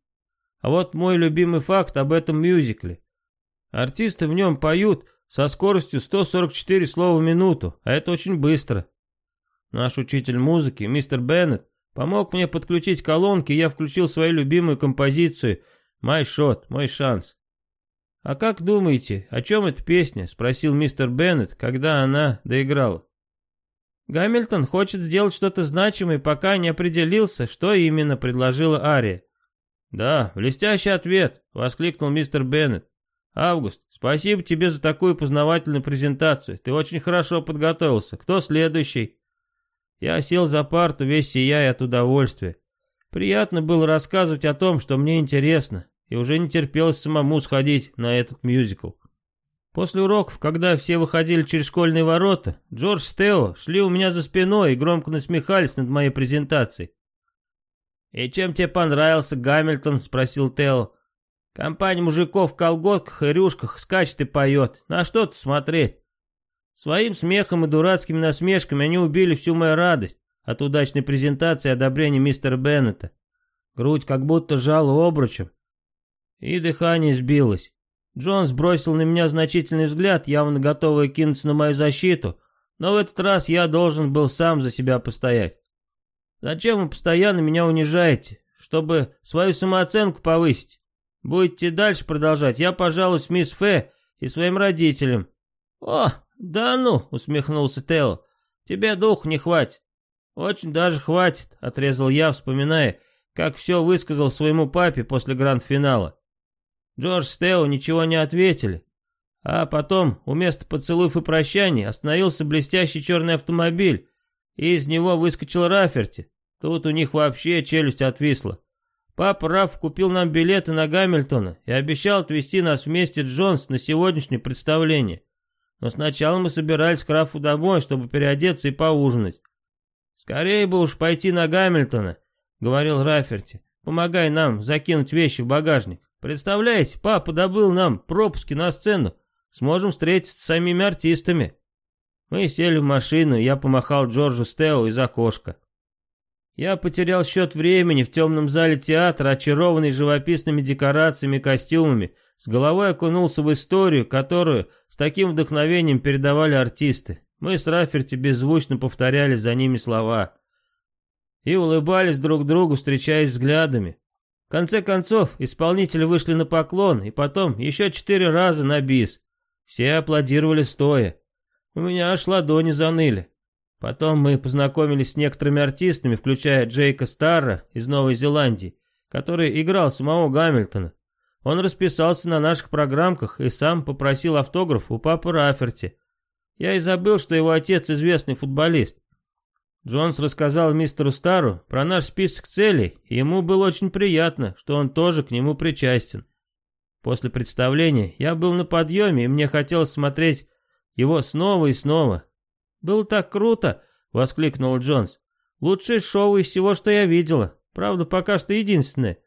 А вот мой любимый факт об этом мюзикле. Артисты в нем поют со скоростью 144 слова в минуту, а это очень быстро. Наш учитель музыки, мистер Беннет, помог мне подключить колонки, и я включил свою любимую композицию «My Shot», «Мой шанс». «А как думаете, о чем эта песня?» — спросил мистер Беннет, когда она доиграла. «Гамильтон хочет сделать что-то значимое, пока не определился, что именно предложила Ария». «Да, блестящий ответ!» — воскликнул мистер Беннет. «Август, спасибо тебе за такую познавательную презентацию. Ты очень хорошо подготовился. Кто следующий?» Я сел за парту, весь сияя от удовольствия. Приятно было рассказывать о том, что мне интересно, и уже не терпелось самому сходить на этот мюзикл. После уроков, когда все выходили через школьные ворота, Джордж с Тео шли у меня за спиной и громко насмехались над моей презентацией. «И чем тебе понравился Гамильтон?» — спросил Тео. «Компания мужиков в колготках и рюшках скачет и поет. На что тут смотреть?» Своим смехом и дурацкими насмешками они убили всю мою радость от удачной презентации и одобрения мистера Беннета. Грудь как будто жала обручем, и дыхание сбилось. Джон сбросил на меня значительный взгляд, явно готовый кинуться на мою защиту, но в этот раз я должен был сам за себя постоять. Зачем вы постоянно меня унижаете, чтобы свою самооценку повысить? Будете дальше продолжать, я пожалуюсь мисс Фэ и своим родителям. О, «Да ну!» — усмехнулся Тео. «Тебе дух не хватит». «Очень даже хватит», — отрезал я, вспоминая, как все высказал своему папе после гранд-финала. Джордж с ничего не ответили. А потом, у места поцелуев и прощаний, остановился блестящий черный автомобиль, и из него выскочил Раферти. Тут у них вообще челюсть отвисла. Папа Раф купил нам билеты на Гамильтона и обещал отвезти нас вместе Джонс на сегодняшнее представление. Но сначала мы собирались к Рафу домой, чтобы переодеться и поужинать. «Скорее бы уж пойти на Гамильтона», — говорил Раферти. «Помогай нам закинуть вещи в багажник. Представляете, папа добыл нам пропуски на сцену. Сможем встретиться с самими артистами». Мы сели в машину, я помахал Джорджу Стео из окошка. Я потерял счет времени в темном зале театра, очарованный живописными декорациями и костюмами, с головой окунулся в историю, которую с таким вдохновением передавали артисты. Мы с Раферти беззвучно повторяли за ними слова. И улыбались друг другу, встречаясь взглядами. В конце концов, исполнители вышли на поклон, и потом еще четыре раза на бис. Все аплодировали стоя. У меня аж ладони заныли. Потом мы познакомились с некоторыми артистами, включая Джейка Старра из Новой Зеландии, который играл самого Гамильтона. Он расписался на наших программках и сам попросил автограф у папы Раферти. Я и забыл, что его отец известный футболист. Джонс рассказал мистеру Стару про наш список целей, и ему было очень приятно, что он тоже к нему причастен. После представления я был на подъеме, и мне хотелось смотреть его снова и снова. «Было так круто!» — воскликнул Джонс. «Лучшее шоу из всего, что я видела. Правда, пока что единственное.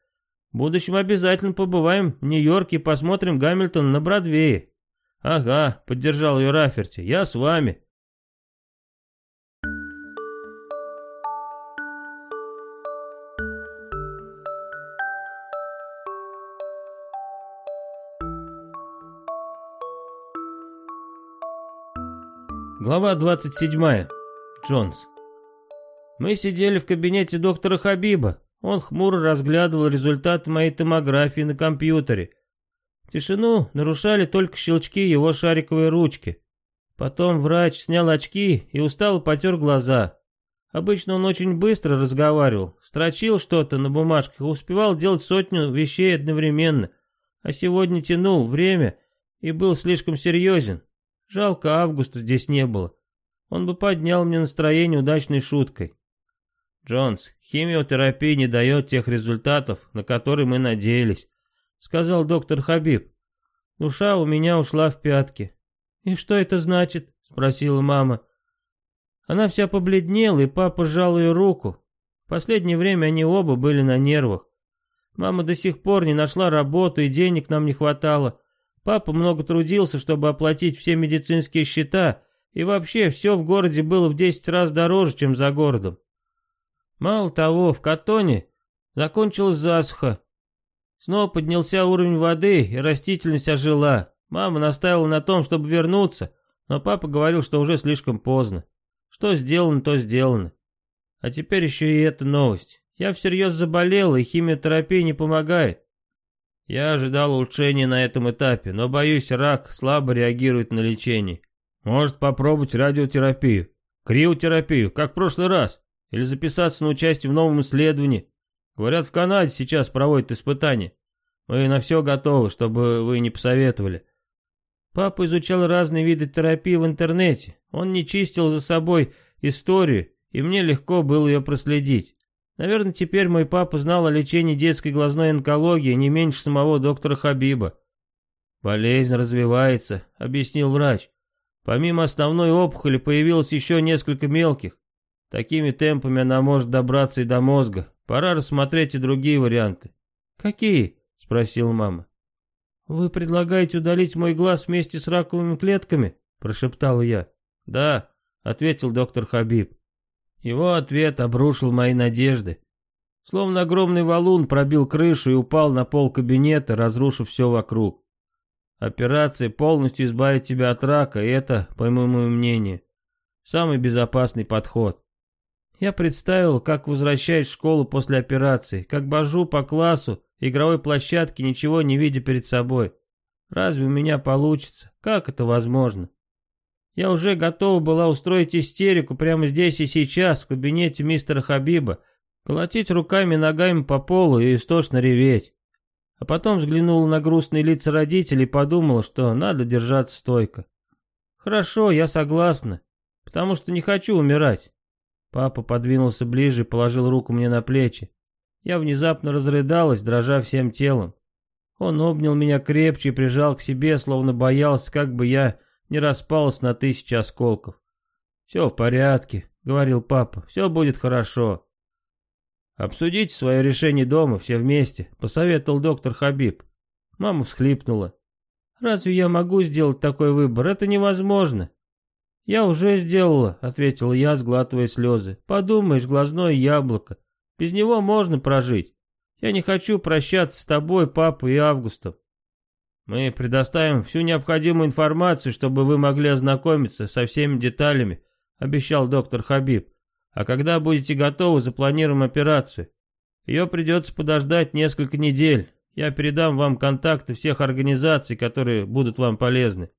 В будущем обязательно побываем в Нью-Йорке и посмотрим Гамильтон на Бродвее. Ага, поддержал ее Раферти, я с вами. Глава 27. Джонс. Мы сидели в кабинете доктора Хабиба. Он хмуро разглядывал результаты моей томографии на компьютере. Тишину нарушали только щелчки его шариковой ручки. Потом врач снял очки и устало потер глаза. Обычно он очень быстро разговаривал, строчил что-то на бумажках и успевал делать сотню вещей одновременно. А сегодня тянул время и был слишком серьезен. Жалко, Августа здесь не было. Он бы поднял мне настроение удачной шуткой. «Джонс, химиотерапия не дает тех результатов, на которые мы надеялись», — сказал доктор Хабиб. Душа у меня ушла в пятки. «И что это значит?» — спросила мама. Она вся побледнела, и папа сжал ее руку. В последнее время они оба были на нервах. Мама до сих пор не нашла работу, и денег нам не хватало. Папа много трудился, чтобы оплатить все медицинские счета, и вообще все в городе было в 10 раз дороже, чем за городом. Мало того, в Катоне закончилась засуха. Снова поднялся уровень воды, и растительность ожила. Мама настаивала на том, чтобы вернуться, но папа говорил, что уже слишком поздно. Что сделано, то сделано. А теперь еще и эта новость. Я всерьез заболел, и химиотерапия не помогает. Я ожидал улучшения на этом этапе, но боюсь, рак слабо реагирует на лечение. Может попробовать радиотерапию, криотерапию, как в прошлый раз, или записаться на участие в новом исследовании. Говорят, в Канаде сейчас проводят испытания. Мы на все готовы, чтобы вы не посоветовали. Папа изучал разные виды терапии в интернете. Он не чистил за собой историю, и мне легко было ее проследить. Наверное, теперь мой папа знал о лечении детской глазной онкологии не меньше самого доктора Хабиба. «Болезнь развивается», — объяснил врач. «Помимо основной опухоли появилось еще несколько мелких. Такими темпами она может добраться и до мозга. Пора рассмотреть и другие варианты». «Какие?» — спросила мама. «Вы предлагаете удалить мой глаз вместе с раковыми клетками?» — прошептал я. «Да», — ответил доктор Хабиб. Его ответ обрушил мои надежды. Словно огромный валун пробил крышу и упал на пол кабинета, разрушив все вокруг. Операция полностью избавит тебя от рака, и это, по моему мнению, самый безопасный подход. Я представил, как возвращаюсь в школу после операции, как божу по классу, игровой площадке, ничего не видя перед собой. Разве у меня получится? Как это возможно? Я уже готова была устроить истерику прямо здесь и сейчас, в кабинете мистера Хабиба, колотить руками и ногами по полу и истошно реветь. А потом взглянула на грустные лица родителей и подумала, что надо держаться стойко. Хорошо, я согласна, потому что не хочу умирать. Папа подвинулся ближе и положил руку мне на плечи. Я внезапно разрыдалась, дрожа всем телом. Он обнял меня крепче и прижал к себе, словно боялся, как бы я не распалась на тысячи осколков. «Все в порядке», — говорил папа, — «все будет хорошо». «Обсудите свое решение дома, все вместе», — посоветовал доктор Хабиб. Мама всхлипнула. «Разве я могу сделать такой выбор? Это невозможно». «Я уже сделала», — ответил я, сглатывая слезы. «Подумаешь, глазное яблоко. Без него можно прожить. Я не хочу прощаться с тобой, папой и Августом. Мы предоставим всю необходимую информацию, чтобы вы могли ознакомиться со всеми деталями, обещал доктор Хабиб. А когда будете готовы, запланируем операцию. Ее придется подождать несколько недель. Я передам вам контакты всех организаций, которые будут вам полезны.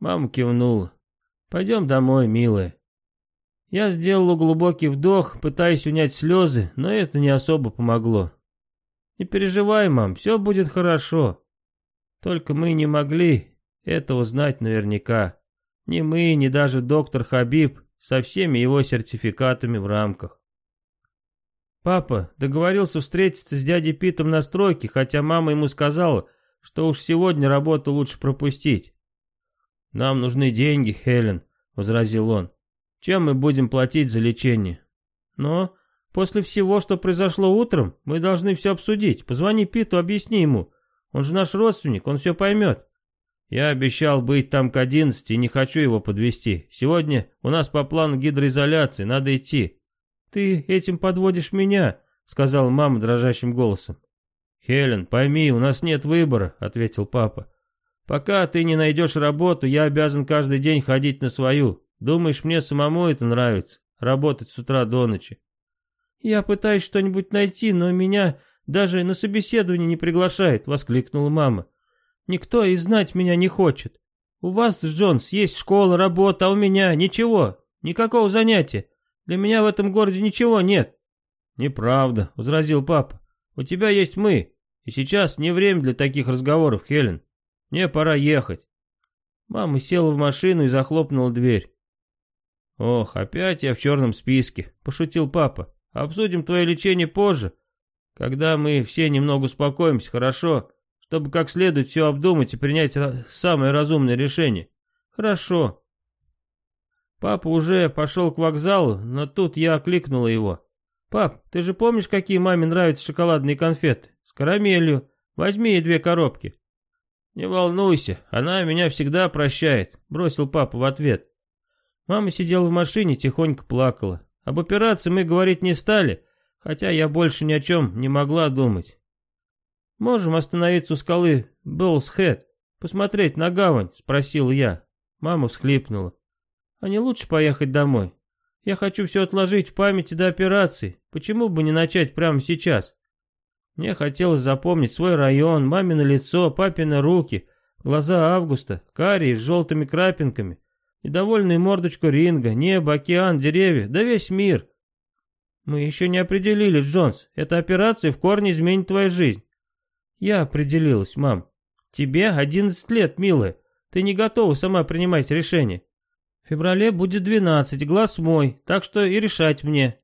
Мама кивнула. Пойдем домой, милая. Я сделала глубокий вдох, пытаясь унять слезы, но это не особо помогло. Не переживай, мам, все будет хорошо. Только мы не могли этого знать наверняка. Ни мы, ни даже доктор Хабиб со всеми его сертификатами в рамках. Папа договорился встретиться с дядей Питом на стройке, хотя мама ему сказала, что уж сегодня работу лучше пропустить. «Нам нужны деньги, Хелен», — возразил он. «Чем мы будем платить за лечение?» «Но после всего, что произошло утром, мы должны все обсудить. Позвони Питу, объясни ему. Он же наш родственник, он все поймет. Я обещал быть там к одиннадцати и не хочу его подвести. Сегодня у нас по плану гидроизоляции, надо идти. Ты этим подводишь меня, сказала мама дрожащим голосом. Хелен, пойми, у нас нет выбора, ответил папа. Пока ты не найдешь работу, я обязан каждый день ходить на свою. Думаешь, мне самому это нравится, работать с утра до ночи? Я пытаюсь что-нибудь найти, но меня даже на собеседование не приглашает, воскликнула мама. Никто и знать меня не хочет. У вас, Джонс, есть школа, работа, а у меня ничего, никакого занятия. Для меня в этом городе ничего нет. Неправда, возразил папа. У тебя есть мы, и сейчас не время для таких разговоров, Хелен. Мне пора ехать. Мама села в машину и захлопнула дверь. «Ох, опять я в черном списке», — пошутил папа. «Обсудим твое лечение позже, когда мы все немного успокоимся, хорошо? Чтобы как следует все обдумать и принять самое разумное решение». «Хорошо». Папа уже пошел к вокзалу, но тут я окликнула его. «Пап, ты же помнишь, какие маме нравятся шоколадные конфеты? С карамелью. Возьми ей две коробки». «Не волнуйся, она меня всегда прощает», — бросил папа в ответ. Мама сидела в машине, тихонько плакала. Об операции мы говорить не стали, хотя я больше ни о чем не могла думать. «Можем остановиться у скалы Беллс-Хэт, посмотреть на гавань?» — спросил я. Мама всхлипнула. «А не лучше поехать домой? Я хочу все отложить в памяти до операции. Почему бы не начать прямо сейчас?» Мне хотелось запомнить свой район, мамино лицо, папины руки, глаза Августа, карие с желтыми крапинками, недовольную мордочку ринга, небо, океан, деревья, да весь мир. Мы еще не определили, Джонс, эта операция в корне изменит твою жизнь. Я определилась, мам. Тебе одиннадцать лет, милая. Ты не готова сама принимать решение. В феврале будет двенадцать, глаз мой, так что и решать мне.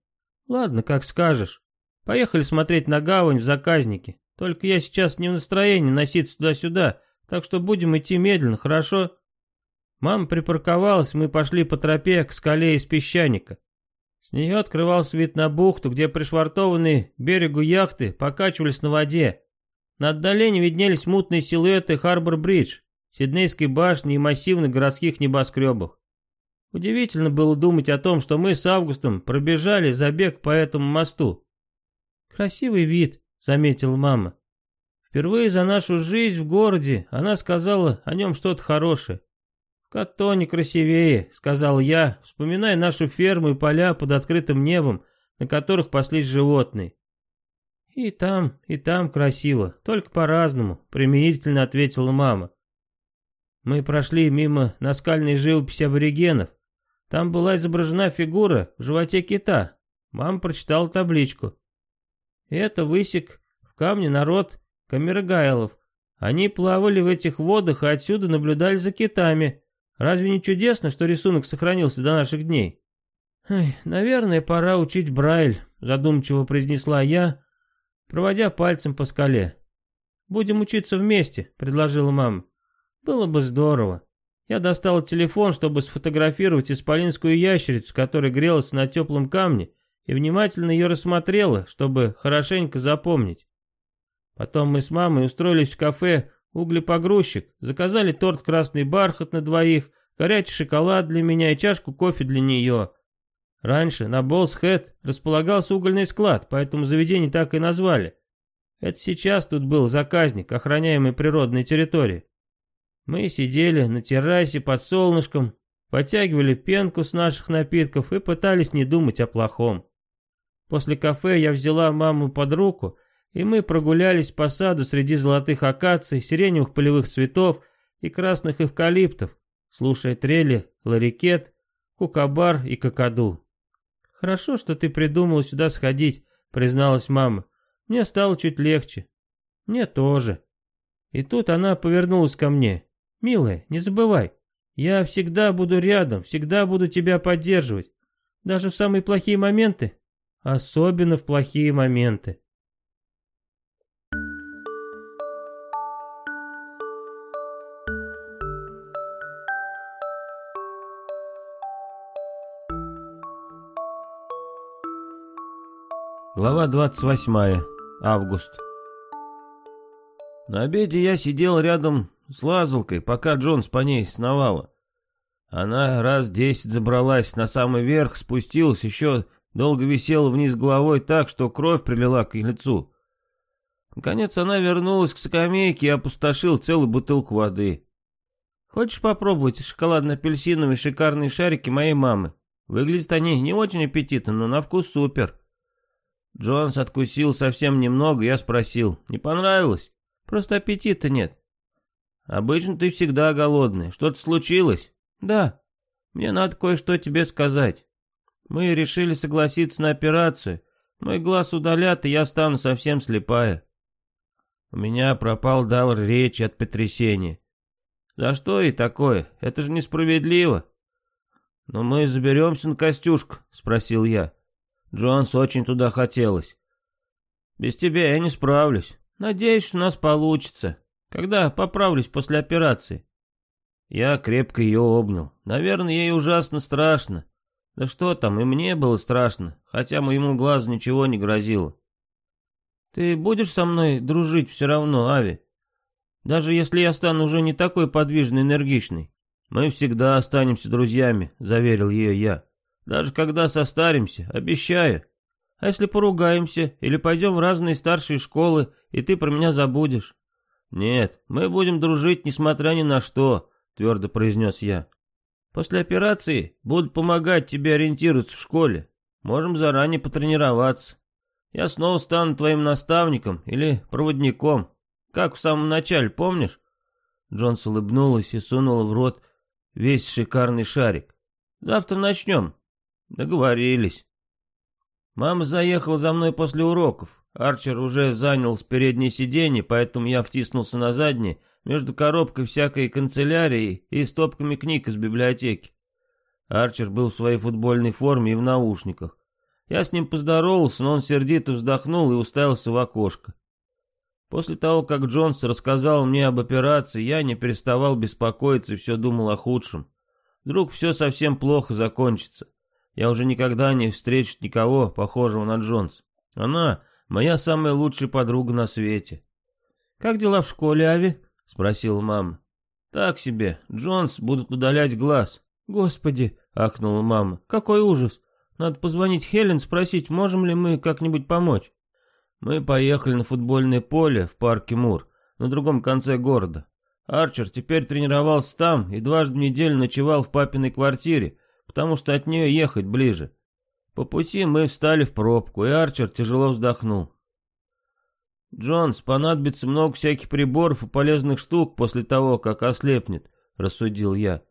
Ладно, как скажешь. Поехали смотреть на гавань в заказнике. Только я сейчас не в настроении носиться туда-сюда, так что будем идти медленно, хорошо? Мама припарковалась, мы пошли по тропе к скале из песчаника. С нее открывался вид на бухту, где пришвартованные к берегу яхты покачивались на воде. На отдалении виднелись мутные силуэты Харбор-Бридж, Сиднейской башни и массивных городских небоскребов. Удивительно было думать о том, что мы с Августом пробежали забег по этому мосту. «Красивый вид», — заметила мама. Впервые за нашу жизнь в городе она сказала о нем что-то хорошее. «В Катоне красивее», — сказал я, вспоминая нашу ферму и поля под открытым небом, на которых паслись животные. «И там, и там красиво, только по-разному», — примирительно ответила мама. Мы прошли мимо наскальной живописи аборигенов. Там была изображена фигура в животе кита. Мама прочитала табличку. Это высек в камне народ Камергайлов. Они плавали в этих водах и отсюда наблюдали за китами. Разве не чудесно, что рисунок сохранился до наших дней? «Эй, наверное, пора учить Брайль», — задумчиво произнесла я, проводя пальцем по скале. «Будем учиться вместе», — предложила мама. «Было бы здорово». Я достала телефон, чтобы сфотографировать исполинскую ящерицу, которая грелась на теплом камне, и внимательно ее рассмотрела, чтобы хорошенько запомнить. Потом мы с мамой устроились в кафе Углепогрузчик, заказали торт «Красный бархат» на двоих, горячий шоколад для меня и чашку кофе для нее. Раньше на Болс-Хэт располагался угольный склад, поэтому заведение так и назвали. Это сейчас тут был заказник, охраняемый природной территории. Мы сидели на террасе под солнышком, подтягивали пенку с наших напитков и пытались не думать о плохом. После кафе я взяла маму под руку и мы прогулялись по саду среди золотых акаций, сиреневых полевых цветов и красных эвкалиптов, слушая трели, ларикет, кукабар и какаду. «Хорошо, что ты придумала сюда сходить», — призналась мама. «Мне стало чуть легче». «Мне тоже». И тут она повернулась ко мне. «Милая, не забывай, я всегда буду рядом, всегда буду тебя поддерживать. Даже в самые плохие моменты. Особенно в плохие моменты. Глава 28. Август. На обеде я сидел рядом с лазалкой, пока Джонс по ней сновала. Она раз десять забралась на самый верх, спустилась, еще долго висела вниз головой так, что кровь прилила к лицу. Наконец она вернулась к скамейке и опустошила целую бутылку воды. Хочешь попробовать шоколадно-апельсиновые шикарные шарики моей мамы? Выглядят они не очень аппетитно, но на вкус супер. Джонс откусил совсем немного, я спросил, не понравилось? Просто аппетита нет. Обычно ты всегда голодный. Что-то случилось? Да. Мне надо кое-что тебе сказать. Мы решили согласиться на операцию. Мой глаз удалят, и я стану совсем слепая. У меня пропал дар речи от потрясения. За что и такое? Это же несправедливо. Но мы заберемся на Костюшку, спросил я. Джонс очень туда хотелось. Без тебя я не справлюсь. Надеюсь, у нас получится. Когда поправлюсь после операции. Я крепко ее обнял. Наверное, ей ужасно страшно. Да что там, и мне было страшно, хотя моему глазу ничего не грозило. Ты будешь со мной дружить все равно, Ави? Даже если я стану уже не такой подвижный, энергичный. Мы всегда останемся друзьями, заверил ее я. Даже когда состаримся, обещаю. А если поругаемся или пойдем в разные старшие школы, и ты про меня забудешь? Нет, мы будем дружить, несмотря ни на что, твердо произнес я. После операции буду помогать тебе ориентироваться в школе. Можем заранее потренироваться. Я снова стану твоим наставником или проводником. Как в самом начале, помнишь? Джонс улыбнулась и сунула в рот весь шикарный шарик. Завтра начнем. Договорились. Мама заехала за мной после уроков. Арчер уже занял с переднее сиденье, поэтому я втиснулся на заднее, между коробкой всякой канцелярии и стопками книг из библиотеки. Арчер был в своей футбольной форме и в наушниках. Я с ним поздоровался, но он сердито вздохнул и уставился в окошко. После того, как Джонс рассказал мне об операции, я не переставал беспокоиться и все думал о худшем. Вдруг все совсем плохо закончится. Я уже никогда не встречу никого, похожего на Джонс. Она — моя самая лучшая подруга на свете. «Как дела в школе, Ави?» — спросила мама. «Так себе. Джонс будут удалять глаз». «Господи!» — ахнула мама. «Какой ужас! Надо позвонить Хелен, спросить, можем ли мы как-нибудь помочь». Мы поехали на футбольное поле в парке Мур, на другом конце города. Арчер теперь тренировался там и дважды в неделю ночевал в папиной квартире, потому что от нее ехать ближе. По пути мы встали в пробку, и Арчер тяжело вздохнул. «Джонс, понадобится много всяких приборов и полезных штук после того, как ослепнет», — рассудил я.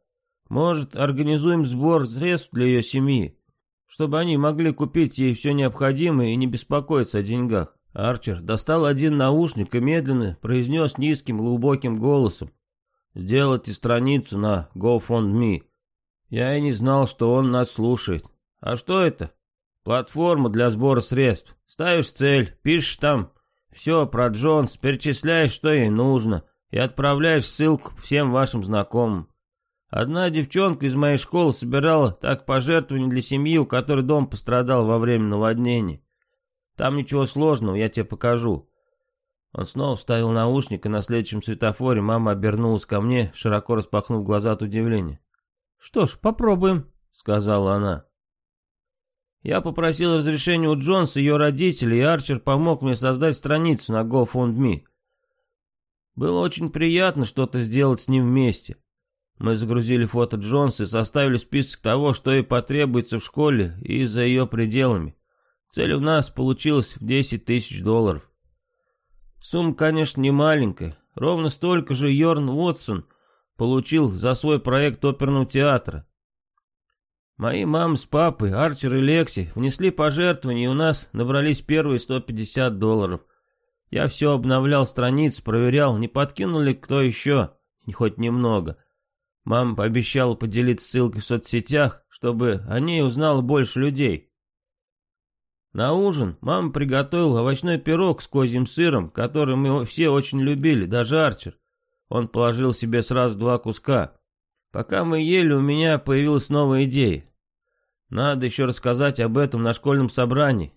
«Может, организуем сбор средств для ее семьи, чтобы они могли купить ей все необходимое и не беспокоиться о деньгах?» Арчер достал один наушник и медленно произнес низким глубоким голосом. «Сделайте страницу на GoFundMe». Я и не знал, что он нас слушает. «А что это?» «Платформа для сбора средств. Ставишь цель, пишешь там все про Джонс, перечисляешь, что ей нужно, и отправляешь ссылку всем вашим знакомым. Одна девчонка из моей школы собирала так пожертвования для семьи, у которой дом пострадал во время наводнения. Там ничего сложного, я тебе покажу. Он снова вставил наушник, и на следующем светофоре мама обернулась ко мне, широко распахнув глаза от удивления. «Что ж, попробуем», — сказала она. Я попросил разрешения у Джонса и ее родителей, и Арчер помог мне создать страницу на GoFundMe. Было очень приятно что-то сделать с ним вместе. Мы загрузили фото Джонса и составили список того, что ей потребуется в школе и за ее пределами. Цель у нас получилась в 10 тысяч долларов. Сумма, конечно, не маленькая. Ровно столько же Йорн Уотсон получил за свой проект оперного театра. Мои мама с папой, Арчер и Лекси внесли пожертвования, и у нас набрались первые 150 долларов. Я все обновлял страницы, проверял, не подкинул ли кто еще, хоть немного. Мама пообещала поделиться ссылкой в соцсетях, чтобы о ней узнало больше людей. На ужин мама приготовила овощной пирог с козьим сыром, который мы все очень любили, даже Арчер. Он положил себе сразу два куска. Пока мы ели, у меня появилась новая идея. Надо еще рассказать об этом на школьном собрании.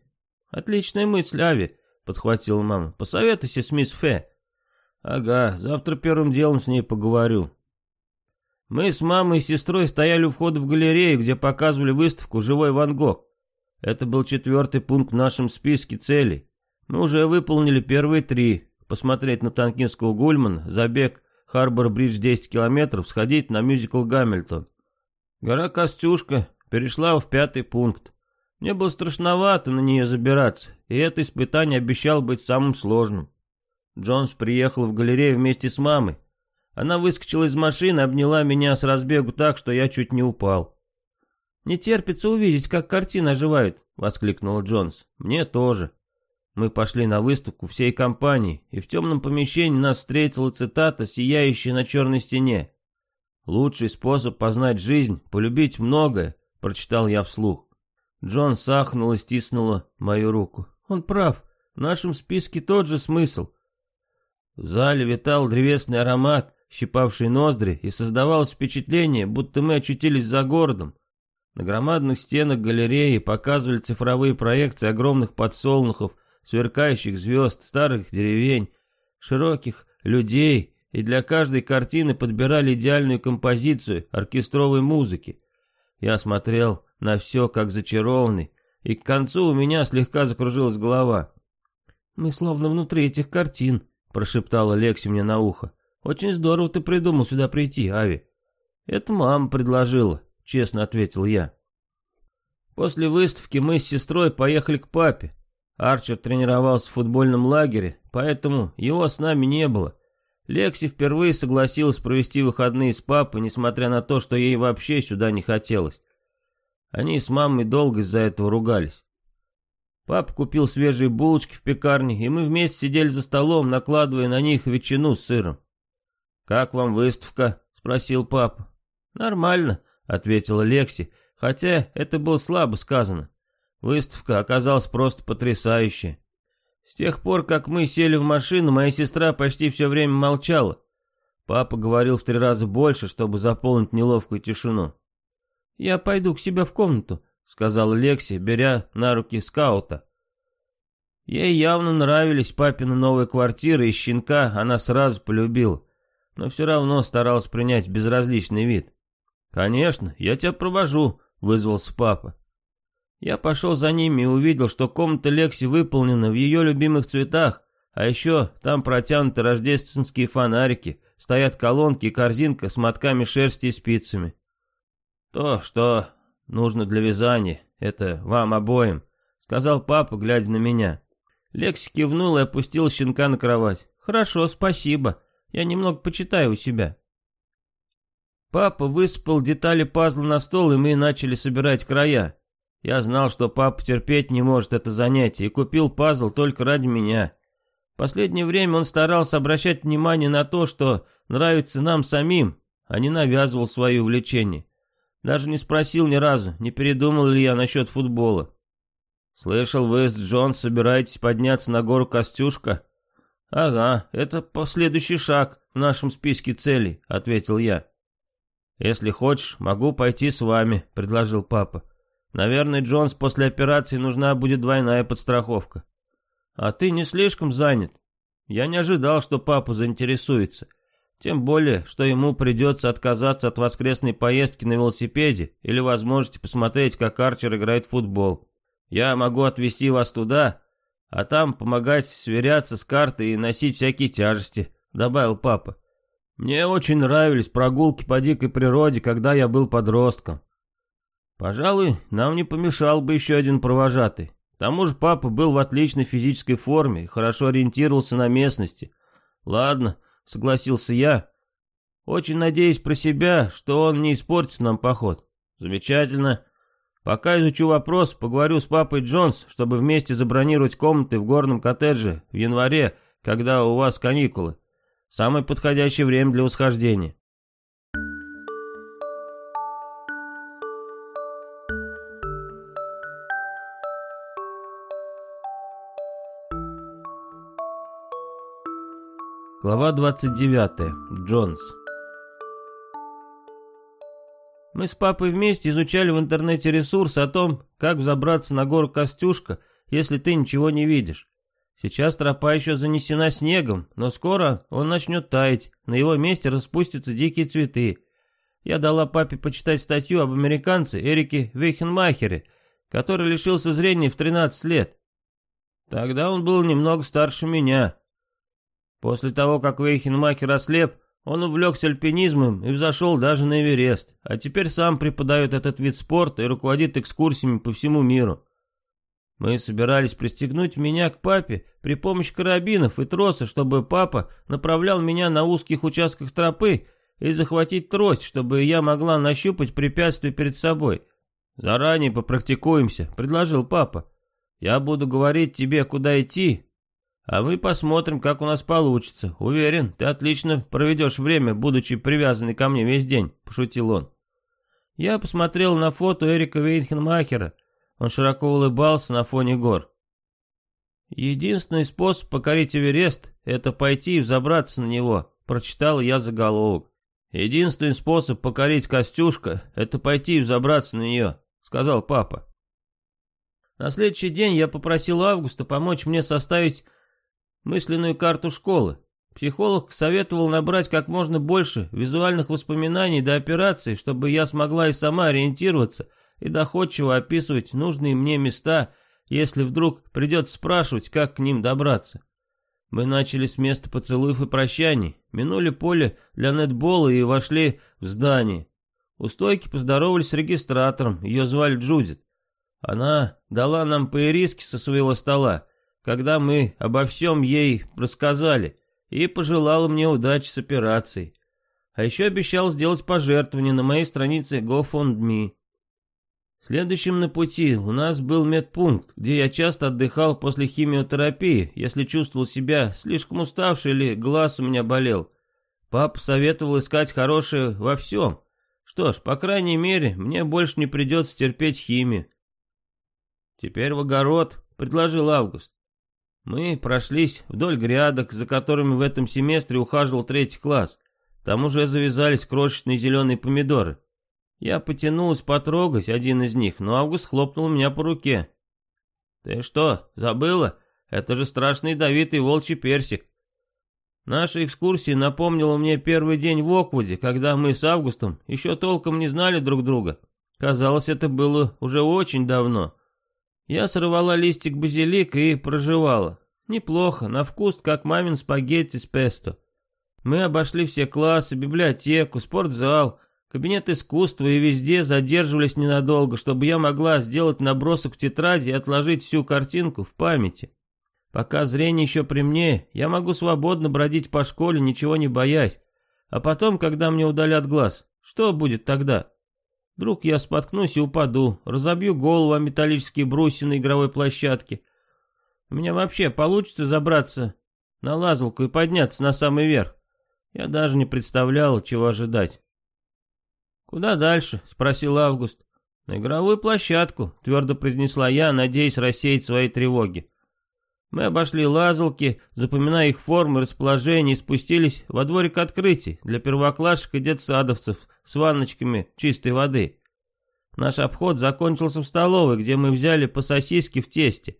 Отличная мысль, Ави, подхватила мама. Посоветуйся с мисс Фе. Ага, завтра первым делом с ней поговорю. Мы с мамой и сестрой стояли у входа в галерею, где показывали выставку «Живой Ван Гог». Это был четвертый пункт в нашем списке целей. Мы уже выполнили первые три. Посмотреть на танкинского Гульмана, забег Харбор-Бридж 10 километров, сходить на мюзикл «Гамильтон». Гора Костюшка перешла в пятый пункт. Мне было страшновато на нее забираться, и это испытание обещало быть самым сложным. Джонс приехал в галерею вместе с мамой. Она выскочила из машины, обняла меня с разбегу так, что я чуть не упал. «Не терпится увидеть, как картины оживают», — воскликнул Джонс. «Мне тоже». Мы пошли на выставку всей компании, и в темном помещении нас встретила цитата, сияющая на черной стене. «Лучший способ познать жизнь — полюбить многое», — прочитал я вслух. Джон сахнул и стиснула мою руку. «Он прав, в нашем списке тот же смысл». В зале витал древесный аромат, щипавший ноздри, и создавалось впечатление, будто мы очутились за городом. На громадных стенах галереи показывали цифровые проекции огромных подсолнухов, сверкающих звезд, старых деревень, широких людей, и для каждой картины подбирали идеальную композицию оркестровой музыки. Я смотрел на все как зачарованный, и к концу у меня слегка закружилась голова. «Мы словно внутри этих картин», — прошептала Лекси мне на ухо. «Очень здорово ты придумал сюда прийти, Ави». «Это мама предложила», — честно ответил я. После выставки мы с сестрой поехали к папе. Арчер тренировался в футбольном лагере, поэтому его с нами не было. Лекси впервые согласилась провести выходные с папой, несмотря на то, что ей вообще сюда не хотелось. Они с мамой долго из-за этого ругались. Папа купил свежие булочки в пекарне, и мы вместе сидели за столом, накладывая на них ветчину с сыром. «Как вам выставка?» — спросил папа. «Нормально», — ответила Лекси, хотя это было слабо сказано. Выставка оказалась просто потрясающая. С тех пор, как мы сели в машину, моя сестра почти все время молчала. Папа говорил в три раза больше, чтобы заполнить неловкую тишину. «Я пойду к себе в комнату», — сказала Лекси, беря на руки скаута. Ей явно нравились папины новые квартиры, и щенка она сразу полюбила, но все равно старалась принять безразличный вид. «Конечно, я тебя провожу», — вызвался папа. Я пошел за ними и увидел, что комната Лекси выполнена в ее любимых цветах, а еще там протянуты рождественские фонарики, стоят колонки и корзинка с мотками шерсти и спицами. То, что нужно для вязания, это вам обоим, сказал папа, глядя на меня. Лекси кивнул и опустил щенка на кровать. Хорошо, спасибо. Я немного почитаю у себя. Папа высыпал детали пазла на стол, и мы начали собирать края. Я знал, что папа терпеть не может это занятие, и купил пазл только ради меня. В последнее время он старался обращать внимание на то, что нравится нам самим, а не навязывал свои увлечения. Даже не спросил ни разу, не передумал ли я насчет футбола. «Слышал, вы с Джон собираетесь подняться на гору Костюшка?» «Ага, это последующий шаг в нашем списке целей», — ответил я. «Если хочешь, могу пойти с вами», — предложил папа. Наверное, Джонс после операции нужна будет двойная подстраховка. А ты не слишком занят? Я не ожидал, что папа заинтересуется. Тем более, что ему придется отказаться от воскресной поездки на велосипеде или возможности посмотреть, как Арчер играет в футбол. Я могу отвезти вас туда, а там помогать сверяться с картой и носить всякие тяжести», — добавил папа. «Мне очень нравились прогулки по дикой природе, когда я был подростком. Пожалуй, нам не помешал бы еще один провожатый. К тому же папа был в отличной физической форме и хорошо ориентировался на местности. Ладно, согласился я. Очень надеюсь про себя, что он не испортит нам поход. Замечательно. Пока изучу вопрос, поговорю с папой Джонс, чтобы вместе забронировать комнаты в горном коттедже в январе, когда у вас каникулы. Самое подходящее время для восхождения. Глава 29. Джонс. Мы с папой вместе изучали в интернете ресурсы о том, как взобраться на гору Костюшка, если ты ничего не видишь. Сейчас тропа еще занесена снегом, но скоро он начнет таять, на его месте распустятся дикие цветы. Я дала папе почитать статью об американце Эрике Вейхенмахере, который лишился зрения в 13 лет. Тогда он был немного старше меня, После того, как Вейхенмахер ослеп, Он увлекся альпинизмом и взошел даже на Эверест, а теперь сам преподает этот вид спорта и руководит экскурсиями по всему миру. Мы собирались пристегнуть меня к папе при помощи карабинов и троса, чтобы папа направлял меня на узких участках тропы и захватить трость, чтобы я могла нащупать препятствие перед собой. «Заранее попрактикуемся», — предложил папа. «Я буду говорить тебе, куда идти, а мы посмотрим, как у нас получится. Уверен, ты отлично проведешь время, будучи привязанный ко мне весь день», — пошутил он. Я посмотрел на фото Эрика Вейнхенмахера. Он широко улыбался на фоне гор. «Единственный способ покорить Эверест — это пойти и взобраться на него», — прочитал я заголовок. «Единственный способ покорить Костюшка — это пойти и взобраться на нее», — сказал папа. На следующий день я попросил Августа помочь мне составить мысленную карту школы. Психолог советовал набрать как можно больше визуальных воспоминаний до операции, чтобы я смогла и сама ориентироваться и доходчиво описывать нужные мне места, если вдруг придется спрашивать, как к ним добраться. Мы начали с места поцелуев и прощаний, минули поле для нетбола и вошли в здание. У стойки поздоровались с регистратором, ее звали Джудит. Она дала нам по со своего стола, когда мы обо всем ей рассказали, и пожелала мне удачи с операцией. А еще обещал сделать пожертвование на моей странице GoFundMe. Следующим на пути у нас был медпункт, где я часто отдыхал после химиотерапии, если чувствовал себя слишком уставший или глаз у меня болел. Папа советовал искать хорошее во всем. Что ж, по крайней мере, мне больше не придется терпеть химию. Теперь в огород, предложил Август. Мы прошлись вдоль грядок, за которыми в этом семестре ухаживал третий класс. Там уже завязались крошечные зеленые помидоры. Я потянулась потрогать один из них, но Август хлопнул меня по руке. «Ты что, забыла? Это же страшный ядовитый волчий персик». Наша экскурсия напомнила мне первый день в Оквуде, когда мы с Августом еще толком не знали друг друга. Казалось, это было уже очень давно. Я сорвала листик базилика и проживала. Неплохо, на вкус, как мамин спагетти с песто. Мы обошли все классы, библиотеку, спортзал, кабинет искусства и везде задерживались ненадолго, чтобы я могла сделать набросок в тетради и отложить всю картинку в памяти. Пока зрение еще при мне, я могу свободно бродить по школе, ничего не боясь. А потом, когда мне удалят глаз, что будет тогда? Вдруг я споткнусь и упаду, разобью голову о металлические брусья на игровой площадке. У меня вообще получится забраться на лазалку и подняться на самый верх. Я даже не представлял, чего ожидать. «Куда дальше?» — спросил Август. «На игровую площадку», — твердо произнесла я, надеясь рассеять свои тревоги. Мы обошли лазалки, запоминая их формы, расположение, и спустились во дворик открытий для первоклашек и детсадовцев с ванночками чистой воды. Наш обход закончился в столовой, где мы взяли по сосиске в тесте,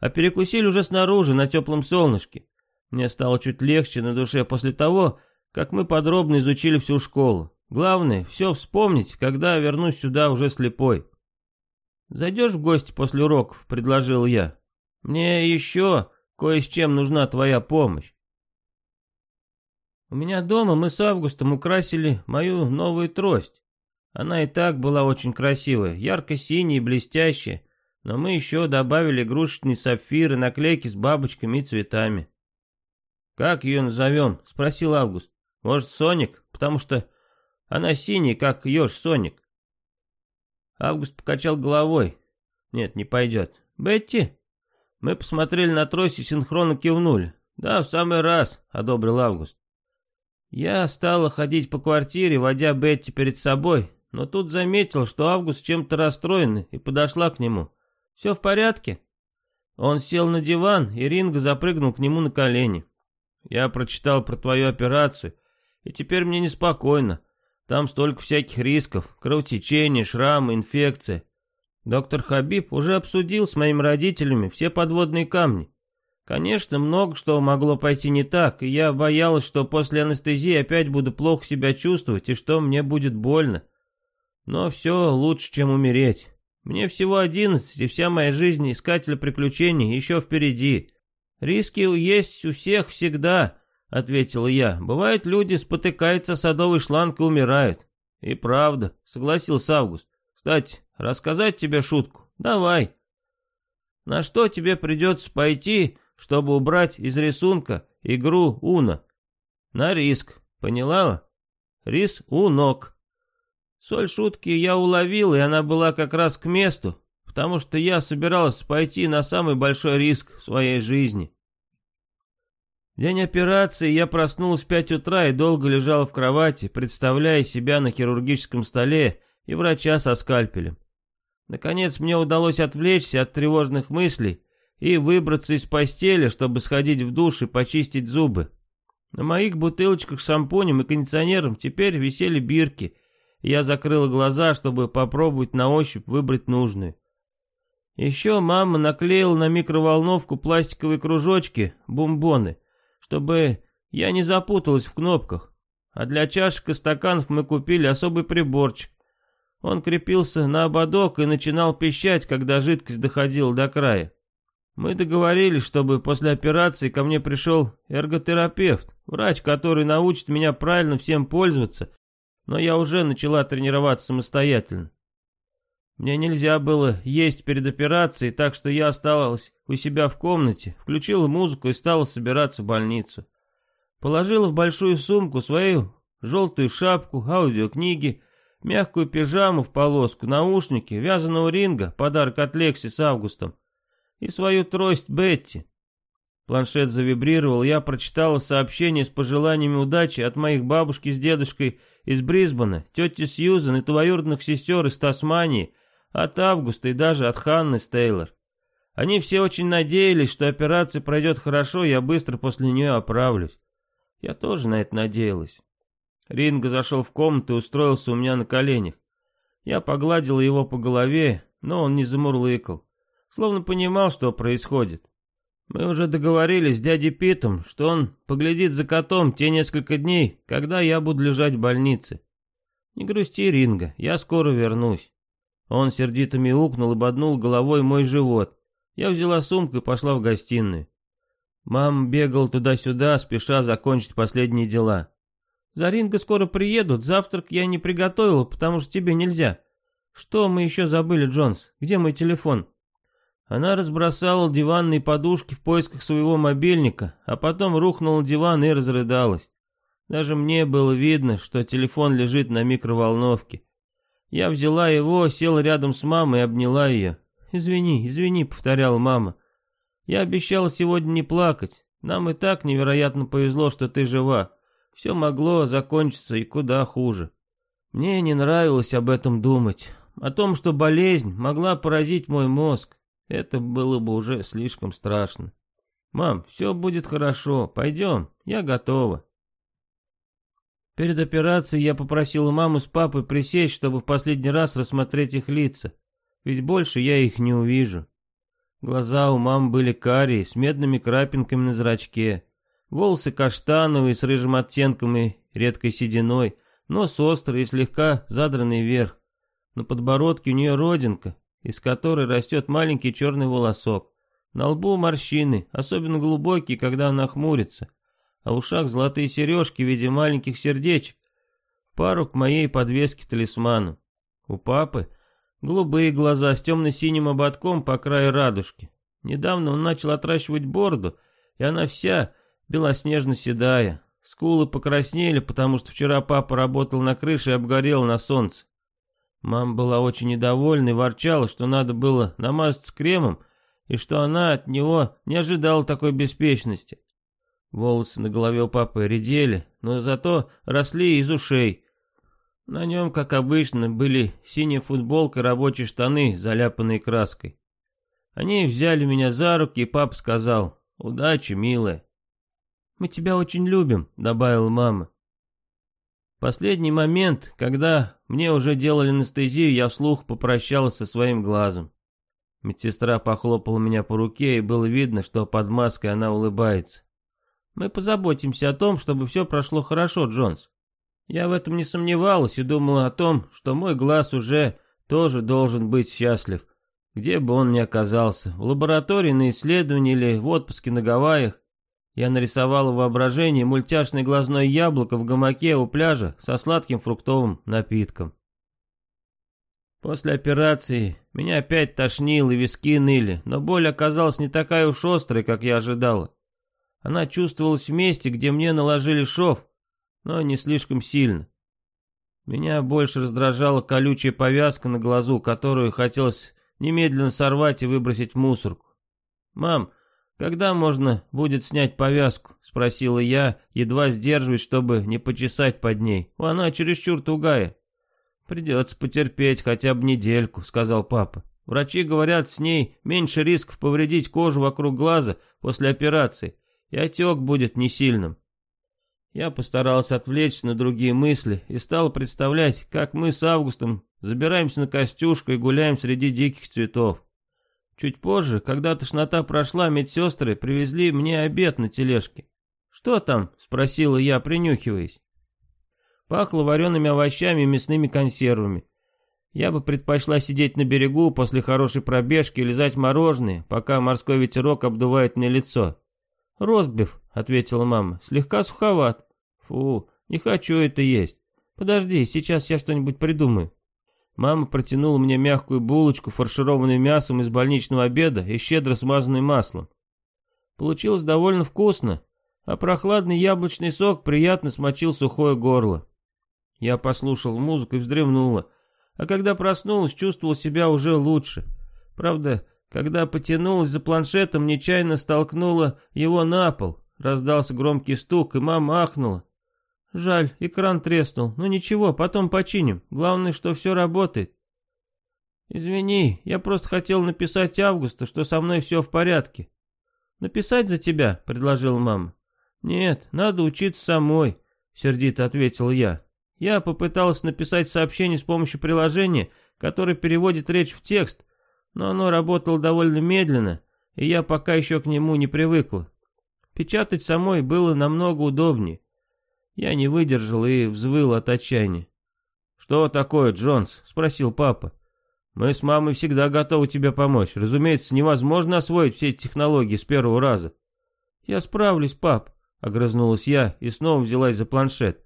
а перекусили уже снаружи, на теплом солнышке. Мне стало чуть легче на душе после того, как мы подробно изучили всю школу. Главное, все вспомнить, когда вернусь сюда уже слепой. «Зайдешь в гости после уроков?» — предложил я. Мне еще кое с чем нужна твоя помощь. У меня дома мы с Августом украсили мою новую трость. Она и так была очень красивая, ярко-синяя и блестящая, но мы еще добавили игрушечные сапфиры, наклейки с бабочками и цветами. «Как ее назовем?» — спросил Август. «Может, Соник? Потому что она синяя, как еж Соник». Август покачал головой. «Нет, не пойдет. Бетти?» Мы посмотрели на трость и синхронно кивнули. «Да, в самый раз», — одобрил Август. Я стала ходить по квартире, водя Бетти перед собой, но тут заметил, что Август чем-то расстроен, и подошла к нему. «Все в порядке?» Он сел на диван, и Ринго запрыгнул к нему на колени. «Я прочитал про твою операцию, и теперь мне неспокойно. Там столько всяких рисков, кровотечение, шрамы, инфекция. Доктор Хабиб уже обсудил с моими родителями все подводные камни. Конечно, много что могло пойти не так, и я боялась, что после анестезии опять буду плохо себя чувствовать и что мне будет больно. Но все лучше, чем умереть. Мне всего одиннадцать, и вся моя жизнь искателя приключений еще впереди. Риски есть у всех всегда, — ответила я. «Бывает, люди спотыкаются садовый шланг и умирают». «И правда», — согласился Август. «Кстати, рассказать тебе шутку? Давай». «На что тебе придется пойти, чтобы убрать из рисунка игру Уна?» «На риск, поняла?» «Рис у ног». Соль шутки я уловил, и она была как раз к месту, потому что я собирался пойти на самый большой риск в своей жизни. День операции я проснулась в пять утра и долго лежал в кровати, представляя себя на хирургическом столе и врача со скальпелем. Наконец мне удалось отвлечься от тревожных мыслей и выбраться из постели, чтобы сходить в душ и почистить зубы. На моих бутылочках с шампунем и кондиционером теперь висели бирки, я закрыла глаза, чтобы попробовать на ощупь выбрать нужную. Еще мама наклеила на микроволновку пластиковые кружочки, бомбоны — чтобы я не запуталась в кнопках. А для чашек и стаканов мы купили особый приборчик. Он крепился на ободок и начинал пищать, когда жидкость доходила до края. Мы договорились, чтобы после операции ко мне пришел эрготерапевт, врач, который научит меня правильно всем пользоваться, но я уже начала тренироваться самостоятельно. Мне нельзя было есть перед операцией, так что я осталась у себя в комнате, включила музыку и стала собираться в больницу. Положила в большую сумку свою желтую шапку, аудиокниги, мягкую пижаму в полоску, наушники, вязаного ринга, подарок от Лекси с Августом, и свою трость Бетти. Планшет завибрировал, я прочитала сообщение с пожеланиями удачи от моих бабушки с дедушкой из Брисбена, тети Сьюзан и двоюродных сестер из Тасмании, от Августа и даже от Ханны Стейлор. Они все очень надеялись, что операция пройдет хорошо, я быстро после нее оправлюсь. Я тоже на это надеялась. Ринго зашел в комнату и устроился у меня на коленях. Я погладила его по голове, но он не замурлыкал, словно понимал, что происходит. Мы уже договорились с дядей Питом, что он поглядит за котом те несколько дней, когда я буду лежать в больнице. Не грусти, Ринго, я скоро вернусь. Он сердито мяукнул и боднул головой мой живот. Я взяла сумку и пошла в гостиную. Мам бегал туда-сюда, спеша закончить последние дела. «За Ринго скоро приедут, завтрак я не приготовила, потому что тебе нельзя. Что мы еще забыли, Джонс? Где мой телефон?» Она разбросала диванные подушки в поисках своего мобильника, а потом рухнула диван и разрыдалась. Даже мне было видно, что телефон лежит на микроволновке. Я взяла его, села рядом с мамой и обняла ее. «Извини, извини», — повторяла мама. «Я обещала сегодня не плакать. Нам и так невероятно повезло, что ты жива. Все могло закончиться и куда хуже. Мне не нравилось об этом думать. О том, что болезнь могла поразить мой мозг. Это было бы уже слишком страшно. Мам, все будет хорошо. Пойдем, я готова». Перед операцией я попросила маму с папой присесть, чтобы в последний раз рассмотреть их лица, ведь больше я их не увижу. Глаза у мамы были карие, с медными крапинками на зрачке, волосы каштановые, с рыжим оттенком и редкой сединой, нос острый и слегка задранный вверх. На подбородке у нее родинка, из которой растет маленький черный волосок. На лбу морщины, особенно глубокие, когда она хмурится а в ушах золотые сережки в виде маленьких сердечек, пару к моей подвеске талисману. У папы голубые глаза с темно-синим ободком по краю радужки. Недавно он начал отращивать бороду, и она вся белоснежно-седая. Скулы покраснели, потому что вчера папа работал на крыше и обгорел на солнце. Мама была очень недовольна и ворчала, что надо было намазаться кремом, и что она от него не ожидала такой беспечности. Волосы на голове у папы редели, но зато росли из ушей. На нем, как обычно, были синяя футболка и рабочие штаны, заляпанные краской. Они взяли меня за руки, и папа сказал, «Удачи, милая». «Мы тебя очень любим», — добавила мама. Последний момент, когда мне уже делали анестезию, я вслух попрощалась со своим глазом. Медсестра похлопала меня по руке, и было видно, что под маской она улыбается. Мы позаботимся о том, чтобы все прошло хорошо, Джонс. Я в этом не сомневалась и думала о том, что мой глаз уже тоже должен быть счастлив, где бы он ни оказался, в лаборатории на исследовании или в отпуске на Гавайях. Я нарисовал в воображении мультяшное глазное яблоко в гамаке у пляжа со сладким фруктовым напитком. После операции меня опять тошнило и виски ныли, но боль оказалась не такая уж острой, как я ожидала. Она чувствовалась в месте, где мне наложили шов, но не слишком сильно. Меня больше раздражала колючая повязка на глазу, которую хотелось немедленно сорвать и выбросить в мусорку. «Мам, когда можно будет снять повязку?» — спросила я, едва сдерживаясь, чтобы не почесать под ней. Она чересчур тугая. «Придется потерпеть хотя бы недельку», — сказал папа. «Врачи говорят, с ней меньше рисков повредить кожу вокруг глаза после операции, и отек будет не сильным». Я постарался отвлечься на другие мысли и стал представлять, как мы с Августом забираемся на Костюшку и гуляем среди диких цветов. Чуть позже, когда тошнота прошла, медсестры привезли мне обед на тележке. «Что там?» — спросила я, принюхиваясь. Пахло вареными овощами и мясными консервами. Я бы предпочла сидеть на берегу после хорошей пробежки и лизать мороженое, пока морской ветерок обдувает мне лицо. «Ростбиф», — ответила мама, — «слегка суховат». «Фу, не хочу это есть. Подожди, сейчас я что-нибудь придумаю». Мама протянула мне мягкую булочку, фаршированную мясом из больничного обеда и щедро смазанной маслом. Получилось довольно вкусно, а прохладный яблочный сок приятно смочил сухое горло. Я послушал музыку и вздремнула, а когда проснулась, чувствовал себя уже лучше. Правда, когда потянулась за планшетом, нечаянно столкнула его на пол. Раздался громкий стук, и мама ахнула. «Жаль, экран треснул. Ну ничего, потом починим. Главное, что все работает». «Извини, я просто хотел написать Августа, что со мной все в порядке». «Написать за тебя?» — предложила мама. «Нет, надо учиться самой», — сердито ответил я. Я попытался написать сообщение с помощью приложения, которое переводит речь в текст, но оно работало довольно медленно, и я пока еще к нему не привыкла. Печатать самой было намного удобнее. Я не выдержал и взвыл от отчаяния. «Что такое, Джонс?» — спросил папа. «Мы с мамой всегда готовы тебе помочь. Разумеется, невозможно освоить все эти технологии с первого раза». «Я справлюсь, пап», — огрызнулась я и снова взялась за планшет.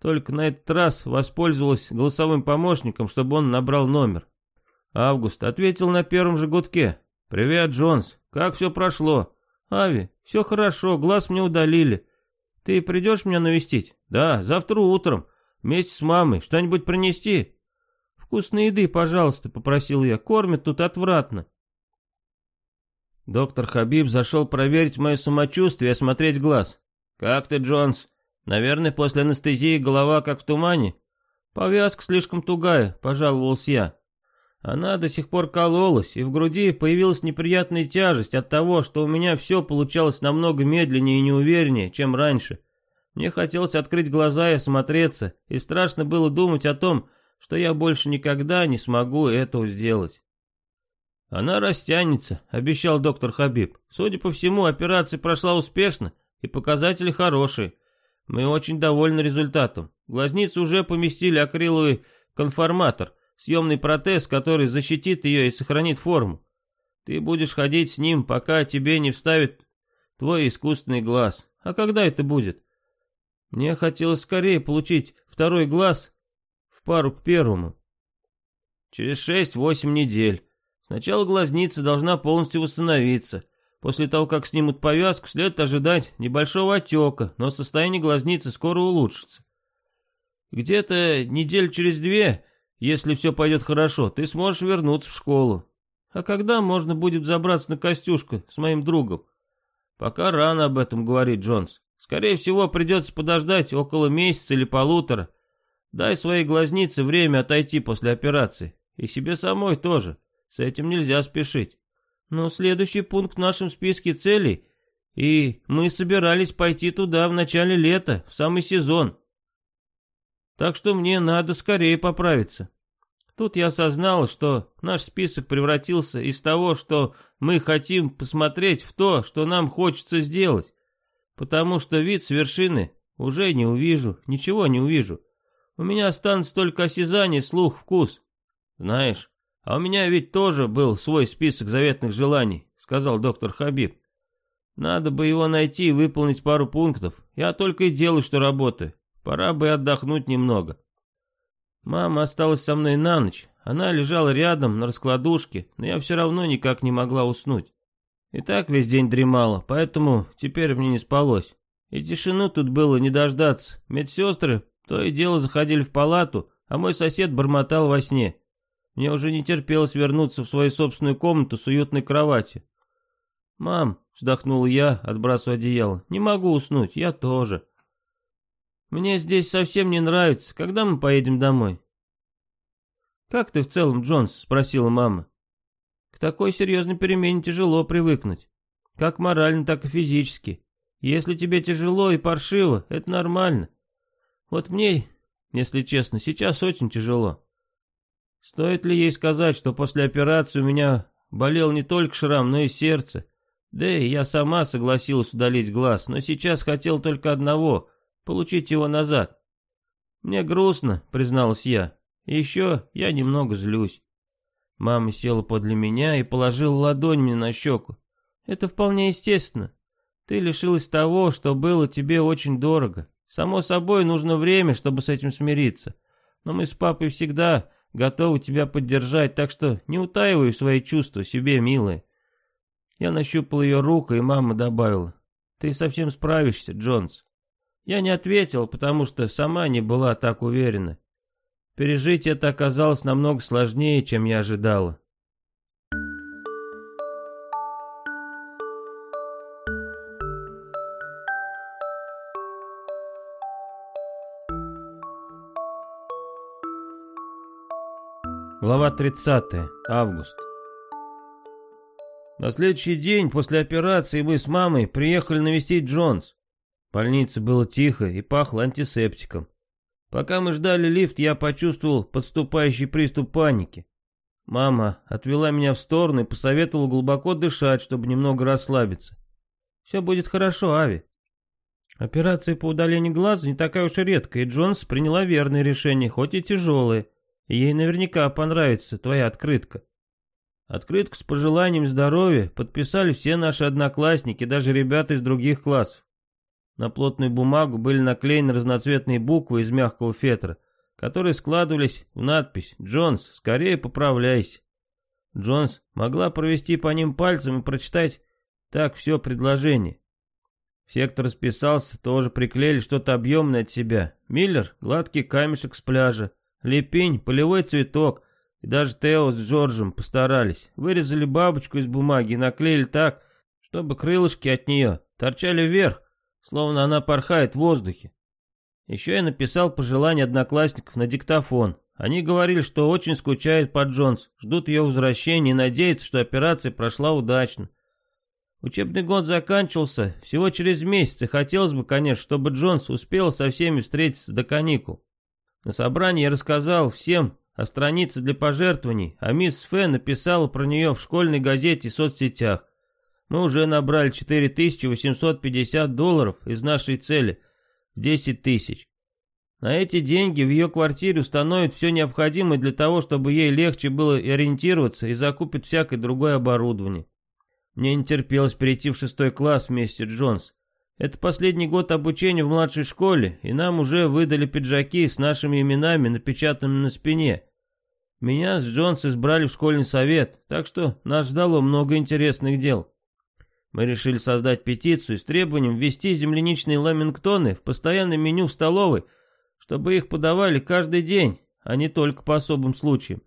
Только на этот раз воспользовалась голосовым помощником, чтобы он набрал номер. Август ответил на первом же гудке. «Привет, Джонс. Как все прошло?» «Ави, все хорошо, глаз мне удалили. Ты придешь меня навестить?» «Да, завтра утром. Вместе с мамой. Что-нибудь принести?» «Вкусной еды, пожалуйста», — попросил я. «Кормят тут отвратно». Доктор Хабиб зашел проверить мое самочувствие и осмотреть глаз. «Как ты, Джонс?» Наверное, после анестезии голова как в тумане. Повязка слишком тугая, пожаловался я. Она до сих пор кололась, и в груди появилась неприятная тяжесть от того, что у меня все получалось намного медленнее и неувереннее, чем раньше. Мне хотелось открыть глаза и осмотреться, и страшно было думать о том, что я больше никогда не смогу этого сделать. «Она растянется», — обещал доктор Хабиб. «Судя по всему, операция прошла успешно, и показатели хорошие. Мы очень довольны результатом. Глазницы уже поместили акриловый конформатор, съемный протез, который защитит ее и сохранит форму. Ты будешь ходить с ним, пока тебе не вставит твой искусственный глаз. А когда это будет? Мне хотелось скорее получить второй глаз в пару к первому. Через шесть-восемь недель. Сначала глазница должна полностью восстановиться. После того, как снимут повязку, следует ожидать небольшого отека, но состояние глазницы скоро улучшится. Где-то недель через две, если все пойдет хорошо, ты сможешь вернуться в школу. А когда можно будет забраться на Костюшку с моим другом? Пока рано об этом говорить, Джонс. Скорее всего, придется подождать около месяца или полутора. Дай своей глазнице время отойти после операции. И себе самой тоже. С этим нельзя спешить. Но следующий пункт в нашем списке целей, и мы собирались пойти туда в начале лета, в самый сезон. Так что мне надо скорее поправиться. Тут я осознал, что наш список превратился из того, что мы хотим посмотреть, в то, что нам хочется сделать. Потому что вид с вершины уже не увижу, ничего не увижу. У меня останется только осязание, слух, вкус. Знаешь, а у меня ведь тоже был свой список заветных желаний, сказал доктор Хабиб. Надо бы его найти и выполнить пару пунктов. Я только и делаю, что работаю. Пора бы отдохнуть немного. Мама осталась со мной на ночь. Она лежала рядом на раскладушке, но я все равно никак не могла уснуть. И так весь день дремала, поэтому теперь мне не спалось. И тишину тут было не дождаться. Медсестры то и дело заходили в палату, а мой сосед бормотал во сне. Мне уже не терпелось вернуться в свою собственную комнату с уютной кроватью. «Мам», — вздохнул я, отбрасывая одеяло, — «не могу уснуть, я тоже». «Мне здесь совсем не нравится. Когда мы поедем домой?» «Как ты в целом, Джонс?» — спросила мама. «К такой серьезной перемене тяжело привыкнуть. Как морально, так и физически. Если тебе тяжело и паршиво, это нормально. Вот мне, если честно, сейчас очень тяжело. Стоит ли ей сказать, что после операции у меня болел не только шрам, но и сердце? Да и я сама согласилась удалить глаз, но сейчас хотел только одного — получить его назад. Мне грустно, призналась я. И еще я немного злюсь. Мама села подле меня и положила ладонь мне на щеку. Это вполне естественно. Ты лишилась того, что было тебе очень дорого. Само собой, нужно время, чтобы с этим смириться. Но мы с папой всегда готовы тебя поддержать, так что не утаивай свои чувства себе, милая. Я нащупал ее руку, и мама добавила. Ты совсем справишься, Джонс. Я не ответил, потому что сама не была так уверена. Пережить это оказалось намного сложнее, чем я ожидала. Глава 30. Август. На следующий день после операции мы с мамой приехали навестить Джонс. В больнице было тихо и пахло антисептиком. Пока мы ждали лифт, я почувствовал подступающий приступ паники. Мама отвела меня в сторону и посоветовала глубоко дышать, чтобы немного расслабиться. «Все будет хорошо, Ави». Операция по удалению глаза не такая уж и редкая, и Джонс приняла верное решение, хоть и тяжелое. Ей наверняка понравится твоя открытка. Открытку с пожеланием здоровья подписали все наши одноклассники, даже ребята из других классов. На плотную бумагу были наклеены разноцветные буквы из мягкого фетра, которые складывались в надпись «Джонс, скорее поправляйся». Джонс могла провести по ним пальцем и прочитать так все предложение. Все, кто расписался, тоже приклеили что-то объемное от себя. Миллер — гладкий камешек с пляжа. Лепень, полевой цветок. И даже Тео с Джорджем постарались. Вырезали бабочку из бумаги и наклеили так, чтобы крылышки от нее торчали вверх, словно она порхает в воздухе. Еще я написал пожелания одноклассников на диктофон. Они говорили, что очень скучают по Джонс, ждут ее возвращения и надеются, что операция прошла удачно. Учебный год заканчивался всего через месяц, и хотелось бы, конечно, чтобы Джонс успела со всеми встретиться до каникул. На собрании я рассказал всем о странице для пожертвований, а мисс Фэ написала про нее в школьной газете и соцсетях. Мы уже набрали 4850 долларов из нашей цели в 10 тысяч. На эти деньги в ее квартире установят все необходимое для того, чтобы ей легче было ориентироваться и закупят всякое другое оборудование. Мне не терпелось перейти в шестой класс вместе Джонс. Это последний год обучения в младшей школе, и нам уже выдали пиджаки с нашими именами, напечатанными на спине. Меня с Джонс избрали в школьный совет, так что нас ждало много интересных дел. Мы решили создать петицию с требованием ввести земляничные ламингтоны в постоянное меню в столовой, чтобы их подавали каждый день, а не только по особым случаям.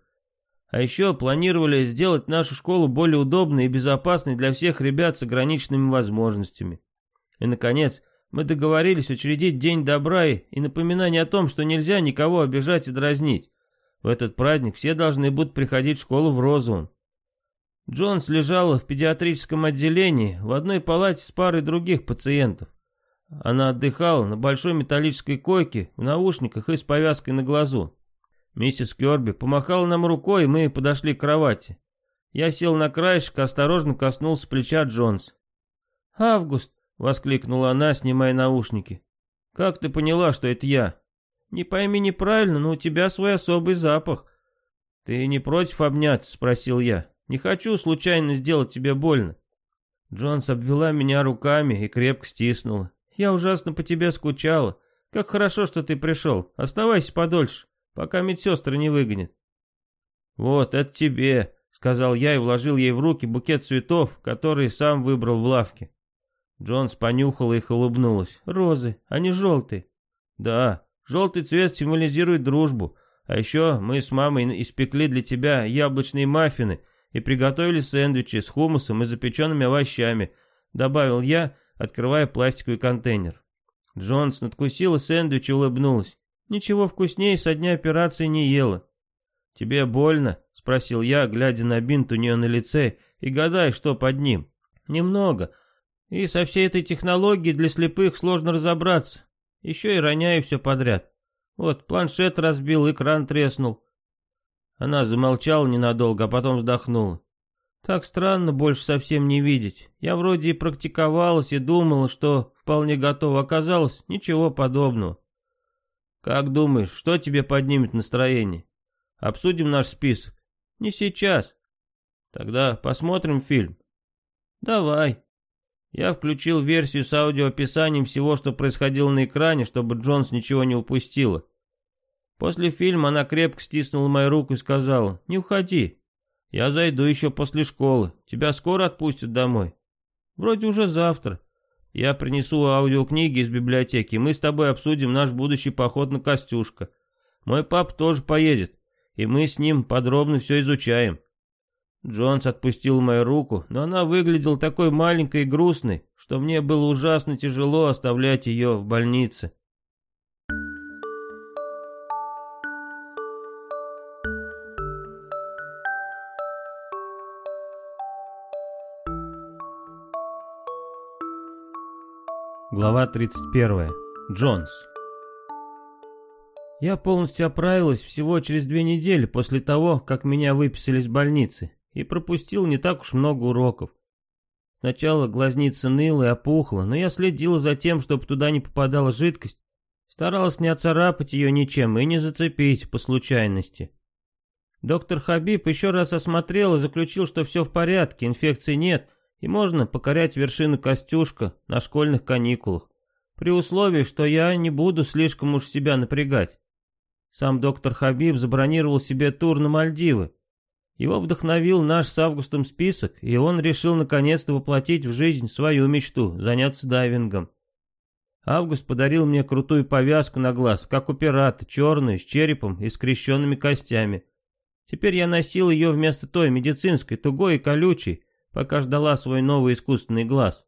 А еще планировали сделать нашу школу более удобной и безопасной для всех ребят с ограниченными возможностями. И, наконец, мы договорились учредить День добра и напоминание о том, что нельзя никого обижать и дразнить. В этот праздник все должны будут приходить в школу в розовом. Джонс лежала в педиатрическом отделении в одной палате с парой других пациентов. Она отдыхала на большой металлической койке, в наушниках и с повязкой на глазу. Миссис Керби помахала нам рукой, и мы подошли к кровати. Я сел на краешек, осторожно коснулся плеча Джонс. «Август, — воскликнула она, снимая наушники. «Как ты поняла, что это я?» «Не пойми неправильно, но у тебя свой особый запах». «Ты не против обняться?» — спросил я. «Не хочу случайно сделать тебе больно». Джонс обвела меня руками и крепко стиснула. «Я ужасно по тебе скучала. Как хорошо, что ты пришел. Оставайся подольше, пока медсестры не выгонят». «Вот, это тебе», — сказал я и вложил ей в руки букет цветов, который сам выбрал в лавке. Джонс понюхала их и улыбнулась. «Розы, они желтые». «Да, желтый цвет символизирует дружбу. А еще мы с мамой испекли для тебя яблочные маффины и приготовили сэндвичи с хумусом и запеченными овощами», добавил я, открывая пластиковый контейнер. Джонс надкусила сэндвич и улыбнулась. «Ничего вкуснее со дня операции не ела». «Тебе больно?» — спросил я, глядя на бинт у нее на лице и гадая, что под ним. «Немного. И со всей этой технологией для слепых сложно разобраться. Еще и роняю все подряд. Вот, планшет разбил, экран треснул». Она замолчала ненадолго, а потом вздохнула. Так странно больше совсем не видеть. Я вроде и практиковалась и думала, что вполне готова. Оказалось, ничего подобного. Как думаешь, что тебе поднимет настроение? Обсудим наш список. Не сейчас. Тогда посмотрим фильм. Давай. Я включил версию с аудиоописанием всего, что происходило на экране, чтобы Джонс ничего не упустила. После фильма она крепко стиснула мою руку и сказала, «Не уходи, я зайду еще после школы. Тебя скоро отпустят домой? Вроде уже завтра. Я принесу аудиокниги из библиотеки, мы с тобой обсудим наш будущий поход на Костюшка. Мой пап тоже поедет, и мы с ним подробно все изучаем. Джонс отпустил мою руку, но она выглядела такой маленькой и грустной, что мне было ужасно тяжело оставлять ее в больнице. Глава 31. Джонс. Я полностью оправилась всего через две недели после того, как меня выписали из больницы, и пропустил не так уж много уроков. Сначала глазница ныла и опухла, но я следила за тем, чтобы туда не попадала жидкость, старалась не оцарапать ее ничем и не зацепить по случайности. Доктор Хабиб еще раз осмотрел и заключил, что все в порядке, инфекции нет, и можно покорять вершину Костюшка на школьных каникулах, при условии, что я не буду слишком уж себя напрягать. Сам доктор Хабиб забронировал себе тур на Мальдивы. Его вдохновил наш с Августом список, и он решил наконец-то воплотить в жизнь свою мечту, заняться дайвингом. Август подарил мне крутую повязку на глаз, как у пирата, черную, с черепом и скрещенными костями. Теперь я носил ее вместо той медицинской, тугой и колючей, пока ждала свой новый искусственный глаз.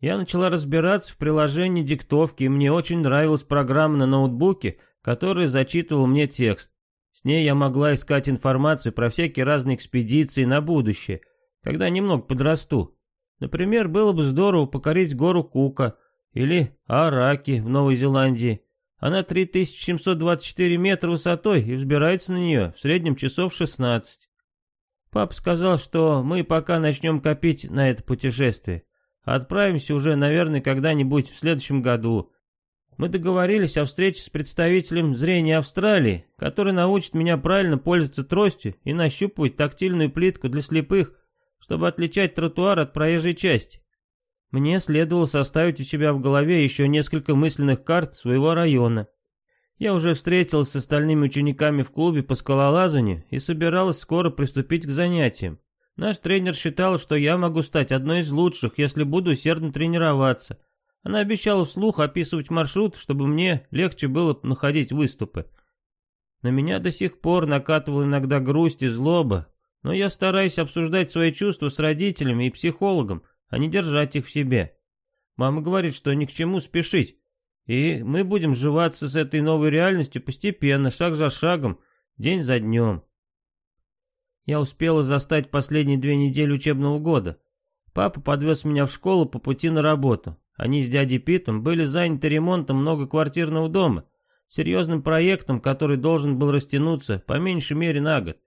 Я начала разбираться в приложении диктовки, и мне очень нравилась программа на ноутбуке, которая зачитывала мне текст. С ней я могла искать информацию про всякие разные экспедиции на будущее, когда немного подрасту. Например, было бы здорово покорить гору Кука или Араки в Новой Зеландии. Она 3724 метра высотой и взбирается на нее в среднем часов 16. Папа сказал, что мы пока начнем копить на это путешествие. Отправимся уже, наверное, когда-нибудь в следующем году. Мы договорились о встрече с представителем зрения Австралии, который научит меня правильно пользоваться тростью и нащупывать тактильную плитку для слепых, чтобы отличать тротуар от проезжей части. Мне следовало составить у себя в голове еще несколько мысленных карт своего района. Я уже встретилась с остальными учениками в клубе по скалолазанию и собиралась скоро приступить к занятиям. Наш тренер считал, что я могу стать одной из лучших, если буду усердно тренироваться. Она обещала вслух описывать маршрут, чтобы мне легче было находить выступы. На меня до сих пор накатывала иногда грусть и злоба, но я стараюсь обсуждать свои чувства с родителями и психологом, а не держать их в себе. Мама говорит, что ни к чему спешить, и мы будем сживаться с этой новой реальностью постепенно, шаг за шагом, день за днем. Я успела застать последние две недели учебного года. Папа подвез меня в школу по пути на работу. Они с дядей Питом были заняты ремонтом многоквартирного дома, серьезным проектом, который должен был растянуться по меньшей мере на год.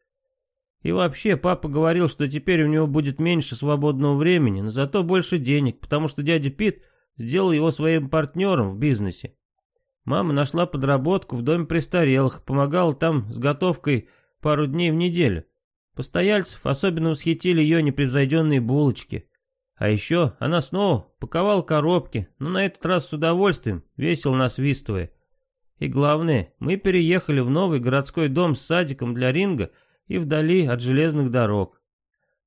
И вообще, папа говорил, что теперь у него будет меньше свободного времени, но зато больше денег, потому что дядя Пит сделал его своим партнером в бизнесе. Мама нашла подработку в доме престарелых, помогала там с готовкой пару дней в неделю. Постояльцев особенно восхитили ее непревзойденные булочки. А еще она снова паковала коробки, но на этот раз с удовольствием, весело насвистывая. И главное, мы переехали в новый городской дом с садиком для ринга и вдали от железных дорог.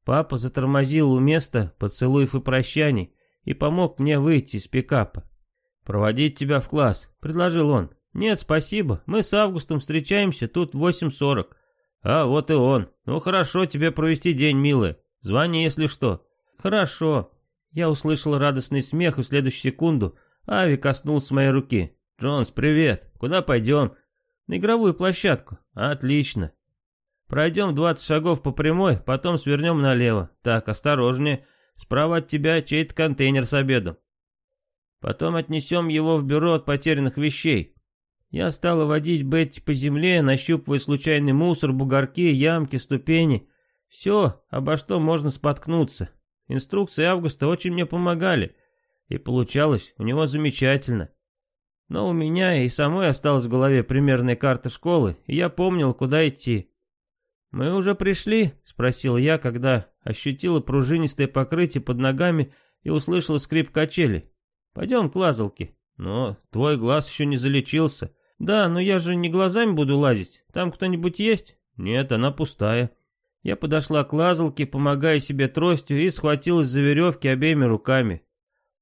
Папа затормозил у места поцелуев и прощаний и помог мне выйти из пикапа. «Проводить тебя в класс», — предложил он. «Нет, спасибо, мы с Августом встречаемся тут в 8.40». «А, вот и он. Ну хорошо тебе провести день, милая. Звони, если что». «Хорошо». Я услышал радостный смех, и в следующую секунду Ави коснулся моей руки. «Джонс, привет. Куда пойдем?» «На игровую площадку». «Отлично. Пройдем 20 шагов по прямой, потом свернем налево. Так, осторожнее. Справа от тебя чей-то контейнер с обедом. Потом отнесем его в бюро от потерянных вещей. Я стала водить Бетти по земле, нащупывая случайный мусор, бугорки, ямки, ступени. Все, обо что можно споткнуться. Инструкции Августа очень мне помогали. И получалось у него замечательно. Но у меня и самой осталась в голове примерная карта школы, и я помнил, куда идти. «Мы уже пришли?» — спросил я, когда ощутила пружинистое покрытие под ногами и услышала скрип качели. «Пойдем к лазалке». «Но твой глаз еще не залечился». «Да, но я же не глазами буду лазить. Там кто-нибудь есть?» «Нет, она пустая». Я подошла к лазалке, помогая себе тростью, и схватилась за веревки обеими руками.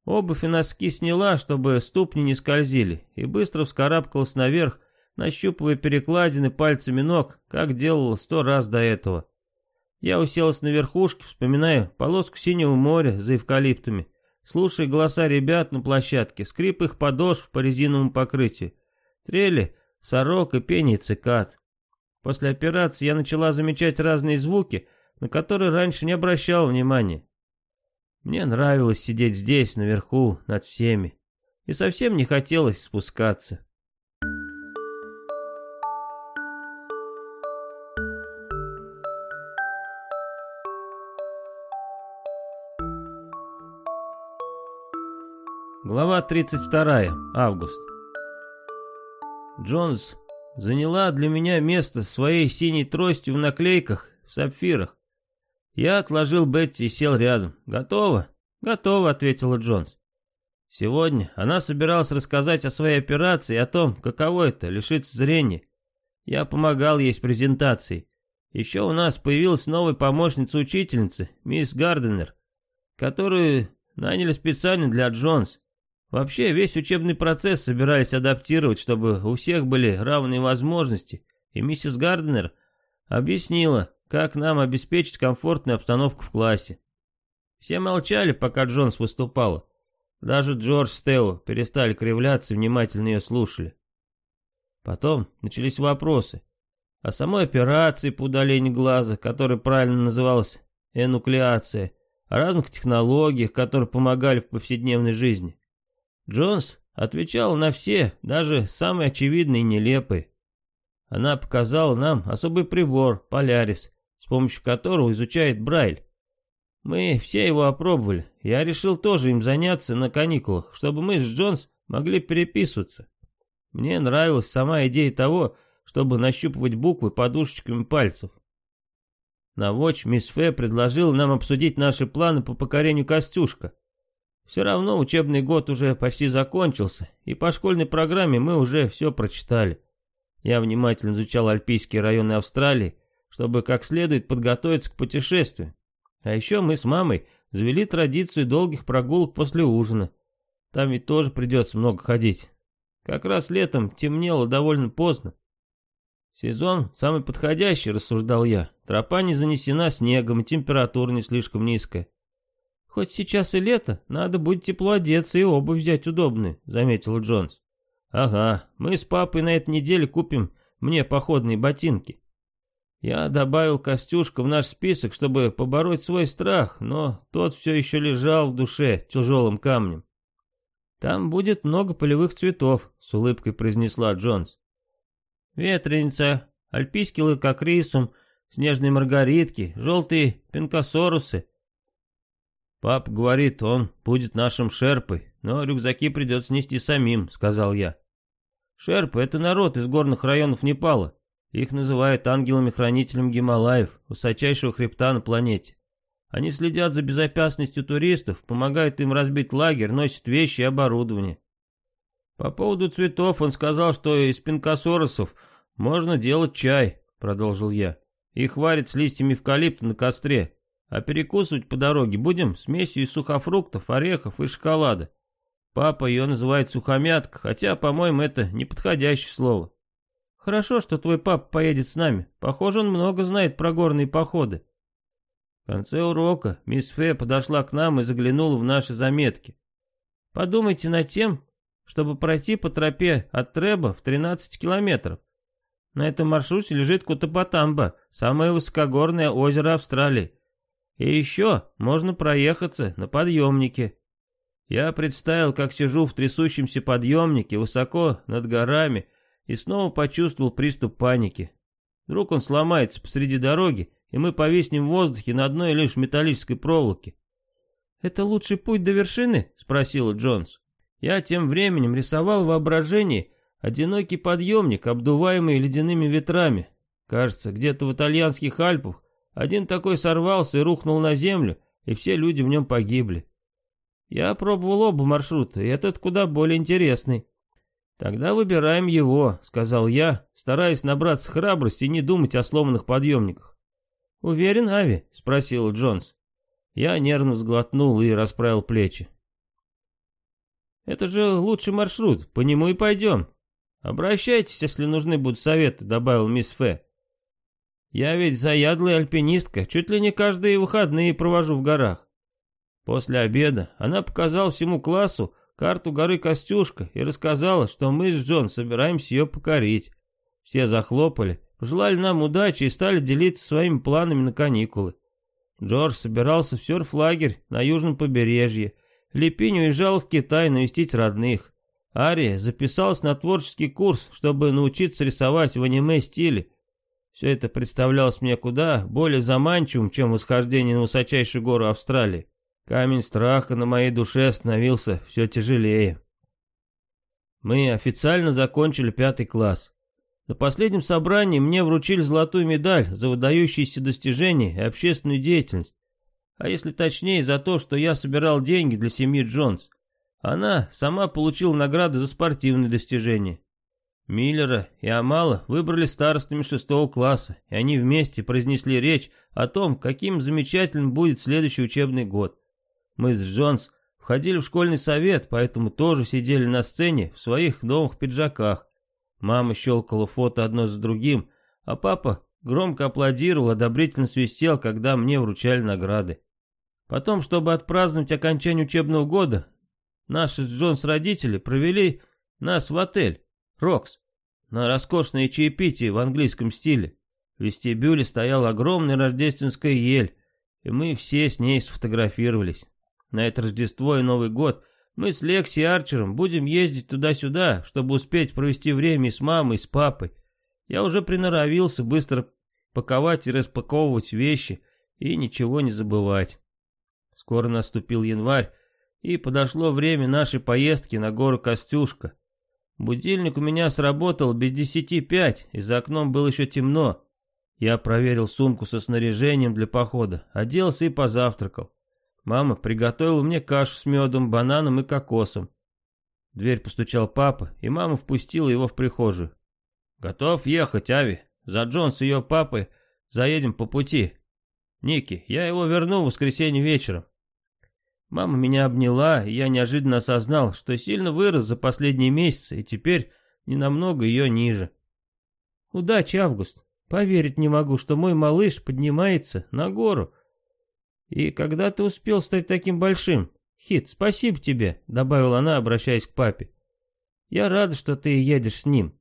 Обувь и носки сняла, чтобы ступни не скользили, и быстро вскарабкалась наверх, нащупывая перекладины пальцами ног, как делала сто раз до этого. Я уселась на верхушке, вспоминая полоску синего моря за эвкалиптами, слушая голоса ребят на площадке, скрип их подошв по резиновому покрытию, трели, сорок и пение цикад. После операции я начала замечать разные звуки, на которые раньше не обращала внимания. Мне нравилось сидеть здесь, наверху, над всеми, и совсем не хотелось спускаться. Глава 32. Август. Джонс заняла для меня место своей синей тростью в наклейках, в сапфирах. Я отложил Бетти и сел рядом. «Готово?» «Готово», — ответила Джонс. Сегодня она собиралась рассказать о своей операции о том, каково это — лишиться зрения. Я помогал ей с презентацией. Еще у нас появилась новая помощница учительницы, мисс Гарденер, которую наняли специально для Джонс. Вообще, весь учебный процесс собирались адаптировать, чтобы у всех были равные возможности, и миссис Гарднер объяснила, как нам обеспечить комфортную обстановку в классе. Все молчали, пока Джонс выступала. Даже Джордж с Тео перестали кривляться и внимательно ее слушали. Потом начались вопросы о самой операции по удалению глаза, которая правильно называлась энуклеация, о разных технологиях, которые помогали в повседневной жизни. Джонс отвечал на все, даже самые очевидные и нелепые. Она показала нам особый прибор, Полярис, с помощью которого изучает Брайль. Мы все его опробовали. Я решил тоже им заняться на каникулах, чтобы мы с Джонс могли переписываться. Мне нравилась сама идея того, чтобы нащупывать буквы подушечками пальцев. На Watch мисс Фэ предложил нам обсудить наши планы по покорению Костюшка. Все равно учебный год уже почти закончился, и по школьной программе мы уже все прочитали. Я внимательно изучал альпийские районы Австралии, чтобы как следует подготовиться к путешествию. А еще мы с мамой завели традицию долгих прогулок после ужина. Там ведь тоже придется много ходить. Как раз летом темнело довольно поздно. Сезон самый подходящий, рассуждал я. Тропа не занесена снегом, и температура не слишком низкая. «Хоть сейчас и лето, надо будет тепло одеться и обувь взять удобную», — заметил Джонс. «Ага, мы с папой на этой неделе купим мне походные ботинки». Я добавил Костюшка в наш список, чтобы побороть свой страх, но тот все еще лежал в душе тяжелым камнем. «Там будет много полевых цветов», — с улыбкой произнесла Джонс. «Ветреница, альпийский лакокрисум, снежные маргаритки, желтые пинкосорусы, «Пап говорит, он будет нашим шерпой, но рюкзаки придется нести самим», — сказал я. «Шерпы — это народ из горных районов Непала. Их называют ангелами-хранителем Гималаев, высочайшего хребта на планете. Они следят за безопасностью туристов, помогают им разбить лагерь, носят вещи и оборудование. По поводу цветов он сказал, что из пинкосоросов можно делать чай, продолжил я. Их варят с листьями эвкалипта на костре. А перекусывать по дороге будем смесью из сухофруктов, орехов и шоколада. Папа ее называет сухомятка, хотя, по-моему, это неподходящее слово. Хорошо, что твой папа поедет с нами. Похоже, он много знает про горные походы. В конце урока мисс Фе подошла к нам и заглянула в наши заметки. Подумайте над тем, чтобы пройти по тропе от Треба в 13 километров. На этом маршруте лежит Кутапатамба, самое высокогорное озеро Австралии. И еще можно проехаться на подъемнике. Я представил, как сижу в трясущемся подъемнике высоко над горами и снова почувствовал приступ паники. Вдруг он сломается посреди дороги, и мы повиснем в воздухе на одной лишь металлической проволоке. «Это лучший путь до вершины?» — спросила Джонс. Я тем временем рисовал в воображении одинокий подъемник, обдуваемый ледяными ветрами. Кажется, где-то в итальянских Альпах один такой сорвался и рухнул на землю, и все люди в нем погибли. Я пробовал оба маршрута, и этот куда более интересный. «Тогда выбираем его», — сказал я, стараясь набраться храбрости и не думать о сломанных подъемниках. «Уверен, Ави?» — спросил Джонс. Я нервно сглотнул и расправил плечи. «Это же лучший маршрут, по нему и пойдем. Обращайтесь, если нужны будут советы», — добавил мисс Фэ. «Я ведь заядлая альпинистка, чуть ли не каждые выходные провожу в горах». После обеда она показала всему классу, карту горы Костюшка и рассказала, что мы с Джон собираемся ее покорить. Все захлопали, пожелали нам удачи и стали делиться своими планами на каникулы. Джордж собирался в серф-лагерь на южном побережье. Лепинь уезжал в Китай навестить родных. Ария записалась на творческий курс, чтобы научиться рисовать в аниме-стиле. Все это представлялось мне куда более заманчивым, чем восхождение на высочайшую гору Австралии. Камень страха на моей душе становился все тяжелее. Мы официально закончили пятый класс. На последнем собрании мне вручили золотую медаль за выдающиеся достижения и общественную деятельность. А если точнее, за то, что я собирал деньги для семьи Джонс. Она сама получила награды за спортивные достижения. Миллера и Амала выбрали старостами шестого класса, и они вместе произнесли речь о том, каким замечательным будет следующий учебный год. Мы с Джонс входили в школьный совет, поэтому тоже сидели на сцене в своих новых пиджаках. Мама щелкала фото одно за другим, а папа громко аплодировал, одобрительно свистел, когда мне вручали награды. Потом, чтобы отпраздновать окончание учебного года, наши с Джонс родители провели нас в отель «Рокс» на роскошное чаепитие в английском стиле. В вестибюле стояла огромная рождественская ель, и мы все с ней сфотографировались. На это Рождество и Новый год мы с Лекси и Арчером будем ездить туда-сюда, чтобы успеть провести время и с мамой, и с папой. Я уже приноровился быстро паковать и распаковывать вещи и ничего не забывать. Скоро наступил январь, и подошло время нашей поездки на гору Костюшка. Будильник у меня сработал без десяти пять, и за окном было еще темно. Я проверил сумку со снаряжением для похода, оделся и позавтракал. Мама приготовила мне кашу с медом, бананом и кокосом. В дверь постучал папа, и мама впустила его в прихожую. «Готов ехать, Ави? За Джонс и ее папой заедем по пути. Ники, я его верну в воскресенье вечером». Мама меня обняла, и я неожиданно осознал, что сильно вырос за последние месяцы, и теперь не намного ее ниже. «Удачи, Август. Поверить не могу, что мой малыш поднимается на гору, «И когда ты успел стать таким большим? Хит, спасибо тебе», — добавила она, обращаясь к папе. «Я рада, что ты едешь с ним».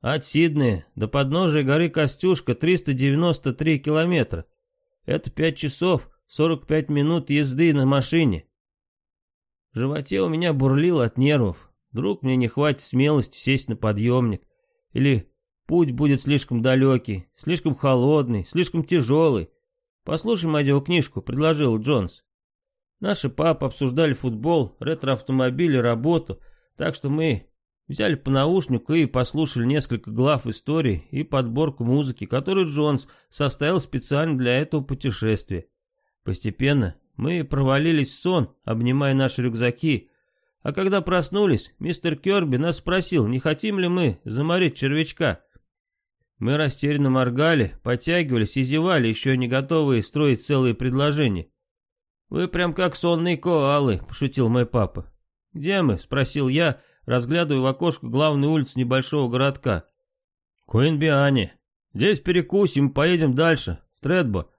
От Сиднея до подножия горы Костюшка 393 километра. Это 5 часов 45 минут езды на машине. В животе у меня бурлило от нервов. Вдруг мне не хватит смелости сесть на подъемник. Или путь будет слишком далекий, слишком холодный, слишком тяжелый. «Послушаем аудиокнижку», — предложил Джонс. Наши папы обсуждали футбол, ретро-автомобили, работу, так что мы взяли по наушнику и послушали несколько глав истории и подборку музыки, которую Джонс составил специально для этого путешествия. Постепенно мы провалились в сон, обнимая наши рюкзаки, а когда проснулись, мистер Керби нас спросил, не хотим ли мы заморить червячка. Мы растерянно моргали, подтягивались и зевали, еще не готовые строить целые предложения. «Вы прям как сонные коалы», — пошутил мой папа. «Где мы?» — спросил я, разглядывая в окошко главную улицу небольшого городка. «Куинбиане. Здесь перекусим поедем дальше, в Тредбо.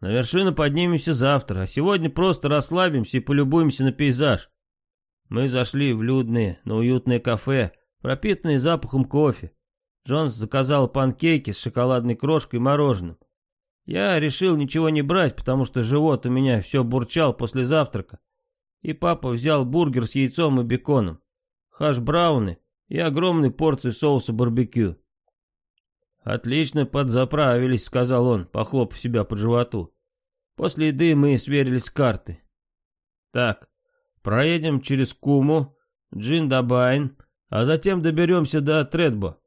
На вершину поднимемся завтра, а сегодня просто расслабимся и полюбуемся на пейзаж. Мы зашли в людное, но уютное кафе, пропитанное запахом кофе. Джонс заказал панкейки с шоколадной крошкой и мороженым. Я решил ничего не брать, потому что живот у меня все бурчал после завтрака. И папа взял бургер с яйцом и беконом, хаш-брауны и огромную порцию соуса барбекю. «Отлично подзаправились», — сказал он, похлопав себя по животу. После еды мы сверились с картой. «Так, проедем через Куму, Джиндабайн, а затем доберемся до Тредбо.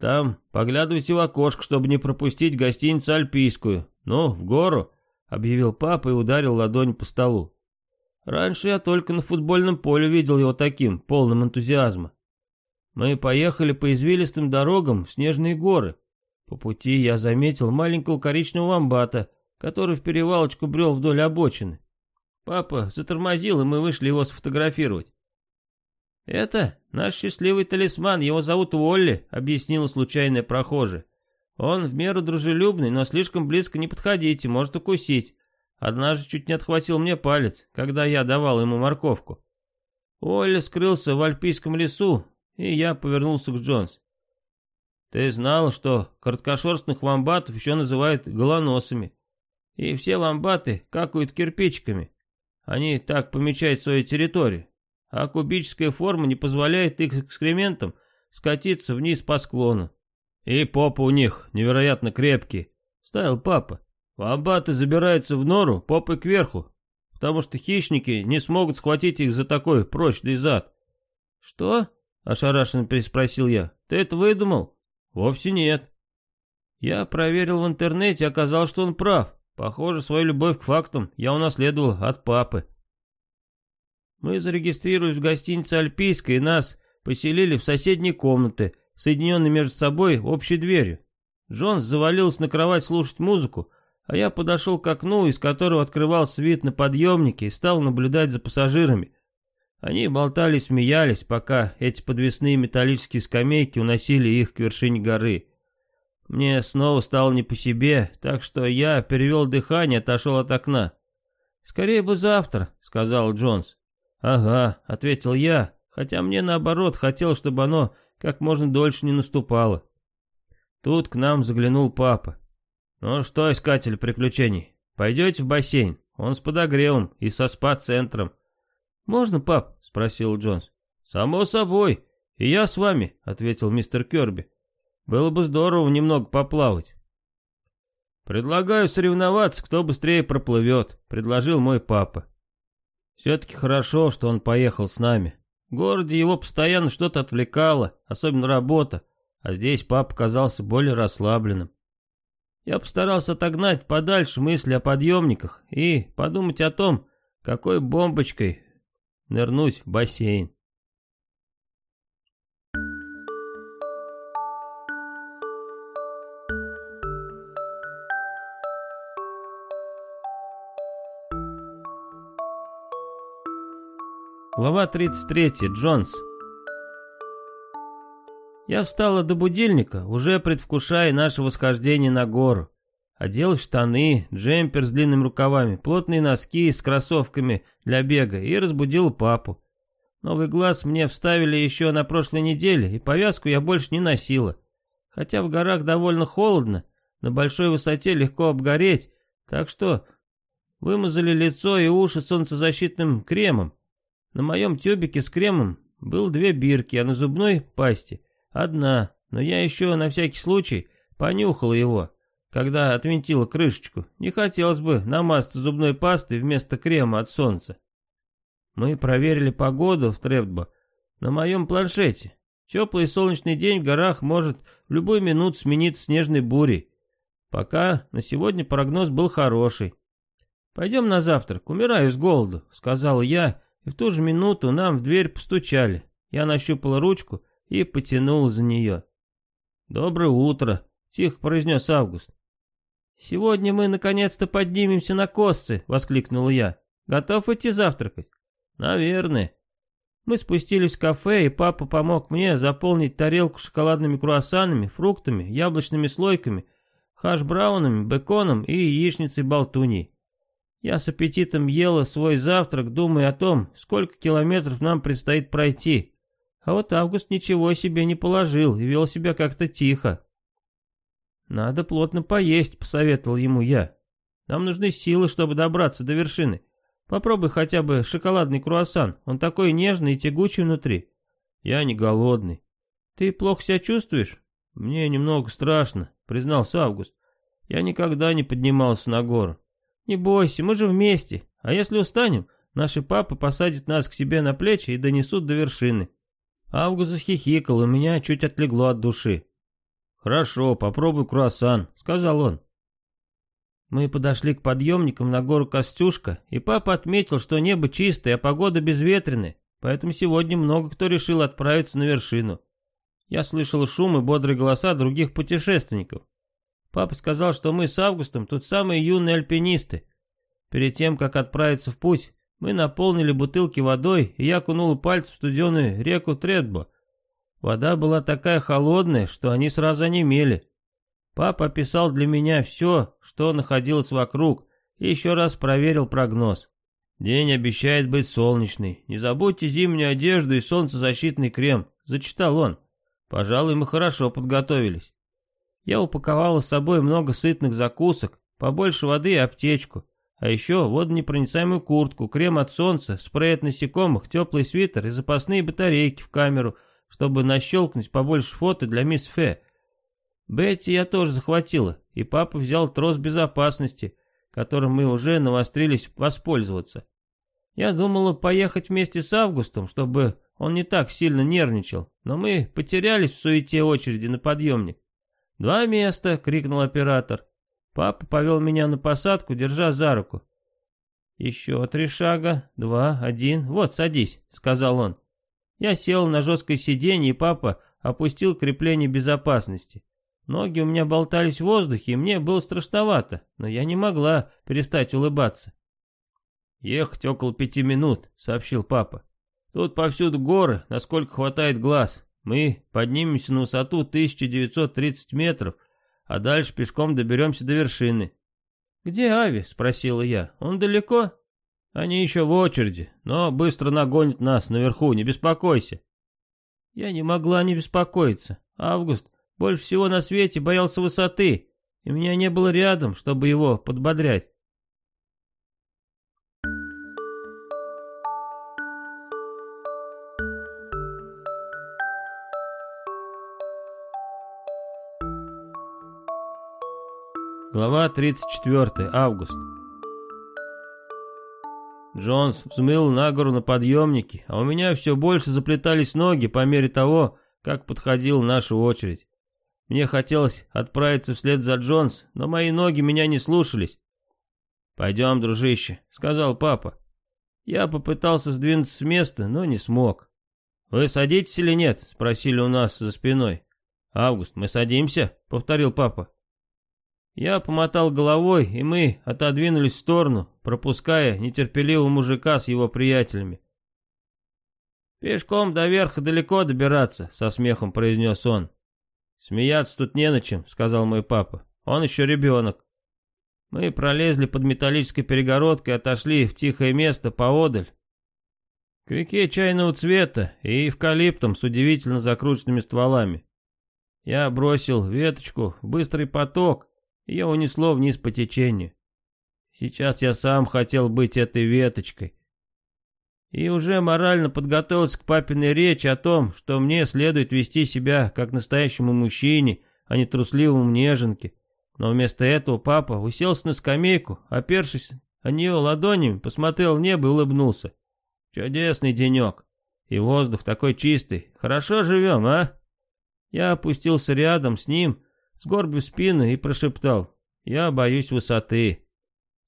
Там поглядывайте в окошко, чтобы не пропустить гостиницу Альпийскую. Ну, в гору», — объявил папа и ударил ладонь по столу. Раньше я только на футбольном поле видел его таким, полным энтузиазма. Мы поехали по извилистым дорогам в снежные горы. По пути я заметил маленького коричневого амбата, который в перевалочку брел вдоль обочины. Папа затормозил, и мы вышли его сфотографировать. «Это наш счастливый талисман, его зовут Уолли», — объяснила случайная прохожая. «Он в меру дружелюбный, но слишком близко не подходите, может укусить. Однажды чуть не отхватил мне палец, когда я давал ему морковку. Уолли скрылся в альпийском лесу, и я повернулся к Джонс. Ты знал, что короткошерстных вамбатов еще называют голоносами. И все вамбаты какают кирпичиками. Они так помечают свою территорию. А кубическая форма не позволяет их экскрементам скатиться вниз по склону. И попа у них невероятно крепкие, ставил папа. Вамбаты забираются в нору попой кверху, потому что хищники не смогут схватить их за такой прочный зад. Что? Ошарашенно переспросил я. Ты это выдумал? Вовсе нет. Я проверил в интернете, оказалось, что он прав. Похоже, свою любовь к фактам я унаследовал от папы. Мы зарегистрировались в гостинице «Альпийская» и нас поселили в соседние комнаты, соединенные между собой общей дверью. Джонс завалился на кровать слушать музыку, а я подошел к окну, из которого открывался вид на подъемники и стал наблюдать за пассажирами. Они болтали, смеялись, пока эти подвесные металлические скамейки уносили их к вершине горы. Мне снова стало не по себе, так что я перевел дыхание, отошел от окна. «Скорее бы завтра», — сказал Джонс. «Ага», — ответил я, хотя мне наоборот хотелось, чтобы оно как можно дольше не наступало. Тут к нам заглянул папа. «Ну что, искатель приключений, пойдете в бассейн? Он с подогревом и со спа-центром». «Можно, пап?» — спросил Джонс. «Само собой. И я с вами», — ответил мистер Керби. «Было бы здорово немного поплавать». «Предлагаю соревноваться, кто быстрее проплывет», — предложил мой папа. Все-таки хорошо, что он поехал с нами. В городе его постоянно что-то отвлекало, особенно работа, а здесь папа казался более расслабленным. Я постарался отогнать подальше мысли о подъемниках и подумать о том, какой бомбочкой нырнуть в бассейн. Глава 33. Джонс. Я встала до будильника, уже предвкушая наше восхождение на гору. Одел штаны, джемпер с длинными рукавами, плотные носки с кроссовками для бега и разбудил папу. Новый глаз мне вставили еще на прошлой неделе, и повязку я больше не носила. Хотя в горах довольно холодно, на большой высоте легко обгореть, так что вымазали лицо и уши солнцезащитным кремом. На моем тюбике с кремом был две бирки, а на зубной пасте одна, но я еще на всякий случай понюхал его когда отвинтила крышечку. Не хотелось бы намазаться зубной пастой вместо крема от солнца. Мы проверили погоду в Трепбо на моем планшете. Теплый солнечный день в горах может в любую минуту смениться снежной бурей. Пока на сегодня прогноз был хороший. «Пойдем на завтрак, умираю с голоду», — сказал я, и в ту же минуту нам в дверь постучали. Я нащупал ручку и потянул за нее. «Доброе утро», — тихо произнес Август. «Сегодня мы наконец-то поднимемся на косцы», — воскликнул я. «Готов идти завтракать?» «Наверное». Мы спустились в кафе, и папа помог мне заполнить тарелку шоколадными круассанами, фруктами, яблочными слойками, хаш-браунами, беконом и яичницей-болтуньей. Я с аппетитом ела свой завтрак, думая о том, сколько километров нам предстоит пройти. А вот Август ничего себе не положил и вел себя как-то тихо. «Надо плотно поесть», — посоветовал ему я. «Нам нужны силы, чтобы добраться до вершины. Попробуй хотя бы шоколадный круассан, он такой нежный и тягучий внутри». «Я не голодный». «Ты плохо себя чувствуешь?» «Мне немного страшно», — признался Август. «Я никогда не поднимался на гору». «Не бойся, мы же вместе, а если устанем, наши папы посадят нас к себе на плечи и донесут до вершины». Август захихикал, и меня чуть отлегло от души. «Хорошо, попробуй круассан», — сказал он. Мы подошли к подъемникам на гору Костюшка, и папа отметил, что небо чистое, а погода безветренная, поэтому сегодня много кто решил отправиться на вершину. Я слышал шум и бодрые голоса других путешественников. Папа сказал, что мы с Августом тут самые юные альпинисты. Перед тем, как отправиться в путь, мы наполнили бутылки водой, и я кунул пальцы в студеную реку Тредбо, Вода была такая холодная, что они сразу онемели. Папа описал для меня все, что находилось вокруг, и еще раз проверил прогноз. День обещает быть солнечный. Не забудьте зимнюю одежду и солнцезащитный крем, зачитал он. Пожалуй, мы хорошо подготовились. Я упаковала с собой много сытных закусок, побольше воды и аптечку, а еще водонепроницаемую куртку, крем от солнца, спрей от насекомых, теплый свитер и запасные батарейки в камеру — чтобы нащелкнуть побольше фото для мисс Фе. Бетти я тоже захватила, и папа взял трос безопасности, которым мы уже навострились воспользоваться. Я думала поехать вместе с Августом, чтобы он не так сильно нервничал, но мы потерялись в суете очереди на подъемник. «Два места!» — крикнул оператор. Папа повел меня на посадку, держа за руку. «Еще три шага, два, один. Вот, садись», — сказал он. Я сел на жесткое сиденье, и папа опустил крепление безопасности. Ноги у меня болтались в воздухе, и мне было страшновато, но я не могла перестать улыбаться. «Ехать около пяти минут», — сообщил папа. «Тут повсюду горы, насколько хватает глаз. Мы поднимемся на высоту 1930 метров, а дальше пешком доберемся до вершины». «Где Ави?» — спросила я. «Он далеко?» Они еще в очереди, но быстро нагонят нас наверху, не беспокойся. Я не могла не беспокоиться. Август больше всего на свете боялся высоты, и меня не было рядом, чтобы его подбодрять. Глава 34. Август. Джонс взмыл на гору на подъемнике, а у меня все больше заплетались ноги по мере того, как подходила наша очередь. Мне хотелось отправиться вслед за Джонс, но мои ноги меня не слушались. «Пойдем, дружище», — сказал папа. Я попытался сдвинуться с места, но не смог. «Вы садитесь или нет?» — спросили у нас за спиной. «Август, мы садимся?» — повторил папа. Я помотал головой, и мы отодвинулись в сторону, пропуская нетерпеливого мужика с его приятелями. «Пешком до верха далеко добираться», — со смехом произнес он. «Смеяться тут не на чем», — сказал мой папа. «Он еще ребенок». Мы пролезли под металлической перегородкой и отошли в тихое место поодаль. К реке чайного цвета и эвкалиптом с удивительно закрученными стволами. Я бросил веточку в быстрый поток, ее унесло вниз по течению. Сейчас я сам хотел быть этой веточкой. И уже морально подготовился к папиной речи о том, что мне следует вести себя как настоящему мужчине, а не трусливому неженке. Но вместо этого папа уселся на скамейку, опершись о нее ладонями, посмотрел в небо и улыбнулся. Чудесный денек. И воздух такой чистый. Хорошо живем, а? Я опустился рядом с ним, сгорбив спину и прошептал. «Я боюсь высоты».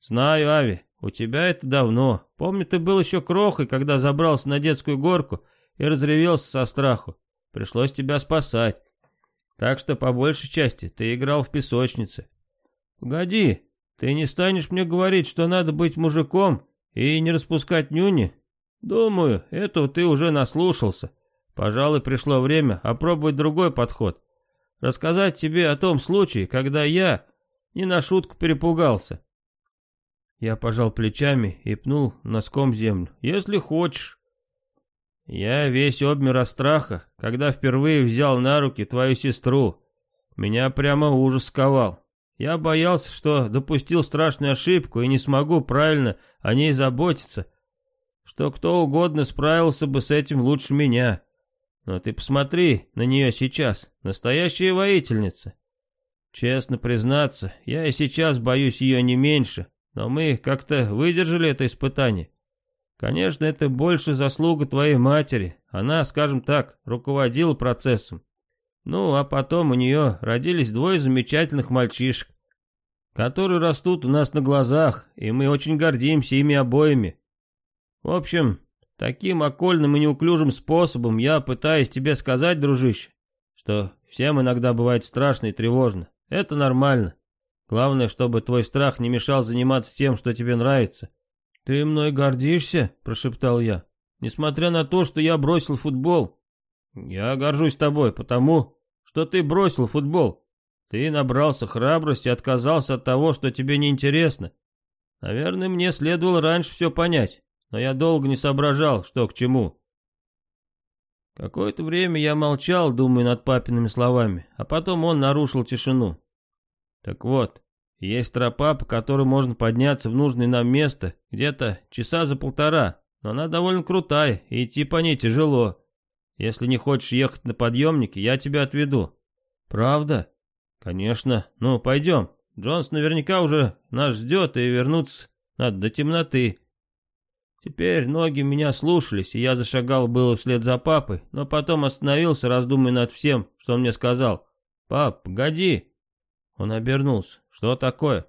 «Знаю, Ави», У тебя это давно. Помню, ты был еще крохой, когда забрался на детскую горку и разревелся со страху. Пришлось тебя спасать. Так что, по большей части, ты играл в песочнице. Погоди, ты не станешь мне говорить, что надо быть мужиком и не распускать нюни? Думаю, этого ты уже наслушался. Пожалуй, пришло время опробовать другой подход. Рассказать тебе о том случае, когда я не на шутку перепугался. Я пожал плечами и пнул носком землю. Если хочешь. Я весь обмер от страха, когда впервые взял на руки твою сестру. Меня прямо ужас сковал. Я боялся, что допустил страшную ошибку и не смогу правильно о ней заботиться, что кто угодно справился бы с этим лучше меня. Но ты посмотри на нее сейчас, настоящая воительница. Честно признаться, я и сейчас боюсь ее не меньше, но мы как-то выдержали это испытание. Конечно, это больше заслуга твоей матери. Она, скажем так, руководила процессом. Ну, а потом у нее родились двое замечательных мальчишек, которые растут у нас на глазах, и мы очень гордимся ими обоими. В общем, таким окольным и неуклюжим способом я пытаюсь тебе сказать, дружище, что всем иногда бывает страшно и тревожно. Это нормально. Главное, чтобы твой страх не мешал заниматься тем, что тебе нравится. «Ты мной гордишься?» – прошептал я. «Несмотря на то, что я бросил футбол». «Я горжусь тобой, потому что ты бросил футбол. Ты набрался храбрости и отказался от того, что тебе неинтересно. Наверное, мне следовало раньше все понять, но я долго не соображал, что к чему». Какое-то время я молчал, думая над папиными словами, а потом он нарушил тишину. «Так вот, есть тропа, по которой можно подняться в нужное нам место, где-то часа за полтора, но она довольно крутая, и идти по ней тяжело. Если не хочешь ехать на подъемнике, я тебя отведу. Правда? Конечно. Ну, пойдем. Джонс наверняка уже нас ждет, и вернуться надо до темноты. Теперь ноги меня слушались, и я зашагал было вслед за папой, но потом остановился, раздумывая над всем, что он мне сказал. «Пап, погоди!» Он обернулся. «Что такое?»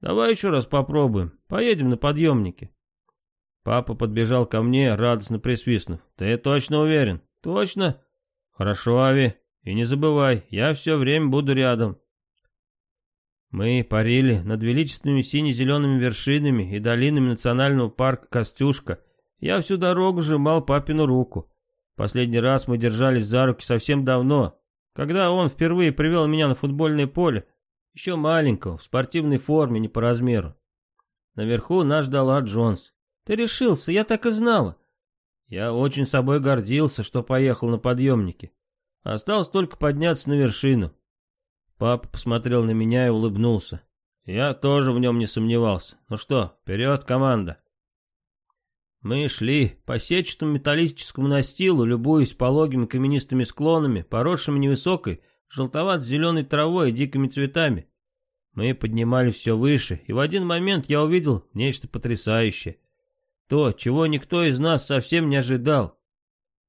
«Давай еще раз попробуем. Поедем на подъемнике». Папа подбежал ко мне, радостно присвистнув. «Ты точно уверен?» «Точно?» «Хорошо, Ави. И не забывай, я все время буду рядом». Мы парили над величественными сине-зелеными вершинами и долинами национального парка Костюшка. Я всю дорогу сжимал папину руку. Последний раз мы держались за руки совсем давно, когда он впервые привел меня на футбольное поле, еще маленького, в спортивной форме, не по размеру. Наверху нас ждала Джонс. «Ты решился, я так и знала». Я очень собой гордился, что поехал на подъемнике. Осталось только подняться на вершину. Папа посмотрел на меня и улыбнулся. Я тоже в нем не сомневался. Ну что, вперед, команда. Мы шли по сетчатому металлическому настилу, любуясь пологими каменистыми склонами, поросшими невысокой, желтовато-зеленой травой и дикими цветами. Мы поднимались все выше, и в один момент я увидел нечто потрясающее. То, чего никто из нас совсем не ожидал.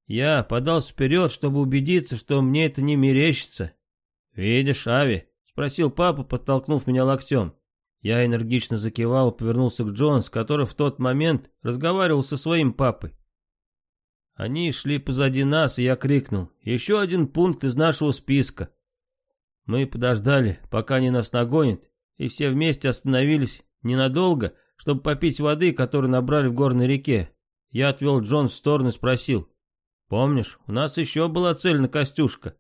Я подался вперед, чтобы убедиться, что мне это не мерещится. «Видишь, Ави?» — спросил папа, подтолкнув меня локтем. Я энергично закивал и повернулся к Джонс, который в тот момент разговаривал со своим папой. Они шли позади нас, и я крикнул. «Еще один пункт из нашего списка. Мы подождали, пока они нас нагонят, и все вместе остановились ненадолго, чтобы попить воды, которую набрали в горной реке. Я отвел Джон в сторону и спросил. «Помнишь, у нас еще была цель на Костюшка?»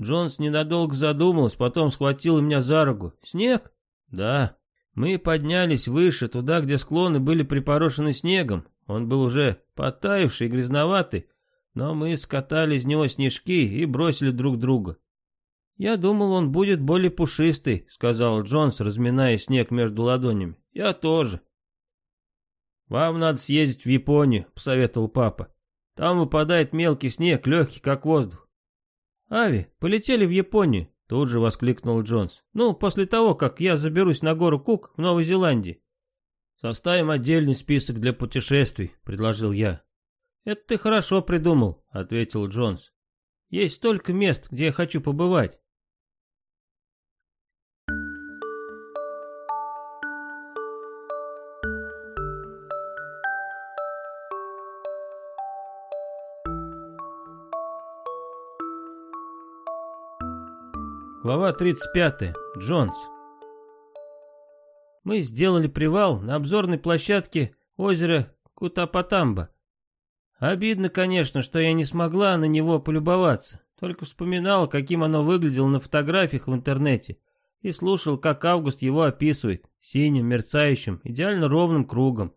Джонс ненадолго задумалась, потом схватила меня за руку. «Снег?» «Да». Мы поднялись выше, туда, где склоны были припорошены снегом. Он был уже подтаявший и грязноватый, но мы скатали из него снежки и бросили друг друга. «Я думал, он будет более пушистый», — сказал Джонс, разминая снег между ладонями. «Я тоже». «Вам надо съездить в Японию», — посоветовал папа. «Там выпадает мелкий снег, легкий, как воздух». «Ави, полетели в Японию», — тут же воскликнул Джонс. «Ну, после того, как я заберусь на гору Кук в Новой Зеландии». «Составим отдельный список для путешествий», — предложил я. «Это ты хорошо придумал», — ответил Джонс. «Есть столько мест, где я хочу побывать. Глава 35. Джонс. Мы сделали привал на обзорной площадке озера Кутапатамба. Обидно, конечно, что я не смогла на него полюбоваться, только вспоминала, каким оно выглядело на фотографиях в интернете, и слушал, как Август его описывает, синим, мерцающим, идеально ровным кругом.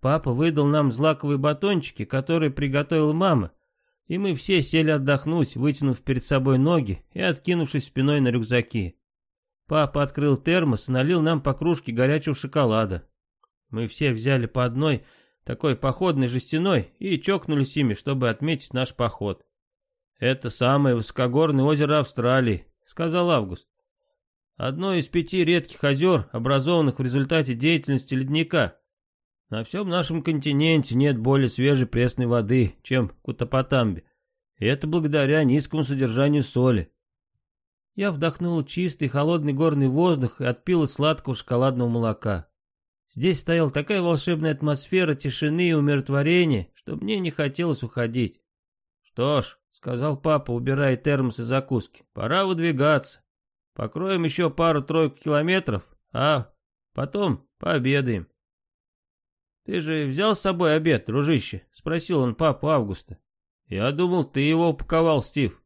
Папа выдал нам злаковые батончики, которые приготовила мама, и мы все сели отдохнуть, вытянув перед собой ноги и откинувшись спиной на рюкзаки. Папа открыл термос и налил нам по кружке горячего шоколада. Мы все взяли по одной, такой походной жестяной, и чокнулись ими, чтобы отметить наш поход. «Это самое высокогорное озеро Австралии», — сказал Август. «Одно из пяти редких озер, образованных в результате деятельности ледника. На всем нашем континенте нет более свежей пресной воды, чем в Кутапатамбе. И это благодаря низкому содержанию соли. Я вдохнул чистый холодный горный воздух и отпил из сладкого шоколадного молока. Здесь стояла такая волшебная атмосфера тишины и умиротворения, что мне не хотелось уходить. «Что ж», — сказал папа, убирая термос и закуски, — «пора выдвигаться. Покроем еще пару-тройку километров, а потом пообедаем». «Ты же взял с собой обед, дружище?» — спросил он папу Августа. «Я думал, ты его упаковал, Стив».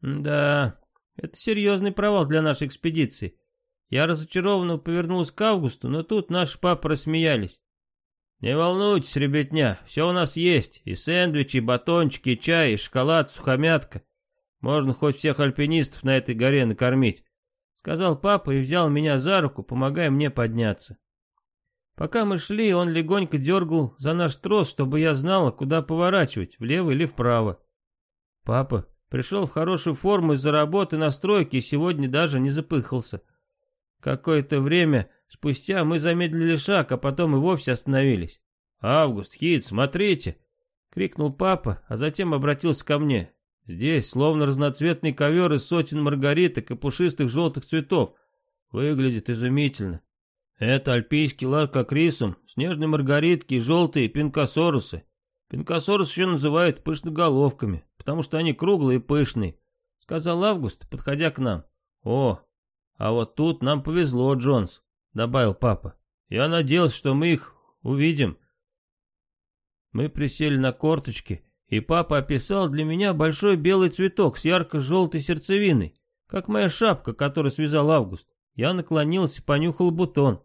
«Да, это серьезный провал для нашей экспедиции. Я разочарованно повернулся к Августу, но тут наши папы рассмеялись. «Не волнуйтесь, ребятня, все у нас есть. И сэндвичи, и батончики, и чай, и шоколад, сухомятка. Можно хоть всех альпинистов на этой горе накормить», — сказал папа и взял меня за руку, помогая мне подняться. Пока мы шли, он легонько дергал за наш трос, чтобы я знала, куда поворачивать, влево или вправо. Папа пришел в хорошую форму из-за работы на стройке и сегодня даже не запыхался. Какое-то время спустя мы замедлили шаг, а потом и вовсе остановились. «Август, Хит, смотрите!» — крикнул папа, а затем обратился ко мне. «Здесь словно разноцветный ковер из сотен маргариток и пушистых желтых цветов. Выглядит изумительно. Это альпийский ларкокрисум, снежные маргаритки и желтые пинкосорусы. Пинкосорус еще называют пышноголовками, потому что они круглые и пышные, сказал Август, подходя к нам. О, а вот тут нам повезло, Джонс, добавил папа. Я надеялся, что мы их увидим. Мы присели на корточки, и папа описал для меня большой белый цветок с ярко-желтой сердцевиной, как моя шапка, которую связал Август. Я наклонился понюхал бутон.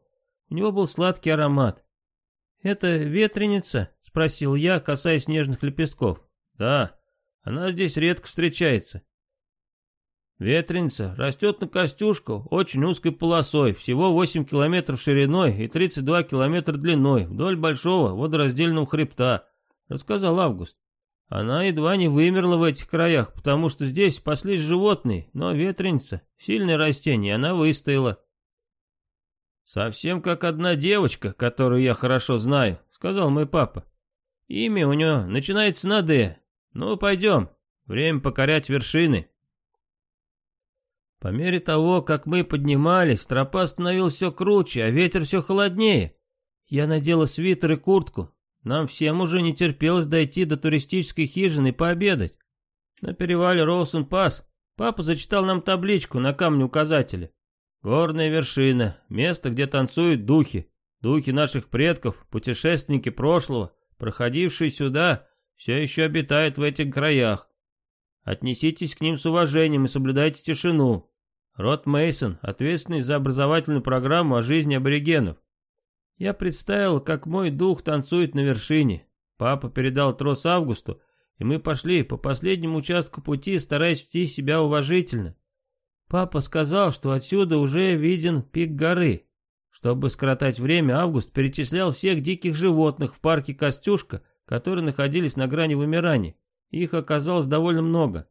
У него был сладкий аромат. «Это ветреница?» — спросил я, касаясь нежных лепестков. «Да, она здесь редко встречается». Ветреница растет на Костюшку очень узкой полосой, всего 8 километров шириной и 32 километра длиной, вдоль большого водораздельного хребта, рассказал Август. Она едва не вымерла в этих краях, потому что здесь паслись животные, но ветреница — сильное растение, она выстояла. «Совсем как одна девочка, которую я хорошо знаю», — сказал мой папа. «Имя у нее начинается на «Д». Ну, пойдем, время покорять вершины». По мере того, как мы поднимались, тропа становилась все круче, а ветер все холоднее. Я надела свитер и куртку. Нам всем уже не терпелось дойти до туристической хижины и пообедать. На перевале Роусон-Пасс папа зачитал нам табличку на камне указателя. Горная вершина, место, где танцуют духи. Духи наших предков, путешественники прошлого, проходившие сюда, все еще обитают в этих краях. Отнеситесь к ним с уважением и соблюдайте тишину. Рот Мейсон, ответственный за образовательную программу о жизни аборигенов. Я представил, как мой дух танцует на вершине. Папа передал трос Августу, и мы пошли по последнему участку пути, стараясь вести себя уважительно. Папа сказал, что отсюда уже виден пик горы. Чтобы скоротать время, Август перечислял всех диких животных в парке Костюшка, которые находились на грани вымирания. Их оказалось довольно много.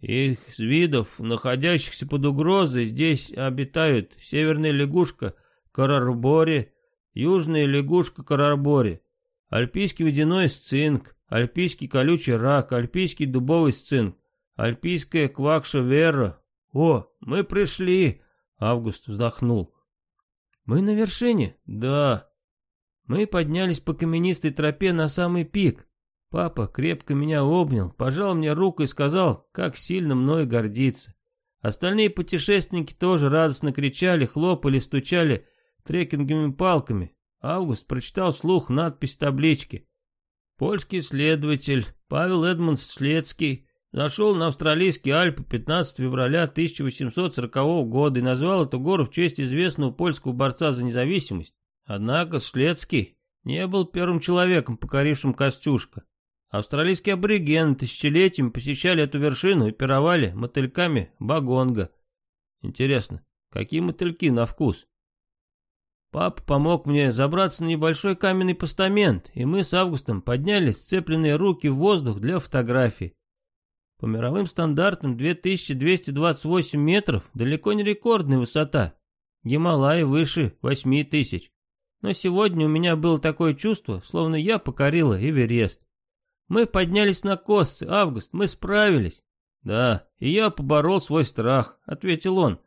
Их видов, находящихся под угрозой, здесь обитают северная лягушка Карарбори, южная лягушка Карарбори, альпийский водяной сцинк, альпийский колючий рак, альпийский дубовый сцинк, альпийская квакша верра, «О, мы пришли!» — Август вздохнул. «Мы на вершине?» «Да». Мы поднялись по каменистой тропе на самый пик. Папа крепко меня обнял, пожал мне руку и сказал, как сильно мной гордится. Остальные путешественники тоже радостно кричали, хлопали, стучали трекинговыми палками. Август прочитал вслух надпись таблички. Польский следователь Павел Эдмунд Шлецкий зашел на австралийские Альпы 15 февраля 1840 года и назвал эту гору в честь известного польского борца за независимость. Однако Шлецкий не был первым человеком, покорившим Костюшка. Австралийские аборигены тысячелетиями посещали эту вершину и пировали мотыльками багонга. Интересно, какие мотыльки на вкус? Папа помог мне забраться на небольшой каменный постамент, и мы с Августом подняли сцепленные руки в воздух для фотографий. По мировым стандартам 2228 метров далеко не рекордная высота. Гималаи выше 8000. Но сегодня у меня было такое чувство, словно я покорила Эверест. Мы поднялись на косцы, Август, мы справились. Да, и я поборол свой страх, ответил он.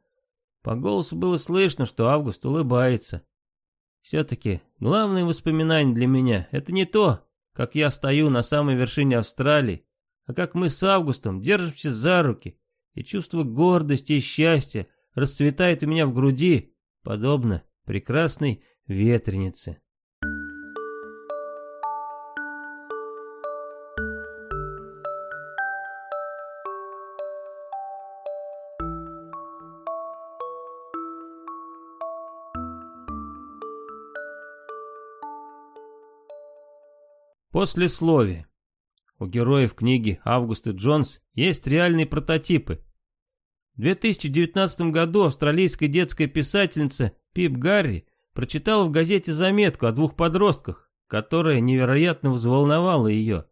По голосу было слышно, что Август улыбается. Все-таки главное воспоминание для меня — это не то, как я стою на самой вершине Австралии, а как мы с Августом держимся за руки, и чувство гордости и счастья расцветает у меня в груди, подобно прекрасной ветренице. Послесловие. У героев книги Августа Джонс есть реальные прототипы. В 2019 году австралийская детская писательница Пип Гарри прочитала в газете заметку о двух подростках, которая невероятно взволновала ее.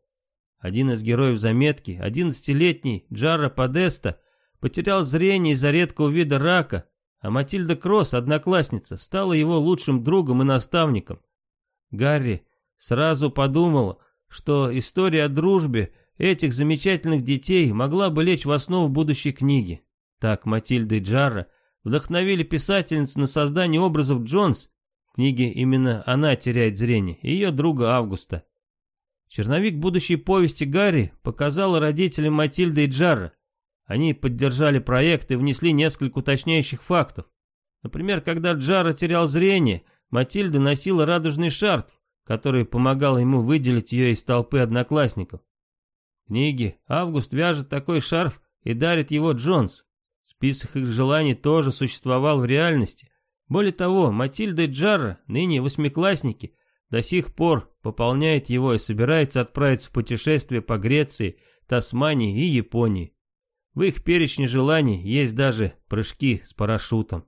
Один из героев заметки, 11-летний Джара Подеста, потерял зрение из-за редкого вида рака, а Матильда Кросс, одноклассница, стала его лучшим другом и наставником. Гарри Сразу подумал, что история о дружбе этих замечательных детей могла бы лечь в основу будущей книги. Так Матильда и Джарра вдохновили писательницу на создание образов Джонс. В книге именно она теряет зрение, и ее друга Августа. Черновик будущей повести Гарри показал родителям Матильды и Джарра. Они поддержали проект и внесли несколько уточняющих фактов. Например, когда Джарра терял зрение, Матильда носила радужный шарф, который помогал ему выделить ее из толпы одноклассников. В книге Август вяжет такой шарф и дарит его Джонс. Список их желаний тоже существовал в реальности. Более того, Матильда и Джарра, ныне восьмиклассники, до сих пор пополняет его и собирается отправиться в путешествие по Греции, Тасмании и Японии. В их перечне желаний есть даже прыжки с парашютом.